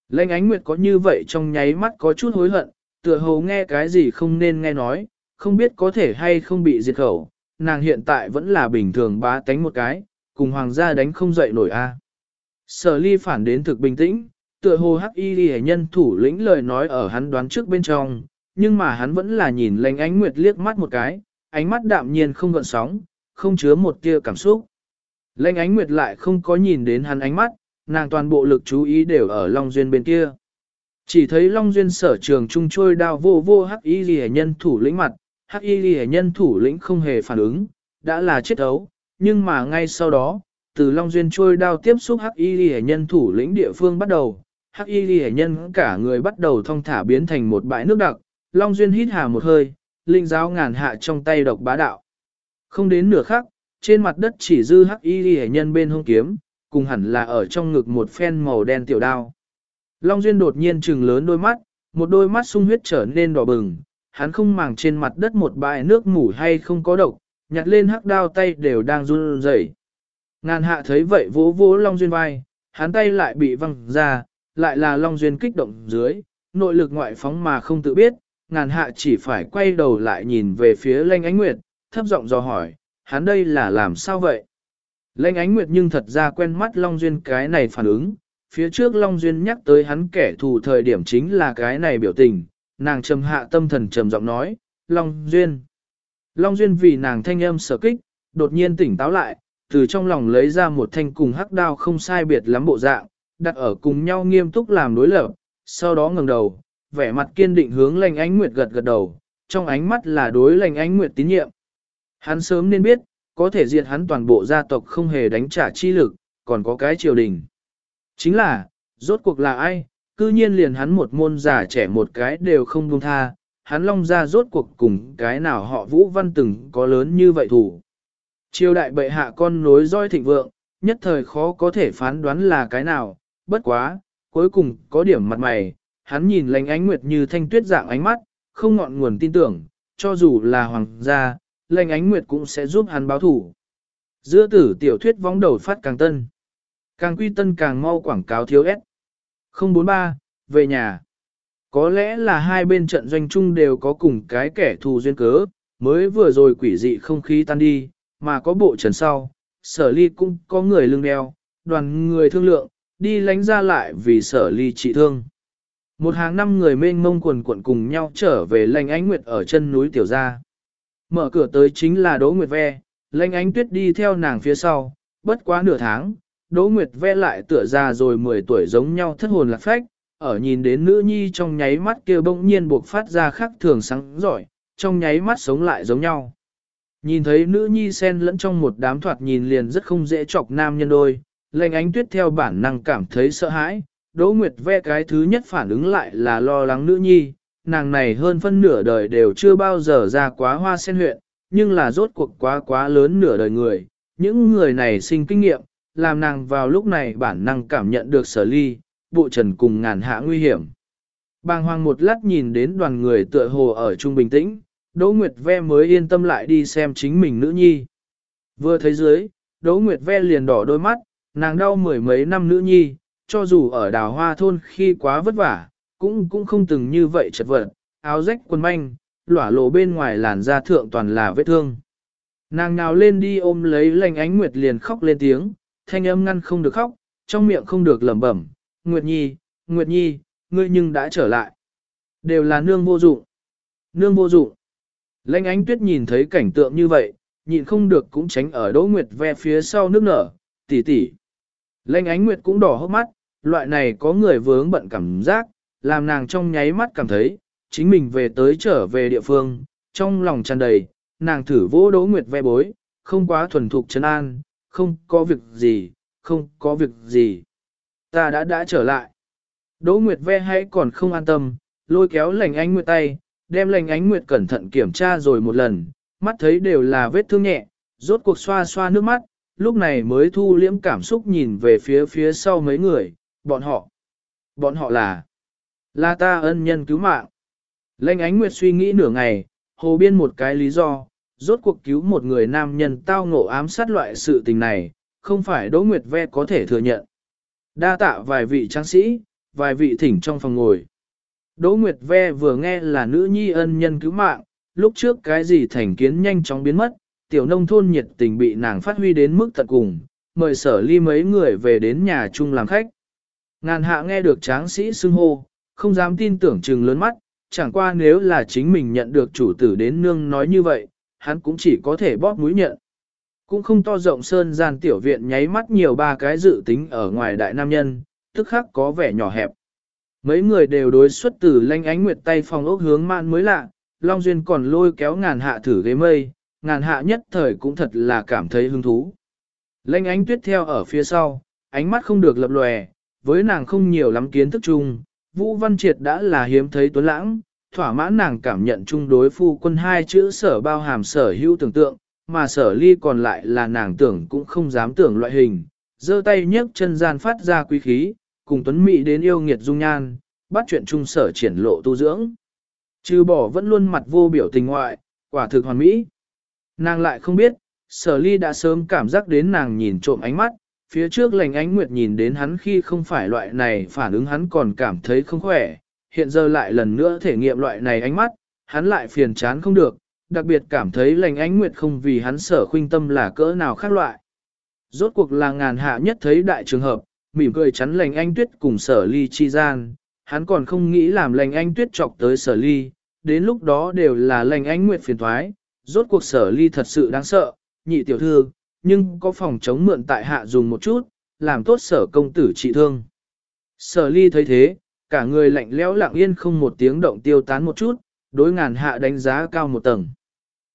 [SPEAKER 1] Lệnh ánh nguyệt có như vậy trong nháy mắt có chút hối hận, tựa hồ nghe cái gì không nên nghe nói, không biết có thể hay không bị diệt khẩu, nàng hiện tại vẫn là bình thường bá tánh một cái, cùng hoàng gia đánh không dậy nổi a. Sở ly phản đến thực bình tĩnh, tựa hồ hắc y ghi nhân thủ lĩnh lời nói ở hắn đoán trước bên trong, nhưng mà hắn vẫn là nhìn lệnh ánh nguyệt liếc mắt một cái, ánh mắt đạm nhiên không gợn sóng, không chứa một tia cảm xúc. Lệnh ánh nguyệt lại không có nhìn đến hắn ánh mắt, nàng toàn bộ lực chú ý đều ở Long Duyên bên kia. Chỉ thấy Long Duyên sở trường trung trôi đao vô vô hắc y ghi nhân thủ lĩnh mặt, hắc y ghi nhân thủ lĩnh không hề phản ứng, đã là chết ấu, nhưng mà ngay sau đó, từ Long Duyên trôi đao tiếp xúc hắc y ghi nhân thủ lĩnh địa phương bắt đầu, hắc y ghi nhân cả người bắt đầu thong thả biến thành một bãi nước đặc, Long Duyên hít hà một hơi, linh giáo ngàn hạ trong tay độc bá đạo. Không đến nửa khắc, trên mặt đất chỉ dư hắc y ghi nhân bên hông kiếm, cùng hẳn là ở trong ngực một phen màu đen tiểu đao. Long Duyên đột nhiên trừng lớn đôi mắt, một đôi mắt sung huyết trở nên đỏ bừng, hắn không màng trên mặt đất một bãi nước mủ hay không có độc, nhặt lên hắc đao tay đều đang run rẩy. Ngàn hạ thấy vậy vỗ vỗ Long Duyên vai, hắn tay lại bị văng ra, lại là Long Duyên kích động dưới, nội lực ngoại phóng mà không tự biết, ngàn hạ chỉ phải quay đầu lại nhìn về phía Lanh Ánh Nguyệt, thấp giọng dò hỏi, hắn đây là làm sao vậy? Lanh Ánh Nguyệt nhưng thật ra quen mắt Long Duyên cái này phản ứng, phía trước Long Duyên nhắc tới hắn kẻ thù thời điểm chính là cái này biểu tình, nàng trầm hạ tâm thần trầm giọng nói, Long Duyên. Long Duyên vì nàng thanh âm sở kích, đột nhiên tỉnh táo lại, từ trong lòng lấy ra một thanh cùng hắc đao không sai biệt lắm bộ dạng, đặt ở cùng nhau nghiêm túc làm đối lập, sau đó ngẩng đầu, vẻ mặt kiên định hướng lành ánh nguyệt gật gật đầu, trong ánh mắt là đối lành ánh nguyệt tín nhiệm. Hắn sớm nên biết, có thể diệt hắn toàn bộ gia tộc không hề đánh trả chi lực, còn có cái triều đình. Chính là, rốt cuộc là ai, cư nhiên liền hắn một môn giả trẻ một cái đều không buông tha, hắn long ra rốt cuộc cùng cái nào họ vũ văn từng có lớn như vậy thủ. Triều đại bệ hạ con nối roi thịnh vượng, nhất thời khó có thể phán đoán là cái nào, bất quá, cuối cùng có điểm mặt mày, hắn nhìn lành ánh nguyệt như thanh tuyết dạng ánh mắt, không ngọn nguồn tin tưởng, cho dù là hoàng gia, lành ánh nguyệt cũng sẽ giúp hắn báo thủ. Giữa tử tiểu thuyết vóng đầu phát càng tân. Càng quy tân càng mau quảng cáo thiếu S. 043, về nhà. Có lẽ là hai bên trận doanh chung đều có cùng cái kẻ thù duyên cớ, mới vừa rồi quỷ dị không khí tan đi, mà có bộ trần sau, sở ly cũng có người lưng đeo, đoàn người thương lượng, đi lánh ra lại vì sở ly trị thương. Một hàng năm người mênh mông quần cuộn cùng nhau trở về lành ánh nguyệt ở chân núi tiểu gia. Mở cửa tới chính là Đỗ Nguyệt Ve, lành ánh tuyết đi theo nàng phía sau, bất quá nửa tháng, Đỗ Nguyệt Ve lại tựa ra rồi 10 tuổi giống nhau thất hồn lạc phách, ở nhìn đến nữ nhi trong nháy mắt kia bỗng nhiên buộc phát ra khắc thường sáng giỏi, trong nháy mắt sống lại giống nhau. Nhìn thấy nữ nhi sen lẫn trong một đám thoạt nhìn liền rất không dễ chọc nam nhân đôi, lệnh ánh tuyết theo bản năng cảm thấy sợ hãi, Đỗ Nguyệt ve cái thứ nhất phản ứng lại là lo lắng nữ nhi, nàng này hơn phân nửa đời đều chưa bao giờ ra quá hoa sen huyện, nhưng là rốt cuộc quá quá lớn nửa đời người, những người này sinh kinh nghiệm, làm nàng vào lúc này bản năng cảm nhận được sở ly, bộ trần cùng ngàn hạ nguy hiểm. Bàng hoàng một lát nhìn đến đoàn người tựa hồ ở trung bình tĩnh, Đỗ Nguyệt ve mới yên tâm lại đi xem chính mình nữ nhi. Vừa thấy dưới, Đỗ Nguyệt ve liền đỏ đôi mắt, nàng đau mười mấy năm nữ nhi, cho dù ở đào hoa thôn khi quá vất vả, cũng cũng không từng như vậy chật vật, áo rách quần manh, lỏa lộ bên ngoài làn da thượng toàn là vết thương. Nàng nào lên đi ôm lấy lành ánh Nguyệt liền khóc lên tiếng, thanh âm ngăn không được khóc, trong miệng không được lẩm bẩm, Nguyệt Nhi, Nguyệt Nhi, ngươi nhưng đã trở lại. Đều là nương vô dụng. Nương vô dụng. Lãnh ánh tuyết nhìn thấy cảnh tượng như vậy, nhịn không được cũng tránh ở Đỗ Nguyệt ve phía sau nước nở, tỷ tỷ. Lãnh ánh Nguyệt cũng đỏ hốc mắt, loại này có người vướng bận cảm giác, làm nàng trong nháy mắt cảm thấy, chính mình về tới trở về địa phương, trong lòng tràn đầy, nàng thử vỗ Đỗ Nguyệt ve bối, không quá thuần thục chân an, không có việc gì, không có việc gì. Ta đã đã trở lại. Đỗ Nguyệt ve hãy còn không an tâm, lôi kéo lành ánh Nguyệt tay, đem lành ánh nguyệt cẩn thận kiểm tra rồi một lần, mắt thấy đều là vết thương nhẹ, rốt cuộc xoa xoa nước mắt, lúc này mới thu liễm cảm xúc nhìn về phía phía sau mấy người, bọn họ. Bọn họ là, là ta ân nhân cứu mạng. Lệnh ánh nguyệt suy nghĩ nửa ngày, hồ biên một cái lý do, rốt cuộc cứu một người nam nhân tao ngộ ám sát loại sự tình này, không phải Đỗ Nguyệt Ve có thể thừa nhận. Đa tạ vài vị tráng sĩ, vài vị thỉnh trong phòng ngồi. Đỗ Nguyệt Ve vừa nghe là nữ nhi ân nhân cứu mạng, lúc trước cái gì thành kiến nhanh chóng biến mất, tiểu nông thôn nhiệt tình bị nàng phát huy đến mức tận cùng, mời sở ly mấy người về đến nhà chung làm khách. Ngàn hạ nghe được tráng sĩ xưng hô, không dám tin tưởng chừng lớn mắt, chẳng qua nếu là chính mình nhận được chủ tử đến nương nói như vậy, hắn cũng chỉ có thể bóp mũi nhận. Cũng không to rộng sơn gian tiểu viện nháy mắt nhiều ba cái dự tính ở ngoài đại nam nhân, tức khắc có vẻ nhỏ hẹp. Mấy người đều đối xuất từ lanh ánh nguyệt tay phòng ốc hướng man mới lạ, Long Duyên còn lôi kéo ngàn hạ thử ghế mây, ngàn hạ nhất thời cũng thật là cảm thấy hứng thú. Lanh ánh tuyết theo ở phía sau, ánh mắt không được lập lòe, với nàng không nhiều lắm kiến thức chung, Vũ Văn Triệt đã là hiếm thấy tuấn lãng, thỏa mãn nàng cảm nhận chung đối phu quân hai chữ sở bao hàm sở hữu tưởng tượng, mà sở ly còn lại là nàng tưởng cũng không dám tưởng loại hình, giơ tay nhấc chân gian phát ra quý khí, cùng Tuấn Mỹ đến yêu nghiệt dung nhan, bắt chuyện trung sở triển lộ tu dưỡng. Trừ bỏ vẫn luôn mặt vô biểu tình ngoại, quả thực hoàn mỹ. Nàng lại không biết, sở ly đã sớm cảm giác đến nàng nhìn trộm ánh mắt, phía trước lành ánh nguyệt nhìn đến hắn khi không phải loại này phản ứng hắn còn cảm thấy không khỏe, hiện giờ lại lần nữa thể nghiệm loại này ánh mắt, hắn lại phiền chán không được, đặc biệt cảm thấy lành ánh nguyệt không vì hắn sở khuynh tâm là cỡ nào khác loại. Rốt cuộc là ngàn hạ nhất thấy đại trường hợp, mỉm cười chắn lành anh tuyết cùng sở ly chi gian, hắn còn không nghĩ làm lành anh tuyết chọc tới sở ly, đến lúc đó đều là lành anh nguyệt phiền thoái, rốt cuộc sở ly thật sự đáng sợ, nhị tiểu thư, nhưng có phòng chống mượn tại hạ dùng một chút, làm tốt sở công tử trị thương. Sở ly thấy thế, cả người lạnh lẽo lặng yên không một tiếng động tiêu tán một chút, đối ngàn hạ đánh giá cao một tầng.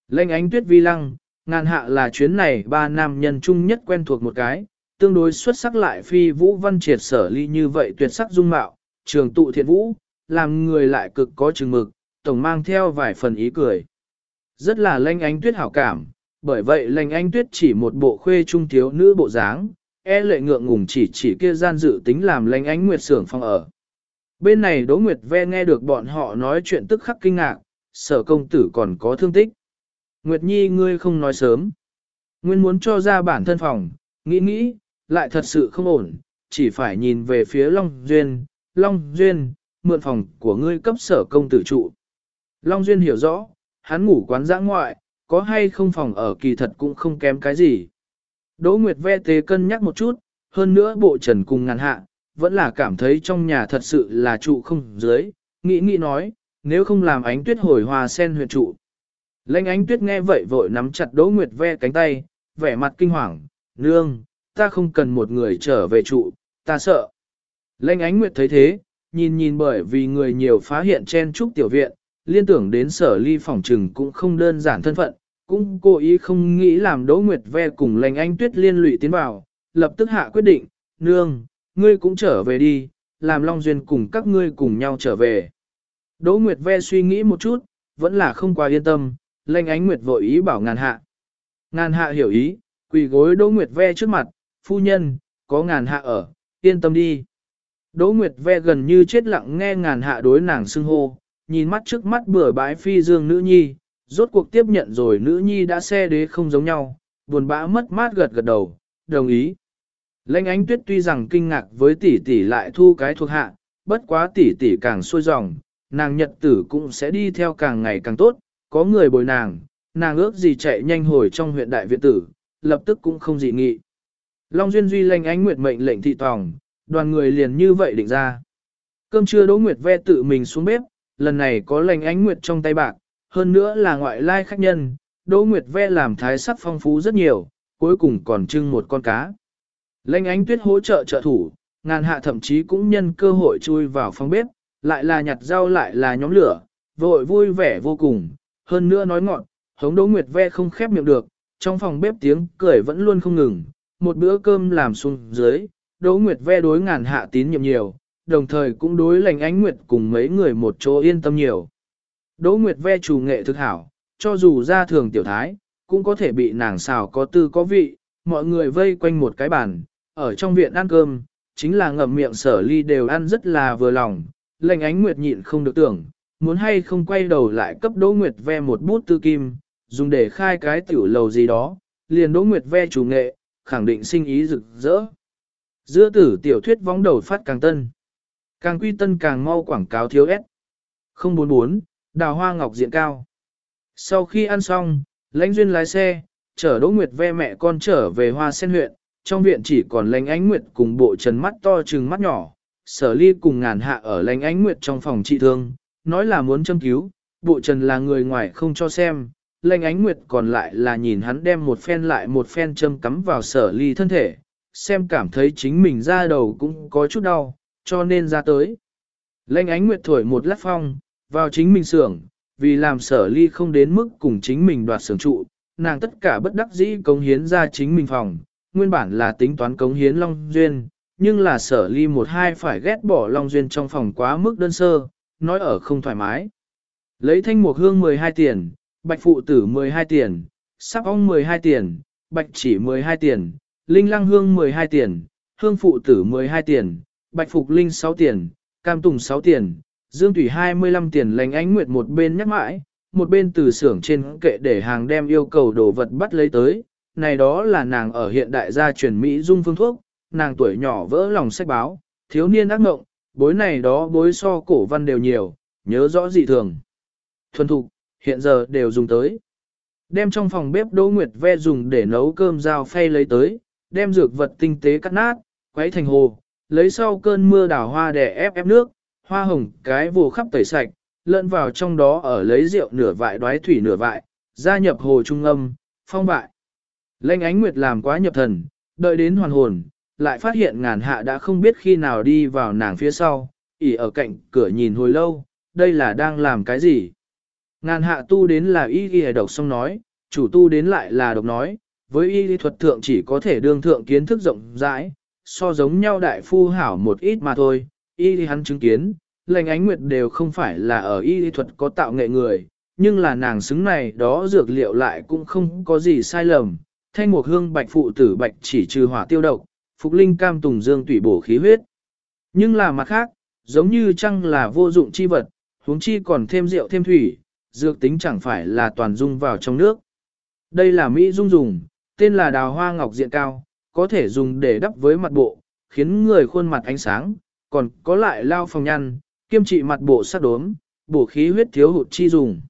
[SPEAKER 1] Lệnh ánh tuyết vi lăng, ngàn hạ là chuyến này ba nam nhân chung nhất quen thuộc một cái, tương đối xuất sắc lại phi vũ văn triệt sở ly như vậy tuyệt sắc dung mạo, trường tụ thiện vũ, làm người lại cực có chừng mực, tổng mang theo vài phần ý cười. Rất là lanh ánh tuyết hảo cảm, bởi vậy lanh ánh tuyết chỉ một bộ khuê trung thiếu nữ bộ dáng, e lệ ngượng ngùng chỉ chỉ kia gian dự tính làm lanh ánh nguyệt sưởng phong ở. Bên này Đỗ Nguyệt Ve nghe được bọn họ nói chuyện tức khắc kinh ngạc, sở công tử còn có thương tích. Nguyệt Nhi ngươi không nói sớm. Nguyên muốn cho ra bản thân phòng, nghĩ nghĩ, lại thật sự không ổn, chỉ phải nhìn về phía Long Duyên. Long Duyên, mượn phòng của ngươi cấp sở công tử trụ. Long Duyên hiểu rõ, hắn ngủ quán giã ngoại, có hay không phòng ở kỳ thật cũng không kém cái gì. Đỗ Nguyệt ve tế cân nhắc một chút, hơn nữa bộ trần cùng ngàn hạ, vẫn là cảm thấy trong nhà thật sự là trụ không dưới, nghĩ nghĩ nói, nếu không làm ánh tuyết hồi hòa sen huyệt trụ. Lênh ánh tuyết nghe vậy vội nắm chặt Đỗ Nguyệt ve cánh tay, vẻ mặt kinh hoàng, nương, ta không cần một người trở về trụ, ta sợ. Lênh ánh Nguyệt thấy thế, nhìn nhìn bởi vì người nhiều phá hiện chen trúc tiểu viện, liên tưởng đến sở ly phòng trừng cũng không đơn giản thân phận, cũng cố ý không nghĩ làm Đỗ Nguyệt ve cùng lành anh tuyết liên lụy tiến vào, lập tức hạ quyết định, nương, ngươi cũng trở về đi, làm Long Duyên cùng các ngươi cùng nhau trở về. Đỗ Nguyệt ve suy nghĩ một chút, vẫn là không quá yên tâm, lành ánh Nguyệt vội ý bảo ngàn hạ. Ngàn hạ hiểu ý, quỳ gối Đỗ Nguyệt ve trước mặt, phu nhân, có ngàn hạ ở, yên tâm đi. Đỗ Nguyệt ve gần như chết lặng nghe ngàn hạ đối nàng xưng hô, nhìn mắt trước mắt bửa bãi phi dương nữ nhi, rốt cuộc tiếp nhận rồi nữ nhi đã xe đế không giống nhau, buồn bã mất mát gật gật đầu, đồng ý. Lênh ánh tuyết tuy rằng kinh ngạc với tỷ tỷ lại thu cái thuộc hạ, bất quá tỷ tỷ càng xuôi dòng, nàng nhật tử cũng sẽ đi theo càng ngày càng tốt, có người bồi nàng, nàng ước gì chạy nhanh hồi trong huyện đại viện tử, lập tức cũng không dị nghị. Long Duyên Duy lanh ánh nguyệt mệnh lệnh thị tòng, đoàn người liền như vậy định ra. Cơm trưa Đỗ Nguyệt ve tự mình xuống bếp, lần này có lành ánh nguyệt trong tay bạc, hơn nữa là ngoại lai khách nhân, Đỗ Nguyệt ve làm thái sắc phong phú rất nhiều, cuối cùng còn trưng một con cá. Lệnh ánh tuyết hỗ trợ trợ thủ, ngàn hạ thậm chí cũng nhân cơ hội chui vào phòng bếp, lại là nhặt rau lại là nhóm lửa, vội vui vẻ vô cùng, hơn nữa nói ngọn, hống Đỗ Nguyệt ve không khép miệng được, trong phòng bếp tiếng cười vẫn luôn không ngừng, một bữa cơm làm xuống dưới, Đỗ Nguyệt ve đối ngàn hạ tín nhiệm nhiều, đồng thời cũng đối lành ánh nguyệt cùng mấy người một chỗ yên tâm nhiều. Đỗ Nguyệt ve chủ nghệ thực hảo, cho dù ra thường tiểu thái, cũng có thể bị nàng xào có tư có vị, mọi người vây quanh một cái bàn, ở trong viện ăn cơm, chính là ngậm miệng sở ly đều ăn rất là vừa lòng, lệnh ánh nguyệt nhịn không được tưởng, muốn hay không quay đầu lại cấp Đỗ Nguyệt ve một bút tư kim, dùng để khai cái tiểu lầu gì đó, liền Đỗ Nguyệt ve chủ nghệ, khẳng định sinh ý rực rỡ. Giữa tử tiểu thuyết vóng đầu phát càng tân. Càng quy tân càng mau quảng cáo thiếu ép. 044, đào hoa ngọc diện cao. Sau khi ăn xong, lãnh duyên lái xe, chở Đỗ Nguyệt ve mẹ con trở về hoa sen huyện, trong viện chỉ còn lãnh ánh nguyệt cùng bộ trần mắt to trừng mắt nhỏ, sở ly cùng ngàn hạ ở lãnh ánh nguyệt trong phòng trị thương, nói là muốn châm cứu, bộ trần là người ngoài không cho xem, lệnh ánh nguyệt còn lại là nhìn hắn đem một phen lại một phen châm cắm vào sở ly thân thể, xem cảm thấy chính mình ra đầu cũng có chút đau, cho nên ra tới. Lệnh ánh nguyệt thổi một lát phong, vào chính mình xưởng, vì làm sở ly không đến mức cùng chính mình đoạt xưởng trụ, nàng tất cả bất đắc dĩ cống hiến ra chính mình phòng, nguyên bản là tính toán cống hiến Long Duyên, nhưng là sở ly một hai phải ghét bỏ Long Duyên trong phòng quá mức đơn sơ, nói ở không thoải mái. Lấy thanh mục hương 12 tiền, bạch phụ tử 12 tiền, sắp ong 12 tiền, bạch chỉ 12 tiền, linh lăng hương 12 tiền, hương phụ tử 12 tiền, Bạch Phục Linh 6 tiền, Cam Tùng 6 tiền, Dương Thủy 25 tiền lành ánh nguyệt một bên nhắc mãi, một bên từ xưởng trên kệ để hàng đem yêu cầu đồ vật bắt lấy tới, này đó là nàng ở hiện đại gia truyền Mỹ dung phương thuốc, nàng tuổi nhỏ vỡ lòng sách báo, thiếu niên ác ngộng, bối này đó bối so cổ văn đều nhiều, nhớ rõ dị thường. Thuần thục, hiện giờ đều dùng tới. Đem trong phòng bếp Đỗ Nguyệt ve dùng để nấu cơm dao phay lấy tới, đem dược vật tinh tế cắt nát, quấy thành hồ, lấy sau cơn mưa đào hoa để ép ép nước, hoa hồng cái vồ khắp tẩy sạch, lẫn vào trong đó ở lấy rượu nửa vại đoái thủy nửa vại, gia nhập hồ trung âm, phong vại. Lệnh ánh nguyệt làm quá nhập thần, đợi đến hoàn hồn, lại phát hiện ngàn hạ đã không biết khi nào đi vào nàng phía sau, ỉ ở cạnh cửa nhìn hồi lâu, đây là đang làm cái gì. Ngàn hạ tu đến là y ghi độc xong nói, chủ tu đến lại là độc nói, với y lý thuật thượng chỉ có thể đương thượng kiến thức rộng rãi, so giống nhau đại phu hảo một ít mà thôi, y lý hắn chứng kiến, lệnh ánh nguyệt đều không phải là ở y lý thuật có tạo nghệ người, nhưng là nàng xứng này đó dược liệu lại cũng không có gì sai lầm, thanh mục hương bạch phụ tử bạch chỉ trừ hỏa tiêu độc, phục linh cam tùng dương tủy bổ khí huyết. Nhưng là mặt khác, giống như chăng là vô dụng chi vật, huống chi còn thêm rượu thêm thủy, dược tính chẳng phải là toàn dung vào trong nước. Đây là Mỹ dung dùng, tên là đào hoa ngọc diện cao, có thể dùng để đắp với mặt bộ, khiến người khuôn mặt ánh sáng, còn có lại lao phòng nhăn, kiêm trị mặt bộ sắc đốm, bổ khí huyết thiếu hụt chi dùng.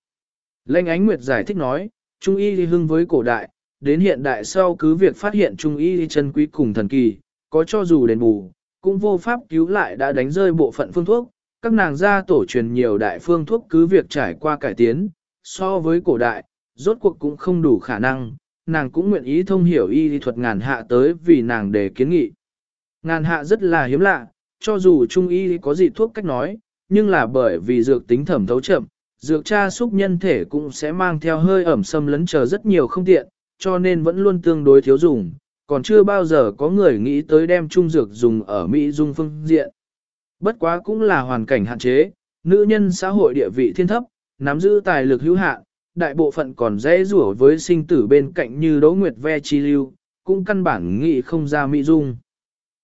[SPEAKER 1] Lệnh Ánh Nguyệt giải thích nói, Trung y đi hưng với cổ đại, đến hiện đại sau cứ việc phát hiện Trung y chân quý cùng thần kỳ, có cho dù đền bù, cũng vô pháp cứu lại đã đánh rơi bộ phận phương thuốc, các nàng gia tổ truyền nhiều đại phương thuốc cứ việc trải qua cải tiến, so với cổ đại, rốt cuộc cũng không đủ khả năng, nàng cũng nguyện ý thông hiểu y lý thuật ngàn hạ tới vì nàng để kiến nghị. Ngàn hạ rất là hiếm lạ, cho dù trung y có gì thuốc cách nói, nhưng là bởi vì dược tính thẩm thấu chậm, dược tra xúc nhân thể cũng sẽ mang theo hơi ẩm xâm lấn chờ rất nhiều không tiện, cho nên vẫn luôn tương đối thiếu dùng, còn chưa bao giờ có người nghĩ tới đem trung dược dùng ở Mỹ dung phương diện. Bất quá cũng là hoàn cảnh hạn chế, nữ nhân xã hội địa vị thiên thấp, nắm giữ tài lực hữu hạn, đại bộ phận còn dễ rủa với sinh tử bên cạnh như Đỗ Nguyệt Ve Chi Lưu, cũng căn bản nghĩ không ra Mỹ dung.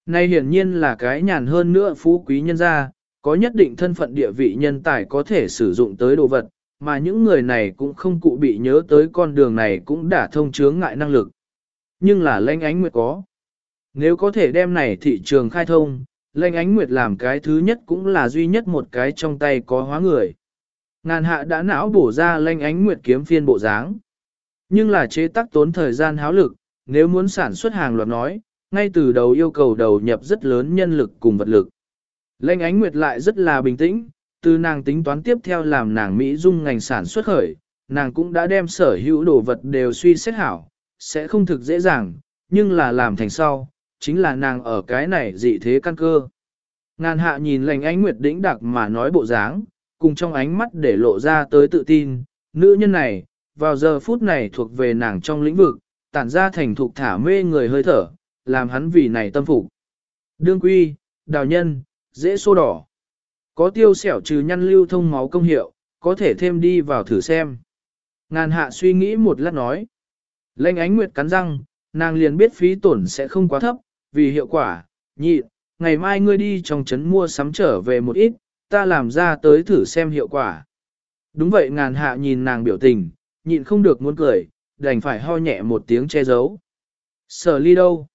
[SPEAKER 1] Nay hiển nhiên là cái nhàn hơn nữa phú quý nhân gia, có nhất định thân phận địa vị nhân tài có thể sử dụng tới đồ vật, mà những người này cũng không cụ bị nhớ tới con đường này cũng đã thông chướng ngại năng lực. Nhưng là lãnh ánh nguyệt có. Nếu có thể đem này thị trường khai thông, lãnh ánh nguyệt làm cái thứ nhất cũng là duy nhất một cái trong tay có hóa người. Ngàn hạ đã não bổ ra lãnh ánh nguyệt kiếm phiên bộ dáng. Nhưng là chế tác tốn thời gian háo lực, nếu muốn sản xuất hàng loạt nói, ngay từ đầu yêu cầu đầu nhập rất lớn nhân lực cùng vật lực. Lệnh ánh nguyệt lại rất là bình tĩnh, từ nàng tính toán tiếp theo làm nàng Mỹ dung ngành sản xuất khởi, nàng cũng đã đem sở hữu đồ vật đều suy xét hảo, sẽ không thực dễ dàng, nhưng là làm thành sau, chính là nàng ở cái này dị thế căn cơ. Ngàn hạ nhìn lành ánh nguyệt đĩnh đặc mà nói bộ dáng, cùng trong ánh mắt để lộ ra tới tự tin, nữ nhân này, vào giờ phút này thuộc về nàng trong lĩnh vực, tản ra thành thục thả mê người hơi thở, làm hắn vì này tâm phục. Đương quy, đào nhân, dễ xô đỏ. Có tiêu xẻo trừ nhăn lưu thông máu công hiệu, có thể thêm đi vào thử xem. Ngàn hạ suy nghĩ một lát nói. lênh ánh nguyệt cắn răng, nàng liền biết phí tổn sẽ không quá thấp, vì hiệu quả, nhị, ngày mai ngươi đi trong trấn mua sắm trở về một ít, ta làm ra tới thử xem hiệu quả. Đúng vậy ngàn hạ nhìn nàng biểu tình, nhịn không được muốn cười, đành phải ho nhẹ một tiếng che giấu. Sở ly đâu?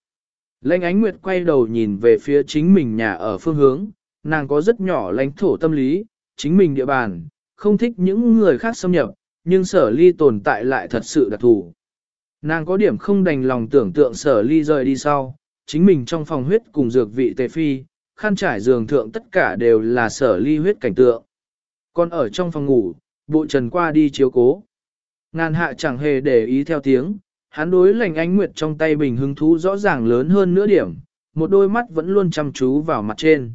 [SPEAKER 1] lênh ánh nguyệt quay đầu nhìn về phía chính mình nhà ở phương hướng, nàng có rất nhỏ lãnh thổ tâm lý, chính mình địa bàn, không thích những người khác xâm nhập, nhưng sở ly tồn tại lại thật sự đặc thù. Nàng có điểm không đành lòng tưởng tượng sở ly rời đi sau, chính mình trong phòng huyết cùng dược vị tề phi, khăn trải giường thượng tất cả đều là sở ly huyết cảnh tượng. Còn ở trong phòng ngủ, bộ trần qua đi chiếu cố. Ngàn hạ chẳng hề để ý theo tiếng, hắn đối lành ánh nguyệt trong tay bình hứng thú rõ ràng lớn hơn nửa điểm, một đôi mắt vẫn luôn chăm chú vào mặt trên.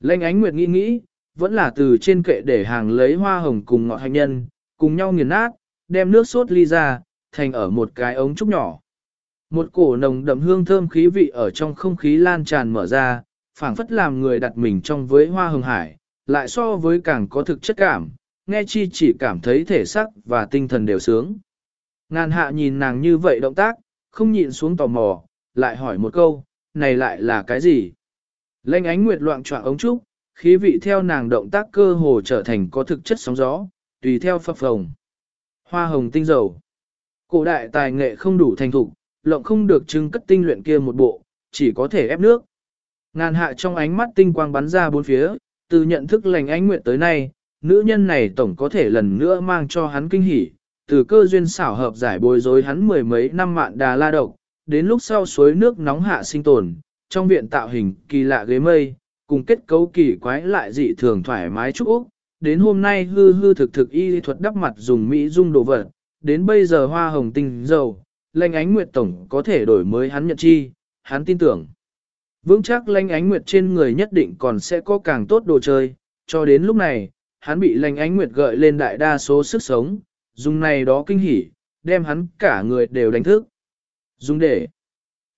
[SPEAKER 1] Lênh ánh nguyệt nghĩ nghĩ, vẫn là từ trên kệ để hàng lấy hoa hồng cùng ngọt hạnh nhân, cùng nhau nghiền nát, đem nước sốt ly ra, thành ở một cái ống trúc nhỏ. Một cổ nồng đậm hương thơm khí vị ở trong không khí lan tràn mở ra, phảng phất làm người đặt mình trong với hoa hồng hải, lại so với càng có thực chất cảm, nghe chi chỉ cảm thấy thể sắc và tinh thần đều sướng. Ngàn hạ nhìn nàng như vậy động tác, không nhịn xuống tò mò, lại hỏi một câu, này lại là cái gì? Lênh ánh nguyệt loạn trọng ống trúc, khí vị theo nàng động tác cơ hồ trở thành có thực chất sóng gió, tùy theo phập phồng. hoa hồng tinh dầu. Cổ đại tài nghệ không đủ thành thục, lộng không được trưng cất tinh luyện kia một bộ, chỉ có thể ép nước. Ngàn hạ trong ánh mắt tinh quang bắn ra bốn phía, từ nhận thức lành ánh nguyện tới nay, nữ nhân này tổng có thể lần nữa mang cho hắn kinh hỉ, từ cơ duyên xảo hợp giải bồi rối hắn mười mấy năm mạn đà la độc, đến lúc sau suối nước nóng hạ sinh tồn, trong viện tạo hình kỳ lạ ghế mây, cùng kết cấu kỳ quái lại dị thường thoải mái chúc Úc, đến hôm nay hư hư thực thực y thuật đắp mặt dùng mỹ dung đồ vật, đến bây giờ hoa hồng tinh dầu, lanh ánh nguyệt tổng có thể đổi mới hắn nhận chi, hắn tin tưởng. Vững chắc lanh ánh nguyệt trên người nhất định còn sẽ có càng tốt đồ chơi, cho đến lúc này, hắn bị lanh ánh nguyệt gợi lên đại đa số sức sống, dùng này đó kinh hỉ, đem hắn cả người đều đánh thức. Dùng để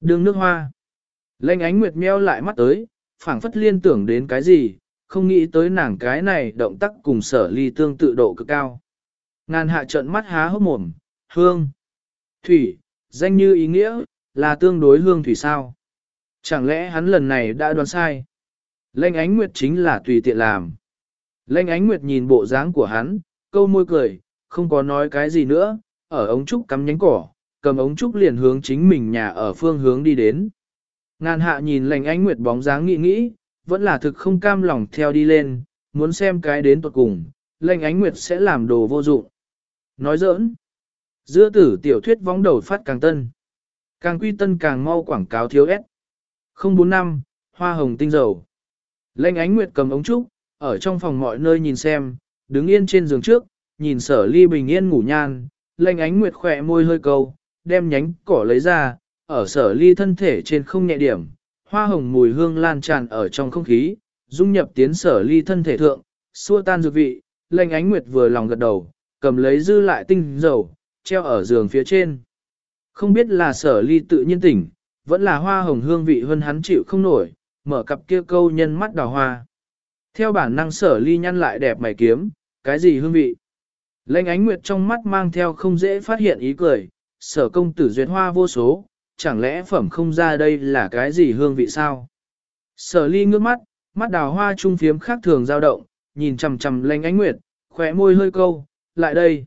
[SPEAKER 1] đường nước hoa. Lanh ánh nguyệt meo lại mắt tới, phảng phất liên tưởng đến cái gì, không nghĩ tới nàng cái này động tác cùng sở ly tương tự độ cực cao. Ngàn hạ trận mắt há hốc mồm, hương, thủy, danh như ý nghĩa, là tương đối hương thủy sao. Chẳng lẽ hắn lần này đã đoán sai? Lệnh ánh nguyệt chính là tùy tiện làm. Lệnh ánh nguyệt nhìn bộ dáng của hắn, câu môi cười, không có nói cái gì nữa, ở ống trúc cắm nhánh cỏ, cầm ống trúc liền hướng chính mình nhà ở phương hướng đi đến. Ngàn hạ nhìn lệnh ánh nguyệt bóng dáng nghĩ nghĩ, vẫn là thực không cam lòng theo đi lên, muốn xem cái đến tuột cùng, lệnh ánh nguyệt sẽ làm đồ vô dụng. Nói giỡn, giữa tử tiểu thuyết vóng đầu phát càng tân, càng quy tân càng mau quảng cáo thiếu ép. 045, hoa hồng tinh dầu. Lệnh ánh nguyệt cầm ống trúc, ở trong phòng mọi nơi nhìn xem, đứng yên trên giường trước, nhìn sở ly bình yên ngủ nhan, lệnh ánh nguyệt khỏe môi hơi câu, đem nhánh cỏ lấy ra, ở sở ly thân thể trên không nhẹ điểm, hoa hồng mùi hương lan tràn ở trong không khí, dung nhập tiến sở ly thân thể thượng, xua tan dược vị, lệnh ánh nguyệt vừa lòng gật đầu, cầm lấy dư lại tinh dầu, treo ở giường phía trên. Không biết là sở ly tự nhiên tỉnh, vẫn là hoa hồng hương vị hơn hắn chịu không nổi, mở cặp kia câu nhân mắt đào hoa. Theo bản năng sở ly nhăn lại đẹp mày kiếm, cái gì hương vị? Lệnh ánh nguyệt trong mắt mang theo không dễ phát hiện ý cười, sở công tử duyệt hoa vô số, chẳng lẽ phẩm không ra đây là cái gì hương vị sao? Sở ly ngước mắt, mắt đào hoa trung phiếm khác thường dao động, nhìn chằm chằm lanh ánh nguyệt, khỏe môi hơi câu, lại đây.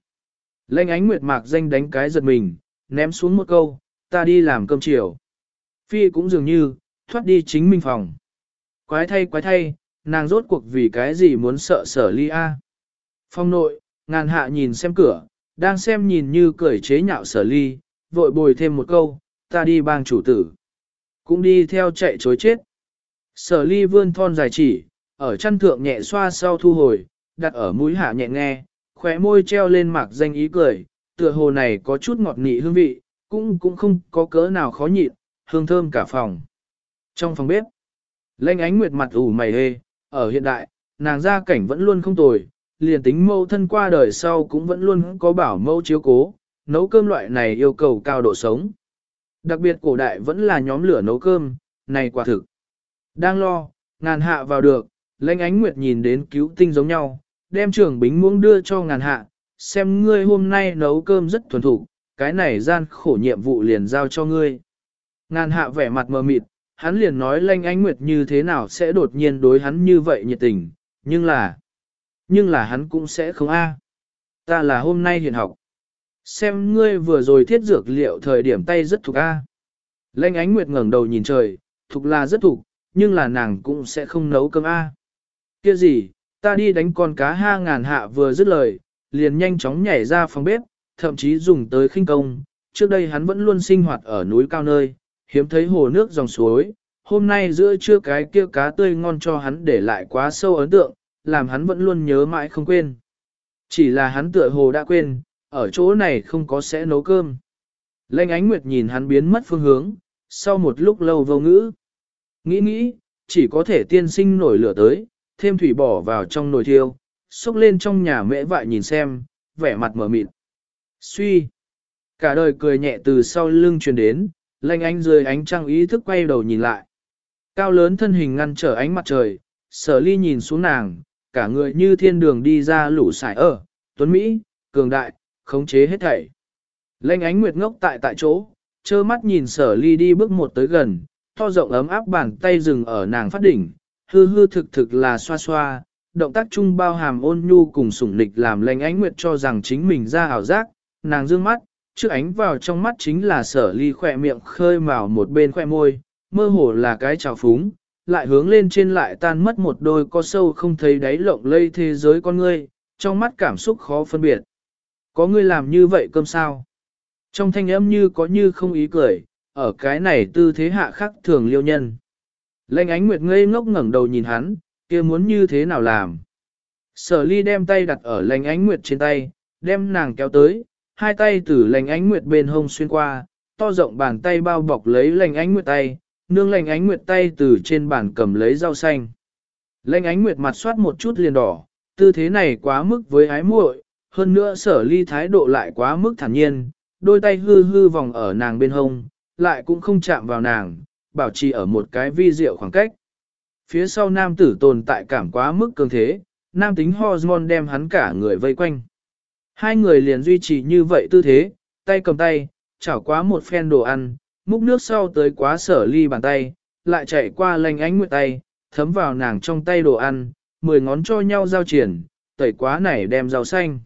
[SPEAKER 1] Lanh ánh nguyệt mạc danh đánh cái giật mình, ném xuống một câu, ta đi làm cơm chiều. Phi cũng dường như, thoát đi chính mình phòng. Quái thay quái thay, nàng rốt cuộc vì cái gì muốn sợ sở ly a? Phong nội, ngàn hạ nhìn xem cửa, đang xem nhìn như cười chế nhạo sở ly, vội bồi thêm một câu, ta đi bang chủ tử. Cũng đi theo chạy chối chết. Sở ly vươn thon dài chỉ, ở chân thượng nhẹ xoa sau thu hồi, đặt ở mũi hạ nhẹ nghe, khóe môi treo lên mạc danh ý cười, tựa hồ này có chút ngọt nị hương vị, cũng cũng không có cỡ nào khó nhịn, hương thơm cả phòng. Trong phòng bếp, lanh ánh nguyệt mặt ủ mày hê, ở hiện đại, nàng gia cảnh vẫn luôn không tồi, liền tính mâu thân qua đời sau cũng vẫn luôn có bảo mâu chiếu cố, nấu cơm loại này yêu cầu cao độ sống. Đặc biệt cổ đại vẫn là nhóm lửa nấu cơm, này quả thực. Đang lo, ngàn hạ vào được, lãnh ánh nguyệt nhìn đến cứu tinh giống nhau, đem trưởng bính muỗng đưa cho ngàn hạ, xem ngươi hôm nay nấu cơm rất thuần thủ, cái này gian khổ nhiệm vụ liền giao cho ngươi. Ngàn hạ vẻ mặt mờ mịt, hắn liền nói lanh ánh nguyệt như thế nào sẽ đột nhiên đối hắn như vậy nhiệt tình, nhưng là, nhưng là hắn cũng sẽ không a. Ta là hôm nay hiện học. Xem ngươi vừa rồi thiết dược liệu thời điểm tay rất thuộc a. Lanh ánh nguyệt ngẩng đầu nhìn trời, thuộc là rất thuộc, nhưng là nàng cũng sẽ không nấu cơm a. Kia gì, ta đi đánh con cá ha ngàn hạ vừa dứt lời, liền nhanh chóng nhảy ra phòng bếp, thậm chí dùng tới khinh công. Trước đây hắn vẫn luôn sinh hoạt ở núi cao nơi, hiếm thấy hồ nước dòng suối. Hôm nay giữa trưa cái kia cá tươi ngon cho hắn để lại quá sâu ấn tượng, làm hắn vẫn luôn nhớ mãi không quên. Chỉ là hắn tựa hồ đã quên, ở chỗ này không có sẽ nấu cơm. Lênh ánh nguyệt nhìn hắn biến mất phương hướng, sau một lúc lâu vô ngữ. Nghĩ nghĩ, chỉ có thể tiên sinh nổi lửa tới, thêm thủy bỏ vào trong nồi thiêu, xúc lên trong nhà mễ vại nhìn xem, vẻ mặt mở mịt. Suy. Cả đời cười nhẹ từ sau lưng truyền đến, lanh ánh rơi ánh trăng ý thức quay đầu nhìn lại. Cao lớn thân hình ngăn trở ánh mặt trời, sở ly nhìn xuống nàng, cả người như thiên đường đi ra lũ sải ở, tuấn Mỹ, cường đại, khống chế hết thảy. Lênh ánh nguyệt ngốc tại tại chỗ, trơ mắt nhìn sở ly đi bước một tới gần, to rộng ấm áp bàn tay dừng ở nàng phát đỉnh, hư hư thực thực là xoa xoa, động tác chung bao hàm ôn nhu cùng sủng lịch làm lênh ánh nguyệt cho rằng chính mình ra ảo giác, nàng dương mắt, trước ánh vào trong mắt chính là sở ly khỏe miệng khơi mào một bên khỏe môi, mơ hồ là cái trào phúng, lại hướng lên trên lại tan mất một đôi co sâu không thấy đáy lộng lây thế giới con ngươi, trong mắt cảm xúc khó phân biệt. Có ngươi làm như vậy cơm sao? Trong thanh âm như có như không ý cười, ở cái này tư thế hạ khắc thường liêu nhân. Lệnh ánh nguyệt ngây ngốc ngẩng đầu nhìn hắn, kia muốn như thế nào làm? Sở ly đem tay đặt ở lệnh ánh nguyệt trên tay, đem nàng kéo tới, hai tay từ lệnh ánh nguyệt bên hông xuyên qua, to rộng bàn tay bao bọc lấy lệnh ánh nguyệt tay, nương lệnh ánh nguyệt tay từ trên bàn cầm lấy rau xanh. Lệnh ánh nguyệt mặt soát một chút liền đỏ, tư thế này quá mức với ái muội, hơn nữa sở ly thái độ lại quá mức thản nhiên, đôi tay hư hư vòng ở nàng bên hông, lại cũng không chạm vào nàng, bảo trì ở một cái vi diệu khoảng cách. Phía sau nam tử tồn tại cảm quá mức cường thế, nam tính hormone đem hắn cả người vây quanh. Hai người liền duy trì như vậy tư thế, tay cầm tay, chảo quá một phen đồ ăn, múc nước sau tới quá sở ly bàn tay, lại chạy qua lành ánh nguyệt tay, thấm vào nàng trong tay đồ ăn, mười ngón cho nhau giao triển, tẩy quá này đem rau xanh.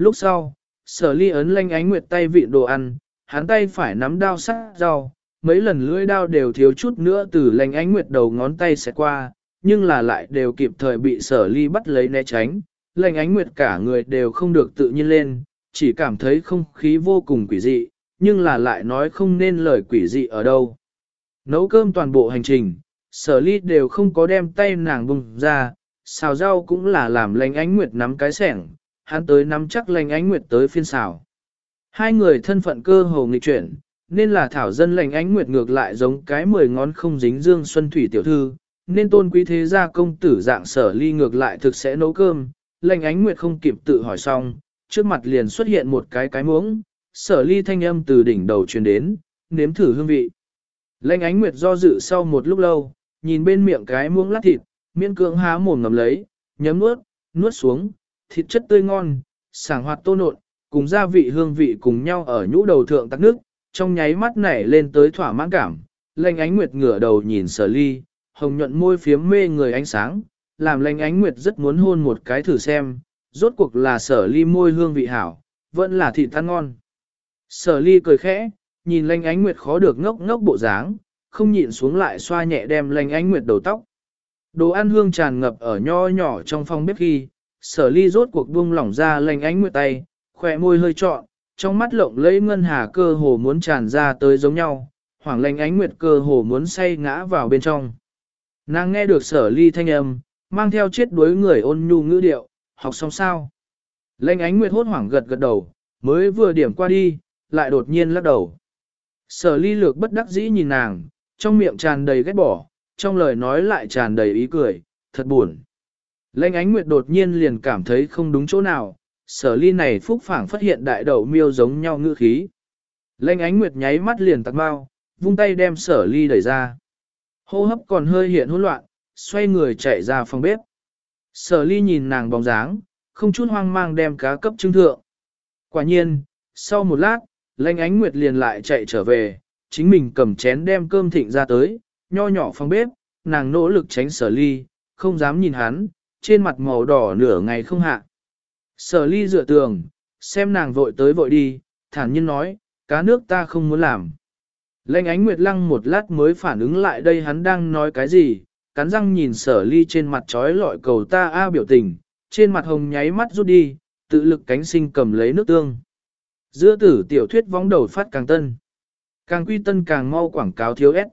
[SPEAKER 1] Lúc sau, sở ly ấn lanh ánh nguyệt tay vị đồ ăn, hắn tay phải nắm đao sắc rau, mấy lần lưỡi đao đều thiếu chút nữa từ lanh ánh nguyệt đầu ngón tay sẽ qua, nhưng là lại đều kịp thời bị sở ly bắt lấy né tránh, lanh ánh nguyệt cả người đều không được tự nhiên lên, chỉ cảm thấy không khí vô cùng quỷ dị, nhưng là lại nói không nên lời quỷ dị ở đâu. Nấu cơm toàn bộ hành trình, sở ly đều không có đem tay nàng bùng ra, xào rau cũng là làm lanh ánh nguyệt nắm cái sẻng, hắn tới nắm chắc lành ánh nguyệt tới phiên xào. Hai người thân phận cơ hồ nghịch chuyển, nên là thảo dân lành ánh nguyệt ngược lại giống cái mười ngón không dính dương xuân thủy tiểu thư, nên tôn quý thế gia công tử dạng sở ly ngược lại thực sẽ nấu cơm, lành ánh nguyệt không kịp tự hỏi xong, trước mặt liền xuất hiện một cái cái muỗng, sở ly thanh âm từ đỉnh đầu truyền đến, nếm thử hương vị. Lệnh ánh nguyệt do dự sau một lúc lâu, nhìn bên miệng cái muỗng lát thịt, miễn cưỡng há mồm ngầm lấy, nhấm nuốt, nuốt xuống, thịt chất tươi ngon, sảng hoạt tô nộn, cùng gia vị hương vị cùng nhau ở nhũ đầu thượng tắc nước, trong nháy mắt nảy lên tới thỏa mãn cảm. Lệnh ánh nguyệt ngửa đầu nhìn sở ly, hồng nhuận môi phiếm mê người ánh sáng, làm lệnh ánh nguyệt rất muốn hôn một cái thử xem, rốt cuộc là sở ly môi hương vị hảo, vẫn là thịt ăn ngon. Sở ly cười khẽ, nhìn lệnh ánh nguyệt khó được ngốc ngốc bộ dáng, không nhịn xuống lại xoa nhẹ đem lệnh ánh nguyệt đầu tóc. Đồ ăn hương tràn ngập ở nho nhỏ trong phòng bếp ghi sở ly rốt cuộc buông lỏng ra lành ánh nguyệt tay, khỏe môi hơi trọn, trong mắt lộng lẫy ngân hà cơ hồ muốn tràn ra tới giống nhau, hoàng lành ánh nguyệt cơ hồ muốn say ngã vào bên trong. Nàng nghe được sở ly thanh âm, mang theo chết đuối người ôn nhu ngữ điệu, học xong sao. Lệnh ánh nguyệt hốt hoảng gật gật đầu, mới vừa điểm qua đi, lại đột nhiên lắc đầu. Sở ly lược bất đắc dĩ nhìn nàng, trong miệng tràn đầy ghét bỏ, trong lời nói lại tràn đầy ý cười, thật buồn. Lệnh ánh nguyệt đột nhiên liền cảm thấy không đúng chỗ nào, sở ly này phúc phảng phát hiện đại đầu miêu giống nhau ngữ khí. Lệnh ánh nguyệt nháy mắt liền tặc bao, vung tay đem sở ly đẩy ra. Hô hấp còn hơi hiện hỗn loạn, xoay người chạy ra phòng bếp. Sở ly nhìn nàng bóng dáng, không chút hoang mang đem cá cấp trưng thượng. Quả nhiên, sau một lát, lệnh ánh nguyệt liền lại chạy trở về, chính mình cầm chén đem cơm thịnh ra tới, nho nhỏ phòng bếp, nàng nỗ lực tránh sở ly, không dám nhìn hắn, trên mặt màu đỏ nửa ngày không hạ. Sở ly dựa tường, xem nàng vội tới vội đi, thản nhiên nói, cá nước ta không muốn làm. Lệnh ánh nguyệt lăng một lát mới phản ứng lại đây hắn đang nói cái gì, cắn răng nhìn sở ly trên mặt trói lọi cầu ta a biểu tình, trên mặt hồng nháy mắt rút đi, tự lực cánh sinh cầm lấy nước tương. Giữa tử tiểu thuyết vóng đầu phát càng tân. Càng quy tân càng mau quảng cáo thiếu ép.